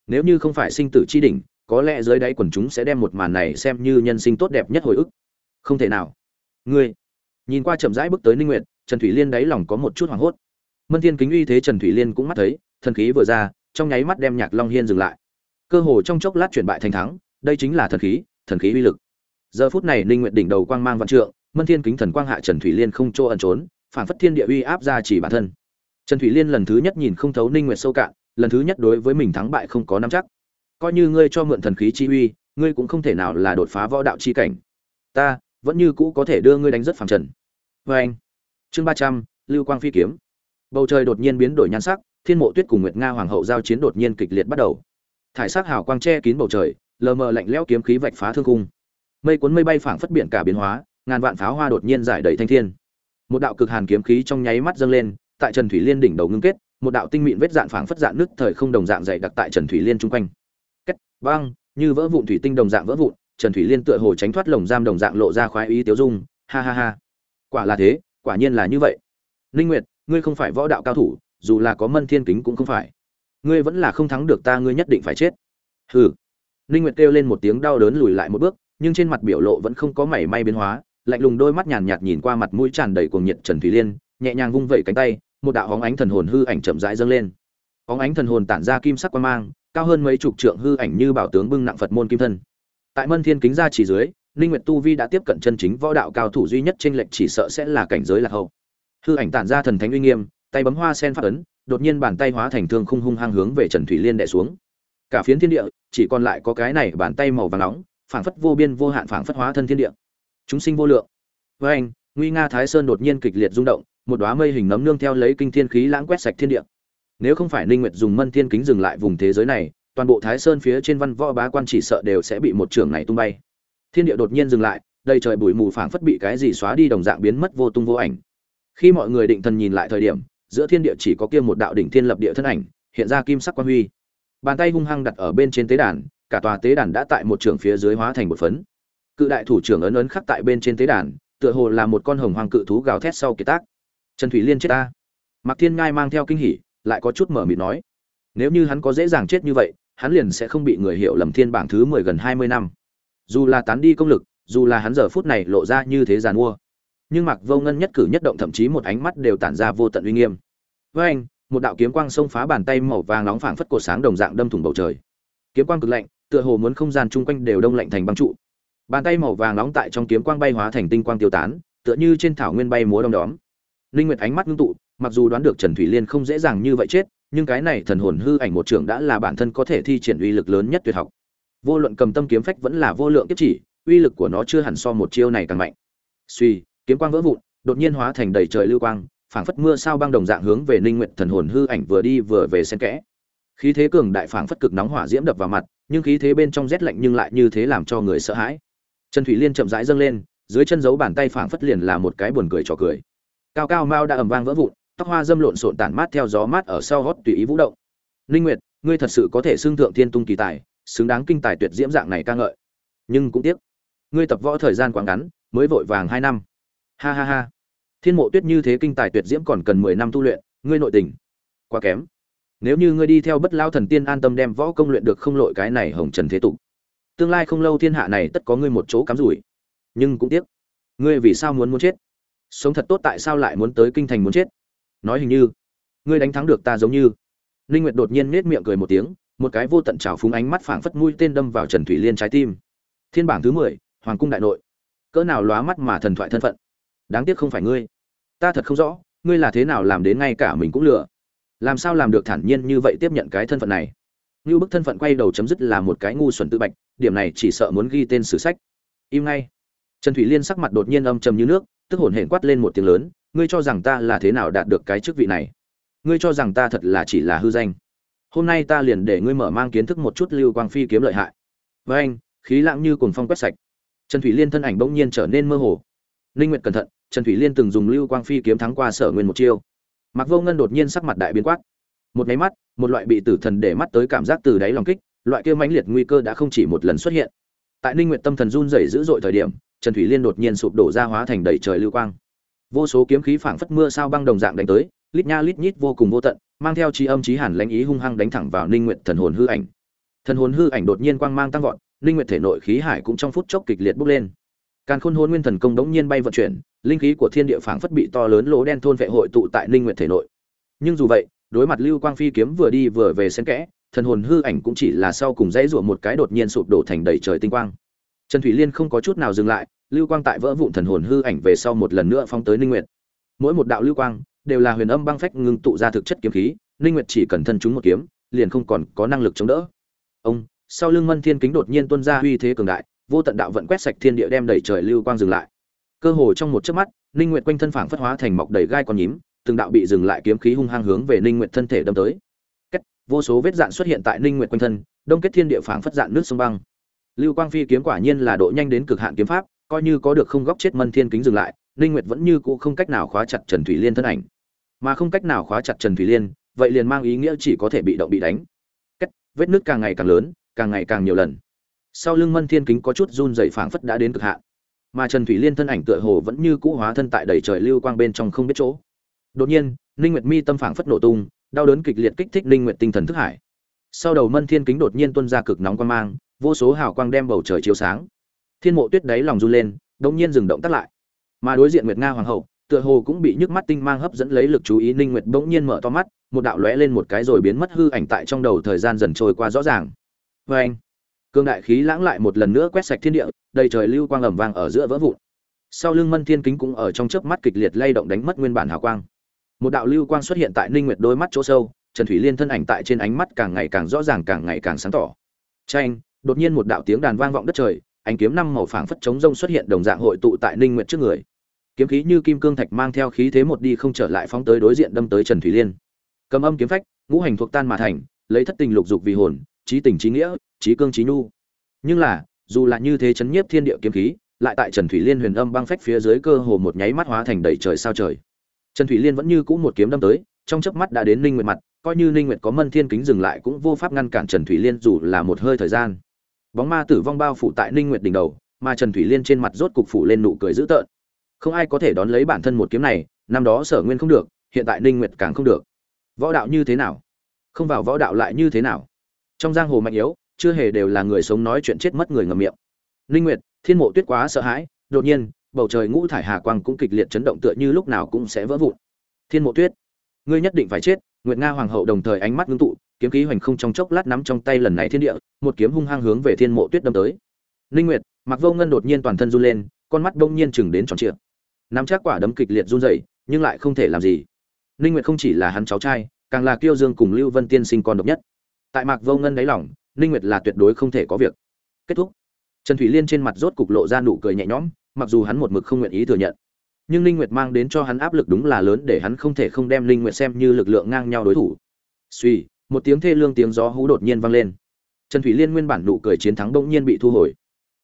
Nếu như không phải sinh tử chi đỉnh, có lẽ dưới đáy quần chúng sẽ đem một màn này xem như nhân sinh tốt đẹp nhất hồi ức. Không thể nào. Ngươi. Nhìn qua chậm rãi bước tới ninh nguyệt, trần thủy liên đáy lòng có một chút hoảng hốt. Mân thiên kính uy thế trần thủy liên cũng mắt thấy, thần khí vừa ra, trong nháy mắt đem nhạc long hiên dừng lại. Cơ hồ trong chốc lát chuyển bại thành thắng, đây chính là thần khí thần khí uy lực. Giờ phút này ninh nguyệt đỉnh đầu quang mang vạn trượng mân thiên kính thần quang hạ trần thủy liên không chỗ ẩn trốn, phản phất thiên địa uy áp ra chỉ bản thân. Trần thủy liên lần thứ nhất nhìn không thấu ninh nguyệt sâu cạn, lần thứ nhất đối với mình thắng bại không có nắm chắc. Coi như ngươi cho mượn thần khí chi uy, ngươi cũng không thể nào là đột phá võ đạo chi cảnh. Ta, vẫn như cũ có thể đưa ngươi đánh rất phẳng trần. Vê anh, chương ba trăm, lưu quang phi kiếm. Bầu trời đột nhiên biến đổi nhan sắc, thiên mộ tuyết cùng nguyệt nga hoàng hậu giao chiến đột nhiên kịch liệt bắt đầu. Thải sắc hào quang che kín bầu trời, lờ mờ lạnh lẽo kiếm khí vạch phá thương cung mây cuốn mây bay phảng phất biển cả biến hóa ngàn vạn pháo hoa đột nhiên giải đầy thanh thiên. Một đạo cực hàn kiếm khí trong nháy mắt dâng lên, tại trần thủy liên đỉnh đầu ngưng kết, một đạo tinh mịn vết dạn phảng phất dạn nước thời không đồng dạng dày đặc tại trần thủy liên chung quanh. Kết băng như vỡ vụn thủy tinh đồng dạng vỡ vụn, trần thủy liên tựa hồ tránh thoát lồng giam đồng dạng lộ ra khoái ý tiêu dung, ha ha ha. Quả là thế, quả nhiên là như vậy. Ninh nguyệt, ngươi không phải võ đạo cao thủ, dù là có mân thiên kính cũng không phải. Ngươi vẫn là không thắng được ta, ngươi nhất định phải chết. Hừ. Ninh nguyệt kêu lên một tiếng đau đớn lùi lại một bước, nhưng trên mặt biểu lộ vẫn không có mảy may biến hóa lạnh lùng đôi mắt nhàn nhạt nhìn qua mặt mũi tràn đầy cuồng nhiệt trần thủy liên, nhẹ nhàng vung vẩy cánh tay, một đạo hóng ánh thần hồn hư ảnh chậm rãi dâng lên. Hóng ánh thần hồn tản ra kim sắc quang mang, cao hơn mấy chục trượng hư ảnh như bảo tướng bưng nặng phật môn kim thân. Tại mân thiên kính ra chỉ dưới, ninh nguyệt tu vi đã tiếp cận chân chính võ đạo cao thủ duy nhất trên lệnh chỉ sợ sẽ là cảnh giới lạc hậu. Hư ảnh tản ra thần thánh uy nghiêm, tay bấm hoa sen phát ấn, đột nhiên bàn tay hóa thành thương khung hung hăng hướng về trần thủy liên đè xuống. Cả phiến thiên địa, chỉ còn lại có cái này bàn tay màu vàng nóng, phảng phất vô biên vô hạn phảng phất hóa thân thiên địa chúng sinh vô lượng. Với anh, nguy nga thái sơn đột nhiên kịch liệt rung động, một đóa mây hình nấm nương theo lấy kinh thiên khí lãng quét sạch thiên địa. Nếu không phải ninh nguyệt dùng mân thiên kính dừng lại vùng thế giới này, toàn bộ thái sơn phía trên văn võ bá quan chỉ sợ đều sẽ bị một trường này tung bay. Thiên địa đột nhiên dừng lại, đầy trời bụi mù phảng phất bị cái gì xóa đi đồng dạng biến mất vô tung vô ảnh. Khi mọi người định thần nhìn lại thời điểm, giữa thiên địa chỉ có kia một đạo đỉnh thiên lập địa thân ảnh, hiện ra kim sắc quan huy. Bàn tay hung hăng đặt ở bên trên tế đàn, cả tòa tế đàn đã tại một trường phía dưới hóa thành một phấn cự đại thủ trưởng ấn ấn khắc tại bên trên tế đàn, tựa hồ là một con hồng hoàng cự thú gào thét sau kiệt tác. Trần thủy liên chết ta. Mạc thiên ngai mang theo kinh hỉ, lại có chút mở mịt nói, nếu như hắn có dễ dàng chết như vậy, hắn liền sẽ không bị người hiểu lầm thiên bảng thứ mười gần hai mươi năm. Dù là tán đi công lực, dù là hắn giờ phút này lộ ra như thế giàn mua, nhưng mặc vô ngân nhất cử nhất động thậm chí một ánh mắt đều tản ra vô tận uy nghiêm. Với anh, một đạo kiếm quang xông phá bàn tay màu vàng nóng phảng phất cột sáng đồng dạng đâm thủng bầu trời. Kiếm quang cực lạnh, tựa hồ muốn không gian chung quanh đều đông lạnh thành băng trụ bàn tay màu vàng nóng tại trong kiếm quang bay hóa thành tinh quang tiêu tán, tựa như trên thảo nguyên bay múa đom đóm. Linh nguyệt ánh mắt ngưng tụ, mặc dù đoán được trần thủy liên không dễ dàng như vậy chết, nhưng cái này thần hồn hư ảnh một trưởng đã là bản thân có thể thi triển uy lực lớn nhất tuyệt học. Vô luận cầm tâm kiếm phách vẫn là vô lượng kiếp chỉ, uy lực của nó chưa hẳn so một chiêu này càng mạnh. Suy, kiếm quang vỡ vụn, đột nhiên hóa thành đầy trời lưu quang, phảng phất mưa sao băng đồng dạng hướng về Linh nguyệt thần hồn hư ảnh vừa đi vừa về xen kẽ. Khí thế cường đại phảng phất cực nóng hỏa diễm đập vào mặt, nhưng khí thế bên trong rét lạnh nhưng lại như thế làm cho người sợ hãi trần thủy liên chậm rãi dâng lên, dưới chân giấu bàn tay phảng phất liền là một cái buồn cười trò cười. Cao cao mao đã ầm vang vỡ vụn, tóc hoa dâm lộn xộn tản mát theo gió mát ở sau gót tùy ý vũ động. Ninh nguyệt, ngươi thật sự có thể xưng thượng thiên tung kỳ tài, xứng đáng kinh tài tuyệt diễm dạng này ca ngợi. Nhưng cũng tiếc, ngươi tập võ thời gian quá ngắn, mới vội vàng hai năm. Ha ha ha. Thiên mộ tuyết như thế kinh tài tuyệt diễm còn cần mười năm tu luyện, ngươi nội tình, quá kém. Nếu như ngươi đi theo bất lao thần tiên an tâm đem võ công luyện được không lội cái này hồng trần thế tục tương lai không lâu thiên hạ này tất có ngươi một chỗ cắm rủi. Nhưng cũng tiếc ngươi vì sao muốn muốn chết? Sống thật tốt tại sao lại muốn tới kinh thành muốn chết? Nói hình như ngươi đánh thắng được ta giống như. Linh nguyệt đột nhiên nết miệng cười một tiếng một cái vô tận trào phúng ánh mắt phảng phất mũi tên đâm vào trần thủy liên trái tim. Thiên bảng thứ 10, hoàng cung đại nội. Cỡ nào lóa mắt mà thần thoại thân phận. Đáng tiếc không phải ngươi. Ta thật không rõ ngươi là thế nào làm đến ngay cả mình cũng lừa. Làm sao làm được thản nhiên như vậy tiếp nhận cái thân phận này? Như bức thân phận quay đầu chấm dứt là một cái ngu xuẩn tự bạch, điểm này chỉ sợ muốn ghi tên sử sách. Im ngay. Trần thủy liên sắc mặt đột nhiên âm trầm như nước, tức hổn hển quát lên một tiếng lớn, ngươi cho rằng ta là thế nào đạt được cái chức vị này? Ngươi cho rằng ta thật là chỉ là hư danh. Hôm nay ta liền để ngươi mở mang kiến thức một chút lưu quang phi kiếm lợi hại. Với anh, khí lãng như cồn phong quét sạch. Trần thủy liên thân ảnh bỗng nhiên trở nên mơ hồ. Ninh nguyệt cẩn thận, trần thủy liên từng dùng lưu quang phi kiếm thắng qua sở nguyên một chiêu. Mặc vô ngân đột nhiên sắc mặt đại biến quát một máy mắt, một loại bị tử thần để mắt tới cảm giác từ đáy lòng kích, loại kia mãnh liệt nguy cơ đã không chỉ một lần xuất hiện. Tại ninh nguyện tâm thần run rẩy dữ dội thời điểm, trần thủy liên đột nhiên sụp đổ ra hóa thành đầy trời lưu quang. Vô số kiếm khí phảng phất mưa sao băng đồng dạng đánh tới, lít nha lít nhít vô cùng vô tận, mang theo trí âm trí hàn lãnh ý hung hăng đánh thẳng vào ninh nguyện thần hồn hư ảnh. Thần hồn hư ảnh đột nhiên quang mang tăng vọt, ninh nguyện thể nội khí hải cũng trong phút chốc kịch liệt bốc lên. Càn khôn hồn nguyên thần công đống nhiên bay vận chuyển, linh khí của thiên địa phảng phất bị to lớn lỗ đen thôn vệ hội tụ tại ninh nguyện thể nội. Nhưng dù vậy đối mặt lưu quang phi kiếm vừa đi vừa về xen kẽ, thần hồn hư ảnh cũng chỉ là sau cùng dãy rủa một cái đột nhiên sụp đổ thành đầy trời tinh quang. Trần thủy liên không có chút nào dừng lại, lưu quang tại vỡ vụn thần hồn hư ảnh về sau một lần nữa phong tới ninh nguyệt. Mỗi một đạo lưu quang đều là huyền âm băng phách ngưng tụ ra thực chất kiếm khí, ninh nguyệt chỉ cần thân chúng một kiếm, liền không còn có năng lực chống đỡ. Ông, sau lưng mân thiên kính đột nhiên tuôn ra uy thế cường đại, vô tận đạo vận quét sạch thiên địa đem đẩy trời lưu quang dừng lại. Cơ hồ trong một chớp mắt, ninh nguyệt quanh thân phảng phất hóa thành mọc đầy gai con nhím từng đạo bị dừng lại kiếm khí hung hăng hướng về ninh nguyệt thân thể đâm tới. Kết, vô số vết dạn xuất hiện tại ninh nguyệt quanh thân đông kết thiên địa phảng phất dạn nước sông băng. Lưu quang phi kiếm quả nhiên là độ nhanh đến cực hạn kiếm pháp coi như có được không góc chết mân thiên kính dừng lại ninh nguyệt vẫn như cũ không cách nào khóa chặt trần thủy liên thân ảnh. Mà không cách nào khóa chặt trần thủy liên vậy liền mang ý nghĩa chỉ có thể bị động bị đánh. Kết, vết nước càng ngày càng lớn càng ngày càng nhiều lần. Sau lưng mân thiên kính có chút run rẩy phảng phất đã đến cực hạn. Mà trần thủy liên thân ảnh tựa hồ vẫn như cũ hóa thân tại đầy trời lưu quang bên trong không biết chỗ đột nhiên, ninh nguyệt mi tâm phảng phất nổ tung, đau đớn kịch liệt kích thích ninh nguyệt tinh thần thức hải. Sau đầu mân thiên kính đột nhiên tuôn ra cực nóng quang mang, vô số hào quang đem bầu trời chiếu sáng. Thiên mộ tuyết đáy lòng run lên đột nhiên dừng động tắt lại. Mà đối diện nguyệt nga hoàng hậu, tựa hồ cũng bị nhức mắt tinh mang hấp dẫn lấy lực chú ý, ninh nguyệt bỗng nhiên mở to mắt, một đạo lóe lên một cái rồi biến mất hư ảnh tại trong đầu thời gian dần trôi qua rõ ràng. Với anh, cương đại khí lãng lại một lần nữa quét sạch thiên địa, đầy trời lưu quang ầm vang ở giữa vỡ vụn. Sau lưng mân thiên kính cũng ở trong chớp mắt kịch liệt lay động đánh mất nguyên bản hào quang một đạo lưu quang xuất hiện tại ninh nguyệt đôi mắt chỗ sâu, trần thủy liên thân ảnh tại trên ánh mắt càng ngày càng rõ ràng, càng ngày càng sáng tỏ. Tranh đột nhiên một đạo tiếng đàn vang vọng đất trời, ánh kiếm năm màu phảng phất chống rông xuất hiện, đồng dạng hội tụ tại ninh nguyệt trước người. Kiếm khí như kim cương thạch mang theo khí thế một đi không trở lại phóng tới đối diện đâm tới trần thủy liên. Cầm âm kiếm phách, ngũ hành thuộc tan mà thành, lấy thất tình lục dục vì hồn, trí tình trí nghĩa, trí cương trí nhu. Nhưng là, dù là như thế chấn nhiếp thiên địa kiếm khí, lại tại trần thủy liên huyền âm băng phách phía dưới cơ hồ một nháy mắt hóa thành đầy trời sao trời trần thủy liên vẫn như cũ một kiếm đâm tới, trong chớp mắt đã đến ninh nguyệt mặt, coi như ninh nguyệt có mân thiên kính dừng lại cũng vô pháp ngăn cản trần thủy liên dù là một hơi thời gian. Bóng ma tử vong bao phủ tại ninh nguyệt đỉnh đầu, mà trần thủy liên trên mặt rốt cục phủ lên nụ cười dữ tợn. Không ai có thể đón lấy bản thân một kiếm này, năm đó sở nguyên không được, hiện tại ninh nguyệt càng không được. Võ đạo như thế nào? Không vào võ đạo lại như thế nào? Trong giang hồ mạnh yếu, chưa hề đều là người sống nói chuyện chết mất người ngậm miệng. Ninh nguyệt, thiên mộ tuyết quá sợ hãi, đột nhiên bầu trời ngũ thải hà quang cũng kịch liệt chấn động tựa như lúc nào cũng sẽ vỡ vụn. Thiên mộ tuyết, ngươi nhất định phải chết. Nguyệt nga hoàng hậu đồng thời ánh mắt ngưng tụ, kiếm khí hoành không trong chốc lát nắm trong tay lần này thiên địa, một kiếm hung hăng hướng về thiên mộ tuyết đâm tới. Linh nguyệt mặc vô ngân đột nhiên toàn thân run lên, con mắt đông nhiên chừng đến tròn trịa. Nắm chắc quả đấm kịch liệt run rẩy, nhưng lại không thể làm gì. Linh nguyệt không chỉ là hắn cháu trai, càng là kiêu dương cùng lưu vân tiên sinh con độc nhất. Tại mạc vô ngân đáy lòng, linh nguyệt là tuyệt đối không thể có việc. Kết thúc. Trần thủy liên trên mặt rốt cục lộ ra nụ cười nhẹ nhõm mặc dù hắn một mực không nguyện ý thừa nhận. Nhưng Linh nguyệt mang đến cho hắn áp lực đúng là lớn để hắn không thể không đem Linh nguyệt xem như lực lượng ngang nhau đối thủ. Suy một tiếng thê lương tiếng gió hú đột nhiên vang lên. Trần thủy liên nguyên bản nụ cười chiến thắng bỗng nhiên bị thu hồi.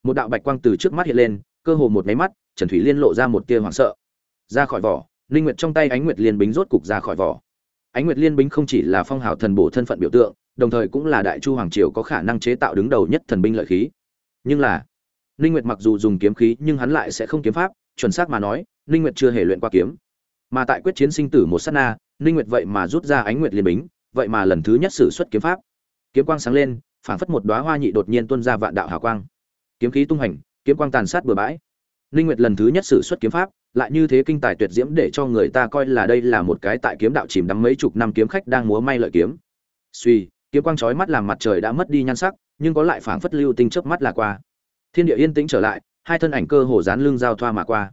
Một đạo bạch quang từ trước mắt hiện lên, cơ hồ một máy mắt, trần thủy liên lộ ra một tia hoảng sợ. Ra khỏi vỏ, Linh nguyệt trong tay ánh nguyệt liên bính rốt cục ra khỏi vỏ. Ánh nguyệt liên bính không chỉ là phong hào thần bổ thân phận biểu tượng, đồng thời cũng là đại chu hoàng triều có khả năng chế tạo đứng đầu nhất thần binh lợi khí. Nhưng là ninh nguyệt mặc dù dùng kiếm khí nhưng hắn lại sẽ không kiếm pháp, chuẩn xác mà nói, ninh nguyệt chưa hề luyện qua kiếm. Mà tại quyết chiến sinh tử một sát na, ninh nguyệt vậy mà rút ra ánh nguyệt liên bính, vậy mà lần thứ nhất sử xuất kiếm pháp. Kiếm quang sáng lên, phảng phất một đóa hoa nhị đột nhiên tuôn ra vạn đạo hào quang. Kiếm khí tung hành, kiếm quang tàn sát bừa bãi. Ninh nguyệt lần thứ nhất sử xuất kiếm pháp, lại như thế kinh tài tuyệt diễm để cho người ta coi là đây là một cái tại kiếm đạo chìm đắm mấy chục năm kiếm khách đang múa may lợi kiếm. Suy kiếm quang chói mắt làm mặt trời đã mất đi nhan sắc, nhưng có lại phảng phất lưu tinh chớp mắt là qua thiên địa yên tĩnh trở lại, hai thân ảnh cơ hồ dán lưng giao thoa mà qua.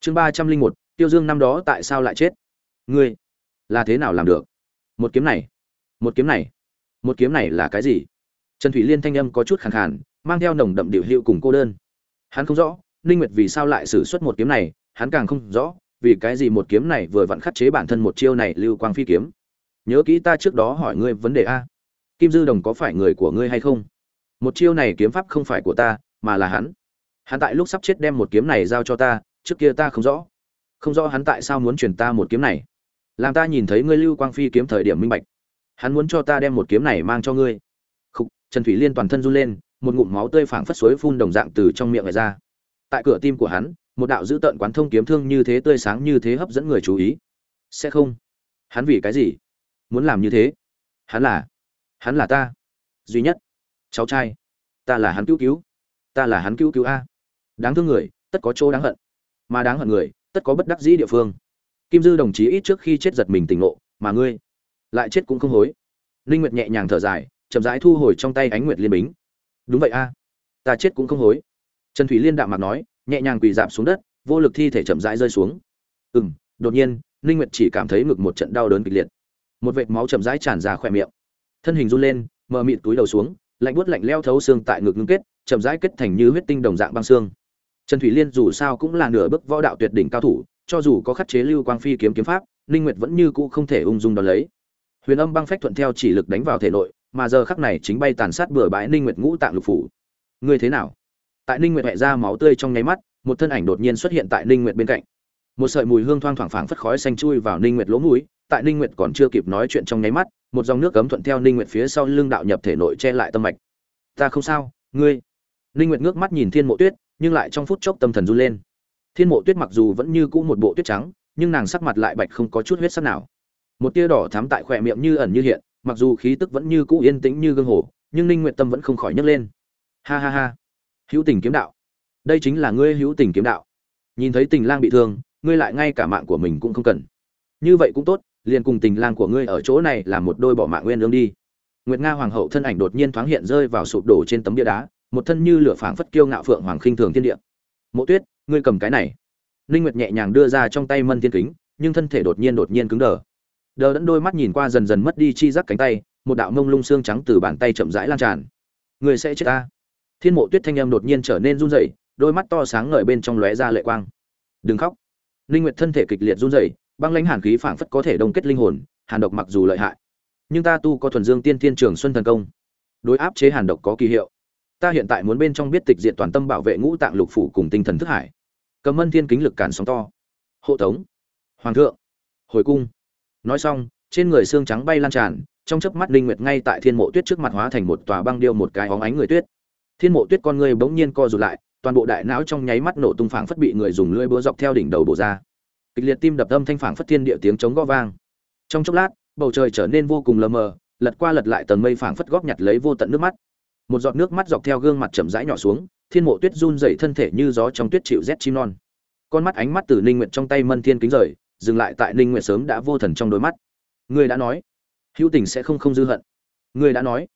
Chương ba trăm linh một, tiêu dương năm đó tại sao lại chết? Ngươi, là thế nào làm được? Một kiếm này, một kiếm này, một kiếm này là cái gì? Trần thủy liên thanh âm có chút khàn khàn, mang theo nồng đậm điệu hiệu cùng cô đơn. Hắn không rõ, ninh nguyệt vì sao lại sử xuất một kiếm này, hắn càng không rõ, vì cái gì một kiếm này vừa vặn khắc chế bản thân một chiêu này lưu quang phi kiếm. Nhớ kỹ ta trước đó hỏi ngươi vấn đề a. Kim dư đồng có phải người của ngươi hay không? Một chiêu này kiếm pháp không phải của ta mà là hắn. Hắn tại lúc sắp chết đem một kiếm này giao cho ta trước kia ta không rõ. Không rõ hắn tại sao muốn truyền ta một kiếm này. Làm ta nhìn thấy ngươi lưu quang phi kiếm thời điểm minh bạch. Hắn muốn cho ta đem một kiếm này mang cho ngươi. Khúc, trần thủy liên toàn thân run lên một ngụm máu tươi phảng phất suối phun đồng dạng từ trong miệng ra. Tại cửa tim của hắn một đạo dữ tợn quán thông kiếm thương như thế tươi sáng như thế hấp dẫn người chú ý. Sẽ không. Hắn vì cái gì? Muốn làm như thế? Hắn là hắn là ta. Duy nhất. Cháu trai. Ta là hắn cứu cứu ta là hắn cứu cứu a. Đáng thương người, tất có chỗ đáng hận. Mà đáng hận người, tất có bất đắc dĩ địa phương. Kim dư đồng chí ít trước khi chết giật mình tỉnh ngộ, mà ngươi lại chết cũng không hối. Linh nguyệt nhẹ nhàng thở dài, chậm rãi thu hồi trong tay ánh nguyệt liên bính. Đúng vậy a, ta chết cũng không hối. Trần thủy liên đạm mặt nói, nhẹ nhàng quỳ dạp xuống đất, vô lực thi thể chậm rãi rơi xuống. Ừm, đột nhiên linh nguyệt chỉ cảm thấy ngực một trận đau đớn kịch liệt. Một vệt máu chậm rãi tràn ra khỏe miệng. Thân hình run lên, mờ mịt túi đầu xuống, lạnh buốt lạnh leo thấu xương tại ngực ngưng kết chậm rãi kết thành như huyết tinh đồng dạng băng xương. Trần thủy liên dù sao cũng là nửa bước võ đạo tuyệt đỉnh cao thủ, cho dù có khắc chế lưu quang phi kiếm kiếm pháp linh nguyệt vẫn như cũ không thể ung dung đón lấy. Huyền âm băng phách thuận theo chỉ lực đánh vào thể nội, mà giờ khắc này chính bay tàn sát bừa bãi ninh nguyệt ngũ tạng lục phủ. Ngươi thế nào? Tại ninh nguyệt hẹ ra máu tươi trong nháy mắt, một thân ảnh đột nhiên xuất hiện tại ninh nguyệt bên cạnh. Một sợi mùi hương thoang thoảng phảng phất khói xanh chui vào ninh nguyệt lỗ mũi, tại ninh nguyệt còn chưa kịp nói chuyện trong nháy mắt, một dòng nước cấm thuận theo ninh nguyệt phía sau lưng đạo nhập thể nội che lại tâm mạch. Ta không sao, ngươi ninh nguyệt ngước mắt nhìn thiên mộ tuyết, nhưng lại trong phút chốc tâm thần run lên. Thiên mộ tuyết mặc dù vẫn như cũ một bộ tuyết trắng, nhưng nàng sắc mặt lại bạch không có chút huyết sắc nào. Một tia đỏ thắm tại khỏe miệng như ẩn như hiện, mặc dù khí tức vẫn như cũ yên tĩnh như gương hồ, nhưng ninh nguyệt tâm vẫn không khỏi nhấc lên. Ha ha ha. Hữu tình kiếm đạo. Đây chính là ngươi hữu tình kiếm đạo. Nhìn thấy tình lang bị thương, ngươi lại ngay cả mạng của mình cũng không cần. Như vậy cũng tốt, liền cùng tình lang của ngươi ở chỗ này là một đôi bỏ mạng nguyên lương đi. Nguyệt nga hoàng hậu thân ảnh đột nhiên thoáng hiện rơi vào sụp đổ trên tấm bia đá một thân như lửa phảng phất kiêu ngạo phượng hoàng khinh thường thiên địa. Mộ tuyết, ngươi cầm cái này. Linh nguyệt nhẹ nhàng đưa ra trong tay mân thiên kính, nhưng thân thể đột nhiên đột nhiên cứng đờ. Đờ đẫn đôi mắt nhìn qua dần dần mất đi chi giác cánh tay, một đạo mông lung xương trắng từ bàn tay chậm rãi lan tràn. Người sẽ chết ta. Thiên mộ tuyết thanh âm đột nhiên trở nên run rẩy, đôi mắt to sáng ngời bên trong lóe ra lệ quang. Đừng khóc. Linh nguyệt thân thể kịch liệt run rẩy, băng lãnh hàn khí phảng phất có thể đông kết linh hồn, hàn độc mặc dù lợi hại. Nhưng ta tu có thuần dương tiên thiên trường xuân thần công, đối áp chế hàn độc có kỳ hiệu ta hiện tại muốn bên trong biết tịch diện toàn tâm bảo vệ ngũ tạng lục phủ cùng tinh thần thức hải. Cầm mân thiên kính lực cản sóng to. Hộ tống. Hoàng thượng. Hồi cung. Nói xong, trên người xương trắng bay lan tràn, trong chớp mắt linh nguyệt ngay tại thiên mộ tuyết trước mặt hóa thành một tòa băng điêu một cái óng ánh người tuyết. Thiên mộ tuyết con người bỗng nhiên co rụt lại, toàn bộ đại não trong nháy mắt nổ tung phảng phất bị người dùng lưỡi búa dọc theo đỉnh đầu bổ ra. Kịch liệt tim đập âm thanh phảng phất thiên địa tiếng chống gõ vang. Trong chốc lát, bầu trời trở nên vô cùng lờ mờ, lật qua lật lại tầng mây phảng phất góp nhặt lấy vô tận nước mắt một giọt nước mắt dọc theo gương mặt chậm rãi nhỏ xuống, thiên mộ tuyết run rẩy thân thể như gió trong tuyết chịu rét chim non. Con mắt ánh mắt từ ninh nguyện trong tay mân thiên kính rời, dừng lại tại ninh nguyện sớm đã vô thần trong đôi mắt. Người đã nói, hữu tình sẽ không không dư hận. Người đã nói,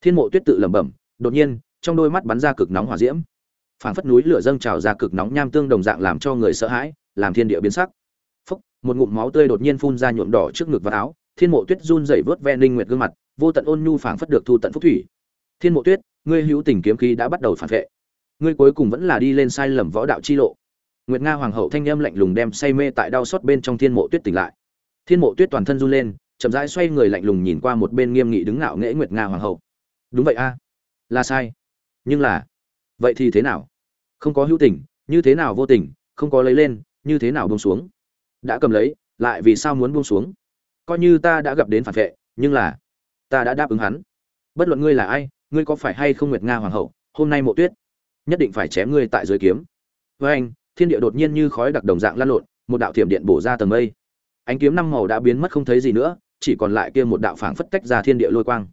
thiên mộ tuyết tự lẩm bẩm, đột nhiên, trong đôi mắt bắn ra cực nóng hỏa diễm. Phảng phất núi lửa dâng trào ra cực nóng nham tương đồng dạng làm cho người sợ hãi, làm thiên địa biến sắc. Phúc, một ngụm máu tươi đột nhiên phun ra nhuộm đỏ trước ngực và áo, thiên mộ tuyết run rẩy vớt ve ninh nguyệt gương mặt, vô tận ôn nhu phảng phất được thu tận phúc thủy thiên mộ tuyết, ngươi hữu tình kiếm khí đã bắt đầu phản vệ. Ngươi cuối cùng vẫn là đi lên sai lầm võ đạo chi lộ. Nguyệt nga hoàng hậu thanh âm lạnh lùng đem say mê tại đau xót bên trong thiên mộ tuyết tỉnh lại. Thiên mộ tuyết toàn thân run lên, chậm rãi xoay người lạnh lùng nhìn qua một bên nghiêm nghị đứng ngạo nghễ nguyệt nga hoàng hậu. Đúng vậy a. Là sai. Nhưng là, vậy thì thế nào? Không có hữu tình, như thế nào vô tình, không có lấy lên, như thế nào buông xuống? Đã cầm lấy, lại vì sao muốn buông xuống? Coi như ta đã gặp đến phản vệ, nhưng là, ta đã đáp ứng hắn. Bất luận ngươi là ai ngươi có phải hay không nguyệt nga hoàng hậu, hôm nay mộ tuyết, nhất định phải chém ngươi tại dưới kiếm. Với anh, thiên địa đột nhiên như khói đặc đồng dạng lan lộn, một đạo thiểm điện bổ ra tầng mây. Ánh kiếm năm màu đã biến mất không thấy gì nữa, chỉ còn lại kia một đạo phảng phất tách ra thiên địa lôi quang.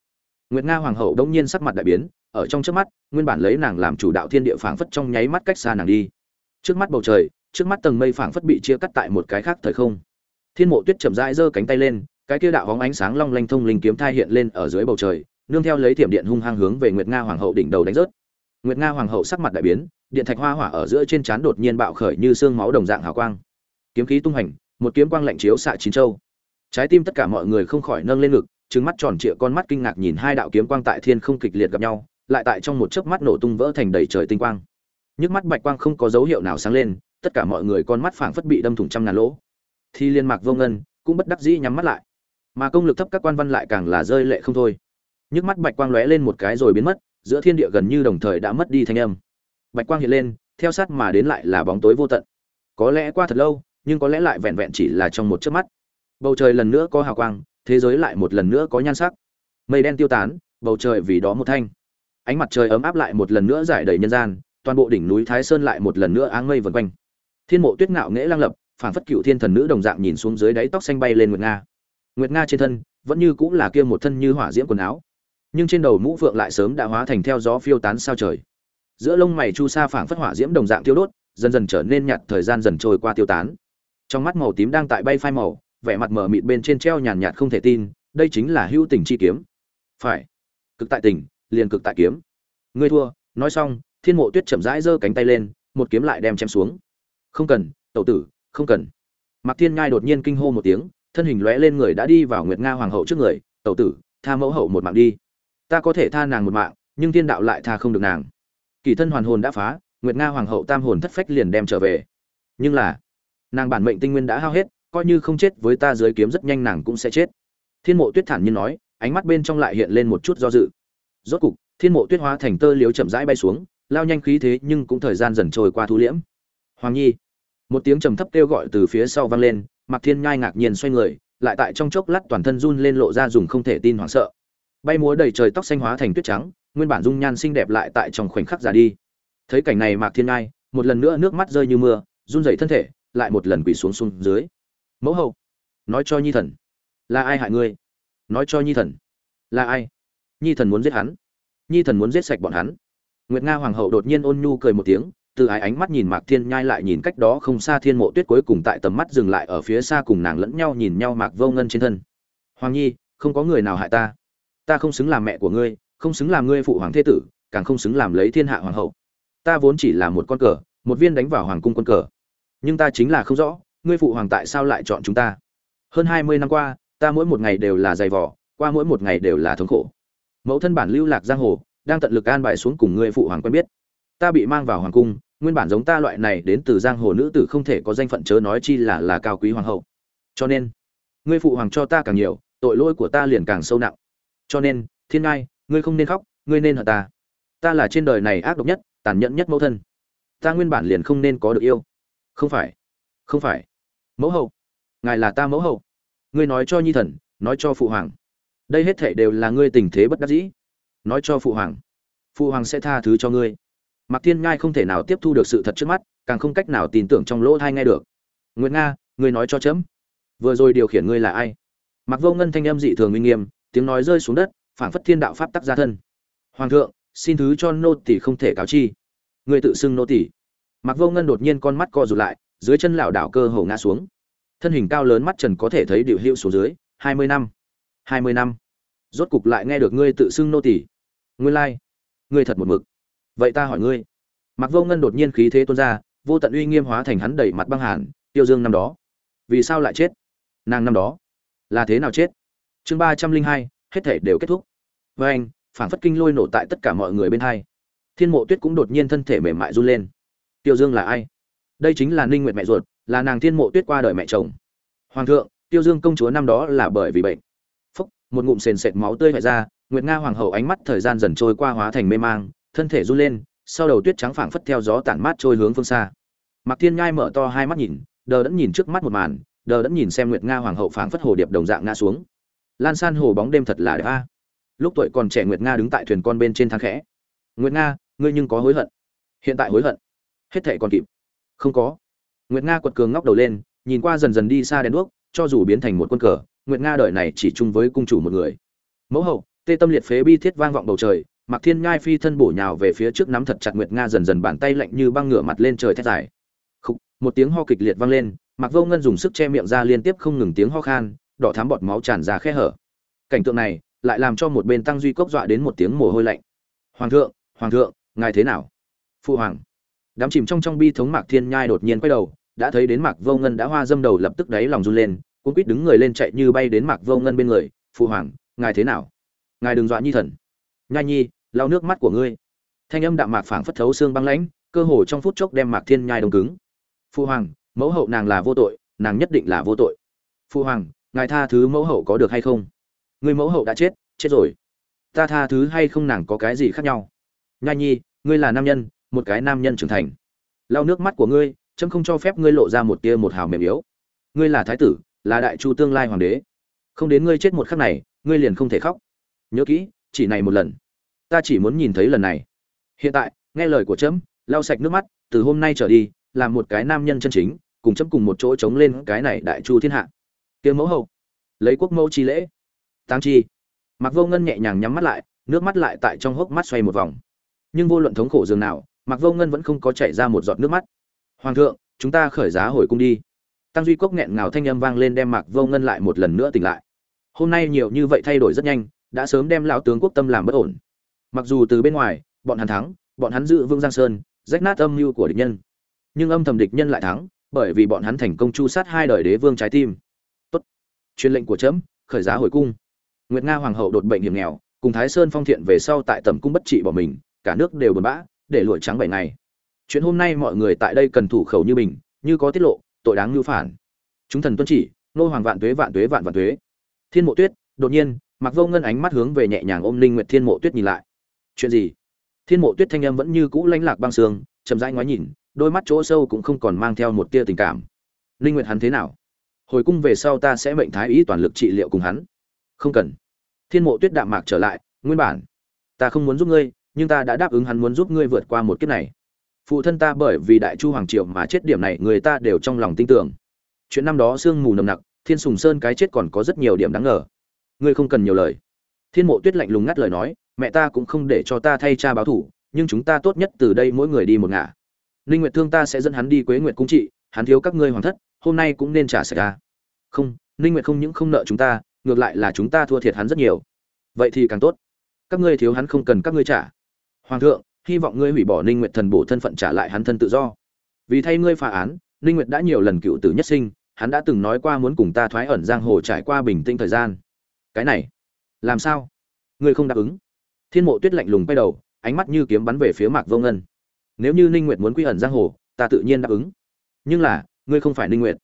Nguyệt nga hoàng hậu đống nhiên sắc mặt đại biến, ở trong trước mắt, nguyên bản lấy nàng làm chủ đạo thiên địa phảng phất trong nháy mắt cách xa nàng đi. Trước mắt bầu trời, trước mắt tầng mây phảng phất bị chia cắt tại một cái khác thời không. Thiên mộ tuyết chậm rãi giơ cánh tay lên, cái kia đạo hóng ánh sáng long lanh thông linh kiếm thai hiện lên ở dưới bầu trời nương theo lấy thiểm điện hung hăng hướng về nguyệt nga hoàng hậu đỉnh đầu đánh rớt. Nguyệt nga hoàng hậu sắc mặt đại biến, điện thạch hoa hỏa ở giữa trên trán đột nhiên bạo khởi như xương máu đồng dạng hào quang. Kiếm khí tung hành, một kiếm quang lạnh chiếu xạ chín châu. Trái tim tất cả mọi người không khỏi nâng lên ngực, trừng mắt tròn trịa con mắt kinh ngạc nhìn hai đạo kiếm quang tại thiên không kịch liệt gặp nhau, lại tại trong một chớp mắt nổ tung vỡ thành đầy trời tinh quang. Nhức mắt bạch quang không có dấu hiệu nào sáng lên, tất cả mọi người con mắt phảng phất bị đâm thủng trăm ngàn lỗ. Thi liên mạc vô ngân cũng bất đắc dĩ nhắm mắt lại. Mà công lực thấp các quan văn lại càng là rơi lệ không thôi nhức mắt bạch quang lóe lên một cái rồi biến mất, giữa thiên địa gần như đồng thời đã mất đi thanh âm. Bạch quang hiện lên, theo sát mà đến lại là bóng tối vô tận. Có lẽ qua thật lâu, nhưng có lẽ lại vẹn vẹn chỉ là trong một chớp mắt. Bầu trời lần nữa có hào quang, thế giới lại một lần nữa có nhan sắc. Mây đen tiêu tán, bầu trời vì đó một thanh. Ánh mặt trời ấm áp lại một lần nữa giải đầy nhân gian, toàn bộ đỉnh núi thái sơn lại một lần nữa áng mây vần quanh. Thiên mộ tuyết ngạo nghễ lang lập phản phất cựu thiên thần nữ đồng dạng nhìn xuống dưới đáy tóc xanh bay lên nguyệt nga. Nguyệt nga trên thân, vẫn như cũng là kia một thân như hỏa diễm quần áo nhưng trên đầu mũ phượng lại sớm đã hóa thành theo gió phiêu tán sao trời. Giữa lông mày chu sa phảng phất hỏa diễm đồng dạng tiêu đốt, dần dần trở nên nhạt, thời gian dần trôi qua tiêu tán. Trong mắt màu tím đang tại bay phai màu, vẻ mặt mở mịt bên trên treo nhàn nhạt không thể tin, đây chính là hữu tình chi kiếm. Phải. Cực tại tình, liền cực tại kiếm. Ngươi thua, nói xong, thiên mộ tuyết chậm rãi giơ cánh tay lên, một kiếm lại đem chém xuống. Không cần, tẩu tử, không cần. Mặc thiên ngai đột nhiên kinh hô một tiếng, thân hình lóe lên người đã đi vào nguyệt nga hoàng hậu trước người, tẩu tử, tha mẫu hậu một mạng đi ta có thể tha nàng một mạng, nhưng thiên đạo lại tha không được nàng. Kỳ thân hoàn hồn đã phá, nguyệt nga hoàng hậu tam hồn thất phách liền đem trở về. Nhưng là, nàng bản mệnh tinh nguyên đã hao hết, coi như không chết với ta dưới kiếm rất nhanh nàng cũng sẽ chết. Thiên mộ tuyết thản nhiên nói, ánh mắt bên trong lại hiện lên một chút do dự. Rốt cục, thiên mộ tuyết hóa thành tơ liếu chậm rãi bay xuống, lao nhanh khí thế nhưng cũng thời gian dần trôi qua thu liễm. Hoàng nhi, một tiếng trầm thấp kêu gọi từ phía sau vang lên mặc thiên nhai ngạc nhiên xoay người, lại tại trong chốc lát toàn thân run lên lộ ra dùng không thể tin hoảng sợ bay múa đầy trời tóc xanh hóa thành tuyết trắng, nguyên bản dung nhan xinh đẹp lại tại trong khoảnh khắc già đi. Thấy cảnh này mạc thiên ngai, một lần nữa nước mắt rơi như mưa, run rẩy thân thể, lại một lần quỳ xuống xuống dưới. Mẫu hậu, nói cho nhi thần, là ai hại ngươi? Nói cho nhi thần, là ai? Nhi thần muốn giết hắn, nhi thần muốn giết sạch bọn hắn. Nguyệt nga hoàng hậu đột nhiên ôn nhu cười một tiếng, từ ái ánh mắt nhìn mạc thiên nhai lại nhìn cách đó không xa thiên mộ tuyết cuối cùng tại tầm mắt dừng lại ở phía xa cùng nàng lẫn nhau nhìn nhau mạc vô ngân trên thân. Hoàng nhi, không có người nào hại ta ta không xứng làm mẹ của ngươi, không xứng làm ngươi phụ hoàng thế tử, càng không xứng làm lấy thiên hạ hoàng hậu. Ta vốn chỉ là một con cờ, một viên đánh vào hoàng cung quân cờ. Nhưng ta chính là không rõ, ngươi phụ hoàng tại sao lại chọn chúng ta? Hơn hai mươi năm qua, ta mỗi một ngày đều là dày vỏ qua mỗi một ngày đều là thống khổ. Mẫu thân bản lưu lạc giang hồ, đang tận lực an bài xuống cùng ngươi phụ hoàng quen biết. Ta bị mang vào hoàng cung, nguyên bản giống ta loại này đến từ giang hồ nữ tử không thể có danh phận chớ nói chi là là cao quý hoàng hậu. Cho nên, ngươi phụ hoàng cho ta càng nhiều, tội lỗi của ta liền càng sâu nặng cho nên, thiên ngai, ngươi không nên khóc, ngươi nên hận ta. Ta là trên đời này ác độc nhất, tàn nhẫn nhất mẫu thân. Ta nguyên bản liền không nên có được yêu. Không phải không phải. Mẫu hậu, ngài là ta mẫu hậu. Ngươi nói cho nhi thần, nói cho phụ hoàng. Đây hết thảy đều là ngươi tình thế bất đắc dĩ. Nói cho phụ hoàng. Phụ hoàng sẽ tha thứ cho ngươi. Mạc thiên ngai không thể nào tiếp thu được sự thật trước mắt, càng không cách nào tin tưởng trong lỗ thai nghe được. Nguyệt nga, ngươi nói cho chấm. Vừa rồi điều khiển ngươi là ai? Mặc vô ngân thanh âm dị thường uy nghiêm tiếng nói rơi xuống đất, phảng phất thiên đạo pháp tắc ra thân. Hoàng thượng, xin thứ cho nô tỷ không thể cáo chi. Người tự xưng nô tỷ mặc vô ngân đột nhiên con mắt co rụt lại, dưới chân lảo đảo cơ hồ ngã xuống. Thân hình cao lớn mắt trần có thể thấy điệu hiệu số dưới, hai mươi năm. hai mươi năm. Rốt cục lại nghe được ngươi tự xưng nô tỷ ngươi lai、like. ngươi thật một mực. Vậy ta hỏi ngươi. Mặc vô ngân đột nhiên khí thế tuôn ra, vô tận uy nghiêm hóa thành hắn đẩy mặt băng hàn, tiêu dương năm đó. Vì sao lại chết? Nàng năm đó, là thế nào chết? Chương ba trăm linh hai, hết thể đều kết thúc. Với anh, phảng phất kinh lôi nổ tại tất cả mọi người bên hai. Thiên mộ tuyết cũng đột nhiên thân thể mềm mại run lên. Tiêu dương là ai? Đây chính là ninh nguyệt mẹ ruột, là nàng thiên mộ tuyết qua đời mẹ chồng. Hoàng thượng, tiêu dương công chúa năm đó là bởi vì bệnh. Phúc, một ngụm sền sệt máu tươi vải ra, nguyệt nga hoàng hậu ánh mắt thời gian dần trôi qua hóa thành mê mang, thân thể run lên, sau đầu tuyết trắng phảng phất theo gió tản mát trôi hướng phương xa. Mặc thiên nhai mở to hai mắt nhìn, đờ đẫn nhìn trước mắt một màn, đờ đẫn nhìn xem nguyệt nga hoàng hậu phảng phất hồ điệp đồng dạng ngã xuống lan san hồ bóng đêm thật là đẹp a. Lúc tuổi còn trẻ nguyệt nga đứng tại thuyền con bên trên thang khẽ. Nguyệt nga ngươi nhưng có hối hận. Hiện tại hối hận. Hết thệ còn kịp. Không có. Nguyệt nga quật cường ngóc đầu lên nhìn qua dần dần đi xa đèn đuốc cho dù biến thành một quân cờ nguyệt nga đời này chỉ chung với cung chủ một người. Mẫu hậu tê tâm liệt phế bi thiết vang vọng bầu trời Mặc Thiên Nhai phi thân bổ nhào về phía trước nắm thật chặt Nguyệt Nga dần dần bàn tay lạnh như băng ngửa mặt lên trời thét dài. Khúc, một tiếng ho kịch liệt vang lên, Mặc Vô Ngân dùng sức che miệng ra liên tiếp không ngừng tiếng ho khan, đỏ thắm bọt máu tràn ra khe hở. Cảnh tượng này lại làm cho một bên Tăng Duy Cốc dọa đến một tiếng mồ hôi lạnh. "Hoàng thượng, hoàng thượng, ngài thế nào?" "Phụ hoàng." Đám chìm trong trong bi thống Mạc Thiên Nhai đột nhiên quay đầu, đã thấy đến Mạc Vô Ngân đã hoa dâm đầu lập tức đáy lòng run lên, cuống quýt đứng người lên chạy như bay đến Mạc Vô Ngân bên người, "Phụ hoàng, ngài thế nào?" "Ngài đừng dọa nhi thần." "Nhai nhi, lau nước mắt của ngươi." Thanh âm đạm mạc phảng phất thấu xương băng lãnh, cơ hồ trong phút chốc đem Mạc Thiên Nhai đông cứng. "Phụ hoàng, mẫu hậu nàng là vô tội, nàng nhất định là vô tội." "Phụ hoàng, ngài tha thứ mẫu hậu có được hay không?" "Người mẫu hậu đã chết, chết rồi." "Ta tha thứ hay không nàng có cái gì khác nhau?" "Nhai nhi, ngươi là nam nhân, một cái nam nhân trưởng thành." lau nước mắt của ngươi trâm không cho phép ngươi lộ ra một tia một hào mềm yếu ngươi là thái tử là đại chu tương lai hoàng đế không đến ngươi chết một khắc này ngươi liền không thể khóc nhớ kỹ chỉ này một lần ta chỉ muốn nhìn thấy lần này hiện tại nghe lời của trẫm lau sạch nước mắt từ hôm nay trở đi làm một cái nam nhân chân chính cùng chấm cùng một chỗ chống lên cái này đại chu thiên hạ kia mẫu hậu lấy quốc mẫu chi lễ tăng chi mặc vô ngân nhẹ nhàng nhắm mắt lại nước mắt lại tại trong hốc mắt xoay một vòng nhưng vô luận thống khổ dường nào mặc Vô Ngân vẫn không có chảy ra một giọt nước mắt. "Hoàng thượng, chúng ta khởi giá hồi cung đi." Tăng Duy Cốc nghẹn ngào thanh âm vang lên đem mặc Vô Ngân lại một lần nữa tỉnh lại. Hôm nay nhiều như vậy thay đổi rất nhanh, đã sớm đem lão tướng quốc tâm làm bất ổn. Mặc dù từ bên ngoài, bọn hắn thắng, bọn hắn giữ Vương Giang Sơn, rách nát âm mưu của địch nhân. Nhưng âm thầm địch nhân lại thắng, bởi vì bọn hắn thành công chu sát hai đời đế vương trái tim. Truyền lệnh của trẫm, khởi giá hồi cung. Nguyệt Nga hoàng hậu đột bệnh hiểm nghèo, cùng Thái Sơn phong thiện về sau tại tầm cung bất trị bỏ mình, cả nước đều buồn bã, để lụi trắng bảy ngày. Chuyện hôm nay mọi người tại đây cần thủ khẩu như bình như có tiết lộ tội đáng lưu phản. Chúng thần tuân chỉ nô hoàng vạn tuế vạn tuế vạn vạn tuế. Thiên mộ tuyết đột nhiên mặc vô ngân ánh mắt hướng về nhẹ nhàng ôm linh nguyệt thiên mộ tuyết nhìn lại. Chuyện gì? Thiên mộ tuyết thanh âm vẫn như cũ lãnh lạc băng sương chậm rãi ngoái nhìn đôi mắt chỗ sâu cũng không còn mang theo một tia tình cảm. Linh nguyệt hắn thế nào? Hồi cung về sau ta sẽ mệnh thái ý toàn lực trị liệu cùng hắn. Không cần. Thiên mộ tuyết đạm mạc trở lại, nguyên bản. Ta không muốn giúp ngươi, nhưng ta đã đáp ứng hắn muốn giúp ngươi vượt qua một kiếp này. Phụ thân ta bởi vì đại chu hoàng triều mà chết điểm này, người ta đều trong lòng tin tưởng. Chuyện năm đó sương mù nồng nặc, thiên sùng sơn cái chết còn có rất nhiều điểm đáng ngờ. Ngươi không cần nhiều lời. Thiên mộ tuyết lạnh lùng ngắt lời nói, mẹ ta cũng không để cho ta thay cha báo thủ, nhưng chúng ta tốt nhất từ đây mỗi người đi một ngả. Ninh nguyệt thương ta sẽ dẫn hắn đi quế nguyệt cung trị, hắn thiếu các ngươi hoàng thất hôm nay cũng nên trả sạch ra không, ninh nguyệt không những không nợ chúng ta, ngược lại là chúng ta thua thiệt hắn rất nhiều. Vậy thì càng tốt. Các ngươi thiếu hắn không cần các ngươi trả. Hoàng thượng, hy vọng ngươi hủy bỏ ninh nguyệt thần bổ thân phận trả lại hắn thân tự do. Vì thay ngươi phá án, ninh nguyệt đã nhiều lần cựu tử nhất sinh, hắn đã từng nói qua muốn cùng ta thoái ẩn giang hồ trải qua bình tĩnh thời gian. Cái này, làm sao? Ngươi không đáp ứng. Thiên mộ tuyết lạnh lùng quay đầu, ánh mắt như kiếm bắn về phía mạc vô ngân. Nếu như ninh nguyệt muốn quy ẩn giang hồ, ta tự nhiên đáp ứng. Nhưng là ngươi không phải ninh nguyệt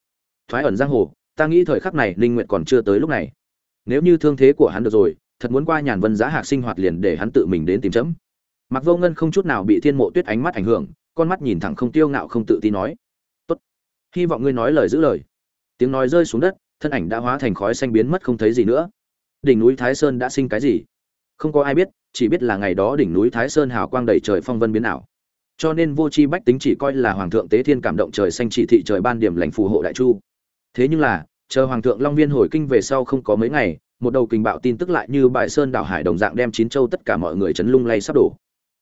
thoái ẩn giang hồ ta nghĩ thời khắc này ninh nguyệt còn chưa tới lúc này nếu như thương thế của hắn được rồi thật muốn qua nhàn vân giá hạc sinh hoạt liền để hắn tự mình đến tìm chấm Mạc Vô Ngân không chút nào bị Thiên Mộ Tuyết ánh mắt ảnh hưởng, con mắt nhìn thẳng không tiêu ngạo không tự tin nói: "Tốt, hy vọng ngươi nói lời giữ lời." Tiếng nói rơi xuống đất, thân ảnh đã hóa thành khói xanh biến mất không thấy gì nữa. Đỉnh núi Thái Sơn đã sinh cái gì? Không có ai biết, chỉ biết là ngày đó đỉnh núi Thái Sơn hào quang đầy trời phong vân biến ảo. Cho nên vô tri bách tính chỉ coi là hoàng thượng tế thiên cảm động trời xanh chỉ thị trời ban điểm lãnh phù hộ đại chu. Thế nhưng là, chờ hoàng thượng Long Viên hồi kinh về sau không có mấy ngày, một đầu kình bạo tin tức lại như bài sơn đảo hải đồng dạng đem chín châu tất cả mọi người chấn lung lay sắp đổ.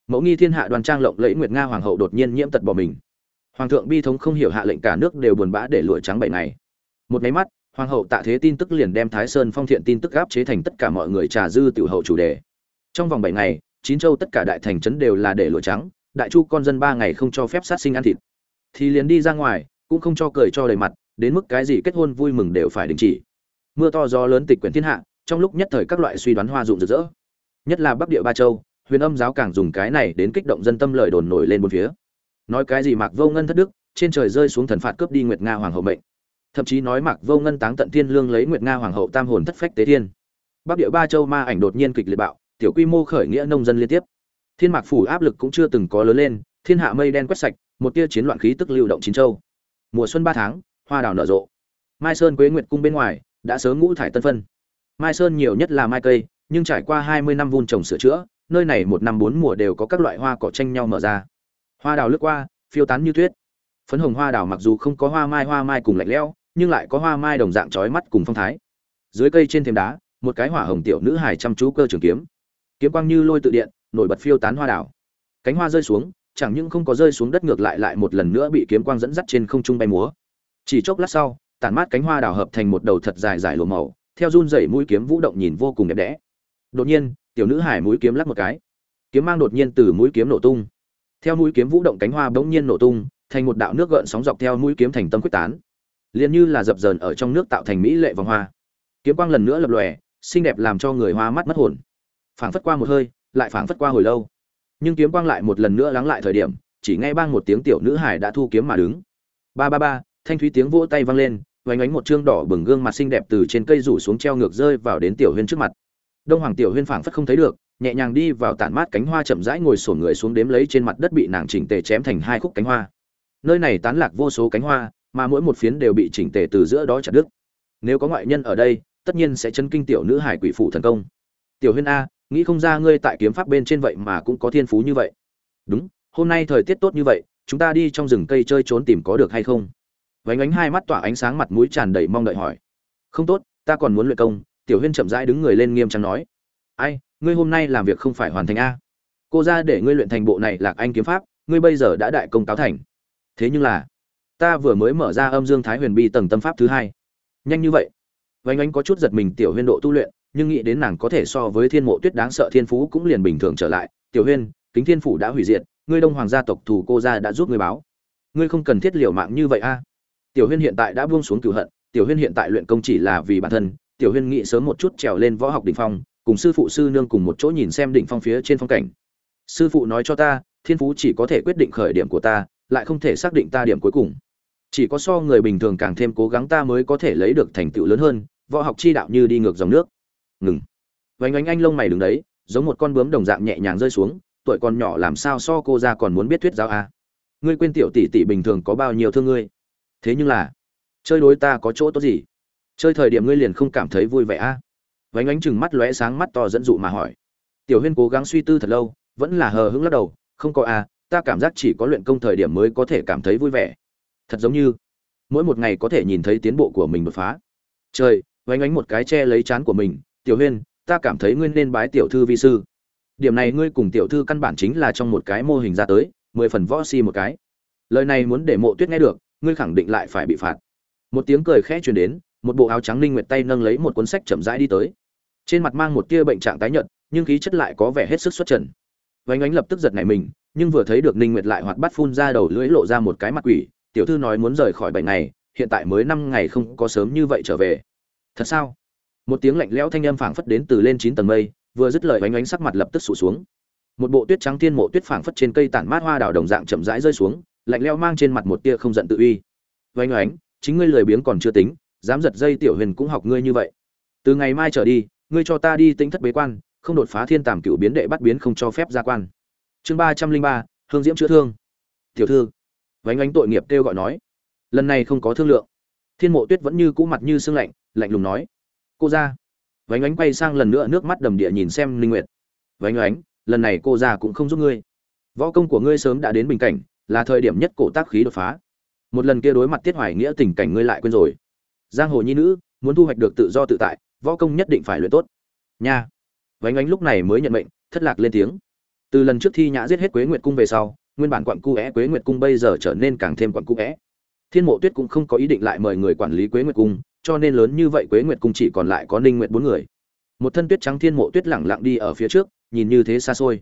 Mẫu nghi thiên hạ đoàn trang lộng lẫy nguyệt nga hoàng hậu đột nhiên nhiễm tật bỏ mình. Hoàng thượng bi thống không hiểu hạ lệnh cả nước đều buồn bã để lụa trắng bảy ngày. Một máy mắt hoàng hậu tạ thế tin tức liền đem thái sơn phong thiện tin tức gáp chế thành tất cả mọi người trà dư tiểu hậu chủ đề. Trong vòng bảy ngày chín châu tất cả đại thành trấn đều là để lụa trắng đại chu con dân ba ngày không cho phép sát sinh ăn thịt. Thì liền đi ra ngoài, cũng không cho cười cho đầy mặt, đến mức cái gì kết hôn vui mừng đều phải đình chỉ. Mưa to gió lớn tịch quyển thiên hạ, trong lúc nhất thời các loại suy đoán hoa dụng rực rỡ. Nhất là bắc địa ba châu, huyền âm giáo càng dùng cái này đến kích động dân tâm lời đồn nổi lên bốn phía. Nói cái gì mạc vô ngân thất đức, trên trời rơi xuống thần phạt cướp đi nguyệt nga hoàng hậu mệnh. Thậm chí nói mạc vô ngân táng tận thiên lương lấy nguyệt nga hoàng hậu tam hồn thất phách tế thiên. Bắc địa ba châu ma ảnh đột nhiên kịch liệt bạo, tiểu quy mô khởi nghĩa nông dân liên tiếp thiên mạc phủ áp lực cũng chưa từng có lớn lên, thiên hạ mây đen quét sạch, một tia chiến loạn khí tức lưu động chín châu. Mùa xuân ba tháng, hoa đào nở rộ. Mai sơn quế nguyệt cung bên ngoài, đã sớm ngũ thải tân phân. Mai sơn nhiều nhất là mai cây, nhưng trải qua hai mươi năm vun trồng sửa chữa, nơi này một năm bốn mùa đều có các loại hoa cỏ tranh nhau mở ra. Hoa đào lướt qua, phiêu tán như tuyết. Phấn hồng hoa đào mặc dù không có hoa mai hoa mai cùng lạnh lẽo, nhưng lại có hoa mai đồng dạng trói mắt cùng phong thái. Dưới cây trên thềm đá, một cái hỏa hồng tiểu nữ hài chăm chú cơ trường kiếm. Kiếm quang như lôi tự điện nổi bật phiêu tán hoa đào cánh hoa rơi xuống, chẳng những không có rơi xuống đất ngược lại lại một lần nữa bị kiếm quang dẫn dắt trên không trung bay múa. Chỉ chốc lát sau, tản mát cánh hoa đào hợp thành một đầu thật dài dài lùa màu, theo run rẩy mũi kiếm vũ động nhìn vô cùng đẹp đẽ. Đột nhiên, tiểu nữ hải mũi kiếm lắc một cái. Kiếm mang đột nhiên từ mũi kiếm nổ tung. Theo mũi kiếm vũ động cánh hoa bỗng nhiên nổ tung, thành một đạo nước gợn sóng dọc theo mũi kiếm thành tâm quyết tán. Liền như là dập dờn ở trong nước tạo thành mỹ lệ vòng hoa. Kiếm quang lần nữa lập lòe, xinh đẹp làm cho người hoa mắt mất hồn. Phảng phất qua một hơi lại phảng phất qua hồi lâu. Nhưng kiếm quang lại một lần nữa lắng lại thời điểm, chỉ nghe bang một tiếng tiểu nữ hải đã thu kiếm mà đứng. Ba ba ba, thanh thúy tiếng vỗ tay vang lên vánh ánh một chương đỏ bừng gương mặt xinh đẹp từ trên cây rủ xuống treo ngược rơi vào đến tiểu huyên trước mặt. Đông hoàng tiểu huyên phảng phất không thấy được, nhẹ nhàng đi vào tản mát cánh hoa chậm rãi ngồi sổn người xuống đếm lấy trên mặt đất bị nàng chỉnh tề chém thành hai khúc cánh hoa. Nơi này tán lạc vô số cánh hoa, mà mỗi một phiến đều bị chỉnh tề từ giữa đó chặt đứt. Nếu có ngoại nhân ở đây, tất nhiên sẽ chấn kinh tiểu nữ hải quỷ phụ thần công. Tiểu huyên a nghĩ không ra ngươi tại kiếm pháp bên trên vậy mà cũng có thiên phú như vậy. Đúng, hôm nay thời tiết tốt như vậy, chúng ta đi trong rừng cây chơi trốn tìm có được hay không? Vánh ánh hai mắt tỏa ánh sáng mặt mũi tràn đầy mong đợi hỏi. Không tốt, ta còn muốn luyện công, tiểu huyên chậm rãi đứng người lên nghiêm trang nói. Ai, ngươi hôm nay làm việc không phải hoàn thành a? Cô ra để ngươi luyện thành bộ này lạc anh kiếm pháp, ngươi bây giờ đã đại công táo thành. Thế nhưng là, ta vừa mới mở ra âm dương thái huyền bi tầng tâm pháp thứ hai. Nhanh như vậy. Vánh ánh có chút giật mình tiểu huyên độ tu luyện nhưng nghĩ đến nàng có thể so với thiên mộ tuyết đáng sợ thiên phú cũng liền bình thường trở lại. Tiểu huyên, kính thiên phủ đã hủy diệt, ngươi đông hoàng gia tộc thủ cô gia đã giúp ngươi báo. Ngươi không cần thiết liều mạng như vậy a. À. Tiểu huyên hiện tại đã buông xuống cửu hận, tiểu huyên hiện tại luyện công chỉ là vì bản thân. Tiểu huyên nghĩ sớm một chút trèo lên võ học đỉnh phong, cùng sư phụ sư nương cùng một chỗ nhìn xem đỉnh phong phía trên phong cảnh. Sư phụ nói cho ta, thiên phú chỉ có thể quyết định khởi điểm của ta, lại không thể xác định ta điểm cuối cùng. Chỉ có so người bình thường càng thêm cố gắng ta mới có thể lấy được thành tựu lớn hơn, võ học chi đạo như đi ngược dòng nước ngừng. Vánh ánh anh lông mày đứng đấy giống một con bướm đồng dạng nhẹ nhàng rơi xuống tuổi còn nhỏ làm sao so cô ra còn muốn biết thuyết giáo a. À? ngươi quên tiểu tỷ tỷ bình thường có bao nhiêu thương ngươi? Thế nhưng là chơi đối ta có chỗ tốt gì? Chơi thời điểm ngươi liền không cảm thấy vui vẻ a. À? vánh ánh chừng mắt lóe sáng mắt to dẫn dụ mà hỏi. Tiểu huyên cố gắng suy tư thật lâu vẫn là hờ hững lắc đầu không có a à, ta cảm giác chỉ có luyện công thời điểm mới có thể cảm thấy vui vẻ. Thật giống như mỗi một ngày có thể nhìn thấy tiến bộ của mình đột phá. Trời vánh ánh một cái che lấy chán của mình tiểu huyên, ta cảm thấy ngươi nên bái tiểu thư vi sư. Điểm này ngươi cùng tiểu thư căn bản chính là trong một cái mô hình ra tới, mười phần võ si một cái. Lời này muốn để mộ tuyết nghe được, ngươi khẳng định lại phải bị phạt. Một tiếng cười khẽ truyền đến, một bộ áo trắng ninh nguyệt tay nâng lấy một cuốn sách chậm rãi đi tới. Trên mặt mang một tia bệnh trạng tái nhợt, nhưng khí chất lại có vẻ hết sức xuất trần. Vánh ánh lập tức giật nảy mình, nhưng vừa thấy được ninh nguyệt lại hoạt bát phun ra đầu lưỡi lộ ra một cái mặt quỷ, tiểu thư nói muốn rời khỏi bệnh này hiện tại mới năm ngày không có sớm như vậy trở về. Thật sao? Một tiếng lạnh lẽo thanh âm phảng phất đến từ lên chín tầng mây, vừa dứt lời oánh oánh sắc mặt lập tức sụt xuống. Một bộ tuyết trắng thiên mộ tuyết phảng phất trên cây tản mát hoa đào đồng dạng chậm rãi rơi xuống, lạnh lẽo mang trên mặt một tia không giận tự uy. Oánh oánh chính ngươi lười biếng còn chưa tính, dám giật dây tiểu huyền cũng học ngươi như vậy. Từ ngày mai trở đi, ngươi cho ta đi tính thất bế quan, không đột phá thiên tàm cựu biến đệ bắt biến không cho phép ra quan. Chương ba trăm linh ba, hương diễm chữa thương. Tiểu thư vánh ánh tội nghiệp kêu gọi nói, lần này không có thương lượng. Thiên mộ tuyết vẫn như cũ mặt như sương lạnh lạnh lùng nói cô ra. Vánh ánh quay sang lần nữa nước mắt đầm địa nhìn xem linh nguyệt. Vánh ánh, lần này cô ra cũng không giúp ngươi. Võ công của ngươi sớm đã đến bình cảnh, là thời điểm nhất cổ tác khí đột phá. Một lần kia đối mặt tiết hoài nghĩa tình cảnh ngươi lại quên rồi. Giang hồ nhi nữ, muốn thu hoạch được tự do tự tại, võ công nhất định phải luyện tốt. Nha. Vánh ánh lúc này mới nhận mệnh, thất lạc lên tiếng. Từ lần trước thi nhã giết hết quế nguyệt cung về sau, nguyên bản quặn cu é quế nguyệt cung bây giờ trở nên càng thêm quặn cu é. Thiên mộ tuyết cũng không có ý định lại mời người quản lý quế nguyệt cung cho nên lớn như vậy quế nguyệt cung chỉ còn lại có ninh nguyệt bốn người. Một thân tuyết trắng thiên mộ tuyết lẳng lặng đi ở phía trước, nhìn như thế xa xôi.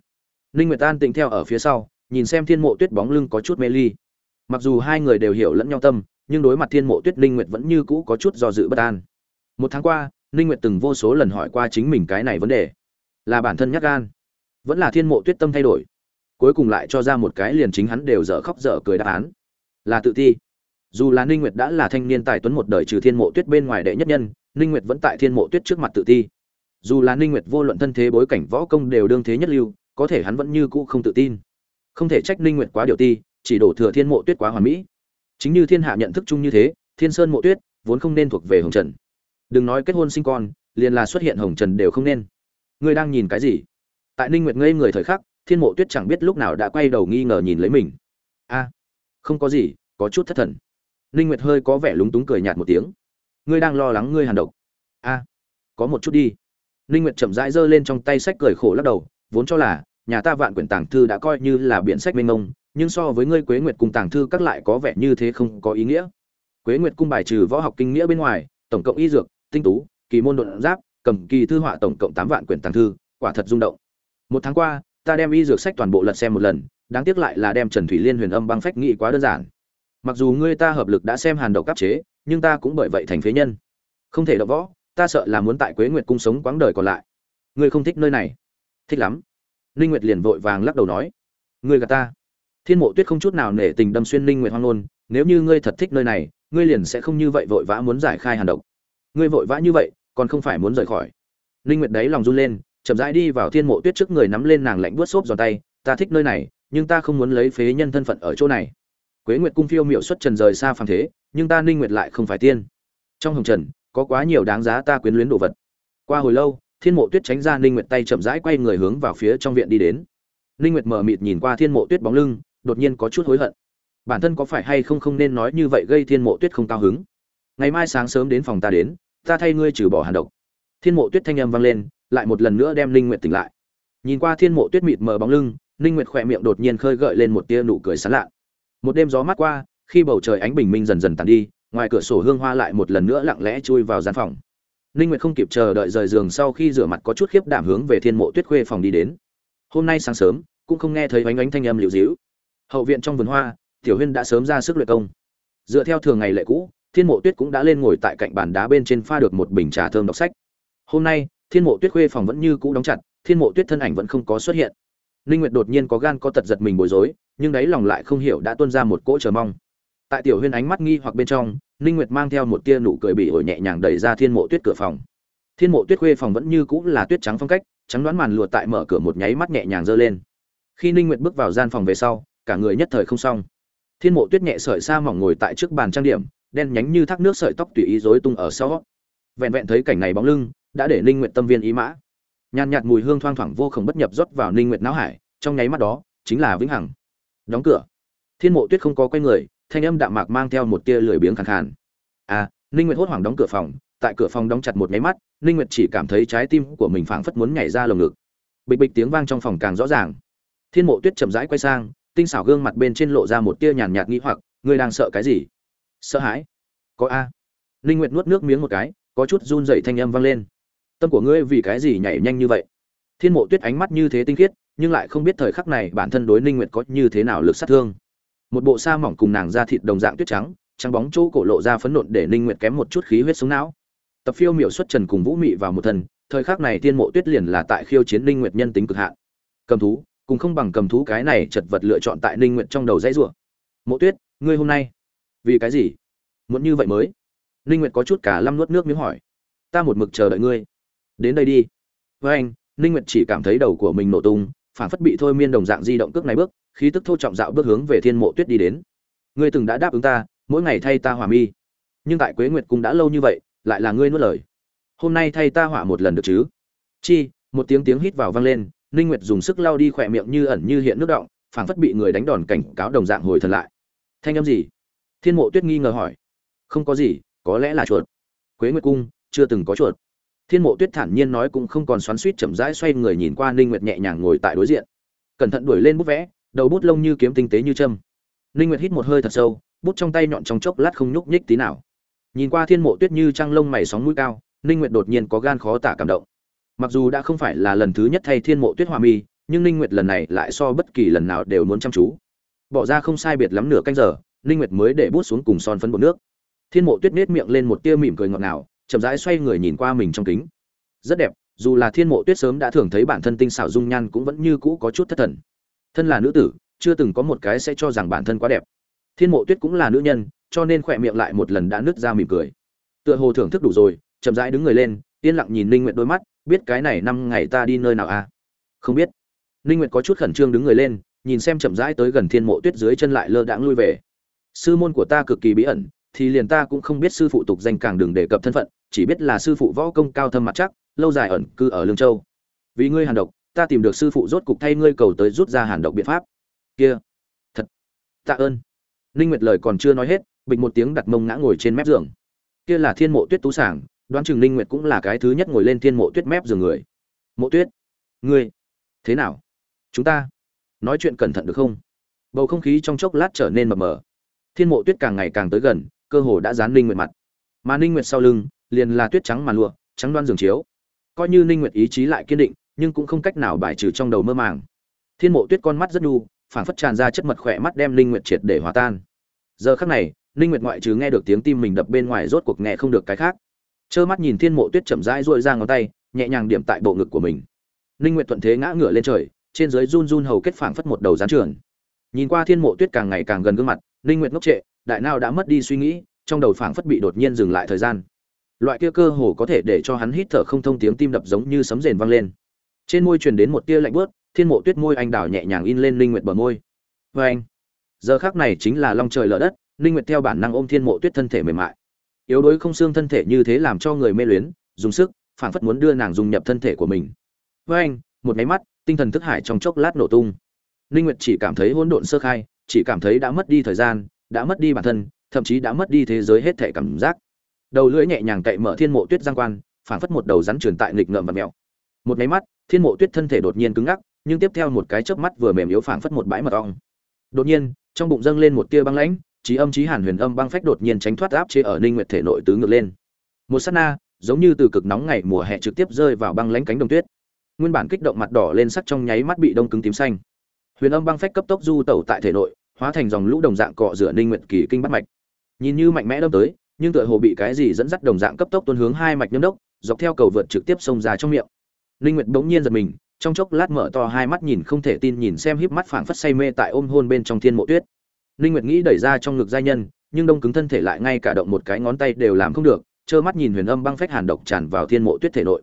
Ninh nguyệt an tĩnh theo ở phía sau, nhìn xem thiên mộ tuyết bóng lưng có chút mê ly. Mặc dù hai người đều hiểu lẫn nhau tâm, nhưng đối mặt thiên mộ tuyết, ninh nguyệt vẫn như cũ có chút do dự bất an. Một tháng qua, ninh nguyệt từng vô số lần hỏi qua chính mình cái này vấn đề. Là bản thân nhát gan. Vẫn là thiên mộ tuyết tâm thay đổi. Cuối cùng lại cho ra một cái liền chính hắn đều dở khóc dở cười đáp án. Là tự ti dù là ninh nguyệt đã là thanh niên tài tuấn một đời trừ thiên mộ tuyết bên ngoài đệ nhất nhân, ninh nguyệt vẫn tại thiên mộ tuyết trước mặt tự ti. Dù là ninh nguyệt vô luận thân thế bối cảnh võ công đều đương thế nhất lưu, có thể hắn vẫn như cũ không tự tin. Không thể trách ninh nguyệt quá điều ti, chỉ đổ thừa thiên mộ tuyết quá hoàn mỹ. Chính như thiên hạ nhận thức chung như thế, thiên sơn mộ tuyết vốn không nên thuộc về hồng trần. Đừng nói kết hôn sinh con, liền là xuất hiện hồng trần đều không nên. Ngươi đang nhìn cái gì? Tại ninh nguyệt ngây người thời khắc, thiên mộ tuyết chẳng biết lúc nào đã quay đầu nghi ngờ nhìn lấy mình. A, không có gì, có chút thất thần ninh nguyệt hơi có vẻ lúng túng cười nhạt một tiếng. Ngươi đang lo lắng ngươi hàn độc. A, có một chút đi. Ninh nguyệt chậm rãi giơ lên trong tay sách cười khổ lắc đầu, vốn cho là, nhà ta vạn quyển tàng thư đã coi như là biển sách mênh mông, nhưng so với ngươi quế nguyệt cung tàng thư các lại có vẻ như thế không có ý nghĩa. Quế nguyệt cung bài trừ võ học kinh nghĩa bên ngoài, tổng cộng y dược, tinh tú, kỳ môn độn giáp, cầm kỳ thư họa tổng cộng tám vạn quyển tàng thư, quả thật rung động. Một tháng qua, ta đem y dược sách toàn bộ lật xem một lần, đáng tiếc lại là đem trần thủy liên huyền âm băng phách nghị quá đơn giản mặc dù ngươi ta hợp lực đã xem hàn độc cấp chế, nhưng ta cũng bởi vậy thành phế nhân. Không thể động võ, ta sợ là muốn tại quế nguyệt cung sống quãng đời còn lại. Ngươi không thích nơi này. Thích lắm. Ninh nguyệt liền vội vàng lắc đầu nói. Ngươi gạt ta. Thiên mộ tuyết không chút nào nể tình đâm xuyên ninh nguyệt hoang ngôn, nếu như ngươi thật thích nơi này, ngươi liền sẽ không như vậy vội vã muốn giải khai hàn độc. Ngươi vội vã như vậy, còn không phải muốn rời khỏi. Ninh nguyệt đấy lòng run lên, chậm rãi đi vào thiên mộ tuyết trước người nắm lên nàng lạnh buốt xốp giòn tay. Ta thích nơi này, nhưng ta không muốn lấy phế nhân thân phận ở chỗ này quế nguyệt cung phiêu miểu xuất trần rời xa phàm thế, nhưng ta ninh nguyệt lại không phải tiên. Trong hồng trần, có quá nhiều đáng giá ta quyến luyến đồ vật. Qua hồi lâu, thiên mộ tuyết tránh ra ninh nguyệt tay chậm rãi quay người hướng vào phía trong viện đi đến. Ninh nguyệt mở mịt nhìn qua thiên mộ tuyết bóng lưng, đột nhiên có chút hối hận. Bản thân có phải hay không không nên nói như vậy gây thiên mộ tuyết không cao hứng? Ngày mai sáng sớm đến phòng ta đến, ta thay ngươi trừ bỏ hàn độc. Thiên mộ tuyết thanh âm vang lên, lại một lần nữa đem ninh nguyệt tỉnh lại. Nhìn qua thiên mộ tuyết mịt mờ bóng lưng, ninh nguyệt khỏe miệng đột nhiên khơi gợi lên một tia nụ cười sảng lạ một đêm gió mát qua, khi bầu trời ánh bình minh dần dần tàn đi, ngoài cửa sổ hương hoa lại một lần nữa lặng lẽ chui vào gian phòng. Ninh nguyệt không kịp chờ đợi rời giường sau khi rửa mặt có chút khiếp đảm hướng về thiên mộ tuyết khuê phòng đi đến. Hôm nay sáng sớm, cũng không nghe thấy oánh oánh thanh âm liệu dĩu hậu viện trong vườn hoa, tiểu huyên đã sớm ra sức luyện công. Dựa theo thường ngày lệ cũ, thiên mộ tuyết cũng đã lên ngồi tại cạnh bàn đá bên trên pha được một bình trà thơm đọc sách. Hôm nay, thiên mộ tuyết khuê phòng vẫn như cũ đóng chặt, thiên mộ tuyết thân ảnh vẫn không có xuất hiện. Ninh nguyệt đột nhiên có gan có tật giật mình bối rối nhưng đáy lòng lại không hiểu đã tuôn ra một cỗ chờ mong. Tại tiểu huyên ánh mắt nghi hoặc bên trong, ninh nguyệt mang theo một tia nụ cười bị ổi nhẹ nhàng đẩy ra thiên mộ tuyết cửa phòng. Thiên mộ tuyết khuê phòng vẫn như cũ là tuyết trắng phong cách, trắng đoán màn lụa tại mở cửa một nháy mắt nhẹ nhàng giơ lên. Khi ninh nguyệt bước vào gian phòng về sau, cả người nhất thời không xong. Thiên mộ tuyết nhẹ sợi xa mỏng ngồi tại trước bàn trang điểm, đen nhánh như thác nước sợi tóc tùy ý rối tung ở sau. Vẹn vẹn thấy cảnh này bóng lưng, đã để ninh nguyệt tâm viên ý mã. Nhàn nhạt mùi hương thoang thoảng vô cùng bất nhập rót vào ninh nguyệt não hải, trong nháy mắt đó, chính là vĩnh hằng đóng cửa. Thiên mộ tuyết không có quay người, thanh âm đạm mạc mang theo một tia lười biếng khàn khàn. À ninh nguyệt hốt hoảng đóng cửa phòng, tại cửa phòng đóng chặt một máy mắt, ninh nguyệt chỉ cảm thấy trái tim của mình phảng phất muốn nhảy ra lồng ngực. Bịch bịch tiếng vang trong phòng càng rõ ràng. Thiên mộ tuyết chậm rãi quay sang, tinh xảo gương mặt bên trên lộ ra một tia nhàn nhạt nghi hoặc, ngươi đang sợ cái gì? Sợ hãi. Có a. Ninh nguyệt nuốt nước miếng một cái, có chút run rẩy thanh âm vang lên. Tâm của ngươi vì cái gì nhảy nhanh như vậy? Thiên mộ tuyết ánh mắt như thế tinh khiết nhưng lại không biết thời khắc này bản thân đối ninh nguyệt có như thế nào lực sát thương. Một bộ sa mỏng cùng nàng da thịt đồng dạng tuyết trắng trắng bóng chỗ cổ lộ ra phấn nộn để ninh nguyệt kém một chút khí huyết xuống não. Tập phiêu miểu xuất trần cùng vũ mị vào một thân thời khắc này tiên mộ tuyết liền là tại khiêu chiến ninh nguyệt nhân tính cực hạn. Cầm thú, cùng không bằng cầm thú cái này chật vật lựa chọn tại ninh nguyệt trong đầu dãy rủa. Mộ tuyết, ngươi hôm nay vì cái gì muốn như vậy mới? Ninh nguyệt có chút cả lâm nuốt nước miếng hỏi. Ta một mực chờ đợi ngươi. Đến đây đi. Với anh, ninh nguyệt chỉ cảm thấy đầu của mình nổ tung phản phất bị thôi miên đồng dạng di động cước này bước, khí tức thô trọng dạo bước hướng về thiên mộ tuyết đi đến. Ngươi từng đã đáp ứng ta, mỗi ngày thay ta hỏa mi. Nhưng tại quế nguyệt cung đã lâu như vậy, lại là ngươi nuốt lời. Hôm nay thay ta hỏa một lần được chứ? Chi, một tiếng tiếng hít vào vang lên, ninh nguyệt dùng sức lau đi khỏe miệng như ẩn như hiện nước động phảng phất bị người đánh đòn cảnh cáo đồng dạng hồi thần lại. Thanh âm gì? Thiên mộ tuyết nghi ngờ hỏi. Không có gì, có lẽ là chuột. Quế nguyệt cung chưa từng có chuột thiên mộ tuyết thản nhiên nói cũng không còn xoắn suýt chậm rãi xoay người nhìn qua ninh nguyệt nhẹ nhàng ngồi tại đối diện. Cẩn thận đuổi lên bút vẽ, đầu bút lông như kiếm tinh tế như châm. Ninh nguyệt hít một hơi thật sâu, bút trong tay nhọn trong chốc lát không nhúc nhích tí nào. Nhìn qua thiên mộ tuyết như trăng lông mày sóng mũi cao, ninh nguyệt đột nhiên có gan khó tả cảm động. Mặc dù đã không phải là lần thứ nhất thay thiên mộ tuyết hòa mi, nhưng ninh nguyệt lần này lại so bất kỳ lần nào đều muốn chăm chú. Bỏ ra không sai biệt lắm nửa canh giờ, ninh nguyệt mới để bút xuống cùng son phấn bột nước. Thiên mộ tuyết nết miệng lên một tia mỉm cười ngọt ngào chậm rãi xoay người nhìn qua mình trong kính. Rất đẹp, dù là thiên mộ tuyết sớm đã thường thấy bản thân tinh xảo dung nhan cũng vẫn như cũ có chút thất thần. Thân là nữ tử, chưa từng có một cái sẽ cho rằng bản thân quá đẹp. Thiên mộ tuyết cũng là nữ nhân, cho nên khỏe miệng lại một lần đã nứt ra mỉm cười. Tựa hồ thưởng thức đủ rồi, chậm rãi đứng người lên, yên lặng nhìn ninh nguyệt đôi mắt, biết cái này năm ngày ta đi nơi nào à? Không biết. Ninh nguyệt có chút khẩn trương đứng người lên, nhìn xem chậm rãi tới gần thiên mộ tuyết dưới chân lại lơ đãng lui về. Sư môn của ta cực kỳ bí ẩn, thì liền ta cũng không biết sư phụ tục danh càng đừng đề cập thân phận chỉ biết là sư phụ võ công cao thâm mặt chắc, lâu dài ẩn cư ở lương châu. Vì ngươi hàn độc, ta tìm được sư phụ rốt cục thay ngươi cầu tới rút ra hàn độc biện pháp. Kia, thật, tạ ơn. Ninh nguyệt lời còn chưa nói hết, bịch một tiếng đặt mông ngã ngồi trên mép giường. Kia là thiên mộ tuyết tú sảng, đoán chừng ninh nguyệt cũng là cái thứ nhất ngồi lên thiên mộ tuyết mép giường người. Mộ tuyết, ngươi, thế nào? Chúng ta, nói chuyện cẩn thận được không? Bầu không khí trong chốc lát trở nên mờ mờ. Thiên mộ tuyết càng ngày càng tới gần, cơ hồ đã dán ninh nguyệt mặt. Mà ninh nguyệt sau lưng liền là tuyết trắng màn lụa, trắng đoan giường chiếu. Coi như ninh nguyệt ý chí lại kiên định, nhưng cũng không cách nào bài trừ trong đầu mơ màng. Thiên mộ tuyết con mắt rất nhu phảng phất tràn ra chất mật khỏe mắt đem ninh nguyệt triệt để hòa tan. Giờ khắc này, ninh nguyệt ngoại trừ nghe được tiếng tim mình đập bên ngoài rốt cuộc nghe không được cái khác. Trơ mắt nhìn thiên mộ tuyết chậm rãi duỗi ra ngón tay, nhẹ nhàng điểm tại bộ ngực của mình. Ninh nguyệt thuận thế ngã ngửa lên trời, trên dưới run run hầu kết phảng phất một đầu gián trường nhìn qua thiên mộ tuyết càng ngày càng gần gương mặt, ninh nguyệt ngốc trệ, đại nào đã mất đi suy nghĩ, trong đầu phảng phất bị đột nhiên dừng lại thời gian loại kia cơ hồ có thể để cho hắn hít thở không thông tiếng tim đập giống như sấm rền vang lên. Trên môi truyền đến một tia lạnh bớt thiên mộ tuyết môi anh đào nhẹ nhàng in lên linh nguyệt bờ môi. Vê anh, giờ khắc này chính là long trời lở đất linh nguyệt theo bản năng ôm thiên mộ tuyết thân thể mềm mại. Yếu đuối không xương thân thể như thế làm cho người mê luyến, dùng sức, phảng phất muốn đưa nàng dung nhập thân thể của mình. Vê anh, một máy mắt, tinh thần thức hải trong chốc lát nổ tung. Linh nguyệt chỉ cảm thấy hỗn độn sơ khai, chỉ cảm thấy đã mất đi thời gian, đã mất đi bản thân, thậm chí đã mất đi thế giới hết thể cảm giác đầu lưỡi nhẹ nhàng cậy mở thiên mộ tuyết giang quan, phảng phất một đầu rắn truyền tại nghịch ngợm và mèo. Một máy mắt, thiên mộ tuyết thân thể đột nhiên cứng ngắc, nhưng tiếp theo một cái chớp mắt vừa mềm yếu phảng phất một bãi mật ong. Đột nhiên, trong bụng dâng lên một tia băng lãnh, trí âm trí hàn huyền âm băng phách đột nhiên tránh thoát áp chế ở ninh nguyệt thể nội tứ ngược lên. Một sát na, giống như từ cực nóng ngày mùa hè trực tiếp rơi vào băng lãnh cánh đồng tuyết. Nguyên bản kích động mặt đỏ lên sắc trong nháy mắt bị đông cứng tím xanh. Huyền âm băng phách cấp tốc du tẩu tại thể nội, hóa thành dòng lũ đồng dạng cọ rửa ninh nguyệt kỳ kinh bắt mạch. Nhìn như mạnh mẽ đâm tới nhưng tựa hồ bị cái gì dẫn dắt đồng dạng cấp tốc tuôn hướng hai mạch nhâm đốc dọc theo cầu vượt trực tiếp xông ra trong miệng Linh Nguyệt bỗng nhiên giật mình, trong chốc lát mở to hai mắt nhìn không thể tin nhìn xem híp mắt phảng phất say mê tại ôm hôn bên trong thiên mộ tuyết. Linh Nguyệt nghĩ đẩy ra trong ngực giai nhân, nhưng đông cứng thân thể lại ngay cả động một cái ngón tay đều làm không được, trơ mắt nhìn huyền âm băng phách hàn độc tràn vào thiên mộ tuyết thể nội.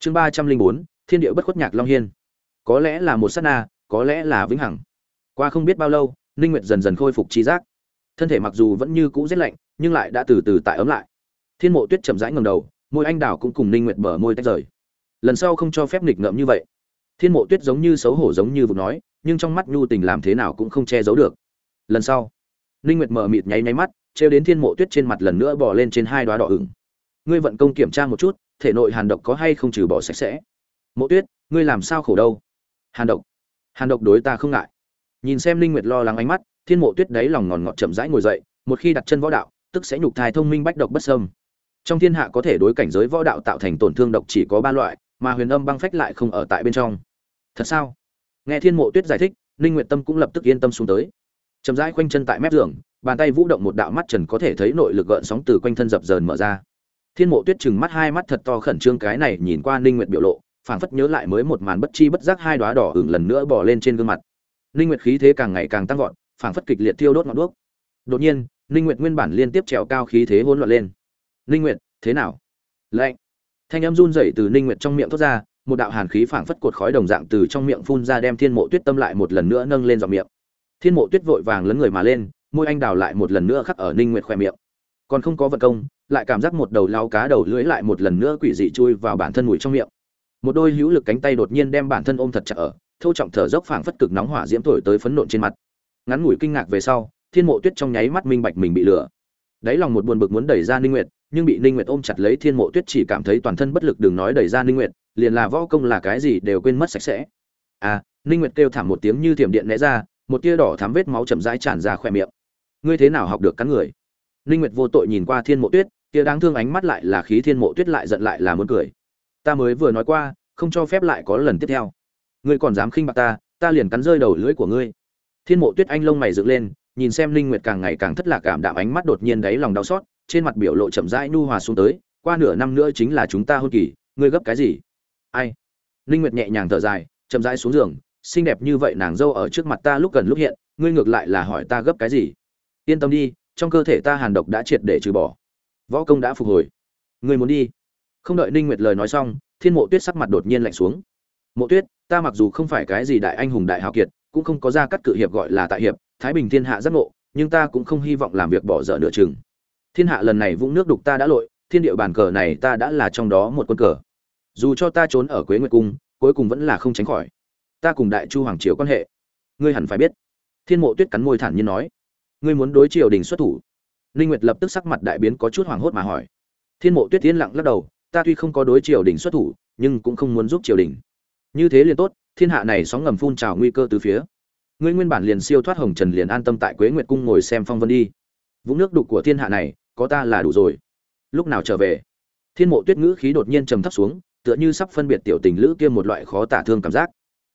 Chương 304, Thiên địa bất khuất nhạc long hiên. Có lẽ là một sát na, có lẽ là vĩnh hằng. Qua không biết bao lâu, Linh Nguyệt dần dần khôi phục trí giác. Thân thể mặc dù vẫn như cũ rất lạnh, nhưng lại đã từ từ tại ấm lại. Thiên mộ tuyết chậm rãi ngẩng đầu, môi anh đào cũng cùng Linh Nguyệt bờ môi tách rời. Lần sau không cho phép nghịch ngợm như vậy. Thiên mộ tuyết giống như xấu hổ giống như vừa nói nhưng trong mắt nhu tình làm thế nào cũng không che giấu được. Lần sau ninh nguyệt mở mịt nháy nháy mắt treo đến thiên mộ tuyết trên mặt lần nữa bò lên trên hai đóa đỏ ửng. Ngươi vận công kiểm tra một chút thể nội hàn độc có hay không trừ bỏ sạch sẽ? Mộ tuyết ngươi làm sao khổ đâu? Hàn độc. Hàn độc đối ta không ngại. Nhìn xem ninh nguyệt lo lắng ánh mắt thiên mộ tuyết đáy lòng ngòn ngọt chậm rãi ngồi dậy một khi đặt chân võ đạo tức sẽ nhục thai thông minh bách độc bất sâm trong thiên hạ có thể đối cảnh giới võ đạo tạo thành tổn thương độc chỉ có ba loại, mà huyền âm băng phách lại không ở tại bên trong. Thật sao? Nghe thiên mộ tuyết giải thích, ninh nguyệt tâm cũng lập tức yên tâm xuống tới. Chậm rãi quanh chân tại mép giường, bàn tay vũ động một đạo mắt trần có thể thấy nội lực gợn sóng từ quanh thân dập dờn mở ra. Thiên mộ tuyết chừng mắt hai mắt thật to khẩn trương cái này nhìn qua ninh nguyệt biểu lộ, phảng phất nhớ lại mới một màn bất chi bất giác hai đóa đỏ ửng lần nữa bò lên trên gương mặt. Ninh nguyệt khí thế càng ngày càng tăng vọt, phảng phất kịch liệt thiêu đốt ngọn đuốc. Đột nhiên ninh nguyệt nguyên bản liên tiếp trèo cao khí thế hỗn loạn lên. Ninh nguyệt, thế nào? Lạnh. Thanh âm run rẩy từ ninh nguyệt trong miệng thoát ra, một đạo hàn khí phảng phất cột khói đồng dạng từ trong miệng phun ra đem thiên mộ tuyết tâm lại một lần nữa nâng lên giọng miệng. Thiên mộ tuyết vội vàng lấn người mà lên, môi anh đào lại một lần nữa khắc ở ninh nguyệt khoe miệng. Còn không có vật công, lại cảm giác một đầu lao cá đầu lưỡi lại một lần nữa quỷ dị chui vào bản thân mũi trong miệng. Một đôi hữu lực cánh tay đột nhiên đem bản thân ôm thật chặt ở thâu trọng thở dốc phảng phất cực nóng hỏa diễm thổi tới phấn nộn trên mặt. Ngắn ngủi kinh ngạc về sau thiên mộ tuyết trong nháy mắt minh bạch mình bị lừa. Đáy lòng một buồn bực muốn đẩy ra ninh nguyệt, nhưng bị ninh nguyệt ôm chặt lấy, thiên mộ tuyết chỉ cảm thấy toàn thân bất lực đừng nói đẩy ra ninh nguyệt, liền là võ công là cái gì đều quên mất sạch sẽ. À ninh nguyệt kêu thảm một tiếng như thiểm điện né ra, một tia đỏ thắm vết máu chậm rãi tràn ra khỏe miệng. Ngươi thế nào học được cắn người? Ninh nguyệt vô tội nhìn qua thiên mộ tuyết kia đáng thương ánh mắt lại là khí thiên mộ tuyết lại giận lại là muốn cười. Ta mới vừa nói qua, không cho phép lại có lần tiếp theo. Ngươi còn dám khinh bạc ta ta liền cắn rơi đầu lưỡi của ngươi. Thiên mộ tuyết anh lông mày dựng lên nhìn xem linh nguyệt càng ngày càng thất lạc cảm đạm ánh mắt đột nhiên đáy lòng đau xót, trên mặt biểu lộ chậm rãi nu hòa xuống tới, qua nửa năm nữa chính là chúng ta hôn kỳ, ngươi gấp cái gì? Ai? Linh nguyệt nhẹ nhàng thở dài, chậm rãi xuống giường, xinh đẹp như vậy nàng dâu ở trước mặt ta lúc gần lúc hiện, ngươi ngược lại là hỏi ta gấp cái gì? Yên tâm đi, trong cơ thể ta hàn độc đã triệt để trừ bỏ. Võ công đã phục hồi. Ngươi muốn đi. Không đợi ninh nguyệt lời nói xong, thiên mộ tuyết sắc mặt đột nhiên lạnh xuống. Mộ tuyết, ta mặc dù không phải cái gì đại anh hùng đại hào kiệt, cũng không có ra cắt cự hiệp gọi là tại hiệp thái bình thiên hạ giác ngộ, nhưng ta cũng không hy vọng làm việc bỏ dở nửa chừng. Thiên hạ lần này vũng nước đục ta đã lội, thiên địa bàn cờ này ta đã là trong đó một quân cờ. Dù cho ta trốn ở quế nguyệt cung, cuối cùng vẫn là không tránh khỏi. Ta cùng đại chu hoàng triều quan hệ. Ngươi hẳn phải biết. Thiên mộ tuyết cắn môi thản nhiên nói. Ngươi muốn đối triều đình xuất thủ. Ninh nguyệt lập tức sắc mặt đại biến có chút hoảng hốt mà hỏi. Thiên mộ tuyết tiến lặng lắc đầu. Ta tuy không có đối triều đình xuất thủ, nhưng cũng không muốn giúp triều đình. Như thế liền tốt, thiên hạ này sóng ngầm phun trào nguy cơ từ phía ngươi nguyên bản liền siêu thoát hồng trần liền an tâm tại quế nguyệt cung ngồi xem phong vân đi. Vũng nước đục của thiên hạ này, có ta là đủ rồi. Lúc nào trở về? Thiên mộ tuyết ngữ khí đột nhiên trầm thấp xuống, tựa như sắp phân biệt tiểu tình lữ kia một loại khó tả thương cảm giác.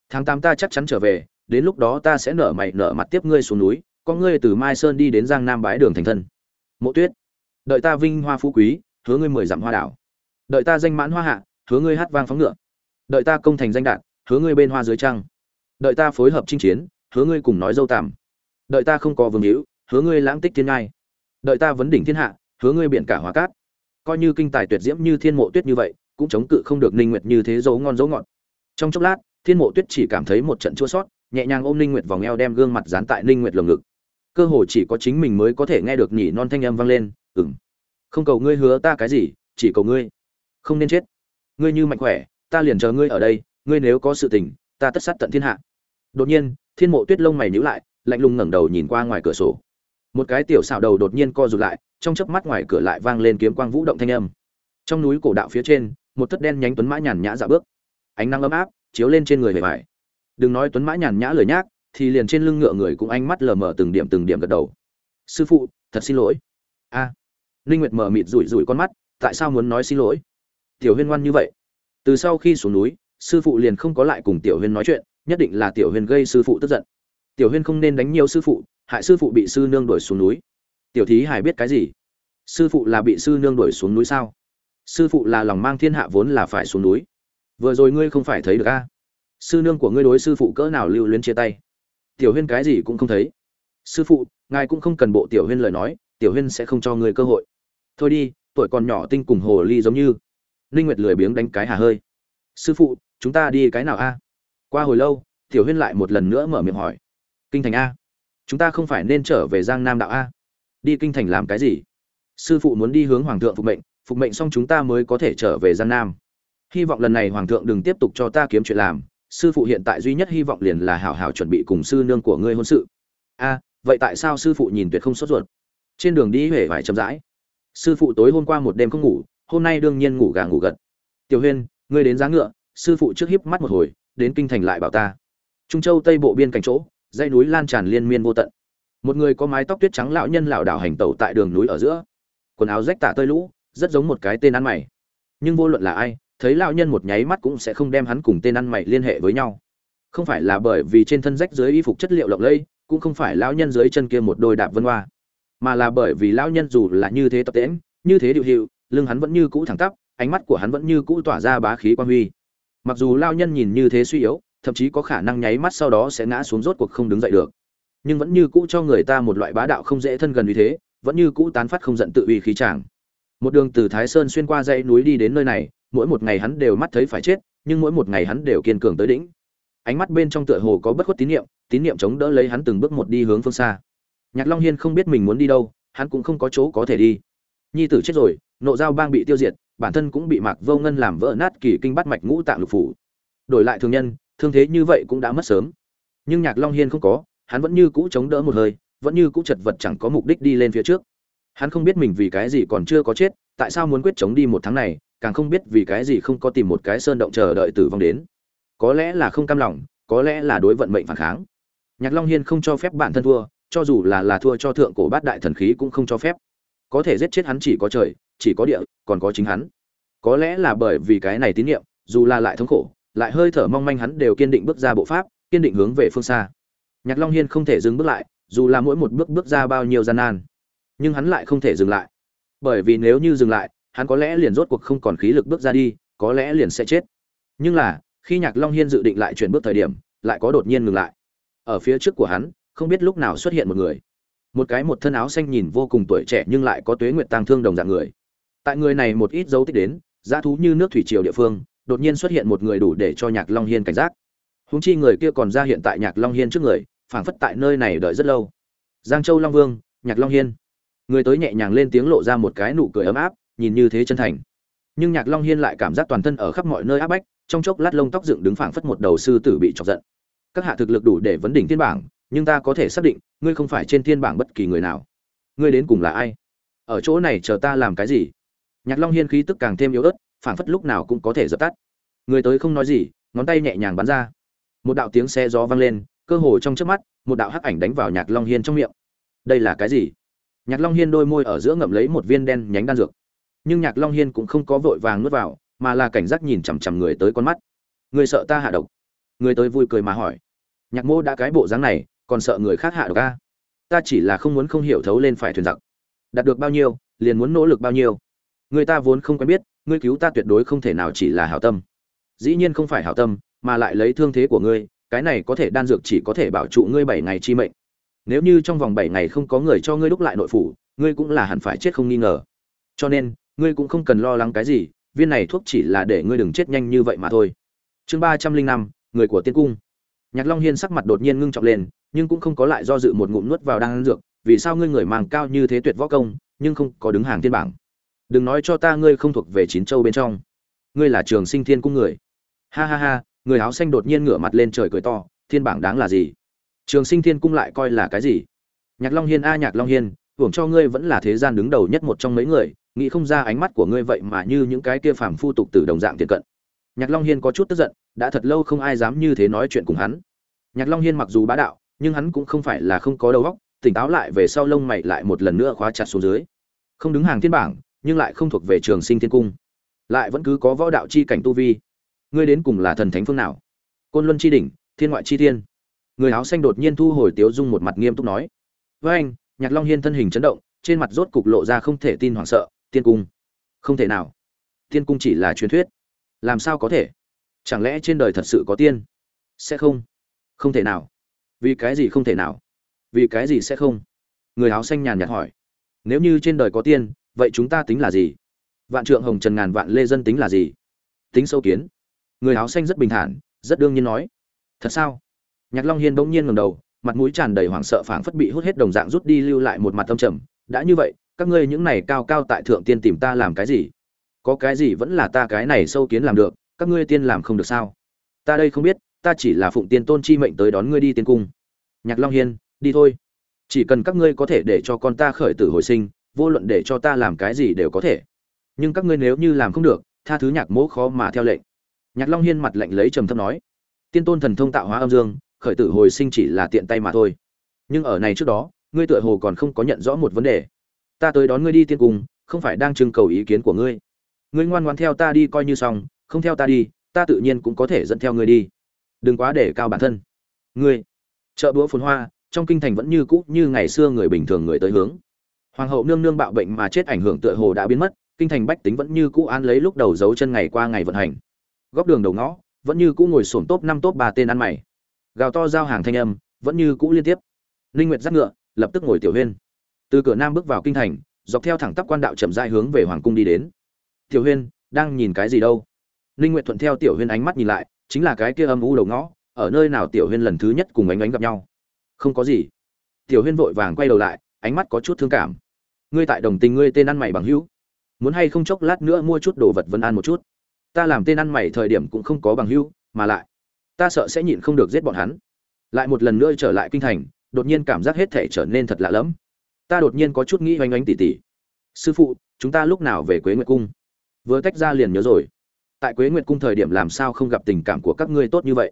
Tháng tám ta chắc chắn trở về, đến lúc đó ta sẽ nở mày nở mặt tiếp ngươi xuống núi, có ngươi từ mai sơn đi đến giang nam bái đường thành thân. Mộ tuyết, đợi ta vinh hoa phú quý, hứa ngươi mười dặm hoa đảo. Đợi ta danh mãn hoa hạ, hứa ngươi hát vang phóng ngựa. Đợi ta công thành danh đạt, hứa ngươi bên hoa dưới trăng. Đợi ta phối hợp chinh chiến hứa ngươi cùng nói dâu tằm. Đợi ta không có vương hữu, hứa ngươi lãng tích thiên ngai. Đợi ta vấn đỉnh thiên hạ, hứa ngươi biển cả hóa cát. Coi như kinh tài tuyệt diễm như thiên mộ tuyết như vậy, cũng chống cự không được ninh nguyệt như thế dấu ngon dấu ngọt. Trong chốc lát, thiên mộ tuyết chỉ cảm thấy một trận chua sót, nhẹ nhàng ôm ninh nguyệt vòng eo đem gương mặt dán tại ninh nguyệt lồng ngực. Cơ hồ chỉ có chính mình mới có thể nghe được nhỉ non thanh âm vang lên, ừm. Không cầu ngươi hứa ta cái gì, chỉ cầu ngươi không nên chết. Ngươi như mạnh khỏe, ta liền chờ ngươi ở đây, ngươi nếu có sự tình, ta tất sát tận thiên hạ. Đột nhiên thiên mộ tuyết lông mày nhíu lại lạnh lùng ngẩng đầu nhìn qua ngoài cửa sổ. Một cái tiểu xảo đầu đột nhiên co rụt lại trong chớp mắt ngoài cửa lại vang lên kiếm quang vũ động thanh âm. Trong núi cổ đạo phía trên một thất đen nhánh tuấn mã nhàn nhã dạo bước. Ánh nắng ấm áp chiếu lên trên người vẻ vải. Đừng nói tuấn mã nhàn nhã lời nhác thì liền trên lưng ngựa người cũng ánh mắt lờ mờ từng điểm từng điểm gật đầu. Sư phụ thật xin lỗi. A. À, nguyệt mở mịt rủi rủi con mắt tại sao muốn nói xin lỗi? Tiểu huyên ngoan như vậy. Từ sau khi xuống núi sư phụ liền không có lại cùng tiểu huyên nói chuyện nhất định là tiểu Huyền gây sư phụ tức giận. Tiểu huyên không nên đánh nhiều sư phụ, hại sư phụ bị sư nương đuổi xuống núi. Tiểu thí hải biết cái gì? Sư phụ là bị sư nương đuổi xuống núi sao? Sư phụ là lòng mang thiên hạ vốn là phải xuống núi. Vừa rồi ngươi không phải thấy được a? Sư nương của ngươi đối sư phụ cỡ nào lưu luyến chia tay? Tiểu huyên cái gì cũng không thấy. Sư phụ, ngài cũng không cần bộ tiểu huyên lời nói, tiểu huyên sẽ không cho ngươi cơ hội. Thôi đi, tuổi còn nhỏ tinh cùng hồ ly giống như. Ninh nguyệt lười biếng đánh cái hà hơi. Sư phụ, chúng ta đi cái nào a? Qua hồi lâu, tiểu huyên lại một lần nữa mở miệng hỏi. Kinh thành a? Chúng ta không phải nên trở về giang nam đạo a? Đi kinh thành làm cái gì? Sư phụ muốn đi hướng hoàng thượng phục mệnh phục mệnh xong chúng ta mới có thể trở về giang nam. Hy vọng lần này hoàng thượng đừng tiếp tục cho ta kiếm chuyện làm. Sư phụ hiện tại duy nhất hy vọng liền là hảo hảo chuẩn bị cùng sư nương của ngươi hôn sự. A, vậy tại sao sư phụ nhìn tuyệt không sốt ruột? Trên đường đi huệ phải chậm rãi. Sư phụ tối hôm qua một đêm không ngủ, hôm nay đương nhiên ngủ gà ngủ gật. Tiểu huyên, ngươi đến giá ngựa, sư phụ trước hiếp mắt một hồi đến kinh thành lại bảo ta. Trung châu tây bộ biên cảnh chỗ, dãy núi lan tràn liên miên vô tận. Một người có mái tóc tuyết trắng lão nhân lão đảo hành tẩu tại đường núi ở giữa. Quần áo rách tả tơi lũ, rất giống một cái tên ăn mày. Nhưng vô luận là ai, thấy lão nhân một nháy mắt cũng sẽ không đem hắn cùng tên ăn mày liên hệ với nhau. Không phải là bởi vì trên thân rách dưới y phục chất liệu lộng lẫy, cũng không phải lão nhân dưới chân kia một đôi đạp vân hoa, mà là bởi vì lão nhân dù là như thế tập tễnh, như thế điệu hiệu, lưng hắn vẫn như cũ thẳng tắp, ánh mắt của hắn vẫn như cũ tỏa ra bá khí quan huy mặc dù lao nhân nhìn như thế suy yếu, thậm chí có khả năng nháy mắt sau đó sẽ ngã xuống rốt cuộc không đứng dậy được. Nhưng vẫn như cũ cho người ta một loại bá đạo không dễ thân gần như thế, vẫn như cũ tán phát không giận tự uy khí chàng. Một đường từ thái sơn xuyên qua dãy núi đi đến nơi này, mỗi một ngày hắn đều mắt thấy phải chết, nhưng mỗi một ngày hắn đều kiên cường tới đỉnh. Ánh mắt bên trong tựa hồ có bất khuất tín niệm tín niệm chống đỡ lấy hắn từng bước một đi hướng phương xa. Nhạc long hiên không biết mình muốn đi đâu, hắn cũng không có chỗ có thể đi. Nhi tử chết rồi, nộ giao bang bị tiêu diệt bản thân cũng bị mạc vô ngân làm vỡ nát kỳ kinh bắt mạch ngũ tạng lục phủ. Đổi lại thường nhân, thương thế như vậy cũng đã mất sớm. Nhưng nhạc long hiên không có, hắn vẫn như cũ chống đỡ một hơi, vẫn như cũ chật vật chẳng có mục đích đi lên phía trước. Hắn không biết mình vì cái gì còn chưa có chết, tại sao muốn quyết chống đi một tháng này, càng không biết vì cái gì không có tìm một cái sơn động chờ đợi tử vong đến. Có lẽ là không cam lòng, có lẽ là đối vận mệnh phản kháng. Nhạc long hiên không cho phép bản thân thua, cho dù là là thua cho thượng cổ bát đại thần khí cũng không cho phép. Có thể giết chết hắn chỉ có trời chỉ có địa, còn có chính hắn. Có lẽ là bởi vì cái này tín nhiệm dù là lại thống khổ, lại hơi thở mong manh hắn đều kiên định bước ra bộ pháp, kiên định hướng về phương xa. Nhạc long hiên không thể dừng bước lại, dù là mỗi một bước bước ra bao nhiêu gian nan, nhưng hắn lại không thể dừng lại. Bởi vì nếu như dừng lại, hắn có lẽ liền rốt cuộc không còn khí lực bước ra đi, có lẽ liền sẽ chết. Nhưng là, khi nhạc long hiên dự định lại chuyển bước thời điểm, lại có đột nhiên ngừng lại. Ở phía trước của hắn, không biết lúc nào xuất hiện một người. Một cái một thân áo xanh nhìn vô cùng tuổi trẻ nhưng lại có tuế nguyệt tàng thương đồng dạng người tại người này một ít dấu tích đến, dã thú như nước thủy triều địa phương, đột nhiên xuất hiện một người đủ để cho nhạc long hiên cảnh giác. Húng chi người kia còn ra hiện tại nhạc long hiên trước người, phảng phất tại nơi này đợi rất lâu. Giang châu long vương, nhạc long hiên. Người tới nhẹ nhàng lên tiếng lộ ra một cái nụ cười ấm áp, nhìn như thế chân thành. Nhưng nhạc long hiên lại cảm giác toàn thân ở khắp mọi nơi áp bách, trong chốc lát lông tóc dựng đứng phảng phất một đầu sư tử bị chọc giận. Các hạ thực lực đủ để vấn đỉnh thiên bảng, nhưng ta có thể xác định, ngươi không phải trên thiên bảng bất kỳ người nào. Ngươi đến cùng là ai? Ở chỗ này chờ ta làm cái gì? Nhạc long hiên khí tức càng thêm yếu ớt, phảng phất lúc nào cũng có thể dập tắt. Người tới không nói gì, ngón tay nhẹ nhàng bắn ra. Một đạo tiếng xe gió vang lên, cơ hồ trong trước mắt, một đạo hắc ảnh đánh vào nhạc long hiên trong miệng. Đây là cái gì? Nhạc long hiên đôi môi ở giữa ngậm lấy một viên đen nhánh đan dược. Nhưng nhạc long hiên cũng không có vội vàng nuốt vào, mà là cảnh giác nhìn chằm chằm người tới con mắt. Người sợ ta hạ độc. Người tới vui cười mà hỏi. Nhạc mô đã cái bộ dáng này, còn sợ người khác hạ độc a ta chỉ là không muốn không hiểu thấu lên phải thuyền giặc. Đạt được bao nhiêu, liền muốn nỗ lực bao nhiêu người ta vốn không quen biết, ngươi cứu ta tuyệt đối không thể nào chỉ là hảo tâm. Dĩ nhiên không phải hảo tâm, mà lại lấy thương thế của ngươi, cái này có thể đan dược chỉ có thể bảo trụ ngươi bảy ngày chi mệnh. Nếu như trong vòng bảy ngày không có người cho ngươi đúc lại nội phủ, ngươi cũng là hẳn phải chết không nghi ngờ. Cho nên, ngươi cũng không cần lo lắng cái gì, viên này thuốc chỉ là để ngươi đừng chết nhanh như vậy mà thôi. Chương ba trăm linh năm, người của tiên cung. Nhạc long hiên sắc mặt đột nhiên ngưng trọng lên, nhưng cũng không có lại do dự một ngụm nuốt vào đan dược, vì sao ngươi người màng cao như thế tuyệt võ công, nhưng không có đứng hàng thiên bảng? Đừng nói cho ta ngươi không thuộc về chín châu bên trong. Ngươi là trường sinh thiên cung người. Ha ha ha, người áo xanh đột nhiên ngửa mặt lên trời cười to, thiên bảng đáng là gì? Trường sinh thiên cung lại coi là cái gì? Nhạc long hiên a, nhạc long hiên, hưởng cho ngươi vẫn là thế gian đứng đầu nhất một trong mấy người, nghĩ không ra ánh mắt của ngươi vậy mà như những cái kia phàm phu tục từ đồng dạng tiện cận. Nhạc long hiên có chút tức giận, đã thật lâu không ai dám như thế nói chuyện cùng hắn. Nhạc long hiên mặc dù bá đạo, nhưng hắn cũng không phải là không có đầu óc, tỉnh táo lại về sau lông mày lại một lần nữa khóa chặt xuống dưới. Không đứng hàng thiên bảng nhưng lại không thuộc về trường sinh thiên cung. Lại vẫn cứ có võ đạo chi cảnh tu vi. Ngươi đến cùng là thần thánh phương nào? Côn luân chi đỉnh, thiên ngoại chi thiên. Người áo xanh đột nhiên thu hồi tiếu dung một mặt nghiêm túc nói. Với anh, nhạc long hiên thân hình chấn động, trên mặt rốt cục lộ ra không thể tin hoảng sợ, tiên cung. Không thể nào. Tiên cung chỉ là truyền thuyết. Làm sao có thể? Chẳng lẽ trên đời thật sự có tiên? Sẽ không. Không thể nào. Vì cái gì không thể nào? Vì cái gì sẽ không? Người áo xanh nhàn nhạt hỏi. Nếu như trên đời có tiên vậy chúng ta tính là gì? Vạn trượng hồng trần ngàn vạn lê dân tính là gì? Tính sâu kiến. Người áo xanh rất bình thản, rất đương nhiên nói. Thật sao? Nhạc long hiên bỗng nhiên ngầm đầu, mặt mũi tràn đầy hoảng sợ phảng phất bị hút hết đồng dạng rút đi lưu lại một mặt tâm trầm. Đã như vậy, các ngươi những này cao cao tại thượng tiên tìm ta làm cái gì? Có cái gì vẫn là ta cái này sâu kiến làm được, các ngươi tiên làm không được sao? Ta đây không biết, ta chỉ là phụng tiên tôn chi mệnh tới đón ngươi đi tiên cung. Nhạc long hiên, đi thôi. Chỉ cần các ngươi có thể để cho con ta khởi tử hồi sinh vô luận để cho ta làm cái gì đều có thể. Nhưng các ngươi nếu như làm không được, tha thứ nhạc mỗ khó mà theo lệnh. Nhạc long hiên mặt lạnh lấy trầm thấp nói, tiên tôn thần thông tạo hóa âm dương, khởi tử hồi sinh chỉ là tiện tay mà thôi. Nhưng ở này trước đó, ngươi tựa hồ còn không có nhận rõ một vấn đề. Ta tới đón ngươi đi tiên cung, không phải đang trưng cầu ý kiến của ngươi. Ngươi ngoan ngoan theo ta đi coi như xong, không theo ta đi, ta tự nhiên cũng có thể dẫn theo ngươi đi. Đừng quá để cao bản thân. Ngươi, chợ búa phồn hoa, trong kinh thành vẫn như cũ như ngày xưa người bình thường người tới hướng hoàng hậu nương nương bạo bệnh mà chết ảnh hưởng tựa hồ đã biến mất, kinh thành bách tính vẫn như cũ an lấy lúc đầu giấu chân ngày qua ngày vận hành. Góc đường đầu ngõ, vẫn như cũ ngồi sổm top năm top ba tên ăn mày. Gào to giao hàng thanh âm, vẫn như cũ liên tiếp. Linh nguyệt giắt ngựa, lập tức ngồi tiểu huyên. Từ cửa nam bước vào kinh thành, dọc theo thẳng tắp quan đạo chậm rãi hướng về hoàng cung đi đến. Tiểu huyên, đang nhìn cái gì đâu? Linh nguyệt thuận theo tiểu huyên ánh mắt nhìn lại, chính là cái kia âm u đầu ngõ, ở nơi nào tiểu huyên lần thứ nhất cùng ánh ánh gặp nhau? Không có gì. Tiểu huyên vội vàng quay đầu lại, ánh mắt có chút thương cảm ngươi tại đồng tình ngươi tên ăn mày bằng hữu. Muốn hay không chốc lát nữa mua chút đồ vật vân an một chút. Ta làm tên ăn mày thời điểm cũng không có bằng hữu, mà lại, ta sợ sẽ nhịn không được giết bọn hắn. Lại một lần nữa trở lại kinh thành, đột nhiên cảm giác hết thể trở nên thật lạ lẫm. Ta đột nhiên có chút nghĩ oanh oanh tỉ tỉ. Sư phụ, chúng ta lúc nào về quế nguyệt cung? Vừa tách ra liền nhớ rồi. Tại quế nguyệt cung thời điểm làm sao không gặp tình cảm của các ngươi tốt như vậy?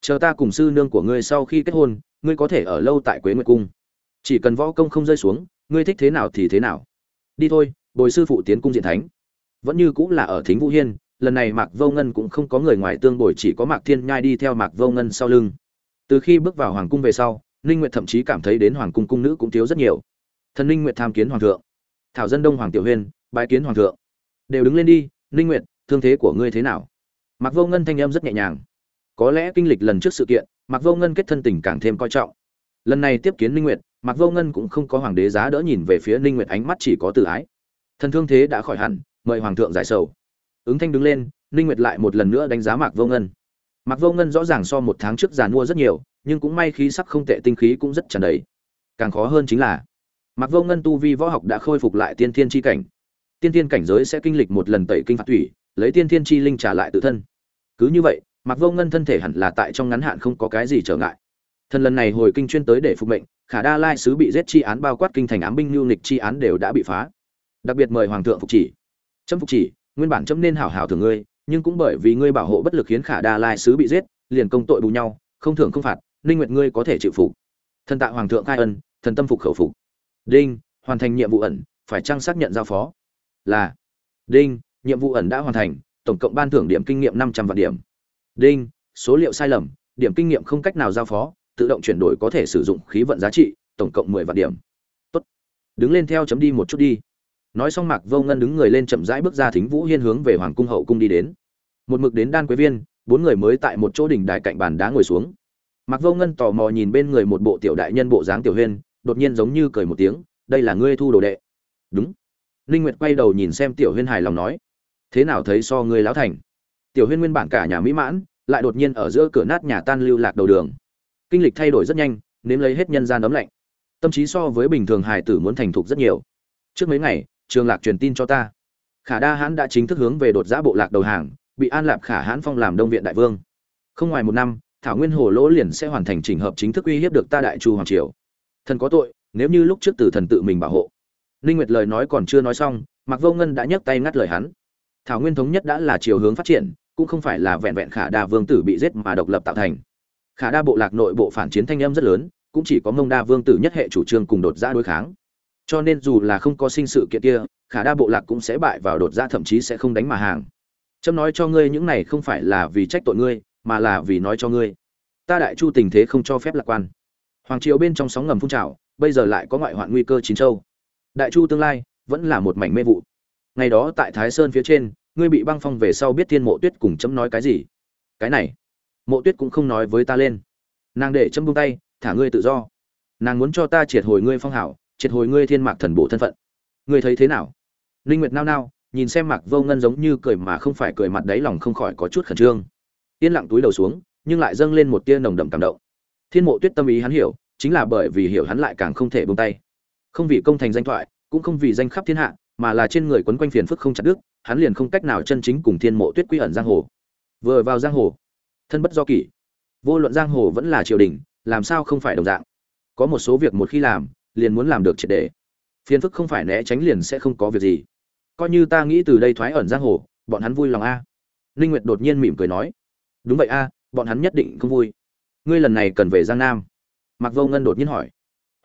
Chờ ta cùng sư nương của ngươi sau khi kết hôn, ngươi có thể ở lâu tại quế nguyệt cung. Chỉ cần võ công không rơi xuống ngươi thích thế nào thì thế nào. Đi thôi, bồi sư phụ tiến cung diện thánh. Vẫn như cũng là ở thính vũ hiên, lần này mạc vô ngân cũng không có người ngoài tương bồi, chỉ có mạc thiên nhai đi theo mạc vô ngân sau lưng. Từ khi bước vào hoàng cung về sau, ninh nguyệt thậm chí cảm thấy đến hoàng cung cung nữ cũng thiếu rất nhiều. Thần ninh nguyệt tham kiến hoàng thượng. Thảo dân đông hoàng tiểu huyên, bái kiến hoàng thượng. Đều đứng lên đi, ninh nguyệt, thương thế của ngươi thế nào? Mạc vô ngân thanh âm rất nhẹ nhàng. Có lẽ kinh lịch lần trước sự kiện, mạc vô ngân kết thân tình càng thêm coi trọng. Lần này tiếp kiến ninh nguyệt mạc vô ngân cũng không có hoàng đế giá đỡ nhìn về phía ninh nguyệt ánh mắt chỉ có từ ái. Thần thương thế đã khỏi hẳn, mời hoàng thượng giải sầu. Ứng thanh đứng lên, ninh nguyệt lại một lần nữa đánh giá mạc vô ngân. Mặc vô ngân rõ ràng so một tháng trước giàn mua rất nhiều, nhưng cũng may khí sắc không tệ, tinh khí cũng rất tràn đầy. Càng khó hơn chính là mặc vô ngân tu vi võ học đã khôi phục lại tiên thiên chi cảnh. Tiên thiên cảnh giới sẽ kinh lịch một lần tẩy kinh phạt thủy, lấy tiên thiên chi linh trả lại tự thân. Cứ như vậy mặc vô ngân thân thể hẳn là tại trong ngắn hạn không có cái gì trở ngại. Thần lần này hồi kinh chuyên tới để phục mệnh khả đa lai sứ bị giết chi án bao quát kinh thành ám binh lưu nịch chi án đều đã bị phá. Đặc biệt mời hoàng thượng phục chỉ. Trâm phục chỉ, nguyên bản trâm nên hảo hảo thưởng ngươi, nhưng cũng bởi vì ngươi bảo hộ bất lực khiến khả đa lai sứ bị giết, liền công tội bù nhau, không thưởng không phạt, ninh nguyệt ngươi có thể chịu phục. Thần tạ hoàng thượng khai ân, thần tâm phục khẩu phục. Đinh, hoàn thành nhiệm vụ ẩn, phải trang xác nhận giao phó? Là. Đinh, nhiệm vụ ẩn đã hoàn thành, tổng cộng ban thưởng điểm kinh nghiệm 500 vạn điểm. Đinh, số liệu sai lầm, điểm kinh nghiệm không cách nào giao phó tự động chuyển đổi có thể sử dụng khí vận giá trị, tổng cộng 10 vạn điểm. Tốt. Đứng lên theo chấm đi một chút đi. Nói xong mạc vô ngân đứng người lên chậm rãi bước ra thính vũ hiên hướng về hoàng cung hậu cung đi đến. Một mực đến đan quế viên, bốn người mới tại một chỗ đỉnh đài cạnh bàn đá ngồi xuống. Mạc vô ngân tò mò nhìn bên người một bộ tiểu đại nhân bộ dáng tiểu huyên, đột nhiên giống như cười một tiếng, đây là ngươi thu đồ đệ. Đúng. Ninh nguyệt quay đầu nhìn xem tiểu huyên hài lòng nói, thế nào thấy so ngươi lão thành? Tiểu huyên nguyên bản cả nhà mỹ mãn, lại đột nhiên ở giữa cửa nát nhà tan lưu lạc đầu đường kinh lịch thay đổi rất nhanh, nếm lấy hết nhân gian ấm lạnh. Tâm trí so với bình thường Hải tử muốn thành thục rất nhiều. Trước mấy ngày, trường lạc truyền tin cho ta. Khả đa hãn đã chính thức hướng về đột giã bộ lạc đầu hàng, bị an lạp khả hãn phong làm đông viện đại vương. Không ngoài một năm, thảo nguyên hồ lỗ liền sẽ hoàn thành trình hợp chính thức uy hiếp được ta đại chu hoàng triều. Thần có tội, nếu như lúc trước Tử thần tự mình bảo hộ. Ninh nguyệt lời nói còn chưa nói xong mặc vô ngân đã nhấc tay ngắt lời hắn. Thảo nguyên thống nhất đã là chiều hướng phát triển, cũng không phải là vẹn vẹn khả đa vương tử bị giết mà độc lập tạo thành khả đa bộ lạc nội bộ phản chiến thanh âm rất lớn, cũng chỉ có mông đa vương tử nhất hệ chủ trương cùng đột ra đối kháng. Cho nên dù là không có sinh sự kiện kia, khả đa bộ lạc cũng sẽ bại vào đột ra thậm chí sẽ không đánh mà hàng. Trâm nói cho ngươi những này không phải là vì trách tội ngươi, mà là vì nói cho ngươi. Ta đại chu tình thế không cho phép lạc quan. Hoàng triều bên trong sóng ngầm phun trào, bây giờ lại có ngoại hoạn nguy cơ chín châu. Đại chu tương lai vẫn là một mảnh mê vụ. Ngày đó tại thái sơn phía trên, ngươi bị băng phong về sau biết thiên mộ tuyết cùng chấm nói cái gì? Cái này mộ tuyết cũng không nói với ta lên. Nàng để châm buông tay, thả ngươi tự do. Nàng muốn cho ta triệt hồi ngươi phong hảo, triệt hồi ngươi thiên mạc thần bộ thân phận. Ngươi thấy thế nào? Linh nguyệt nao nao, nhìn xem mạc vô ngân giống như cười mà không phải cười mặt đấy lòng không khỏi có chút khẩn trương. Yên lặng túi đầu xuống, nhưng lại dâng lên một tia nồng đậm cảm động. Thiên mộ tuyết tâm ý hắn hiểu, chính là bởi vì hiểu hắn lại càng không thể buông tay. Không vì công thành danh thoại, cũng không vì danh khắp thiên hạ, mà là trên người quấn quanh phiền phức không chặt đứt, hắn liền không cách nào chân chính cùng thiên mộ tuyết quy ẩn giang hồ. Vừa vào giang hồ thân bất do kỷ. Vô luận giang hồ vẫn là triều đình, làm sao không phải đồng dạng? Có một số việc một khi làm, liền muốn làm được triệt để. Phiền phức không phải né tránh liền sẽ không có việc gì. Coi như ta nghĩ từ đây thoái ẩn giang hồ, bọn hắn vui lòng a. Ninh nguyệt đột nhiên mỉm cười nói. Đúng vậy a, bọn hắn nhất định không vui. Ngươi lần này cần về giang nam. Mạc vô ngân đột nhiên hỏi.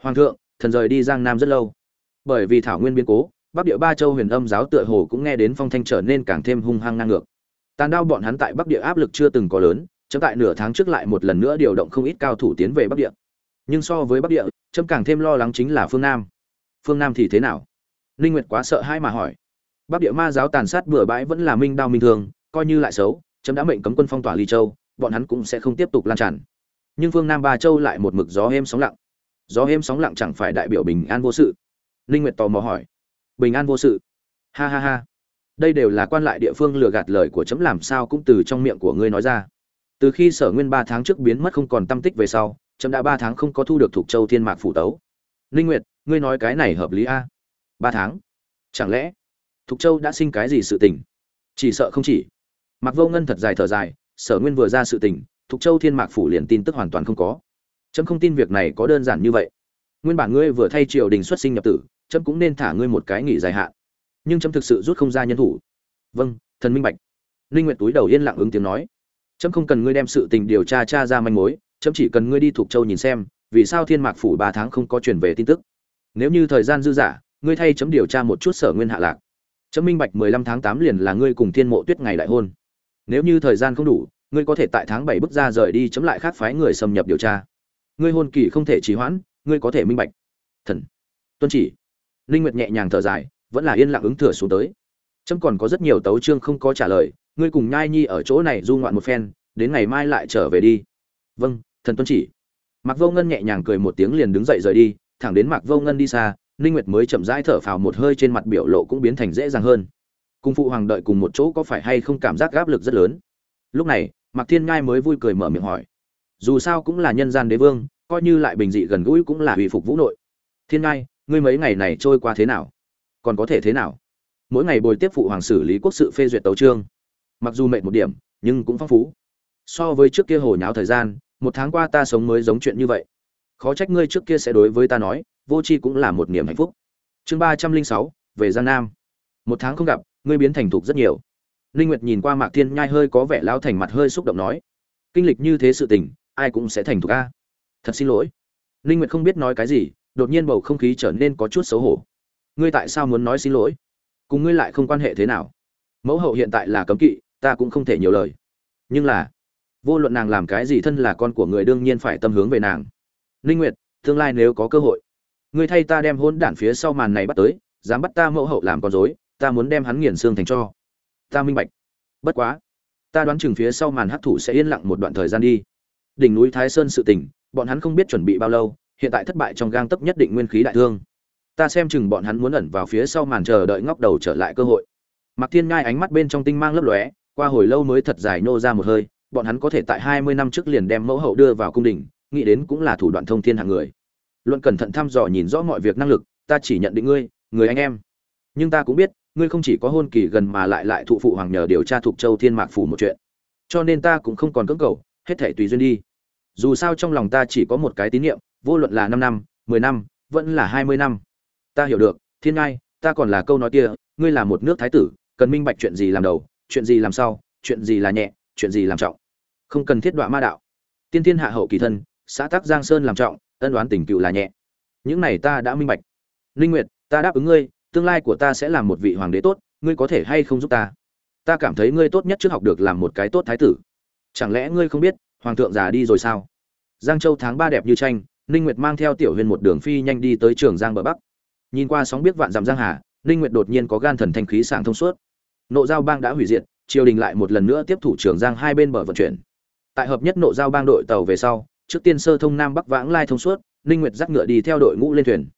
Hoàng thượng, thần rời đi giang nam rất lâu. Bởi vì thảo nguyên biến cố, bắc địa ba châu huyền âm giáo tựa hồ cũng nghe đến phong thanh trở nên càng thêm hung hăng ngang ngược. Tàn đao bọn hắn tại bắc địa áp lực chưa từng có lớn chấm tại nửa tháng trước lại một lần nữa điều động không ít cao thủ tiến về bắc địa. Nhưng so với bắc địa, chấm càng thêm lo lắng chính là phương nam. Phương nam thì thế nào? Ninh nguyệt quá sợ hai mà hỏi. Bắc địa ma giáo tàn sát bừa bãi vẫn là minh đao minh thường, coi như lại xấu, chấm đã mệnh cấm quân phong tỏa ly châu, bọn hắn cũng sẽ không tiếp tục lan tràn. Nhưng phương nam ba châu lại một mực gió êm sóng lặng. Gió êm sóng lặng chẳng phải đại biểu bình an vô sự? Ninh nguyệt tò mò hỏi. Bình an vô sự? Ha ha ha. Đây đều là quan lại địa phương lừa gạt lời của chấm làm sao cũng từ trong miệng của ngươi nói ra từ khi sở nguyên ba tháng trước biến mất không còn tâm tích về sau trâm đã ba tháng không có thu được thuộc châu thiên mạc phủ tấu. Ninh nguyệt, ngươi nói cái này hợp lý a? Ba tháng? Chẳng lẽ thuộc châu đã sinh cái gì sự tình? Chỉ sợ không chỉ. Mặc vô ngân thật dài thở dài, sở nguyên vừa ra sự tình, thuộc châu thiên mạc phủ liền tin tức hoàn toàn không có. Trâm không tin việc này có đơn giản như vậy. Nguyên bản ngươi vừa thay triều đình xuất sinh nhập tử trâm cũng nên thả ngươi một cái nghỉ dài hạn. Nhưng trâm thực sự rút không ra nhân thủ. Vâng thần minh bạch. Ninh nguyệt túi đầu yên lặng ứng tiếng nói chấm không cần ngươi đem sự tình điều tra tra ra manh mối, chấm chỉ cần ngươi đi thuộc châu nhìn xem, vì sao thiên mạc phủ ba tháng không có truyền về tin tức? Nếu như thời gian dư dả, ngươi thay chấm điều tra một chút sở nguyên hạ lạc. Chấm minh bạch 15 tháng tám liền là ngươi cùng thiên mộ tuyết ngày đại hôn. Nếu như thời gian không đủ, ngươi có thể tại tháng bảy bước ra rời đi chấm lại khác phái người xâm nhập điều tra. Ngươi hôn kỳ không thể trì hoãn, ngươi có thể minh bạch. Thần. Tuân chỉ. Linh nguyệt nhẹ nhàng thở dài, vẫn là yên lặng ứng thừa xuống tới. Chấm còn có rất nhiều tấu chương không có trả lời ngươi cùng nhai nhi ở chỗ này du ngoạn một phen, đến ngày mai lại trở về đi. Vâng thần tuân chỉ. Mạc vô ngân nhẹ nhàng cười một tiếng liền đứng dậy rời đi, thẳng đến mạc vô ngân đi xa, ninh nguyệt mới chậm rãi thở phào một hơi trên mặt biểu lộ cũng biến thành dễ dàng hơn. Cung phụ hoàng đợi cùng một chỗ có phải hay không cảm giác áp lực rất lớn? Lúc này, mạc thiên ngai mới vui cười mở miệng hỏi. Dù sao cũng là nhân gian đế vương, coi như lại bình dị gần gũi cũng là hủy phục vũ nội. Thiên ngai, ngươi mấy ngày này trôi qua thế nào? Còn có thể thế nào? Mỗi ngày bồi tiếp phụ hoàng xử lý quốc sự phê duyệt tấu trương mặc dù mệt một điểm, nhưng cũng phong phú. So với trước kia hồ nháo thời gian, một tháng qua ta sống mới giống chuyện như vậy. Khó trách ngươi trước kia sẽ đối với ta nói, vô c h i cũng là một niềm hạnh phúc. Chương ba trăm linh sáu, về giang nam. Một tháng không gặp, ngươi biến thành thục rất nhiều. Linh nguyệt nhìn qua mạc thiên nhai hơi có vẻ lao thành mặt hơi xúc động nói, kinh lịch như thế sự tình, ai cũng sẽ thành thục a. Thật xin lỗi. Linh nguyệt không biết nói cái gì, đột nhiên bầu không khí trở nên có chút xấu hổ. Ngươi tại sao muốn nói xin lỗi? Cùng ngươi lại không quan hệ thế nào? Mẫu hậu hiện tại là cấm kỵ ta cũng không thể nhiều lời. Nhưng là vô luận nàng làm cái gì thân là con của người đương nhiên phải tâm hướng về nàng. Linh nguyệt tương lai nếu có cơ hội ngươi thay ta đem hôn đản phía sau màn này bắt tới dám bắt ta mẫu hậu làm con rối, ta muốn đem hắn nghiền xương thành cho. Ta minh bạch. Bất quá ta đoán chừng phía sau màn hấp thụ sẽ yên lặng một đoạn thời gian đi. Đỉnh núi thái sơn sự tình bọn hắn không biết chuẩn bị bao lâu hiện tại thất bại trong gang tấp nhất định nguyên khí đại thương. Ta xem chừng bọn hắn muốn ẩn vào phía sau màn chờ đợi ngóc đầu trở lại cơ hội. Mạc Thiên Ngai ánh mắt bên trong tinh mang lấp lóe, qua hồi lâu mới thật dài nô ra một hơi, bọn hắn có thể tại 20 năm trước liền đem mẫu hậu đưa vào cung đình, nghĩ đến cũng là thủ đoạn thông thiên hạng người. Luận cẩn thận thăm dò nhìn rõ mọi việc năng lực, ta chỉ nhận định ngươi, người anh em. Nhưng ta cũng biết, ngươi không chỉ có hôn kỳ gần mà lại lại thụ phụ hoàng nhờ điều tra thuộc châu thiên mạc phủ một chuyện. Cho nên ta cũng không còn cưỡng cầu, hết thảy tùy duyên đi. Dù sao trong lòng ta chỉ có một cái tín niệm, vô luận là 5 năm, 10 năm, vẫn là 20 năm. Ta hiểu được, Thiên Ngai, ta còn là câu nói kia, ngươi là một nước thái tử, cần minh bạch chuyện gì làm đầu chuyện gì làm sau, chuyện gì là nhẹ, chuyện gì làm trọng. Không cần thiết đọa ma đạo. Tiên thiên hạ hậu kỳ thân, xã tắc giang sơn làm trọng, ân đoán tình cựu là nhẹ. Những này ta đã minh bạch. Linh nguyệt, ta đáp ứng ngươi, tương lai của ta sẽ làm một vị hoàng đế tốt, ngươi có thể hay không giúp ta? Ta cảm thấy ngươi tốt nhất trước học được làm một cái tốt thái tử. Chẳng lẽ ngươi không biết, hoàng thượng già đi rồi sao? Giang châu tháng ba đẹp như tranh ninh nguyệt mang theo tiểu huyền một đường phi nhanh đi tới trường giang bờ bắc. Nhìn qua sóng biết vạn dặm giang hà ninh nguyệt đột nhiên có gan thần thanh khí sảng thông suốt nộ giao bang đã hủy diệt, triều đình lại một lần nữa tiếp thủ trường giang hai bên bờ vận chuyển. Tại hợp nhất nộ giao bang đội tàu về sau, trước tiên sơ thông nam bắc vãng lai thông suốt, ninh nguyệt dắt ngựa đi theo đội ngũ lên thuyền.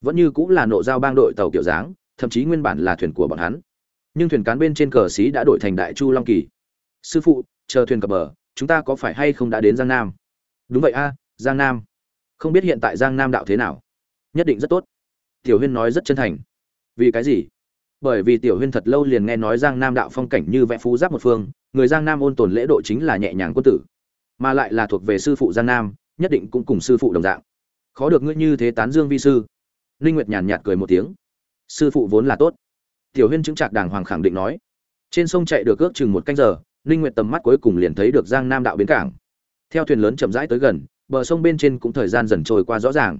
Vẫn như cũng là nộ giao bang đội tàu kiểu dáng, thậm chí nguyên bản là thuyền của bọn hắn. Nhưng thuyền cán bên trên cờ xí đã đổi thành đại chu long kỳ. Sư phụ, chờ thuyền cập bờ, chúng ta có phải hay không đã đến giang nam? Đúng vậy a, giang nam. Không biết hiện tại giang nam đạo thế nào? Nhất định rất tốt. Tiểu huyên nói rất chân thành. Vì cái gì? Bởi vì tiểu huyên thật lâu liền nghe nói giang nam đạo phong cảnh như vẽ phú giáp một phương, người giang nam ôn tồn lễ độ chính là nhẹ nhàng quân tử, mà lại là thuộc về sư phụ giang nam, nhất định cũng cùng sư phụ đồng dạng. Khó được ngươi như thế tán dương vi sư. Linh nguyệt nhàn nhạt cười một tiếng. Sư phụ vốn là tốt. Tiểu huyên chứng trạc đàng hoàng khẳng định nói. Trên sông chạy được ước chừng một canh giờ linh nguyệt tầm mắt cuối cùng liền thấy được giang nam đạo bến cảng. Theo thuyền lớn chậm rãi tới gần, bờ sông bên trên cũng thời gian dần trôi qua rõ ràng.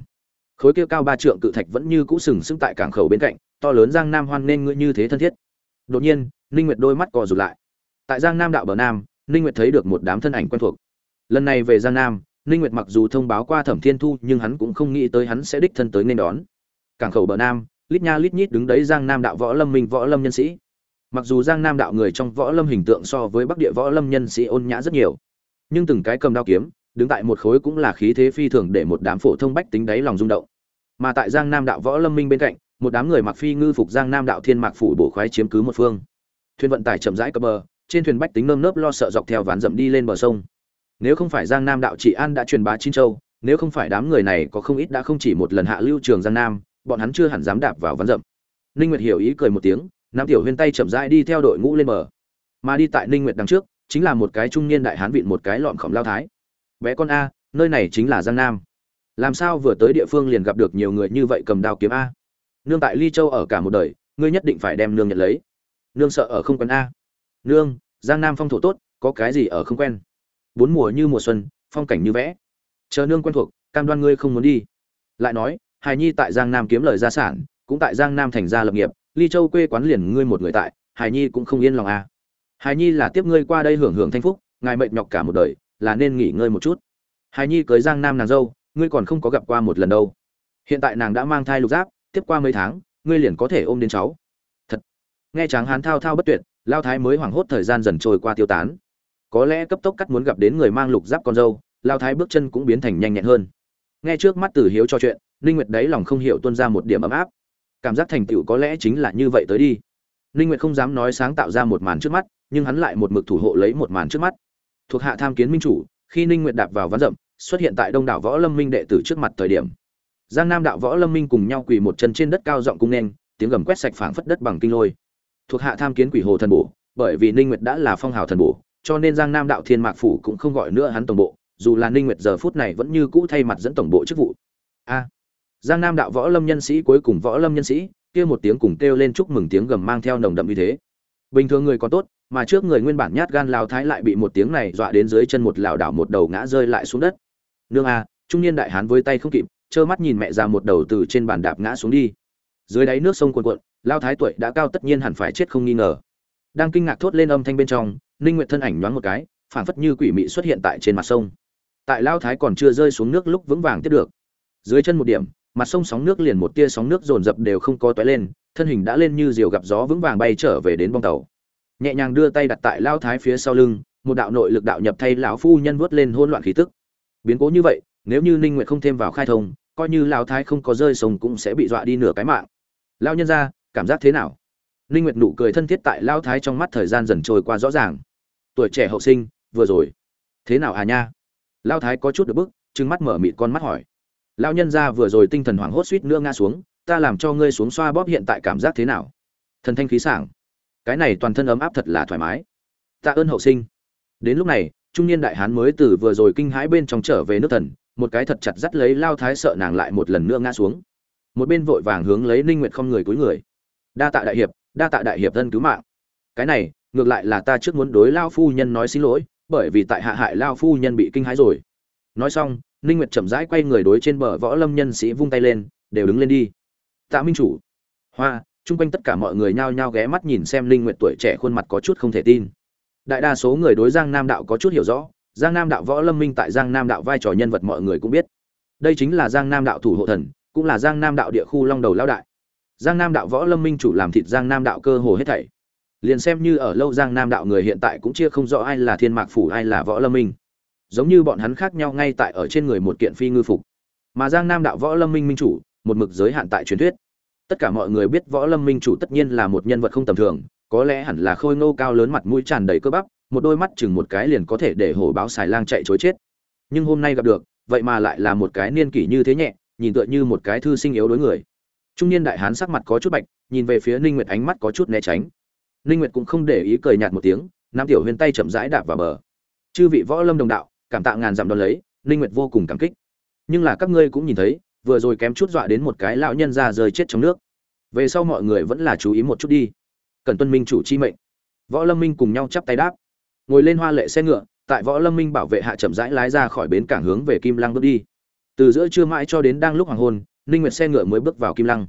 Khối kia cao ba trượng cự thạch vẫn như cũ sừng sững tại cảng khẩu bên cạnh to lớn giang nam hoan nên ngươi như thế thân thiết. Đột nhiên, ninh nguyệt đôi mắt cò rụt lại. Tại giang nam đạo bờ nam, ninh nguyệt thấy được một đám thân ảnh quen thuộc. Lần này về giang nam, ninh nguyệt mặc dù thông báo qua thẩm thiên thu, nhưng hắn cũng không nghĩ tới hắn sẽ đích thân tới nên đón. Cảng khẩu bờ nam, lít nha lít nhít đứng đấy giang nam đạo võ lâm minh, võ lâm nhân sĩ. Mặc dù giang nam đạo người trong võ lâm hình tượng so với bắc địa võ lâm nhân sĩ ôn nhã rất nhiều, nhưng từng cái cầm đao kiếm, đứng tại một khối cũng là khí thế phi thường để một đám phổ thông bách tính đáy lòng rung động. Mà tại giang nam đạo võ lâm minh bên cạnh một đám người mặc phi ngư phục giang nam đạo thiên mạc phủ bổ khoái chiếm cứ một phương. Thuyền vận tải chậm rãi cập bờ, trên thuyền bách tính nơm nớp lo sợ dọc theo ván dậm đi lên bờ sông. Nếu không phải giang nam đạo trị an đã truyền bá chín châu, nếu không phải đám người này có không ít đã không chỉ một lần hạ lưu trường giang nam, bọn hắn chưa hẳn dám đạp vào ván dậm ninh nguyệt hiểu ý cười một tiếng nam tiểu huyên tay chậm rãi đi theo đội ngũ lên bờ. Mà đi tại ninh nguyệt đằng trước, chính là một cái trung niên đại hán vịn một cái lọn khổng lao thái. Bé con a, nơi này chính là giang nam. Làm sao vừa tới địa phương liền gặp được nhiều người như vậy cầm đao kiếm a? Nương tại ly châu ở cả một đời, ngươi nhất định phải đem nương nhận lấy. Nương sợ ở không quen a. Nương, giang nam phong thổ tốt, có cái gì ở không quen? Bốn mùa như mùa xuân, phong cảnh như vẽ. Chờ nương quen thuộc, cam đoan ngươi không muốn đi. Lại nói, hài nhi tại giang nam kiếm lời gia sản, cũng tại giang nam thành gia lập nghiệp, ly châu quê quán liền ngươi một người tại, hài nhi cũng không yên lòng a. Hài nhi là tiếp ngươi qua đây hưởng hưởng thanh phúc, ngài mệt nhọc cả một đời, là nên nghỉ ngơi một chút. Hài nhi cưới giang nam nàng dâu, ngươi còn không có gặp qua một lần đâu. Hiện tại nàng đã mang thai lục giáp tiếp qua mấy tháng, ngươi liền có thể ôm đến cháu. Thật. Nghe tráng hán thao thao bất tuyệt, lao thái mới hoảng hốt thời gian dần trôi qua tiêu tán. Có lẽ cấp tốc cắt muốn gặp đến người mang lục giáp con dâu, lao thái bước chân cũng biến thành nhanh nhẹn hơn. Nghe trước mắt tử hiếu cho chuyện, ninh nguyệt đấy lòng không hiểu tuôn ra một điểm ấm áp. Cảm giác thành tựu có lẽ chính là như vậy tới đi. Ninh nguyệt không dám nói sáng tạo ra một màn trước mắt, nhưng hắn lại một mực thủ hộ lấy một màn trước mắt. Thuộc hạ tham kiến minh chủ, khi ninh nguyệt đạp vào ván rậm, xuất hiện tại đông đảo võ lâm minh đệ tử trước mặt thời điểm giang nam đạo võ lâm minh cùng nhau quỳ một chân trên đất cao rộng cung nên tiếng gầm quét sạch phảng phất đất bằng kinh lôi. Thuộc hạ tham kiến quỷ hồ thần bổ, bởi vì ninh nguyệt đã là phong hào thần bổ, cho nên giang nam đạo thiên mạc phủ cũng không gọi nữa hắn tổng bộ, dù là ninh nguyệt giờ phút này vẫn như cũ thay mặt dẫn tổng bộ chức vụ. A! Giang nam đạo võ lâm nhân sĩ cuối cùng võ lâm nhân sĩ kia một tiếng cùng kêu lên chúc mừng tiếng gầm mang theo nồng đậm như thế. Bình thường người còn tốt, mà trước người nguyên bản nhát gan lao thái lại bị một tiếng này dọa đến dưới chân một lảo đảo một đầu ngã rơi lại xuống đất. Nương a, trung niên đại hán với tay không kịp trơ mắt nhìn mẹ ra một đầu từ trên bàn đạp ngã xuống đi. Dưới đáy nước sông cuồn cuộn, lao thái tuổi đã cao tất nhiên hẳn phải chết không nghi ngờ. Đang kinh ngạc thốt lên âm thanh bên trong, ninh nguyệt thân ảnh nhoáng một cái, phảng phất như quỷ mị xuất hiện tại trên mặt sông. Tại lao thái còn chưa rơi xuống nước lúc vững vàng tiếp được. Dưới chân một điểm, mặt sông sóng nước liền một tia sóng nước dồn dập đều không có toé lên, thân hình đã lên như diều gặp gió vững vàng bay trở về đến bong tàu. Nhẹ nhàng đưa tay đặt tại lao thái phía sau lưng, một đạo nội lực đạo nhập thay lão phu nhân vớt lên hỗn loạn khí tức. Biến cố như vậy, nếu như ninh nguyệt không thêm vào khai thông coi như Lão thái không có rơi sông cũng sẽ bị dọa đi nửa cái mạng. Lao nhân ra cảm giác thế nào? Ninh nguyệt nụ cười thân thiết tại lao thái trong mắt thời gian dần trôi qua rõ ràng. Tuổi trẻ hậu sinh, vừa rồi. Thế nào à nha? Lao thái có chút được bức, trừng mắt mở mịt con mắt hỏi. Lao nhân ra vừa rồi tinh thần hoảng hốt suýt nữa ngã xuống, ta làm cho ngươi xuống xoa bóp hiện tại cảm giác thế nào? Thần thanh khí sảng. Cái này toàn thân ấm áp thật là thoải mái. Tạ ơn hậu sinh. Đến lúc này, trung niên đại hán mới từ vừa rồi kinh hãi bên trong trở về nước thần một cái thật chặt dắt lấy lao thái sợ nàng lại một lần nữa ngã xuống. Một bên vội vàng hướng lấy ninh nguyệt không người cúi người. Đa tạ đại hiệp, đa tạ đại hiệp thân cứu mạng. Cái này, ngược lại là ta trước muốn đối lao phu nhân nói xin lỗi, bởi vì tại hạ hại lao phu nhân bị kinh hãi rồi. Nói xong, ninh nguyệt chậm rãi quay người đối trên bờ võ lâm nhân sĩ vung tay lên, đều đứng lên đi. Tạ minh chủ. Hoa, chung quanh tất cả mọi người nhao nhao ghé mắt nhìn xem ninh nguyệt tuổi trẻ khuôn mặt có chút không thể tin. Đại đa số người đối giang nam đạo có chút hiểu rõ giang nam đạo võ lâm minh tại giang nam đạo vai trò nhân vật mọi người cũng biết. Đây chính là giang nam đạo thủ hộ thần, cũng là giang nam đạo địa khu long đầu lao đại. Giang nam đạo võ lâm minh chủ làm thịt giang nam đạo cơ hồ hết thảy. Liền xem như ở lâu giang nam đạo người hiện tại cũng chia không rõ ai là thiên mạc phủ, ai là võ lâm minh. Giống như bọn hắn khác nhau ngay tại ở trên người một kiện phi ngư phục. Mà giang nam đạo võ lâm minh minh chủ, một mực giới hạn tại truyền thuyết. Tất cả mọi người biết võ lâm minh chủ tất nhiên là một nhân vật không tầm thường, có lẽ hẳn là khôi ngô cao lớn mặt mũi tràn đầy cơ bắp một đôi mắt chừng một cái liền có thể để hổ báo xài lang chạy chối chết. Nhưng hôm nay gặp được, vậy mà lại là một cái niên kỷ như thế nhẹ, nhìn tựa như một cái thư sinh yếu đối người. Trung niên đại hán sắc mặt có chút bạch, nhìn về phía ninh nguyệt ánh mắt có chút né tránh. Ninh nguyệt cũng không để ý cười nhạt một tiếng, nam tiểu huyên tay chậm rãi đạp vào bờ. Chư vị võ lâm đồng đạo, cảm tạ ngàn dặm đón lấy, ninh nguyệt vô cùng cảm kích. Nhưng là các ngươi cũng nhìn thấy, vừa rồi kém chút dọa đến một cái lão nhân ra rơi chết trong nước. Về sau mọi người vẫn là chú ý một chút đi. Cần tuân minh chủ chi mệnh. Võ lâm minh cùng nhau chắp tay đáp ngồi lên hoa lệ xe ngựa, tại võ lâm minh bảo vệ hạ chậm rãi lái ra khỏi bến cảng hướng về kim lăng bước đi. Từ giữa trưa mãi cho đến đang lúc hoàng hôn, ninh nguyệt xe ngựa mới bước vào kim lăng.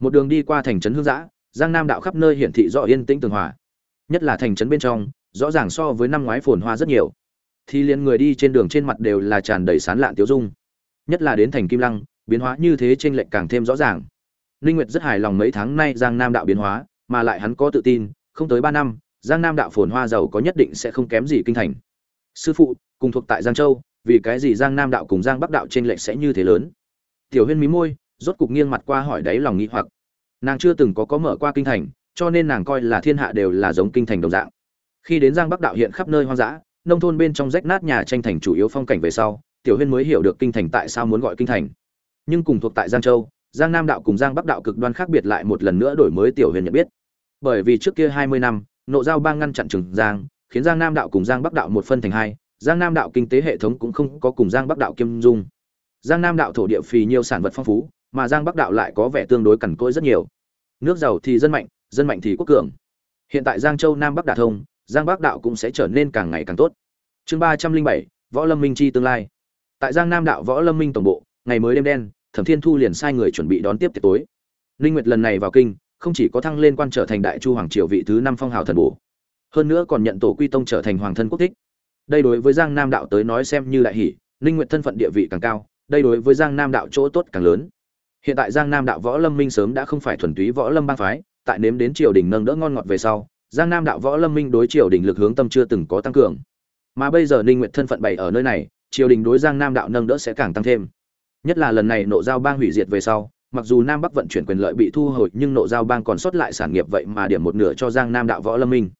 Một đường đi qua thành trấn hương giã, giang nam đạo khắp nơi hiển thị rõ yên tĩnh tường hòa. Nhất là thành trấn bên trong, rõ ràng so với năm ngoái phồn hoa rất nhiều. Thì liền người đi trên đường trên mặt đều là tràn đầy sán lạn tiêu dung. Nhất là đến thành kim lăng, biến hóa như thế trên lệnh càng thêm rõ ràng. Ninh nguyệt rất hài lòng mấy tháng nay giang nam đạo biến hóa, mà lại hắn có tự tin, không tới ba năm giang nam đạo phồn hoa giàu có nhất định sẽ không kém gì kinh thành. Sư phụ, cùng thuộc tại giang châu, vì cái gì giang nam đạo cùng giang bắc đạo trên lệnh sẽ như thế lớn? Tiểu huyên mí môi, rốt cục nghiêng mặt qua hỏi đáy lòng nghĩ hoặc. Nàng chưa từng có có mở qua kinh thành, cho nên nàng coi là thiên hạ đều là giống kinh thành đồng dạng. Khi đến giang bắc đạo hiện khắp nơi hoang dã, nông thôn bên trong rách nát nhà tranh thành chủ yếu phong cảnh về sau, tiểu huyên mới hiểu được kinh thành tại sao muốn gọi kinh thành. Nhưng cùng thuộc tại giang châu, giang nam đạo cùng giang bắc đạo cực đoan khác biệt lại một lần nữa đổi mới tiểu huyền nhận biết. Bởi vì trước kia hai mươi năm nộ giao bang ngăn chặn trường giang, khiến giang nam đạo cùng giang bắc đạo một phân thành hai, giang nam đạo kinh tế hệ thống cũng không có cùng giang bắc đạo kiêm dung. Giang nam đạo thổ địa phì nhiều sản vật phong phú, mà giang bắc đạo lại có vẻ tương đối cằn cỗi rất nhiều. Nước giàu thì dân mạnh dân mạnh thì quốc cường. Hiện tại giang châu nam bắc đà thông, giang bắc đạo cũng sẽ trở nên càng ngày càng tốt. Chương ba trăm linh bảy, võ lâm minh chi tương lai. Tại giang nam đạo võ lâm minh tổng bộ, ngày mới đêm đen, thẩm thiên thu liền sai người chuẩn bị đón tiếp tiệc tối. Linh nguyệt lần này vào kinh không chỉ có thăng lên quan trở thành đại chu hoàng triều vị thứ năm phong hào thần bổ, hơn nữa còn nhận tổ quy tông trở thành hoàng thân quốc thích. Đây đối với giang nam đạo tới nói xem như đại hỷ, ninh nguyện thân phận địa vị càng cao, đây đối với giang nam đạo chỗ tốt càng lớn. Hiện tại giang nam đạo võ lâm minh sớm đã không phải thuần túy võ lâm bang phái, tại nếm đến triều đình nâng đỡ ngon ngọt về sau, giang nam đạo võ lâm minh đối triều đình lực hướng tâm chưa từng có tăng cường. Mà bây giờ ninh nguyện thân phận bày ở nơi này, triều đình đối giang nam đạo nâng đỡ sẽ càng tăng thêm. Nhất là lần này nộ giao bang hủy diệt về sau mặc dù nam bắc vận chuyển quyền lợi bị thu hồi, nhưng nộ giao bang còn sót lại sản nghiệp vậy mà điểm một nửa cho giang nam đạo võ lâm minh.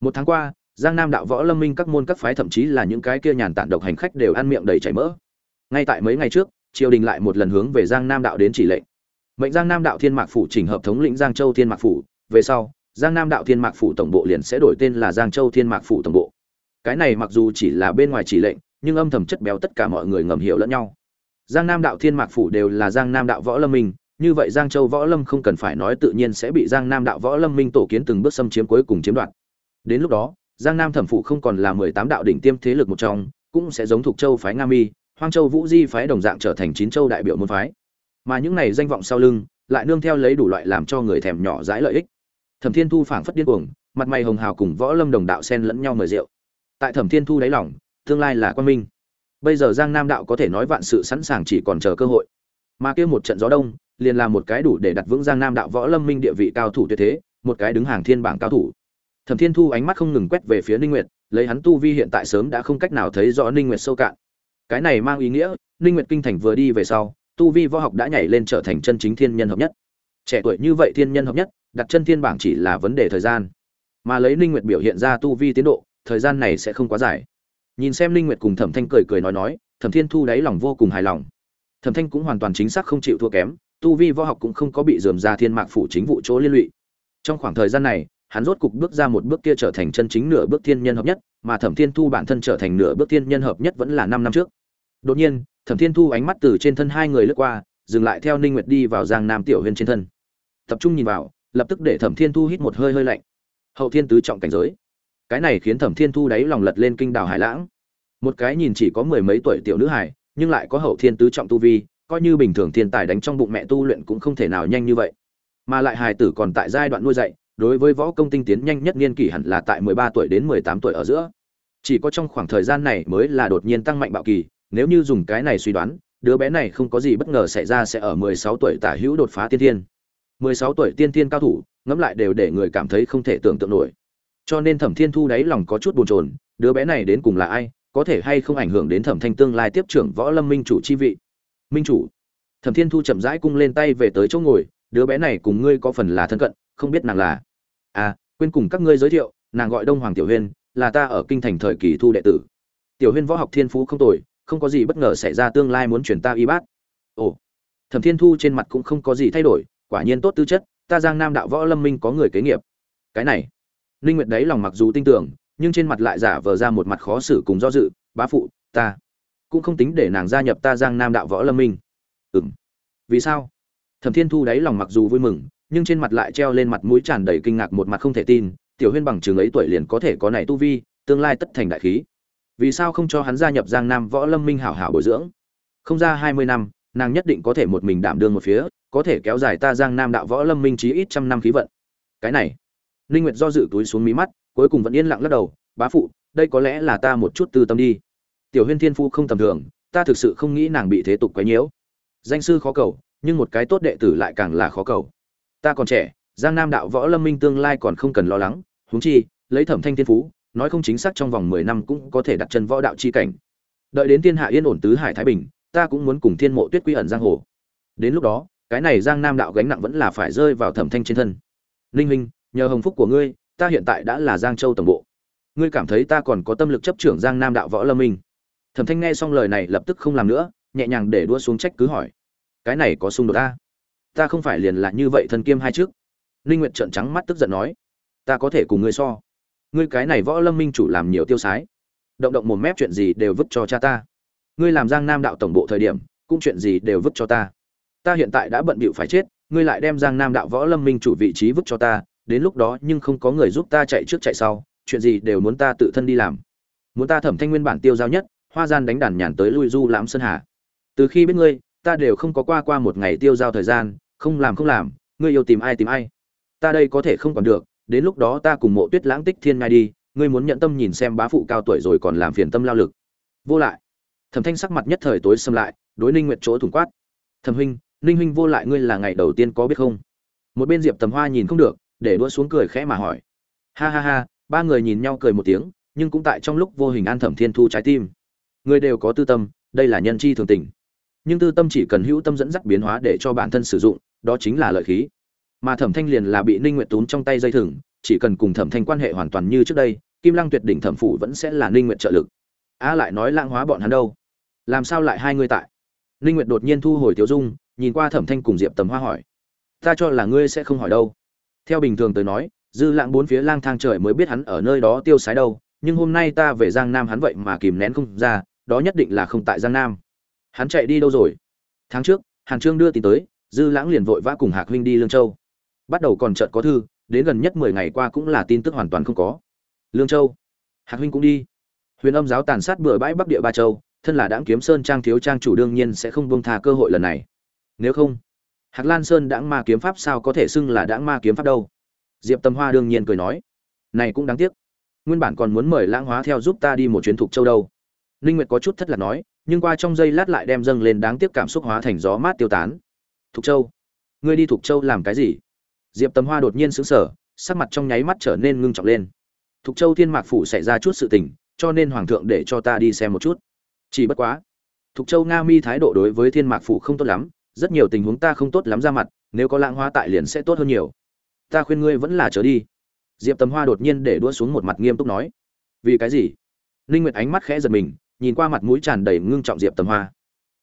Một tháng qua, giang nam đạo võ lâm minh các môn các phái thậm chí là những cái kia nhàn tản độc hành khách đều ăn miệng đầy chảy mỡ. Ngay tại mấy ngày trước, triều đình lại một lần hướng về giang nam đạo đến chỉ lệnh. Mệnh giang nam đạo thiên mạc phủ chỉnh hợp thống lĩnh giang châu thiên mạc phủ, về sau, giang nam đạo thiên mạc phủ tổng bộ liền sẽ đổi tên là giang châu thiên mạc phủ tổng bộ. Cái này mặc dù chỉ là bên ngoài chỉ lệnh, nhưng âm thầm chất béo tất cả mọi người ngầm hiểu lẫn nhau giang nam đạo thiên mạc phủ đều là giang nam đạo võ lâm minh, như vậy giang châu võ lâm không cần phải nói tự nhiên sẽ bị giang nam đạo võ lâm minh tổ kiến từng bước xâm chiếm cuối cùng chiếm đoạt. Đến lúc đó, giang nam thẩm phủ không còn là mười tám đạo đỉnh tiêm thế lực một trong, cũng sẽ giống thuộc châu phái nga mi, hoang châu vũ di phái đồng dạng trở thành chín châu đại biểu môn phái. Mà những này danh vọng sau lưng, lại nương theo lấy đủ loại làm cho người thèm nhỏ dãi lợi ích. Thẩm thiên thu phảng phất điên cuồng, mặt mày hồng hào cùng võ lâm đồng đạo xen lẫn nhau mời rượu. Tại thẩm thiên thu đáy lỏng tương lai là quan minh bây giờ giang nam đạo có thể nói vạn sự sẵn sàng chỉ còn chờ cơ hội. Mà kia một trận gió đông, liền là một cái đủ để đặt vững giang nam đạo võ lâm minh địa vị cao thủ tuyệt thế, một cái đứng hàng thiên bảng cao thủ. Thẩm thiên thu ánh mắt không ngừng quét về phía ninh nguyệt, lấy hắn tu vi hiện tại sớm đã không cách nào thấy rõ ninh nguyệt sâu cạn. Cái này mang ý nghĩa, ninh nguyệt kinh thành vừa đi về sau, tu vi võ học đã nhảy lên trở thành chân chính thiên nhân hợp nhất. Trẻ tuổi như vậy thiên nhân hợp nhất, đặt chân thiên bảng chỉ là vấn đề thời gian. Mà lấy ninh nguyệt biểu hiện ra tu vi tiến độ, thời gian này sẽ không quá dài nhìn xem Linh nguyệt cùng thẩm thanh cười cười nói nói, thẩm thiên thu đáy lòng vô cùng hài lòng. Thẩm thanh cũng hoàn toàn chính xác không chịu thua kém, tu vi võ học cũng không có bị dườm ra thiên mạc phủ chính vụ chỗ liên lụy. Trong khoảng thời gian này, hắn rốt cục bước ra một bước kia trở thành chân chính nửa bước thiên nhân hợp nhất, mà thẩm thiên thu bản thân trở thành nửa bước thiên nhân hợp nhất vẫn là năm năm trước. Đột nhiên, thẩm thiên thu ánh mắt từ trên thân hai người lướt qua, dừng lại theo ninh nguyệt đi vào giang nam tiểu huyên trên thân. Tập trung nhìn vào, lập tức để thẩm thiên thu hít một hơi hơi lạnh. Hậu thiên tứ trọng cảnh giới cái này khiến thẩm thiên thu đáy lòng lật lên kinh đào hải lãng. Một cái nhìn chỉ có mười mấy tuổi tiểu nữ hải nhưng lại có hậu thiên tứ trọng tu vi, coi như bình thường thiên tài đánh trong bụng mẹ tu luyện cũng không thể nào nhanh như vậy. Mà lại hài tử còn tại giai đoạn nuôi dạy, đối với võ công tinh tiến nhanh nhất niên kỷ hẳn là tại mười ba tuổi đến mười tám tuổi ở giữa. Chỉ có trong khoảng thời gian này mới là đột nhiên tăng mạnh bạo kỳ, nếu như dùng cái này suy đoán, đứa bé này không có gì bất ngờ xảy ra sẽ ở mười sáu tuổi tả hữu đột phá tiên thiên. Mười sáu tuổi tiên thiên cao thủ, ngẫm lại đều để người cảm thấy không thể tưởng tượng nổi cho nên thẩm thiên thu đáy lòng có chút bồn chồn, đứa bé này đến cùng là ai, có thể hay không ảnh hưởng đến thẩm thanh tương lai tiếp trưởng võ lâm minh chủ chi vị? Minh chủ. Thẩm thiên thu chậm rãi cung lên tay về tới chỗ ngồi, đứa bé này cùng ngươi có phần là thân cận, không biết nàng là. À quên cùng các ngươi giới thiệu, nàng gọi đông hoàng tiểu huyên, là ta ở kinh thành thời kỳ thu đệ tử. Tiểu huyên võ học thiên phú không tồi, không có gì bất ngờ xảy ra tương lai muốn chuyển ta y bát. Ồ. Thẩm thiên thu trên mặt cũng không có gì thay đổi, quả nhiên tốt tư chất, ta giang nam đạo võ lâm minh có người kế nghiệp. Cái này ninh nguyệt đấy lòng mặc dù tin tưởng, nhưng trên mặt lại giả vờ ra một mặt khó xử cùng do dự, bá phụ, ta cũng không tính để nàng gia nhập ta giang nam đạo võ lâm minh. Ừm, vì sao? Thẩm thiên thu đấy lòng mặc dù vui mừng, nhưng trên mặt lại treo lên mặt mũi tràn đầy kinh ngạc một mặt không thể tin, tiểu huyên bằng trường ấy tuổi liền có thể có này tu vi, tương lai tất thành đại khí. Vì sao không cho hắn gia nhập giang nam võ lâm minh hảo hảo bồi dưỡng? Không ra hai mươi năm, nàng nhất định có thể một mình đảm đương một phía, có thể kéo dài ta giang nam đạo võ lâm minh chí ít trăm năm khí vận. Cái này ninh nguyệt do dự túi xuống mí mắt, cuối cùng vẫn yên lặng lắc đầu, bá phụ, đây có lẽ là ta một chút tư tâm đi. Tiểu huyên thiên phu không tầm thường, ta thực sự không nghĩ nàng bị thế tục quấy nhiễu. Danh sư khó cầu, nhưng một cái tốt đệ tử lại càng là khó cầu. Ta còn trẻ, giang nam đạo võ lâm minh tương lai còn không cần lo lắng, huống chi, lấy thẩm thanh thiên phú, nói không chính xác trong vòng mười năm cũng có thể đặt chân võ đạo chi cảnh. Đợi đến thiên hạ yên ổn tứ hải thái bình, ta cũng muốn cùng thiên mộ tuyết quy ẩn giang hồ. Đến lúc đó, cái này giang nam đạo gánh nặng vẫn là phải rơi vào thẩm thanh trên thân. Linh huynh nhờ hồng phúc của ngươi, ta hiện tại đã là giang châu tổng bộ. Ngươi cảm thấy ta còn có tâm lực chấp trưởng giang nam đạo võ lâm minh? Thẩm thanh nghe xong lời này lập tức không làm nữa, nhẹ nhàng để đua xuống trách cứ hỏi. Cái này có xung đột ta? Ta không phải liền là như vậy thân kiêm hai trước. Linh nguyệt trợn trắng mắt tức giận nói. Ta có thể cùng ngươi so. Ngươi cái này võ lâm minh chủ làm nhiều tiêu sái. Động động một mép chuyện gì đều vứt cho cha ta. Ngươi làm giang nam đạo tổng bộ thời điểm, cũng chuyện gì đều vứt cho ta. Ta hiện tại đã bận bịu phải chết, ngươi lại đem giang nam đạo võ lâm minh chủ vị trí vứt cho ta đến lúc đó nhưng không có người giúp ta chạy trước chạy sau, chuyện gì đều muốn ta tự thân đi làm. Muốn ta thẩm thanh nguyên bản tiêu giao nhất, hoa gian đánh đàn nhàn tới lui du lãm sơn hà. Từ khi biết ngươi, ta đều không có qua qua một ngày tiêu giao thời gian, không làm không làm, ngươi yêu tìm ai tìm ai. Ta đây có thể không còn được, đến lúc đó ta cùng mộ tuyết lãng tích thiên ngay đi, ngươi muốn nhận tâm nhìn xem bá phụ cao tuổi rồi còn làm phiền tâm lao lực. Vô lại. Thẩm thanh sắc mặt nhất thời tối xâm lại, đối ninh nguyệt chỗ thủng quát. Thẩm huynh, ninh huynh vô lại ngươi là ngày đầu tiên có biết không? Một bên diệp tầm hoa nhìn không được để đua xuống cười khẽ mà hỏi. Ha ha ha, ba người nhìn nhau cười một tiếng, nhưng cũng tại trong lúc vô hình an thẩm thiên thu trái tim. Người đều có tư tâm, đây là nhân chi thường tình. Nhưng tư tâm chỉ cần hữu tâm dẫn dắt biến hóa để cho bản thân sử dụng, đó chính là lợi khí. Mà thẩm thanh liền là bị ninh nguyện tún trong tay dây thừng, chỉ cần cùng thẩm thanh quan hệ hoàn toàn như trước đây, kim lăng tuyệt đỉnh thẩm phủ vẫn sẽ là ninh nguyện trợ lực. A lại nói lãng hóa bọn hắn đâu? Làm sao lại hai người tại? Ninh nguyện đột nhiên thu hồi tiểu dung, nhìn qua thẩm thanh cùng diệp tầm hoa hỏi. Ta cho là ngươi sẽ không hỏi đâu theo bình thường tới nói, dư lãng bốn phía lang thang trời mới biết hắn ở nơi đó tiêu sái đâu, nhưng hôm nay ta về giang nam hắn vậy mà kìm nén không ra, đó nhất định là không tại giang nam. Hắn chạy đi đâu rồi? Tháng trước, hàn trương đưa tin tới, dư lãng liền vội vã cùng hạc huynh đi lương châu. Bắt đầu còn chợt có thư, đến gần nhất mười ngày qua cũng là tin tức hoàn toàn không có. Lương châu. Hạc huynh cũng đi. Huyền âm giáo tàn sát bừa bãi bắc địa ba châu, thân là đãng kiếm sơn trang thiếu trang chủ đương nhiên sẽ không buông tha cơ hội lần này. Nếu không hạc lan sơn đãng ma kiếm pháp sao có thể xưng là đãng ma kiếm pháp đâu? Diệp tâm hoa đương nhiên cười nói, này cũng đáng tiếc. Nguyên bản còn muốn mời lãng hóa theo giúp ta đi một chuyến thuộc châu đâu. Ninh nguyệt có chút thất lạc nói, nhưng qua trong giây lát lại đem dâng lên đáng tiếc cảm xúc hóa thành gió mát tiêu tán. Thục châu? Ngươi đi thục châu làm cái gì? Diệp tầm hoa đột nhiên sững sờ, sắc mặt trong nháy mắt trở nên ngưng trọng lên. Thục châu thiên mạc phủ xảy ra chút sự tình, cho nên hoàng thượng để cho ta đi xem một chút. Chỉ bất quá, thục châu nga mi thái độ đối với thiên mạc phủ không tốt lắm rất nhiều tình huống ta không tốt lắm ra mặt, nếu có lãng hoa tại liền sẽ tốt hơn nhiều. Ta khuyên ngươi vẫn là trở đi. Diệp tầm hoa đột nhiên để đua xuống một mặt nghiêm túc nói. Vì cái gì? Ninh nguyệt ánh mắt khẽ giật mình, nhìn qua mặt mũi tràn đầy ngưng trọng diệp tầm hoa.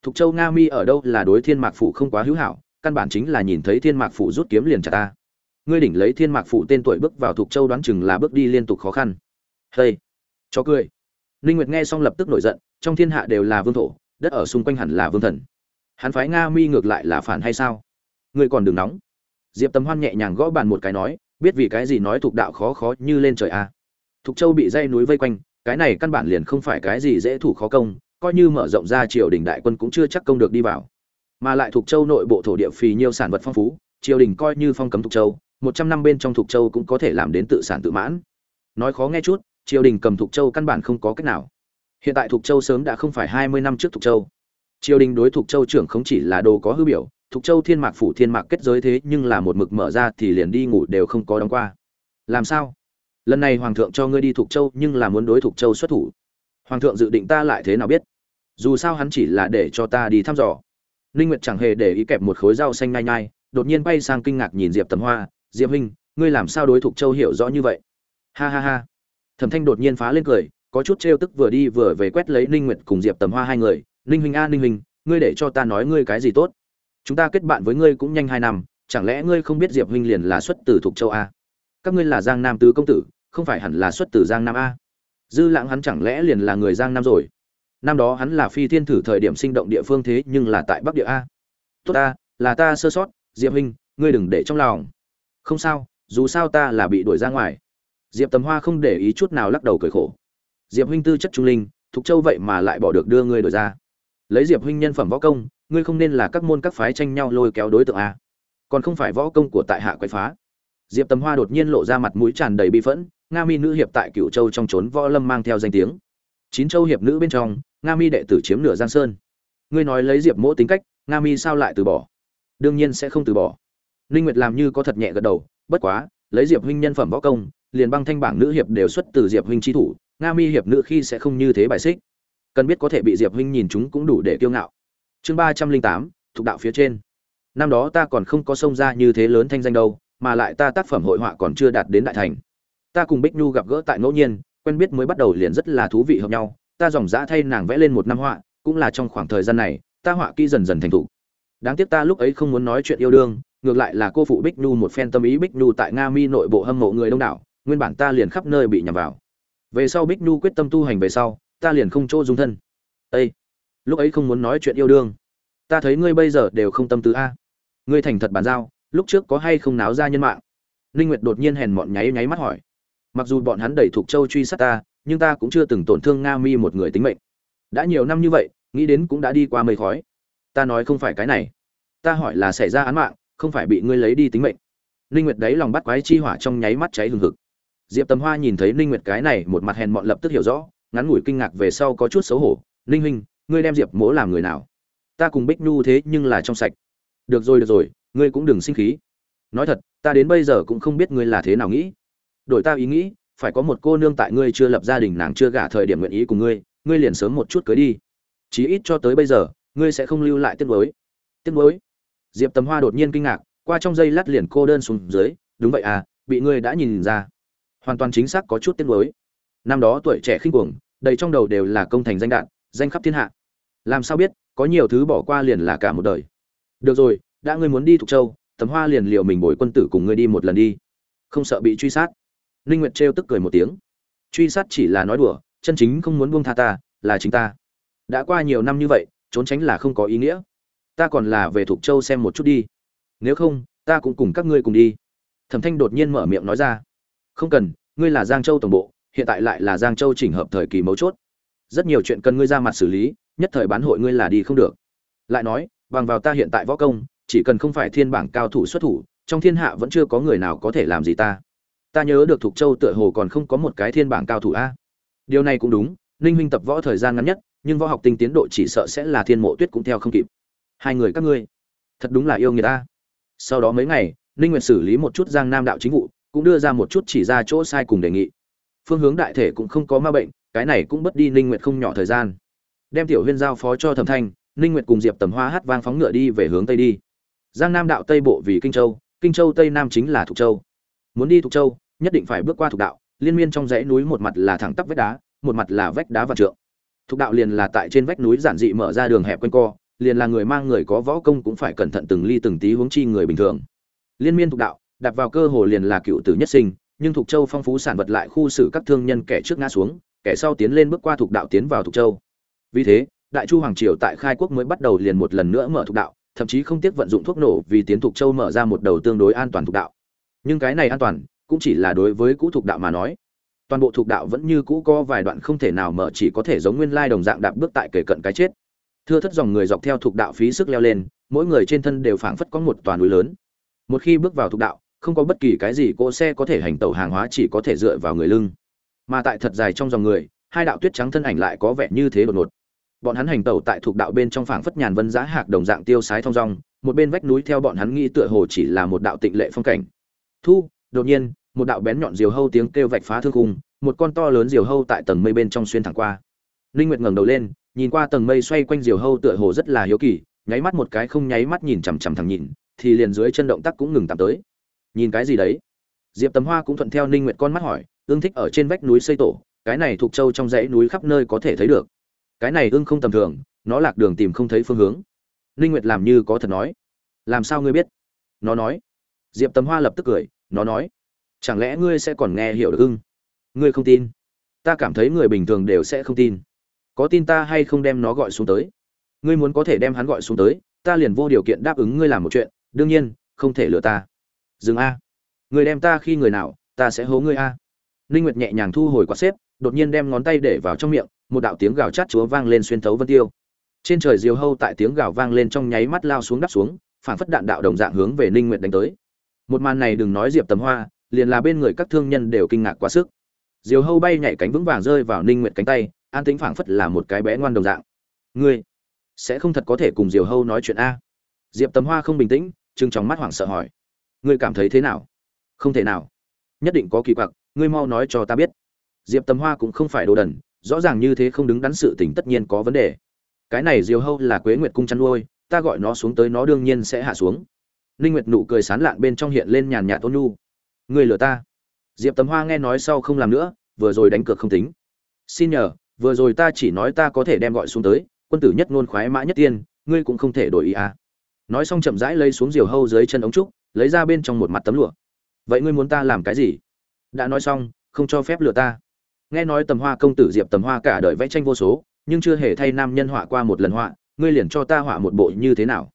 Thục châu nga mi ở đâu là đối thiên mạc phủ không quá hữu hảo, căn bản chính là nhìn thấy thiên mạc phủ rút kiếm liền chặt ta. Ngươi đỉnh lấy thiên mạc phủ tên tuổi bước vào thục châu đoán chừng là bước đi liên tục khó khăn. Hey cho cười. Ninh nguyệt nghe xong lập tức nổi giận, trong thiên hạ đều là vương thổ, đất ở xung quanh hẳn là vương thần hắn phái nga mi ngược lại là phản hay sao? Ngươi còn đừng nóng. Diệp tầm hoan nhẹ nhàng gõ bàn một cái nói, biết vì cái gì nói thuộc đạo khó khó như lên trời a à. thục châu bị dây núi vây quanh, cái này căn bản liền không phải cái gì dễ thủ khó công, coi như mở rộng ra triều đình đại quân cũng chưa chắc công được đi vào. Mà lại thuộc châu nội bộ thổ địa phì nhiều sản vật phong phú, triều đình coi như phong cấm thuộc châu, một trăm năm bên trong thuộc châu cũng có thể làm đến tự sản tự mãn. Nói khó nghe chút, triều đình cầm thuộc châu căn bản không có cách nào. Hiện tại thuộc châu sớm đã không phải hai mươi năm trước thuộc châu triều đình đối thuộc châu trưởng không chỉ là đồ có hư biểu, thuộc châu thiên mạc phủ thiên mạc kết giới thế nhưng là một mực mở ra thì liền đi ngủ đều không có đóng qua. Làm sao? Lần này hoàng thượng cho ngươi đi thuộc châu nhưng là muốn đối thuộc châu xuất thủ. Hoàng thượng dự định ta lại thế nào biết? Dù sao hắn chỉ là để cho ta đi thăm dò. Ninh nguyệt chẳng hề để ý kẹp một khối rau xanh nhai nhai, đột nhiên bay sang kinh ngạc nhìn diệp tầm hoa, diệp huynh, ngươi làm sao đối thuộc châu hiểu rõ như vậy? Ha ha ha. Thẩm thanh đột nhiên phá lên cười, có chút trêu tức vừa đi vừa về quét lấy ninh nguyệt cùng diệp tầm hoa hai người ninh huynh a, ninh huynh ngươi để cho ta nói ngươi cái gì tốt? Chúng ta kết bạn với ngươi cũng nhanh hai năm, chẳng lẽ ngươi không biết diệp huynh liền là xuất từ thuộc châu a? Các ngươi là giang nam tứ công tử, không phải hẳn là xuất từ giang nam a? Dư lãng hắn chẳng lẽ liền là người giang nam rồi? Năm đó hắn là phi thiên thử thời điểm sinh động địa phương thế nhưng là tại bắc địa a. Tốt ta, là ta sơ sót, diệp huynh ngươi đừng để trong lòng. Không sao, dù sao ta là bị đuổi ra ngoài. Diệp tầm hoa không để ý chút nào lắc đầu cười khổ. Diệp huynh tư chất trung linh, thục châu vậy mà lại bỏ được đưa ngươi đuổi ra lấy diệp huynh nhân phẩm võ công, ngươi không nên là các môn các phái tranh nhau lôi kéo đối tượng a. Còn không phải võ công của tại hạ quậy phá. Diệp tầm hoa đột nhiên lộ ra mặt mũi tràn đầy bi phẫn, nga mi nữ hiệp tại cựu châu trong trốn võ lâm mang theo danh tiếng. Chín châu hiệp nữ bên trong, nga mi đệ tử chiếm nửa giang sơn. Ngươi nói lấy diệp mỗ tính cách, nga mi sao lại từ bỏ? Đương nhiên sẽ không từ bỏ. Ninh nguyệt làm như có thật nhẹ gật đầu, bất quá, lấy diệp huynh nhân phẩm võ công, liền băng thanh bảng nữ hiệp đều xuất từ diệp huynh chi thủ, nga mi hiệp nữ khi sẽ không như thế bài xích cần biết có thể bị diệp huynh nhìn chúng cũng đủ để kiêu ngạo. Chương ba trăm linh tám, thuộc đạo phía trên. Năm đó ta còn không có sông ra như thế lớn thanh danh đâu, mà lại ta tác phẩm hội họa còn chưa đạt đến đại thành. Ta cùng bích nhu gặp gỡ tại ngẫu nhiên, quen biết mới bắt đầu liền rất là thú vị hợp nhau. Ta dòng dã thay nàng vẽ lên một năm họa, cũng là trong khoảng thời gian này, ta họa kỹ dần dần thành thục. Đáng tiếc ta lúc ấy không muốn nói chuyện yêu đương, ngược lại là cô phụ bích nhu một phen tâm ý bích nhu tại nga mi nội bộ hâm mộ người đông đảo, nguyên bản ta liền khắp nơi bị nhầm vào. Về sau bích nhu quyết tâm tu hành về sau ta liền không chỗ dung thân. Ê, lúc ấy không muốn nói chuyện yêu đương. Ta thấy ngươi bây giờ đều không tâm tư a. Ngươi thành thật bàn giao lúc trước có hay không náo ra nhân mạng? Linh nguyệt đột nhiên hèn mọn nháy nháy mắt hỏi. Mặc dù bọn hắn đẩy thuộc châu truy sát ta nhưng ta cũng chưa từng tổn thương nga mi một người tính mệnh. Đã nhiều năm như vậy nghĩ đến cũng đã đi qua mây khói. Ta nói không phải cái này. Ta hỏi là xảy ra án mạng không phải bị ngươi lấy đi tính mệnh. Linh nguyệt đấy lòng bắt quái chi hỏa trong nháy mắt cháy hừng hực. Diệp tầm hoa nhìn thấy Linh nguyệt cái này một mặt hèn mọn lập tức hiểu rõ ngắn ngủi kinh ngạc về sau có chút xấu hổ, ninh huynh, ngươi đem diệp mỗ làm người nào? Ta cùng bích nhu thế nhưng là trong sạch. Được rồi được rồi, ngươi cũng đừng sinh khí. Nói thật, ta đến bây giờ cũng không biết ngươi là thế nào nghĩ. Đổi ta ý nghĩ, phải có một cô nương tại ngươi chưa lập gia đình nàng chưa gả thời điểm nguyện ý cùng ngươi ngươi liền sớm một chút cưới đi. Chí ít cho tới bây giờ, ngươi sẽ không lưu lại tiếc nuối. Tiếc nuối? Diệp tầm hoa đột nhiên kinh ngạc, qua trong giây lát liền cô đơn xuống dưới, đúng vậy à bị ngươi đã nhìn ra. Hoàn toàn chính xác có chút tiếc nuối. Năm đó tuổi trẻ khinh cuồng đầy trong đầu đều là công thành danh đạn, danh khắp thiên hạ. Làm sao biết, có nhiều thứ bỏ qua liền là cả một đời. Được rồi, đã ngươi muốn đi thục châu tấm hoa liền liệu mình bồi quân tử cùng ngươi đi một lần đi. Không sợ bị truy sát. Ninh nguyệt trêu tức cười một tiếng. Truy sát chỉ là nói đùa, chân chính không muốn buông tha ta, là chính ta. Đã qua nhiều năm như vậy, trốn tránh là không có ý nghĩa. Ta còn là về thục châu xem một chút đi. Nếu không, ta cũng cùng các ngươi cùng đi. Thẩm thanh đột nhiên mở miệng nói ra. Không cần, ngươi là giang châu tổng bộ hiện tại lại là giang châu chỉnh hợp thời kỳ mấu chốt. Rất nhiều chuyện cần ngươi ra mặt xử lý, nhất thời bán hội ngươi là đi không được. Lại nói, bằng vào ta hiện tại võ công, chỉ cần không phải thiên bảng cao thủ xuất thủ, trong thiên hạ vẫn chưa có người nào có thể làm gì ta. Ta nhớ được thục châu tựa hồ còn không có một cái thiên bảng cao thủ a. Điều này cũng đúng, ninh huynh tập võ thời gian ngắn nhất, nhưng võ học tinh tiến độ chỉ sợ sẽ là thiên mộ tuyết cũng theo không kịp. Hai người các ngươi, thật đúng là yêu người ta. Sau đó mấy ngày, ninh nguyệt xử lý một chút giang nam đạo chính vụ, cũng đưa ra một chút chỉ ra chỗ sai cùng đề nghị phương hướng đại thể cũng không có ma bệnh, cái này cũng bất đi ninh nguyệt không nhỏ thời gian. Đem tiểu huyên giao phó cho thẩm thanh, ninh nguyệt cùng diệp tầm hoa hát vang phóng ngựa đi về hướng tây đi. Giang nam đạo tây bộ vì kinh châu kinh châu tây nam chính là thục châu. Muốn đi thục châu, nhất định phải bước qua thục đạo, liên miên trong dãy núi một mặt là thẳng tắp vách đá, một mặt là vách đá và trượng. Thục đạo liền là tại trên vách núi giản dị mở ra đường hẹp quanh co, liền là người mang người có võ công cũng phải cẩn thận từng ly từng tí hướng chi người bình thường. Liên miên thục đạo đặt vào cơ hồ liền là cựu tử nhất sinh nhưng thuộc châu phong phú sản vật lại khu xử các thương nhân kẻ trước ngã xuống, kẻ sau tiến lên bước qua thuộc đạo tiến vào thuộc châu. Vì thế, đại chu hoàng triều tại khai quốc mới bắt đầu liền một lần nữa mở thuộc đạo, thậm chí không tiếc vận dụng thuốc nổ vì tiến thuộc châu mở ra một đầu tương đối an toàn thuộc đạo. Nhưng cái này an toàn, cũng chỉ là đối với cũ thuộc đạo mà nói. Toàn bộ thuộc đạo vẫn như cũ có vài đoạn không thể nào mở, chỉ có thể giống nguyên lai đồng dạng đạp bước tại kề cận cái chết. Thưa thất dòng người dọc theo thuộc đạo phí sức leo lên, mỗi người trên thân đều phảng phất có một toàn núi lớn. Một khi bước vào thuộc đạo không có bất kỳ cái gì cỗ xe có thể hành tẩu hàng hóa, chỉ có thể dựa vào người lưng. Mà tại thật dài trong dòng người, hai đạo tuyết trắng thân ảnh lại có vẻ như thế đột ngột. Bọn hắn hành tẩu tại thuộc đạo bên trong phảng phất nhàn vân giá hạc đồng dạng tiêu sái thong dong, một bên vách núi theo bọn hắn nghĩ tựa hồ chỉ là một đạo tịnh lệ phong cảnh. Thu, đột nhiên, một đạo bén nhọn diều hâu tiếng kêu vạch phá thương khung, một con to lớn diều hâu tại tầng mây bên trong xuyên thẳng qua. Linh nguyệt ngẩng đầu lên, nhìn qua tầng mây xoay quanh diều hâu tựa hồ rất là hiếu kỳ, nháy mắt một cái không nháy mắt nhìn chằm chằm thẳng nhìn, thì liền dưới chân động tác cũng ngừng tạm tới nhìn cái gì đấy? Diệp tầm hoa cũng thuận theo ninh nguyệt con mắt hỏi ương thích ở trên vách núi xây tổ, cái này thuộc châu trong dãy núi khắp nơi có thể thấy được. Cái này ương không tầm thường, nó lạc đường tìm không thấy phương hướng. Ninh nguyệt làm như có thật nói. Làm sao ngươi biết? Nó nói. Diệp tầm hoa lập tức cười, nó nói. Chẳng lẽ ngươi sẽ còn nghe hiểu được ưng? Ngươi không tin. Ta cảm thấy người bình thường đều sẽ không tin. Có tin ta hay không đem nó gọi xuống tới? Ngươi muốn có thể đem hắn gọi xuống tới, ta liền vô điều kiện đáp ứng ngươi làm một chuyện, đương nhiên, không thể lừa ta dừng a. Người đem ta khi người nào, ta sẽ hố ngươi a. Ninh nguyệt nhẹ nhàng thu hồi quạt xếp, đột nhiên đem ngón tay để vào trong miệng, một đạo tiếng gào chát chúa vang lên xuyên thấu vân tiêu. Trên trời diều hâu tại tiếng gào vang lên trong nháy mắt lao xuống đắp xuống phản phất đạn đạo đồng dạng hướng về ninh nguyệt đánh tới. Một màn này đừng nói diệp tầm hoa, liền là bên người các thương nhân đều kinh ngạc quá sức. Diều hâu bay nhảy cánh vững vàng rơi vào ninh nguyệt cánh tay, an tĩnh phảng phất là một cái bé ngoan đồng dạng. Ngươi sẽ không thật có thể cùng diều hâu nói chuyện a? Diệp tầm hoa không bình tĩnh, trừng trong mắt hoảng sợ hỏi ngươi cảm thấy thế nào? Không thể nào. Nhất định có kỳ quặc, ngươi mau nói cho ta biết. Diệp tầm hoa cũng không phải đồ đần, rõ ràng như thế không đứng đắn sự tình tất nhiên có vấn đề. Cái này diều hâu là quế nguyệt cung chăn nuôi, ta gọi nó xuống tới nó đương nhiên sẽ hạ xuống. Ninh nguyệt nụ cười sán lạn bên trong hiện lên nhàn nhạt ôn nhu. Ngươi lừa ta. Diệp tầm hoa nghe nói sau không làm nữa, vừa rồi đánh cược không tính. Xin nhờ, vừa rồi ta chỉ nói ta có thể đem gọi xuống tới, quân tử nhất ngôn khoái mã nhất tiên, ngươi cũng không thể đổi ý à. Nói xong chậm rãi lấy xuống diều hâu dưới chân ống trúc lấy ra bên trong một mặt tấm lụa. Vậy ngươi muốn ta làm cái gì? Đã nói xong, không cho phép lừa ta. Nghe nói tầm hoa công tử diệp tầm hoa cả đời vẽ tranh vô số, nhưng chưa hề thay nam nhân họa qua một lần họa, ngươi liền cho ta họa một bộ như thế nào?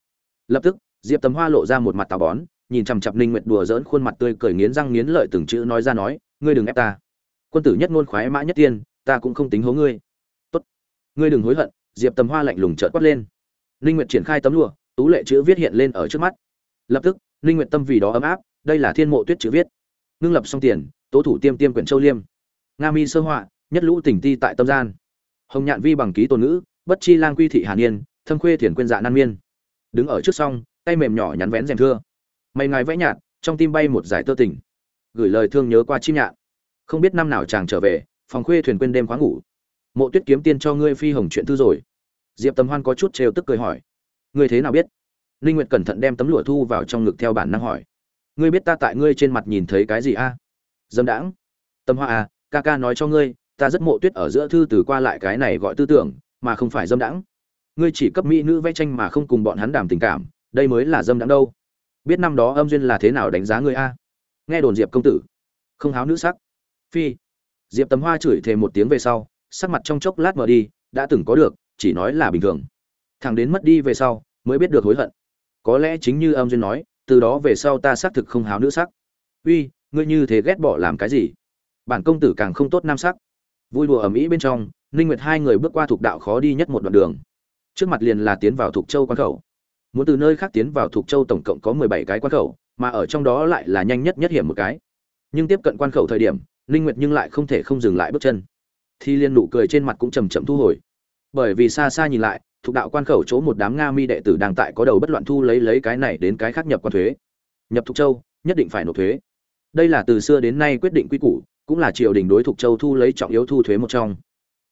Lập tức, diệp tầm hoa lộ ra một mặt tào bón, nhìn chằm chặp ninh nguyệt đùa dỡn khuôn mặt tươi cười nghiến răng nghiến lợi từng chữ nói ra nói, ngươi đừng ép ta. Quân tử nhất ngôn khoái mã nhất tiên, ta cũng không tính hố ngươi. Tốt. Ngươi đừng hối hận. Diệp tầm hoa lạnh lùng chợt quát lên. Ninh nguyệt triển khai tấm lụa, tú lệ chữ viết hiện lên ở trước mắt. Lập tức Linh nguyệt tâm vì đó ấm áp, đây là thiên mộ tuyết chữ viết. Ngưng lập xong tiền, tố thủ tiêm tiêm quyển châu liêm. Nga mi sơ họa, nhất lũ tỉnh ti tại tâm gian. Hồng nhạn vi bằng ký tôn ngữ, bất chi lang quy thị hàn niên. thâm khuê thiền quên dạ nan miên. Đứng ở trước song, tay mềm nhỏ nhắn vén rèm thưa. Mày ngài vẽ nhạt, trong tim bay một giải tơ tình. Gửi lời thương nhớ qua chim nhạn. Không biết năm nào chàng trở về, phòng khuê thuyền quên đêm khóa ngủ. Mộ tuyết kiếm tiên cho ngươi phi hồng chuyện thư rồi. Diệp tầm hoan có chút trêu tức cười hỏi. Ngươi thế nào biết? Linh Nguyệt cẩn thận đem tấm lụa thu vào trong ngực theo bản năng hỏi: "Ngươi biết ta tại ngươi trên mặt nhìn thấy cái gì a?" À? Dâm đãng. Tâm Hoa à, ca ca nói cho ngươi, ta rất mộ tuyết ở giữa thư từ qua lại cái này gọi tư tưởng mà không phải dâm đãng. Ngươi chỉ cấp mỹ nữ vẽ tranh mà không cùng bọn hắn đàm tình cảm đây mới là dâm đãng đâu. Biết năm đó âm duyên là thế nào đánh giá ngươi a? Nghe đồn diệp công tử. Không háo nữ sắc. Phi. Diệp Tầm hoa chửi thề một tiếng về sau sắc mặt trong chốc lát mở đi đã từng có được chỉ nói là bình thường. Thằng đến mất đi về sau mới biết được hối hận có lẽ chính như âm duyên nói, từ đó về sau ta xác thực không háo nữ sắc. Uy, ngươi như thế ghét bỏ làm cái gì? Bản công tử càng không tốt nam sắc. Vui đùa ở mỹ bên trong, ninh nguyệt hai người bước qua thuộc đạo khó đi nhất một đoạn đường. Trước mặt liền là tiến vào thuộc châu quan khẩu. Muốn từ nơi khác tiến vào thuộc châu tổng cộng có 17 cái quan khẩu, mà ở trong đó lại là nhanh nhất nhất hiểm một cái. Nhưng tiếp cận quan khẩu thời điểm, ninh nguyệt nhưng lại không thể không dừng lại bước chân. Thì liên nụ cười trên mặt cũng chậm chậm thu hồi. Bởi vì xa xa nhìn lại thuộc đạo quan khẩu chỗ một đám nga mi đệ tử đang tại có đầu bất loạn thu lấy lấy cái này đến cái khác nhập quan thuế. Nhập thuộc châu, nhất định phải nộp thuế. Đây là từ xưa đến nay quyết định quy củ, cũng là triều đình đối thuộc châu thu lấy trọng yếu thu thuế một trong.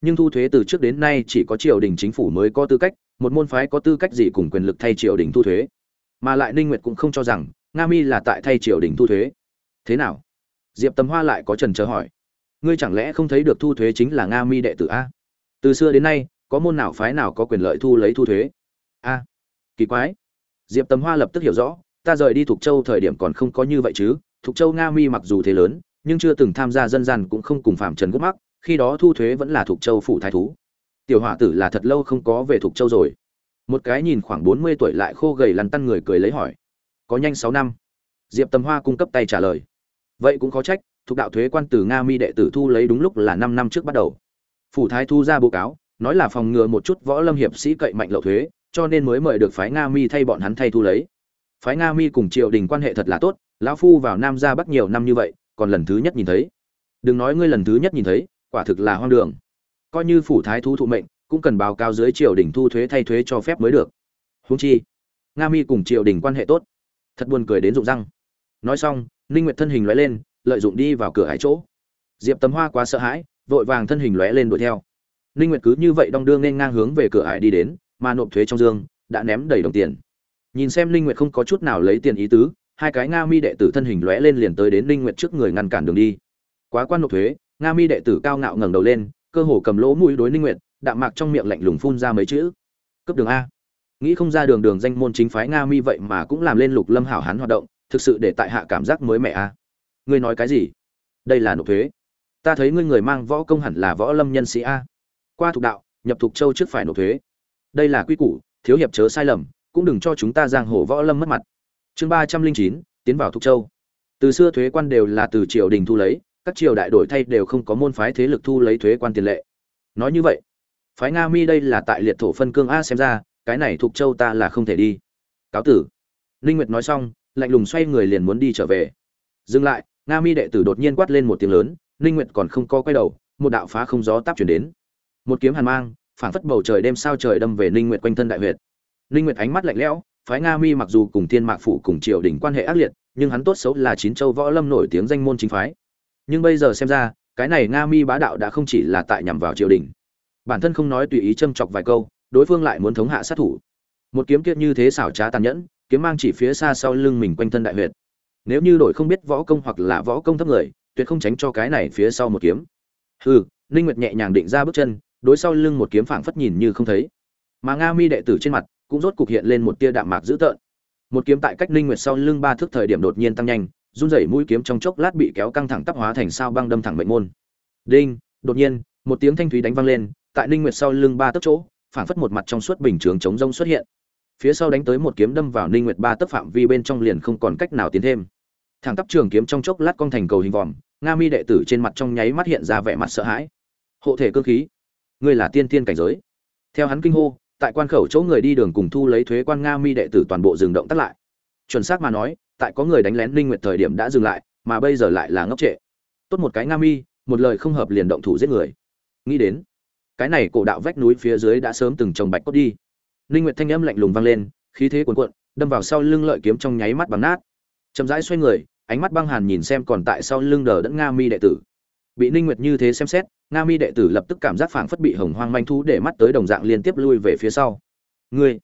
Nhưng thu thuế từ trước đến nay chỉ có triều đình chính phủ mới có tư cách, một môn phái có tư cách gì cùng quyền lực thay triều đình thu thuế. Mà lại ninh nguyệt cũng không cho rằng, nga mi là tại thay triều đình thu thuế. Thế nào? Diệp tầm hoa lại có trần chờ hỏi. Ngươi chẳng lẽ không thấy được thu thuế chính là nga mi đệ tử a? Từ xưa đến nay có môn nào phái nào có quyền lợi thu lấy thu thuế? A, kỳ quái. Diệp tầm hoa lập tức hiểu rõ, ta rời đi thuộc châu thời điểm còn không có như vậy chứ. Thuộc châu nga mi mặc dù thế lớn, nhưng chưa từng tham gia dân gian cũng không cùng phạm trần gốc mắc, khi đó thu thuế vẫn là thuộc châu phủ thái thú. Tiểu hỏa tử là thật lâu không có về thuộc châu rồi. Một cái nhìn khoảng bốn mươi tuổi lại khô gầy lằn tăn người cười lấy hỏi, có nhanh sáu năm? Diệp tầm hoa cung cấp tay trả lời, vậy cũng có trách, thuộc đạo thuế quan từ nga mi đệ tử thu lấy đúng lúc là năm năm trước bắt đầu. Phủ thái thu ra báo cáo nói là phòng ngừa một chút võ lâm hiệp sĩ cậy mạnh lậu thuế, cho nên mới mời được phái nga mi thay bọn hắn thay thu lấy. Phái nga mi cùng triều đình quan hệ thật là tốt, lão phu vào nam ra bắc nhiều năm như vậy, còn lần thứ nhất nhìn thấy. Đừng nói ngươi lần thứ nhất nhìn thấy, quả thực là hoang đường. Coi như phủ thái thu thụ mệnh, cũng cần báo cáo dưới triều đình thu thuế thay thuế cho phép mới được. Húng chi, nga mi cùng triều đình quan hệ tốt. Thật buồn cười đến rụng răng. Nói xong, ninh nguyệt thân hình lóe lên, lợi dụng đi vào cửa hải chỗ. Diệp tấm hoa quá sợ hãi, vội vàng thân hình lóe lên đuổi theo ninh nguyệt cứ như vậy đong đương nên ngang hướng về cửa hải đi đến, mà nộp thuế trong dương đã ném đầy đồng tiền. Nhìn xem ninh nguyệt không có chút nào lấy tiền ý tứ, hai cái nga mi đệ tử thân hình lóe lên liền tới đến ninh nguyệt trước người ngăn cản đường đi. Quá quan nộp thuế, nga mi đệ tử cao ngạo ngẩng đầu lên, cơ hồ cầm lỗ mũi đối ninh nguyệt, đạm mạc trong miệng lạnh lùng phun ra mấy chữ. Cấp đường a. Nghĩ không ra đường đường danh môn chính phái nga mi vậy mà cũng làm lên lục lâm hảo hán hoạt động, thực sự để tại hạ cảm giác mới mẻ a. Ngươi nói cái gì? Đây là nộp thuế. Ta thấy ngươi người mang võ công hẳn là võ lâm nhân sĩ a qua thuộc đạo, nhập thuộc châu trước phải nộp thuế. Đây là quy củ, thiếu hiệp chớ sai lầm, cũng đừng cho chúng ta giang hồ võ lâm mất mặt. Chương ba trăm linh chín, tiến vào thuộc châu. Từ xưa thuế quan đều là từ triều đình thu lấy, các triều đại đổi thay đều không có môn phái thế lực thu lấy thuế quan tiền lệ. Nói như vậy, phái nga mi đây là tại liệt thổ phân cương a xem ra, cái này thuộc châu ta là không thể đi. Cáo tử. Linh nguyệt nói xong, lạnh lùng xoay người liền muốn đi trở về. Dừng lại, nga mi đệ tử đột nhiên quát lên một tiếng lớn linh nguyệt còn không co quay đầu, một đạo phá không gió táp chuyển đến một kiếm hàn mang, phảng phất bầu trời đêm sao trời đâm về linh nguyệt quanh thân đại huyệt. Linh nguyệt ánh mắt lạnh lẽo, phái nga mi mặc dù cùng thiên mạc phủ cùng triều đình quan hệ ác liệt, nhưng hắn tốt xấu là chín châu võ lâm nổi tiếng danh môn chính phái. Nhưng bây giờ xem ra, cái này nga mi bá đạo đã không chỉ là tại nhằm vào triều đình. Bản thân không nói tùy ý châm chọc vài câu, đối phương lại muốn thống hạ sát thủ. Một kiếm kiệt như thế xảo trá tàn nhẫn, kiếm mang chỉ phía xa sau lưng mình quanh thân đại huyệt. Nếu như đội không biết võ công hoặc là võ công thấp người, tuyệt không tránh cho cái này phía sau một kiếm. Hừ, ninh nguyệt nhẹ nhàng định ra bước chân đối sau lưng một kiếm phảng phất nhìn như không thấy. Mà nga mi đệ tử trên mặt cũng rốt cục hiện lên một tia đạm mạc dữ tợn. Một kiếm tại cách ninh nguyệt sau lưng ba thước thời điểm đột nhiên tăng nhanh, run rẩy mũi kiếm trong chốc lát bị kéo căng thẳng tắp hóa thành sao băng đâm thẳng mệnh môn. Đinh, đột nhiên, một tiếng thanh thúy đánh vang lên, tại ninh nguyệt sau lưng ba tấc chỗ, phảng phất một mặt trong suốt bình trường chống rông xuất hiện. Phía sau đánh tới một kiếm đâm vào ninh nguyệt ba tấc phạm vi bên trong liền không còn cách nào tiến thêm. Thẳng tắp trường kiếm trong chốc lát cong thành cầu hình vòm, nga mi đệ tử trên mặt trong nháy mắt hiện ra vẻ mặt sợ hãi. Hộ thể cơ khí ngươi là tiên tiên cảnh giới. Theo hắn kinh hô, tại quan khẩu chỗ người đi đường cùng thu lấy thuế quan nga mi đệ tử toàn bộ dừng động tắt lại. Chuẩn xác mà nói, tại có người đánh lén linh nguyệt thời điểm đã dừng lại, mà bây giờ lại là ngốc trệ. Tốt một cái nga mi, một lời không hợp liền động thủ giết người. Nghĩ đến, cái này cổ đạo vách núi phía dưới đã sớm từng trồng bạch cốt đi. Linh nguyệt thanh âm lạnh lùng vang lên, khí thế cuồn cuộn, đâm vào sau lưng lợi kiếm trong nháy mắt bằng nát. Chậm rãi xoay người, ánh mắt băng hàn nhìn xem còn tại sau lưng đờ đẫn nga mi đệ tử. Bị ninh nguyệt như thế xem xét nga mi đệ tử lập tức cảm giác phảng phất bị hồng hoang manh thú để mắt tới đồng dạng liên tiếp lui về phía sau. Ngươi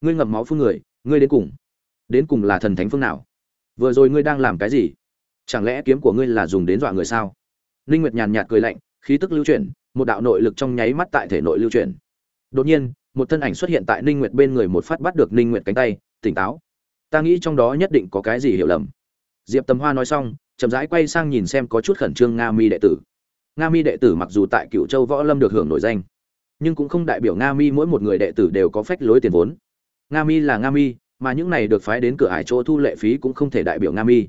ngươi ngậm máu phương người, ngươi đến cùng đến cùng là thần thánh phương nào? Vừa rồi ngươi đang làm cái gì? Chẳng lẽ kiếm của ngươi là dùng đến dọa người sao? Ninh nguyệt nhàn nhạt cười lạnh, khí tức lưu chuyển, một đạo nội lực trong nháy mắt tại thể nội lưu chuyển. Đột nhiên, một thân ảnh xuất hiện tại ninh nguyệt bên người một phát bắt được ninh nguyệt cánh tay, tỉnh táo. Ta nghĩ trong đó nhất định có cái gì hiểu lầm. Diệp tầm hoa nói xong, chậm rãi quay sang nhìn xem có chút khẩn trương nga mi đệ tử nga mi đệ tử mặc dù tại cựu châu võ lâm được hưởng nổi danh, nhưng cũng không đại biểu nga mi mỗi một người đệ tử đều có phách lối tiền vốn. Nga mi là nga mi, mà những này được phái đến cửa hải chỗ thu lệ phí cũng không thể đại biểu nga mi.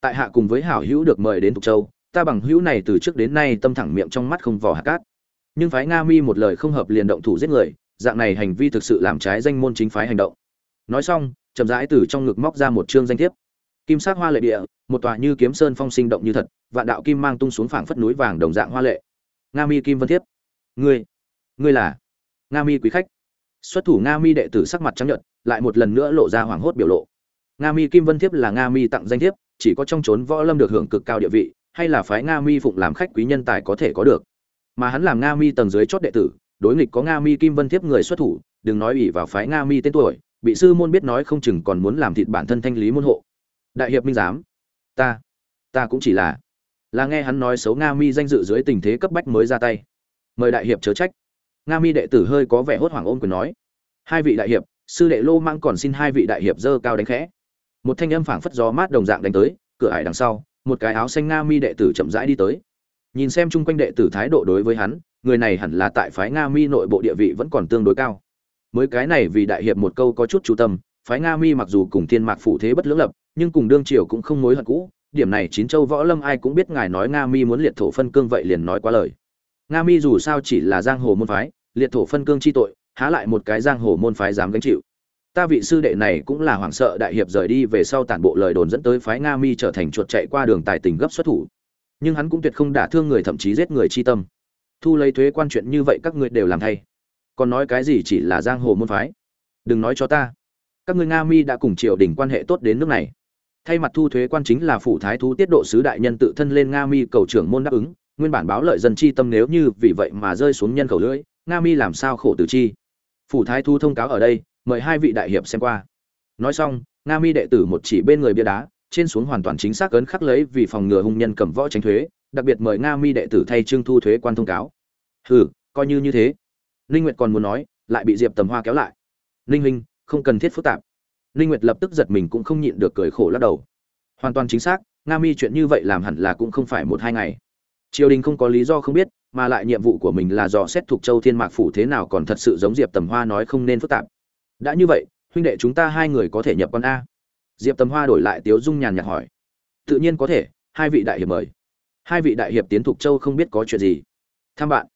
Tại hạ cùng với hảo hữu được mời đến tục châu, ta bằng hữu này từ trước đến nay tâm thẳng miệng trong mắt không vò hạt cát. Nhưng phái nga mi một lời không hợp liền động thủ giết người, dạng này hành vi thực sự làm trái danh môn chính phái hành động. Nói xong, chậm rãi từ trong ngực móc ra một chương danh thiếp. Kim sắc hoa lệ địa, một tòa như kiếm sơn phong sinh động như thật vạn đạo kim mang tung xuống phảng phất núi vàng đồng dạng hoa lệ. Nga mi kim vân thiếp. Ngươi ngươi là? Nga mi quý khách. Xuất thủ nga mi đệ tử sắc mặt trắng nhợt, lại một lần nữa lộ ra hoảng hốt biểu lộ. Nga mi kim vân thiếp là nga mi tặng danh thiếp, chỉ có trong chốn võ lâm được hưởng cực cao địa vị, hay là phái nga mi phụng làm khách quý nhân tài có thể có được. Mà hắn làm nga mi tầng dưới chót đệ tử, đối nghịch có nga mi kim vân thiếp người xuất thủ, đừng nói ủy vào phái nga mi tên tuổi, bị sư môn biết nói không chừng còn muốn làm thịt bản thân thanh lý môn hộ. Đại hiệp minh giám, ta ta cũng chỉ là là nghe hắn nói xấu nga mi danh dự dưới tình thế cấp bách mới ra tay. Mời đại hiệp chớ trách. Nga mi đệ tử hơi có vẻ hốt hoảng ôm quyền nói. Hai vị đại hiệp, sư đệ lô mang còn xin hai vị đại hiệp dơ cao đánh khẽ. Một thanh âm phảng phất gió mát đồng dạng đánh tới, cửa ải đằng sau, một cái áo xanh nga mi đệ tử chậm rãi đi tới. Nhìn xem chung quanh đệ tử thái độ đối với hắn, người này hẳn là tại phái nga mi nội bộ địa vị vẫn còn tương đối cao. Mới cái này vì đại hiệp một câu có chút chú tâm, phái nga mi mặc dù cùng thiên mạc phụ thế bất lưỡng lập, nhưng cùng đương triều cũng không mối hận cũ điểm này chín châu võ lâm ai cũng biết ngài nói nga mi muốn liệt thổ phân cương vậy liền nói quá lời. Nga mi dù sao chỉ là giang hồ môn phái, liệt thổ phân cương chi tội, há lại một cái giang hồ môn phái dám gánh chịu. Ta vị sư đệ này cũng là hoảng sợ đại hiệp rời đi về sau tản bộ lời đồn dẫn tới phái nga mi trở thành chuột chạy qua đường tài tình gấp xuất thủ. Nhưng hắn cũng tuyệt không đả thương người thậm chí giết người chi tâm. Thu lấy thuế quan chuyện như vậy các ngươi đều làm thay. Còn nói cái gì chỉ là giang hồ môn phái? Đừng nói cho ta. Các ngươi nga mi đã cùng triều đình quan hệ tốt đến nước này thay mặt thu thuế quan chính là phủ thái thú tiết độ sứ đại nhân tự thân lên nga mi cầu trưởng môn đáp ứng, nguyên bản báo lợi dân chi tâm nếu như vì vậy mà rơi xuống nhân khẩu lưỡi, nga mi làm sao khổ tử chi? Phủ thái thu thông cáo ở đây, mời hai vị đại hiệp xem qua. Nói xong, nga mi đệ tử một chỉ bên người bia đá, trên xuống hoàn toàn chính xác ấn khắc lấy vì phòng ngừa hung nhân cầm võ tránh thuế, đặc biệt mời nga mi đệ tử thay trương thu thuế quan thông cáo. Hừ, coi như như thế. Ninh nguyệt còn muốn nói, lại bị diệp tầm hoa kéo lại. Ninh huynh, không cần thiết phức tạp ninh nguyệt lập tức giật mình cũng không nhịn được cười khổ lắc đầu. Hoàn toàn chính xác, nga mi chuyện như vậy làm hẳn là cũng không phải một hai ngày. Triều đình không có lý do không biết, mà lại nhiệm vụ của mình là dò xét thuộc châu thiên mạc phủ thế nào còn thật sự giống diệp tầm hoa nói không nên phức tạp. Đã như vậy, huynh đệ chúng ta hai người có thể nhập con a. Diệp tầm hoa đổi lại tiếu dung nhàn nhạt hỏi. Tự nhiên có thể, hai vị đại hiệp mời. Hai vị đại hiệp tiến Thuộc châu không biết có chuyện gì. Tham bạn.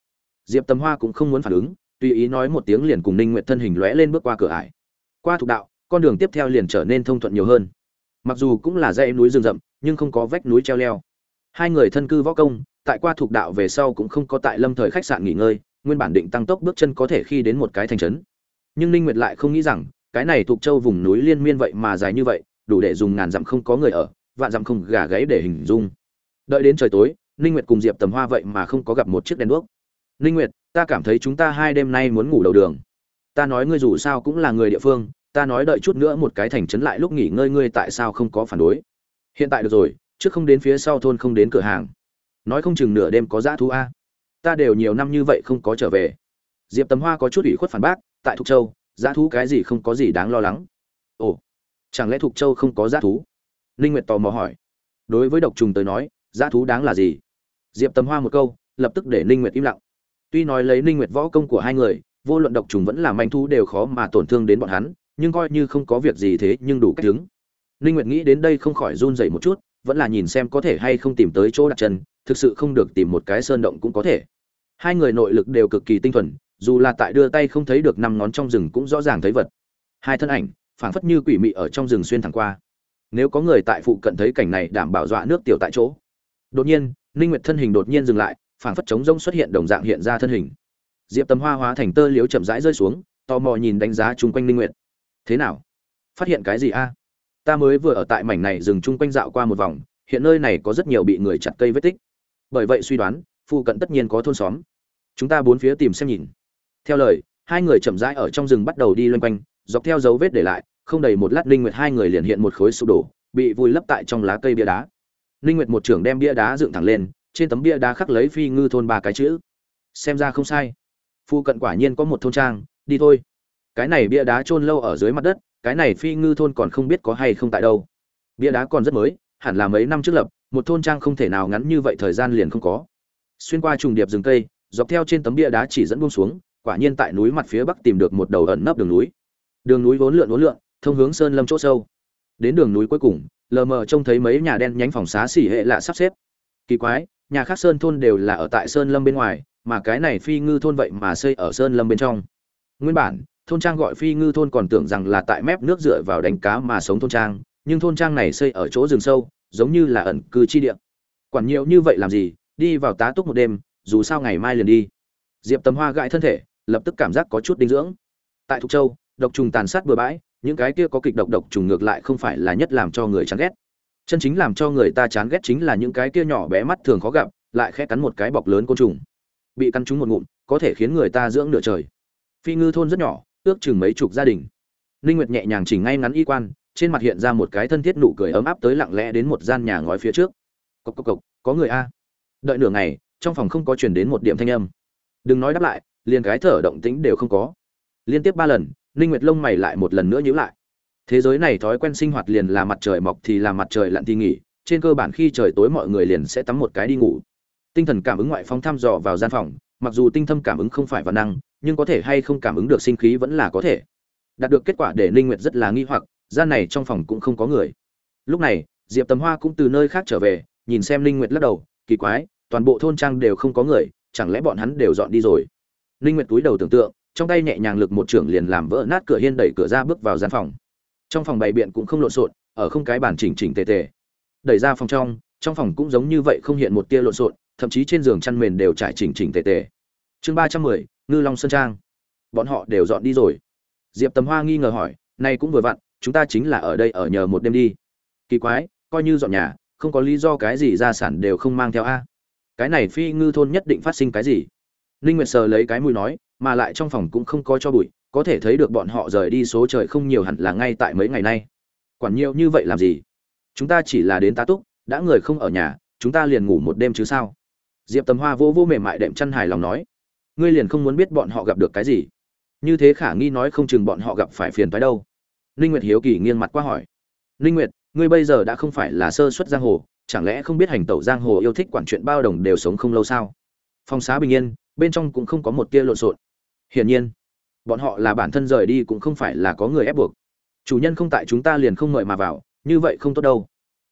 Diệp tầm hoa cũng không muốn phản ứng, tùy ý nói một tiếng liền cùng ninh nguyện thân hình lóe lên bước qua cửa ải. Qua thục đạo con đường tiếp theo liền trở nên thông thuận nhiều hơn. Mặc dù cũng là dãy núi rừng rậm, nhưng không có vách núi treo leo. Hai người thân cư võ công, tại qua thuộc đạo về sau cũng không có tại lâm thời khách sạn nghỉ ngơi, nguyên bản định tăng tốc bước chân có thể khi đến một cái thành trấn. Nhưng ninh nguyệt lại không nghĩ rằng, cái này thuộc châu vùng núi liên miên vậy mà dài như vậy, đủ để dùng ngàn dặm không có người ở, vạn dặm không gà gáy để hình dung. Đợi đến trời tối, ninh nguyệt cùng diệp tầm hoa vậy mà không có gặp một chiếc đèn đuốc. Ninh nguyệt, ta cảm thấy chúng ta hai đêm nay muốn ngủ đầu đường. Ta nói ngươi dù sao cũng là người địa phương ta nói đợi chút nữa một cái thành trấn lại lúc nghỉ ngơi ngươi tại sao không có phản đối? Hiện tại được rồi, trước không đến phía sau thôn không đến cửa hàng. Nói không chừng nửa đêm có dã thú a. Ta đều nhiều năm như vậy không có trở về. Diệp tầm hoa có chút ủy khuất phản bác, tại thục châu, dã thú cái gì không có gì đáng lo lắng. Ồ, chẳng lẽ thục châu không có dã thú? Ninh nguyệt tò mò hỏi. Đối với độc trùng tới nói, dã thú đáng là gì? Diệp tầm hoa một câu, lập tức để ninh nguyệt im lặng. Tuy nói lấy ninh nguyệt võ công của hai người, vô luận độc trùng vẫn là manh thú đều khó mà tổn thương đến bọn hắn nhưng coi như không có việc gì thế nhưng đủ cách đứng. Ninh nguyệt nghĩ đến đây không khỏi run rẩy một chút, vẫn là nhìn xem có thể hay không tìm tới chỗ đặt chân, thực sự không được tìm một cái sơn động cũng có thể. Hai người nội lực đều cực kỳ tinh thuần, dù là tại đưa tay không thấy được năm ngón trong rừng cũng rõ ràng thấy vật. Hai thân ảnh, phảng phất như quỷ mị ở trong rừng xuyên thẳng qua. Nếu có người tại phụ cận thấy cảnh này đảm bảo dọa nước tiểu tại chỗ. Đột nhiên, ninh nguyệt thân hình đột nhiên dừng lại, phảng phất trống rông xuất hiện đồng dạng hiện ra thân hình. Diệp tầm hoa hóa thành tơ liếu chậm rãi rơi xuống, tò mò nhìn đánh giá chung quanh ninh nguyệt thế nào? Phát hiện cái gì a? Ta mới vừa ở tại mảnh này dừng chung quanh dạo qua một vòng, hiện nơi này có rất nhiều bị người chặt cây vết tích. Bởi vậy suy đoán, phụ cận tất nhiên có thôn xóm. Chúng ta bốn phía tìm xem nhìn. Theo lời, hai người chậm rãi ở trong rừng bắt đầu đi loanh quanh, dọc theo dấu vết để lại, không đầy một lát linh nguyệt hai người liền hiện một khối sụp đổ, bị vùi lấp tại trong lá cây bia đá. Linh nguyệt một trưởng đem bia đá dựng thẳng lên, trên tấm bia đá khắc lấy phi ngư thôn ba cái chữ. Xem ra không sai. Phụ cận quả nhiên có một thôn trang, đi thôi cái này bia đá chôn lâu ở dưới mặt đất, cái này phi ngư thôn còn không biết có hay không tại đâu. Bia đá còn rất mới, hẳn là mấy năm trước lập, một thôn trang không thể nào ngắn như vậy thời gian liền không có. Xuyên qua trùng điệp rừng cây, dọc theo trên tấm bia đá chỉ dẫn buông xuống, quả nhiên tại núi mặt phía bắc tìm được một đầu ẩn nấp đường núi. Đường núi vốn lượn vốn lượn, thông hướng sơn lâm chỗ sâu. Đến đường núi cuối cùng, lờ mờ trông thấy mấy nhà đen nhánh phòng xá xỉ hệ lạ sắp xếp. Kỳ quái, nhà khác sơn thôn đều là ở tại sơn lâm bên ngoài, mà cái này phi ngư thôn vậy mà xây ở sơn lâm bên trong. Nguyên bản thôn trang gọi phi ngư thôn còn tưởng rằng là tại mép nước dựa vào đánh cá mà sống thôn trang, nhưng thôn trang này xây ở chỗ rừng sâu, giống như là ẩn cư chi địa. Quản nhiều như vậy làm gì, đi vào tá túc một đêm, dù sao ngày mai liền đi. Diệp tầm hoa gãi thân thể, lập tức cảm giác có chút dinh dưỡng. Tại thục châu, độc trùng tàn sát bừa bãi, những cái kia có kịch độc độc trùng ngược lại không phải là nhất làm cho người chán ghét. Chân chính làm cho người ta chán ghét chính là những cái kia nhỏ bé mắt thường khó gặp, lại khẽ cắn một cái bọc lớn côn trùng. Bị cắn trúng một ngụm, có thể khiến người ta dưỡng nửa trời. Phi ngư thôn rất nhỏ ước chừng mấy chục gia đình. Ninh nguyệt nhẹ nhàng chỉnh ngay ngắn y quan, trên mặt hiện ra một cái thân thiết nụ cười ấm áp tới lặng lẽ đến một gian nhà ngói phía trước. Cộc cộc cộc, có người a. Đợi nửa ngày, trong phòng không có truyền đến một điểm thanh âm. Đừng nói đáp lại, liền cái thở động tĩnh đều không có. Liên tiếp ba lần, ninh nguyệt lông mày lại một lần nữa nhíu lại. Thế giới này thói quen sinh hoạt liền là mặt trời mọc thì là mặt trời lặn thì nghỉ, trên cơ bản khi trời tối mọi người liền sẽ tắm một cái đi ngủ. Tinh thần cảm ứng ngoại phong thăm dò vào gian phòng, mặc dù tinh thâm cảm ứng không phải văn năng nhưng có thể hay không cảm ứng được sinh khí vẫn là có thể. Đạt được kết quả để ninh nguyệt rất là nghi hoặc, gian này trong phòng cũng không có người. Lúc này, diệp tầm hoa cũng từ nơi khác trở về, nhìn xem ninh nguyệt lắc đầu, kỳ quái, toàn bộ thôn trang đều không có người, chẳng lẽ bọn hắn đều dọn đi rồi? Ninh nguyệt túi đầu tưởng tượng, trong tay nhẹ nhàng lực một trưởng liền làm vỡ nát cửa hiên đẩy cửa ra bước vào gian phòng. Trong phòng bày biện cũng không lộn xộn, ở không cái bàn chỉnh chỉnh tề tề. Đẩy ra phòng trong trong phòng cũng giống như vậy không hiện một tia lộn xộn, thậm chí trên giường chăn mền đều trải chỉnh chỉnh tề tề. Chương ba trăm mười ngư long sơn trang. Bọn họ đều dọn đi rồi. Diệp tầm hoa nghi ngờ hỏi, nay cũng vừa vặn, chúng ta chính là ở đây ở nhờ một đêm đi. Kỳ quái, coi như dọn nhà, không có lý do cái gì gia sản đều không mang theo a. Cái này phi ngư thôn nhất định phát sinh cái gì? Ninh nguyệt sờ lấy cái mũi nói, mà lại trong phòng cũng không có cho bụi, có thể thấy được bọn họ rời đi số trời không nhiều hẳn là ngay tại mấy ngày nay. Quản nhiều như vậy làm gì? Chúng ta chỉ là đến tá túc, đã người không ở nhà, chúng ta liền ngủ một đêm chứ sao? Diệp tầm hoa vô vô mềm mại đệm chăn hài lòng nói ngươi liền không muốn biết bọn họ gặp được cái gì. Như thế khả nghi nói không chừng bọn họ gặp phải phiền phái đâu. Ninh nguyệt hiếu kỳ nghiêng mặt qua hỏi. Ninh nguyệt, ngươi bây giờ đã không phải là sơ xuất giang hồ, chẳng lẽ không biết hành tẩu giang hồ yêu thích quản chuyện bao đồng đều sống không lâu sao? Phong xá bình yên, bên trong cũng không có một tia lộn xộn. Hiển nhiên, bọn họ là bản thân rời đi cũng không phải là có người ép buộc. Chủ nhân không tại chúng ta liền không mời mà vào, như vậy không tốt đâu.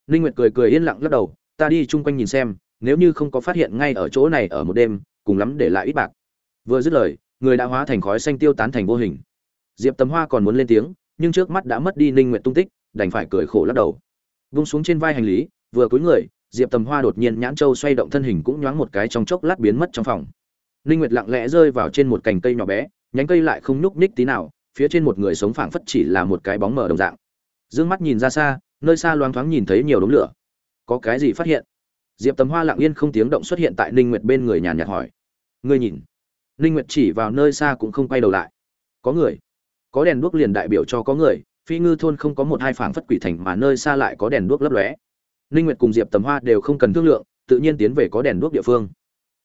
Ninh nguyệt cười cười yên lặng lắc đầu, ta đi chung quanh nhìn xem, nếu như không có phát hiện ngay ở chỗ này ở một đêm, cùng lắm để lại ít bạc vừa dứt lời, người đã hóa thành khói xanh tiêu tán thành vô hình. Diệp tấm hoa còn muốn lên tiếng, nhưng trước mắt đã mất đi ninh nguyệt tung tích, đành phải cười khổ lắc đầu. Vung xuống trên vai hành lý, vừa cúi người, diệp tầm hoa đột nhiên nhãn châu xoay động thân hình cũng nhoáng một cái trong chốc lát biến mất trong phòng. Ninh nguyệt lặng lẽ rơi vào trên một cành cây nhỏ bé, nhánh cây lại không nhúc nhích tí nào, phía trên một người sống phảng phất chỉ là một cái bóng mờ đồng dạng. Dương mắt nhìn ra xa, nơi xa loáng thoáng nhìn thấy nhiều đống lửa. Có cái gì phát hiện? Diệp tầm hoa lặng yên không tiếng động xuất hiện tại ninh nguyệt bên người nhàn nhạt hỏi. Ngươi nhìn ninh nguyệt chỉ vào nơi xa cũng không quay đầu lại. Có người. Có đèn đuốc liền đại biểu cho có người, phi ngư thôn không có một hai phảng phất quỷ thành mà nơi xa lại có đèn đuốc lấp lóe. Ninh nguyệt cùng diệp tầm hoa đều không cần thương lượng, tự nhiên tiến về có đèn đuốc địa phương.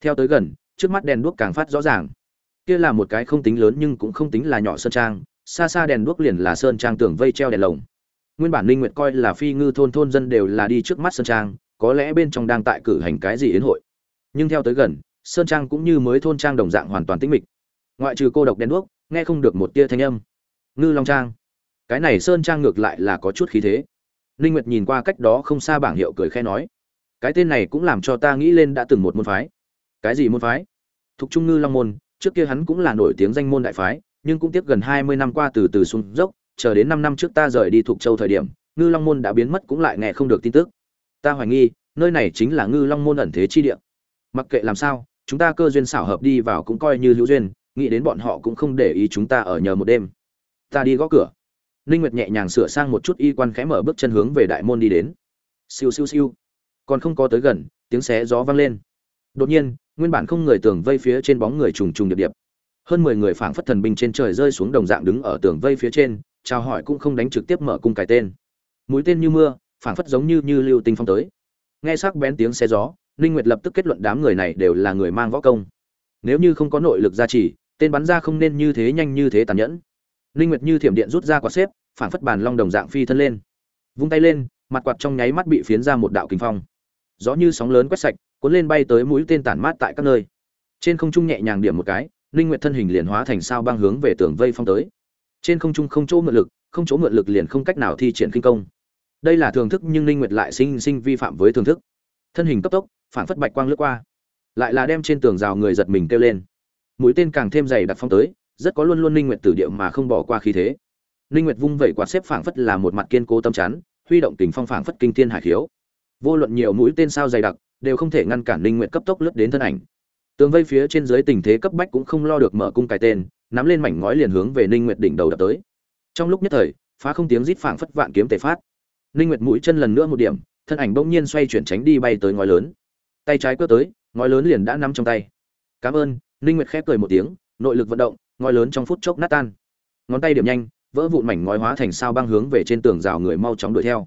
Theo tới gần, trước mắt đèn đuốc càng phát rõ ràng. Kia là một cái không tính lớn nhưng cũng không tính là nhỏ sơn trang, xa xa đèn đuốc liền là sơn trang tưởng vây treo đèn lồng. Nguyên bản ninh nguyệt coi là phi ngư thôn thôn dân đều là đi trước mắt sơn trang, có lẽ bên trong đang tại cử hành cái gì yến hội. Nhưng theo tới gần sơn trang cũng như mới thôn trang đồng dạng hoàn toàn tĩnh mịch. Ngoại trừ cô độc đen đuốc, nghe không được một tia thanh âm. Ngư long trang. Cái này sơn trang ngược lại là có chút khí thế. Ninh nguyệt nhìn qua cách đó không xa bảng hiệu cười khẽ nói, cái tên này cũng làm cho ta nghĩ lên đã từng một môn phái. Cái gì môn phái? Thuộc trung ngư long môn, trước kia hắn cũng là nổi tiếng danh môn đại phái, nhưng cũng tiếp gần 20 năm qua từ từ xuống dốc, chờ đến 5 năm trước ta rời đi thuộc châu thời điểm, ngư long môn đã biến mất cũng lại nghe không được tin tức. Ta hoài nghi, nơi này chính là ngư long môn ẩn thế chi địa. Mặc kệ làm sao chúng ta cơ duyên xảo hợp đi vào cũng coi như hữu duyên, nghĩ đến bọn họ cũng không để ý chúng ta ở nhờ một đêm. Ta đi gõ cửa. Ninh nguyệt nhẹ nhàng sửa sang một chút y quan khẽ mở bước chân hướng về đại môn đi đến. Siêu siêu siêu. Còn không có tới gần, tiếng xé gió vang lên. Đột nhiên, nguyên bản không người tường vây phía trên bóng người trùng trùng điệp điệp. Hơn mười người phảng phất thần binh trên trời rơi xuống đồng dạng đứng ở tường vây phía trên, chào hỏi cũng không đánh trực tiếp mở cung cái tên. Mũi tên như mưa, phảng phất giống như như lưu tinh phong tới nghe sắc bén tiếng xe gió, ninh nguyệt lập tức kết luận đám người này đều là người mang võ công. Nếu như không có nội lực gia trì, tên bắn ra không nên như thế nhanh như thế tàn nhẫn. Ninh nguyệt như thiểm điện rút ra quạt xếp, phản phất bàn long đồng dạng phi thân lên. Vung tay lên, mặt quạt trong nháy mắt bị phiến ra một đạo kinh phong. Gió như sóng lớn quét sạch, cuốn lên bay tới mũi tên tản mát tại các nơi. Trên không trung nhẹ nhàng điểm một cái, ninh nguyệt thân hình liền hóa thành sao băng hướng về tường vây phong tới. Trên không trung không chỗ mượn lực, không chỗ mượn lực liền không cách nào thi triển kinh công đây là thường thức nhưng linh nguyệt lại sinh sinh vi phạm với thường thức. Thân hình cấp tốc phản phất bạch quang lướt qua. Lại là đem trên tường rào người giật mình kêu lên. Mũi tên càng thêm dày đặc phong tới, rất có luôn luôn linh nguyệt tử địa mà không bỏ qua khí thế. Linh nguyệt vung vẩy quạt xếp phảng phất là một mặt kiên cố tâm chắn, huy động tình phong phảng phất kinh thiên hải khiếu. Vô luận nhiều mũi tên sao dày đặc, đều không thể ngăn cản linh nguyệt cấp tốc lướt đến thân ảnh. Tường vây phía trên dưới tình thế cấp bách cũng không lo được mở cung cài tên, nắm lên mảnh ngói liền hướng về linh nguyệt đỉnh đầu đập tới. Trong lúc nhất thời, phá không tiếng rít phảng phất vạn kiếm tề phát ninh nguyệt mũi chân lần nữa một điểm, thân ảnh bỗng nhiên xoay chuyển tránh đi bay tới ngói lớn. Tay trái quơ tới, ngói lớn liền đã nắm trong tay. Cảm ơn, ninh nguyệt khép cười một tiếng, nội lực vận động, ngói lớn trong phút chốc nát tan. Ngón tay điểm nhanh, vỡ vụn mảnh ngói hóa thành sao băng hướng về trên tường rào người mau chóng đuổi theo.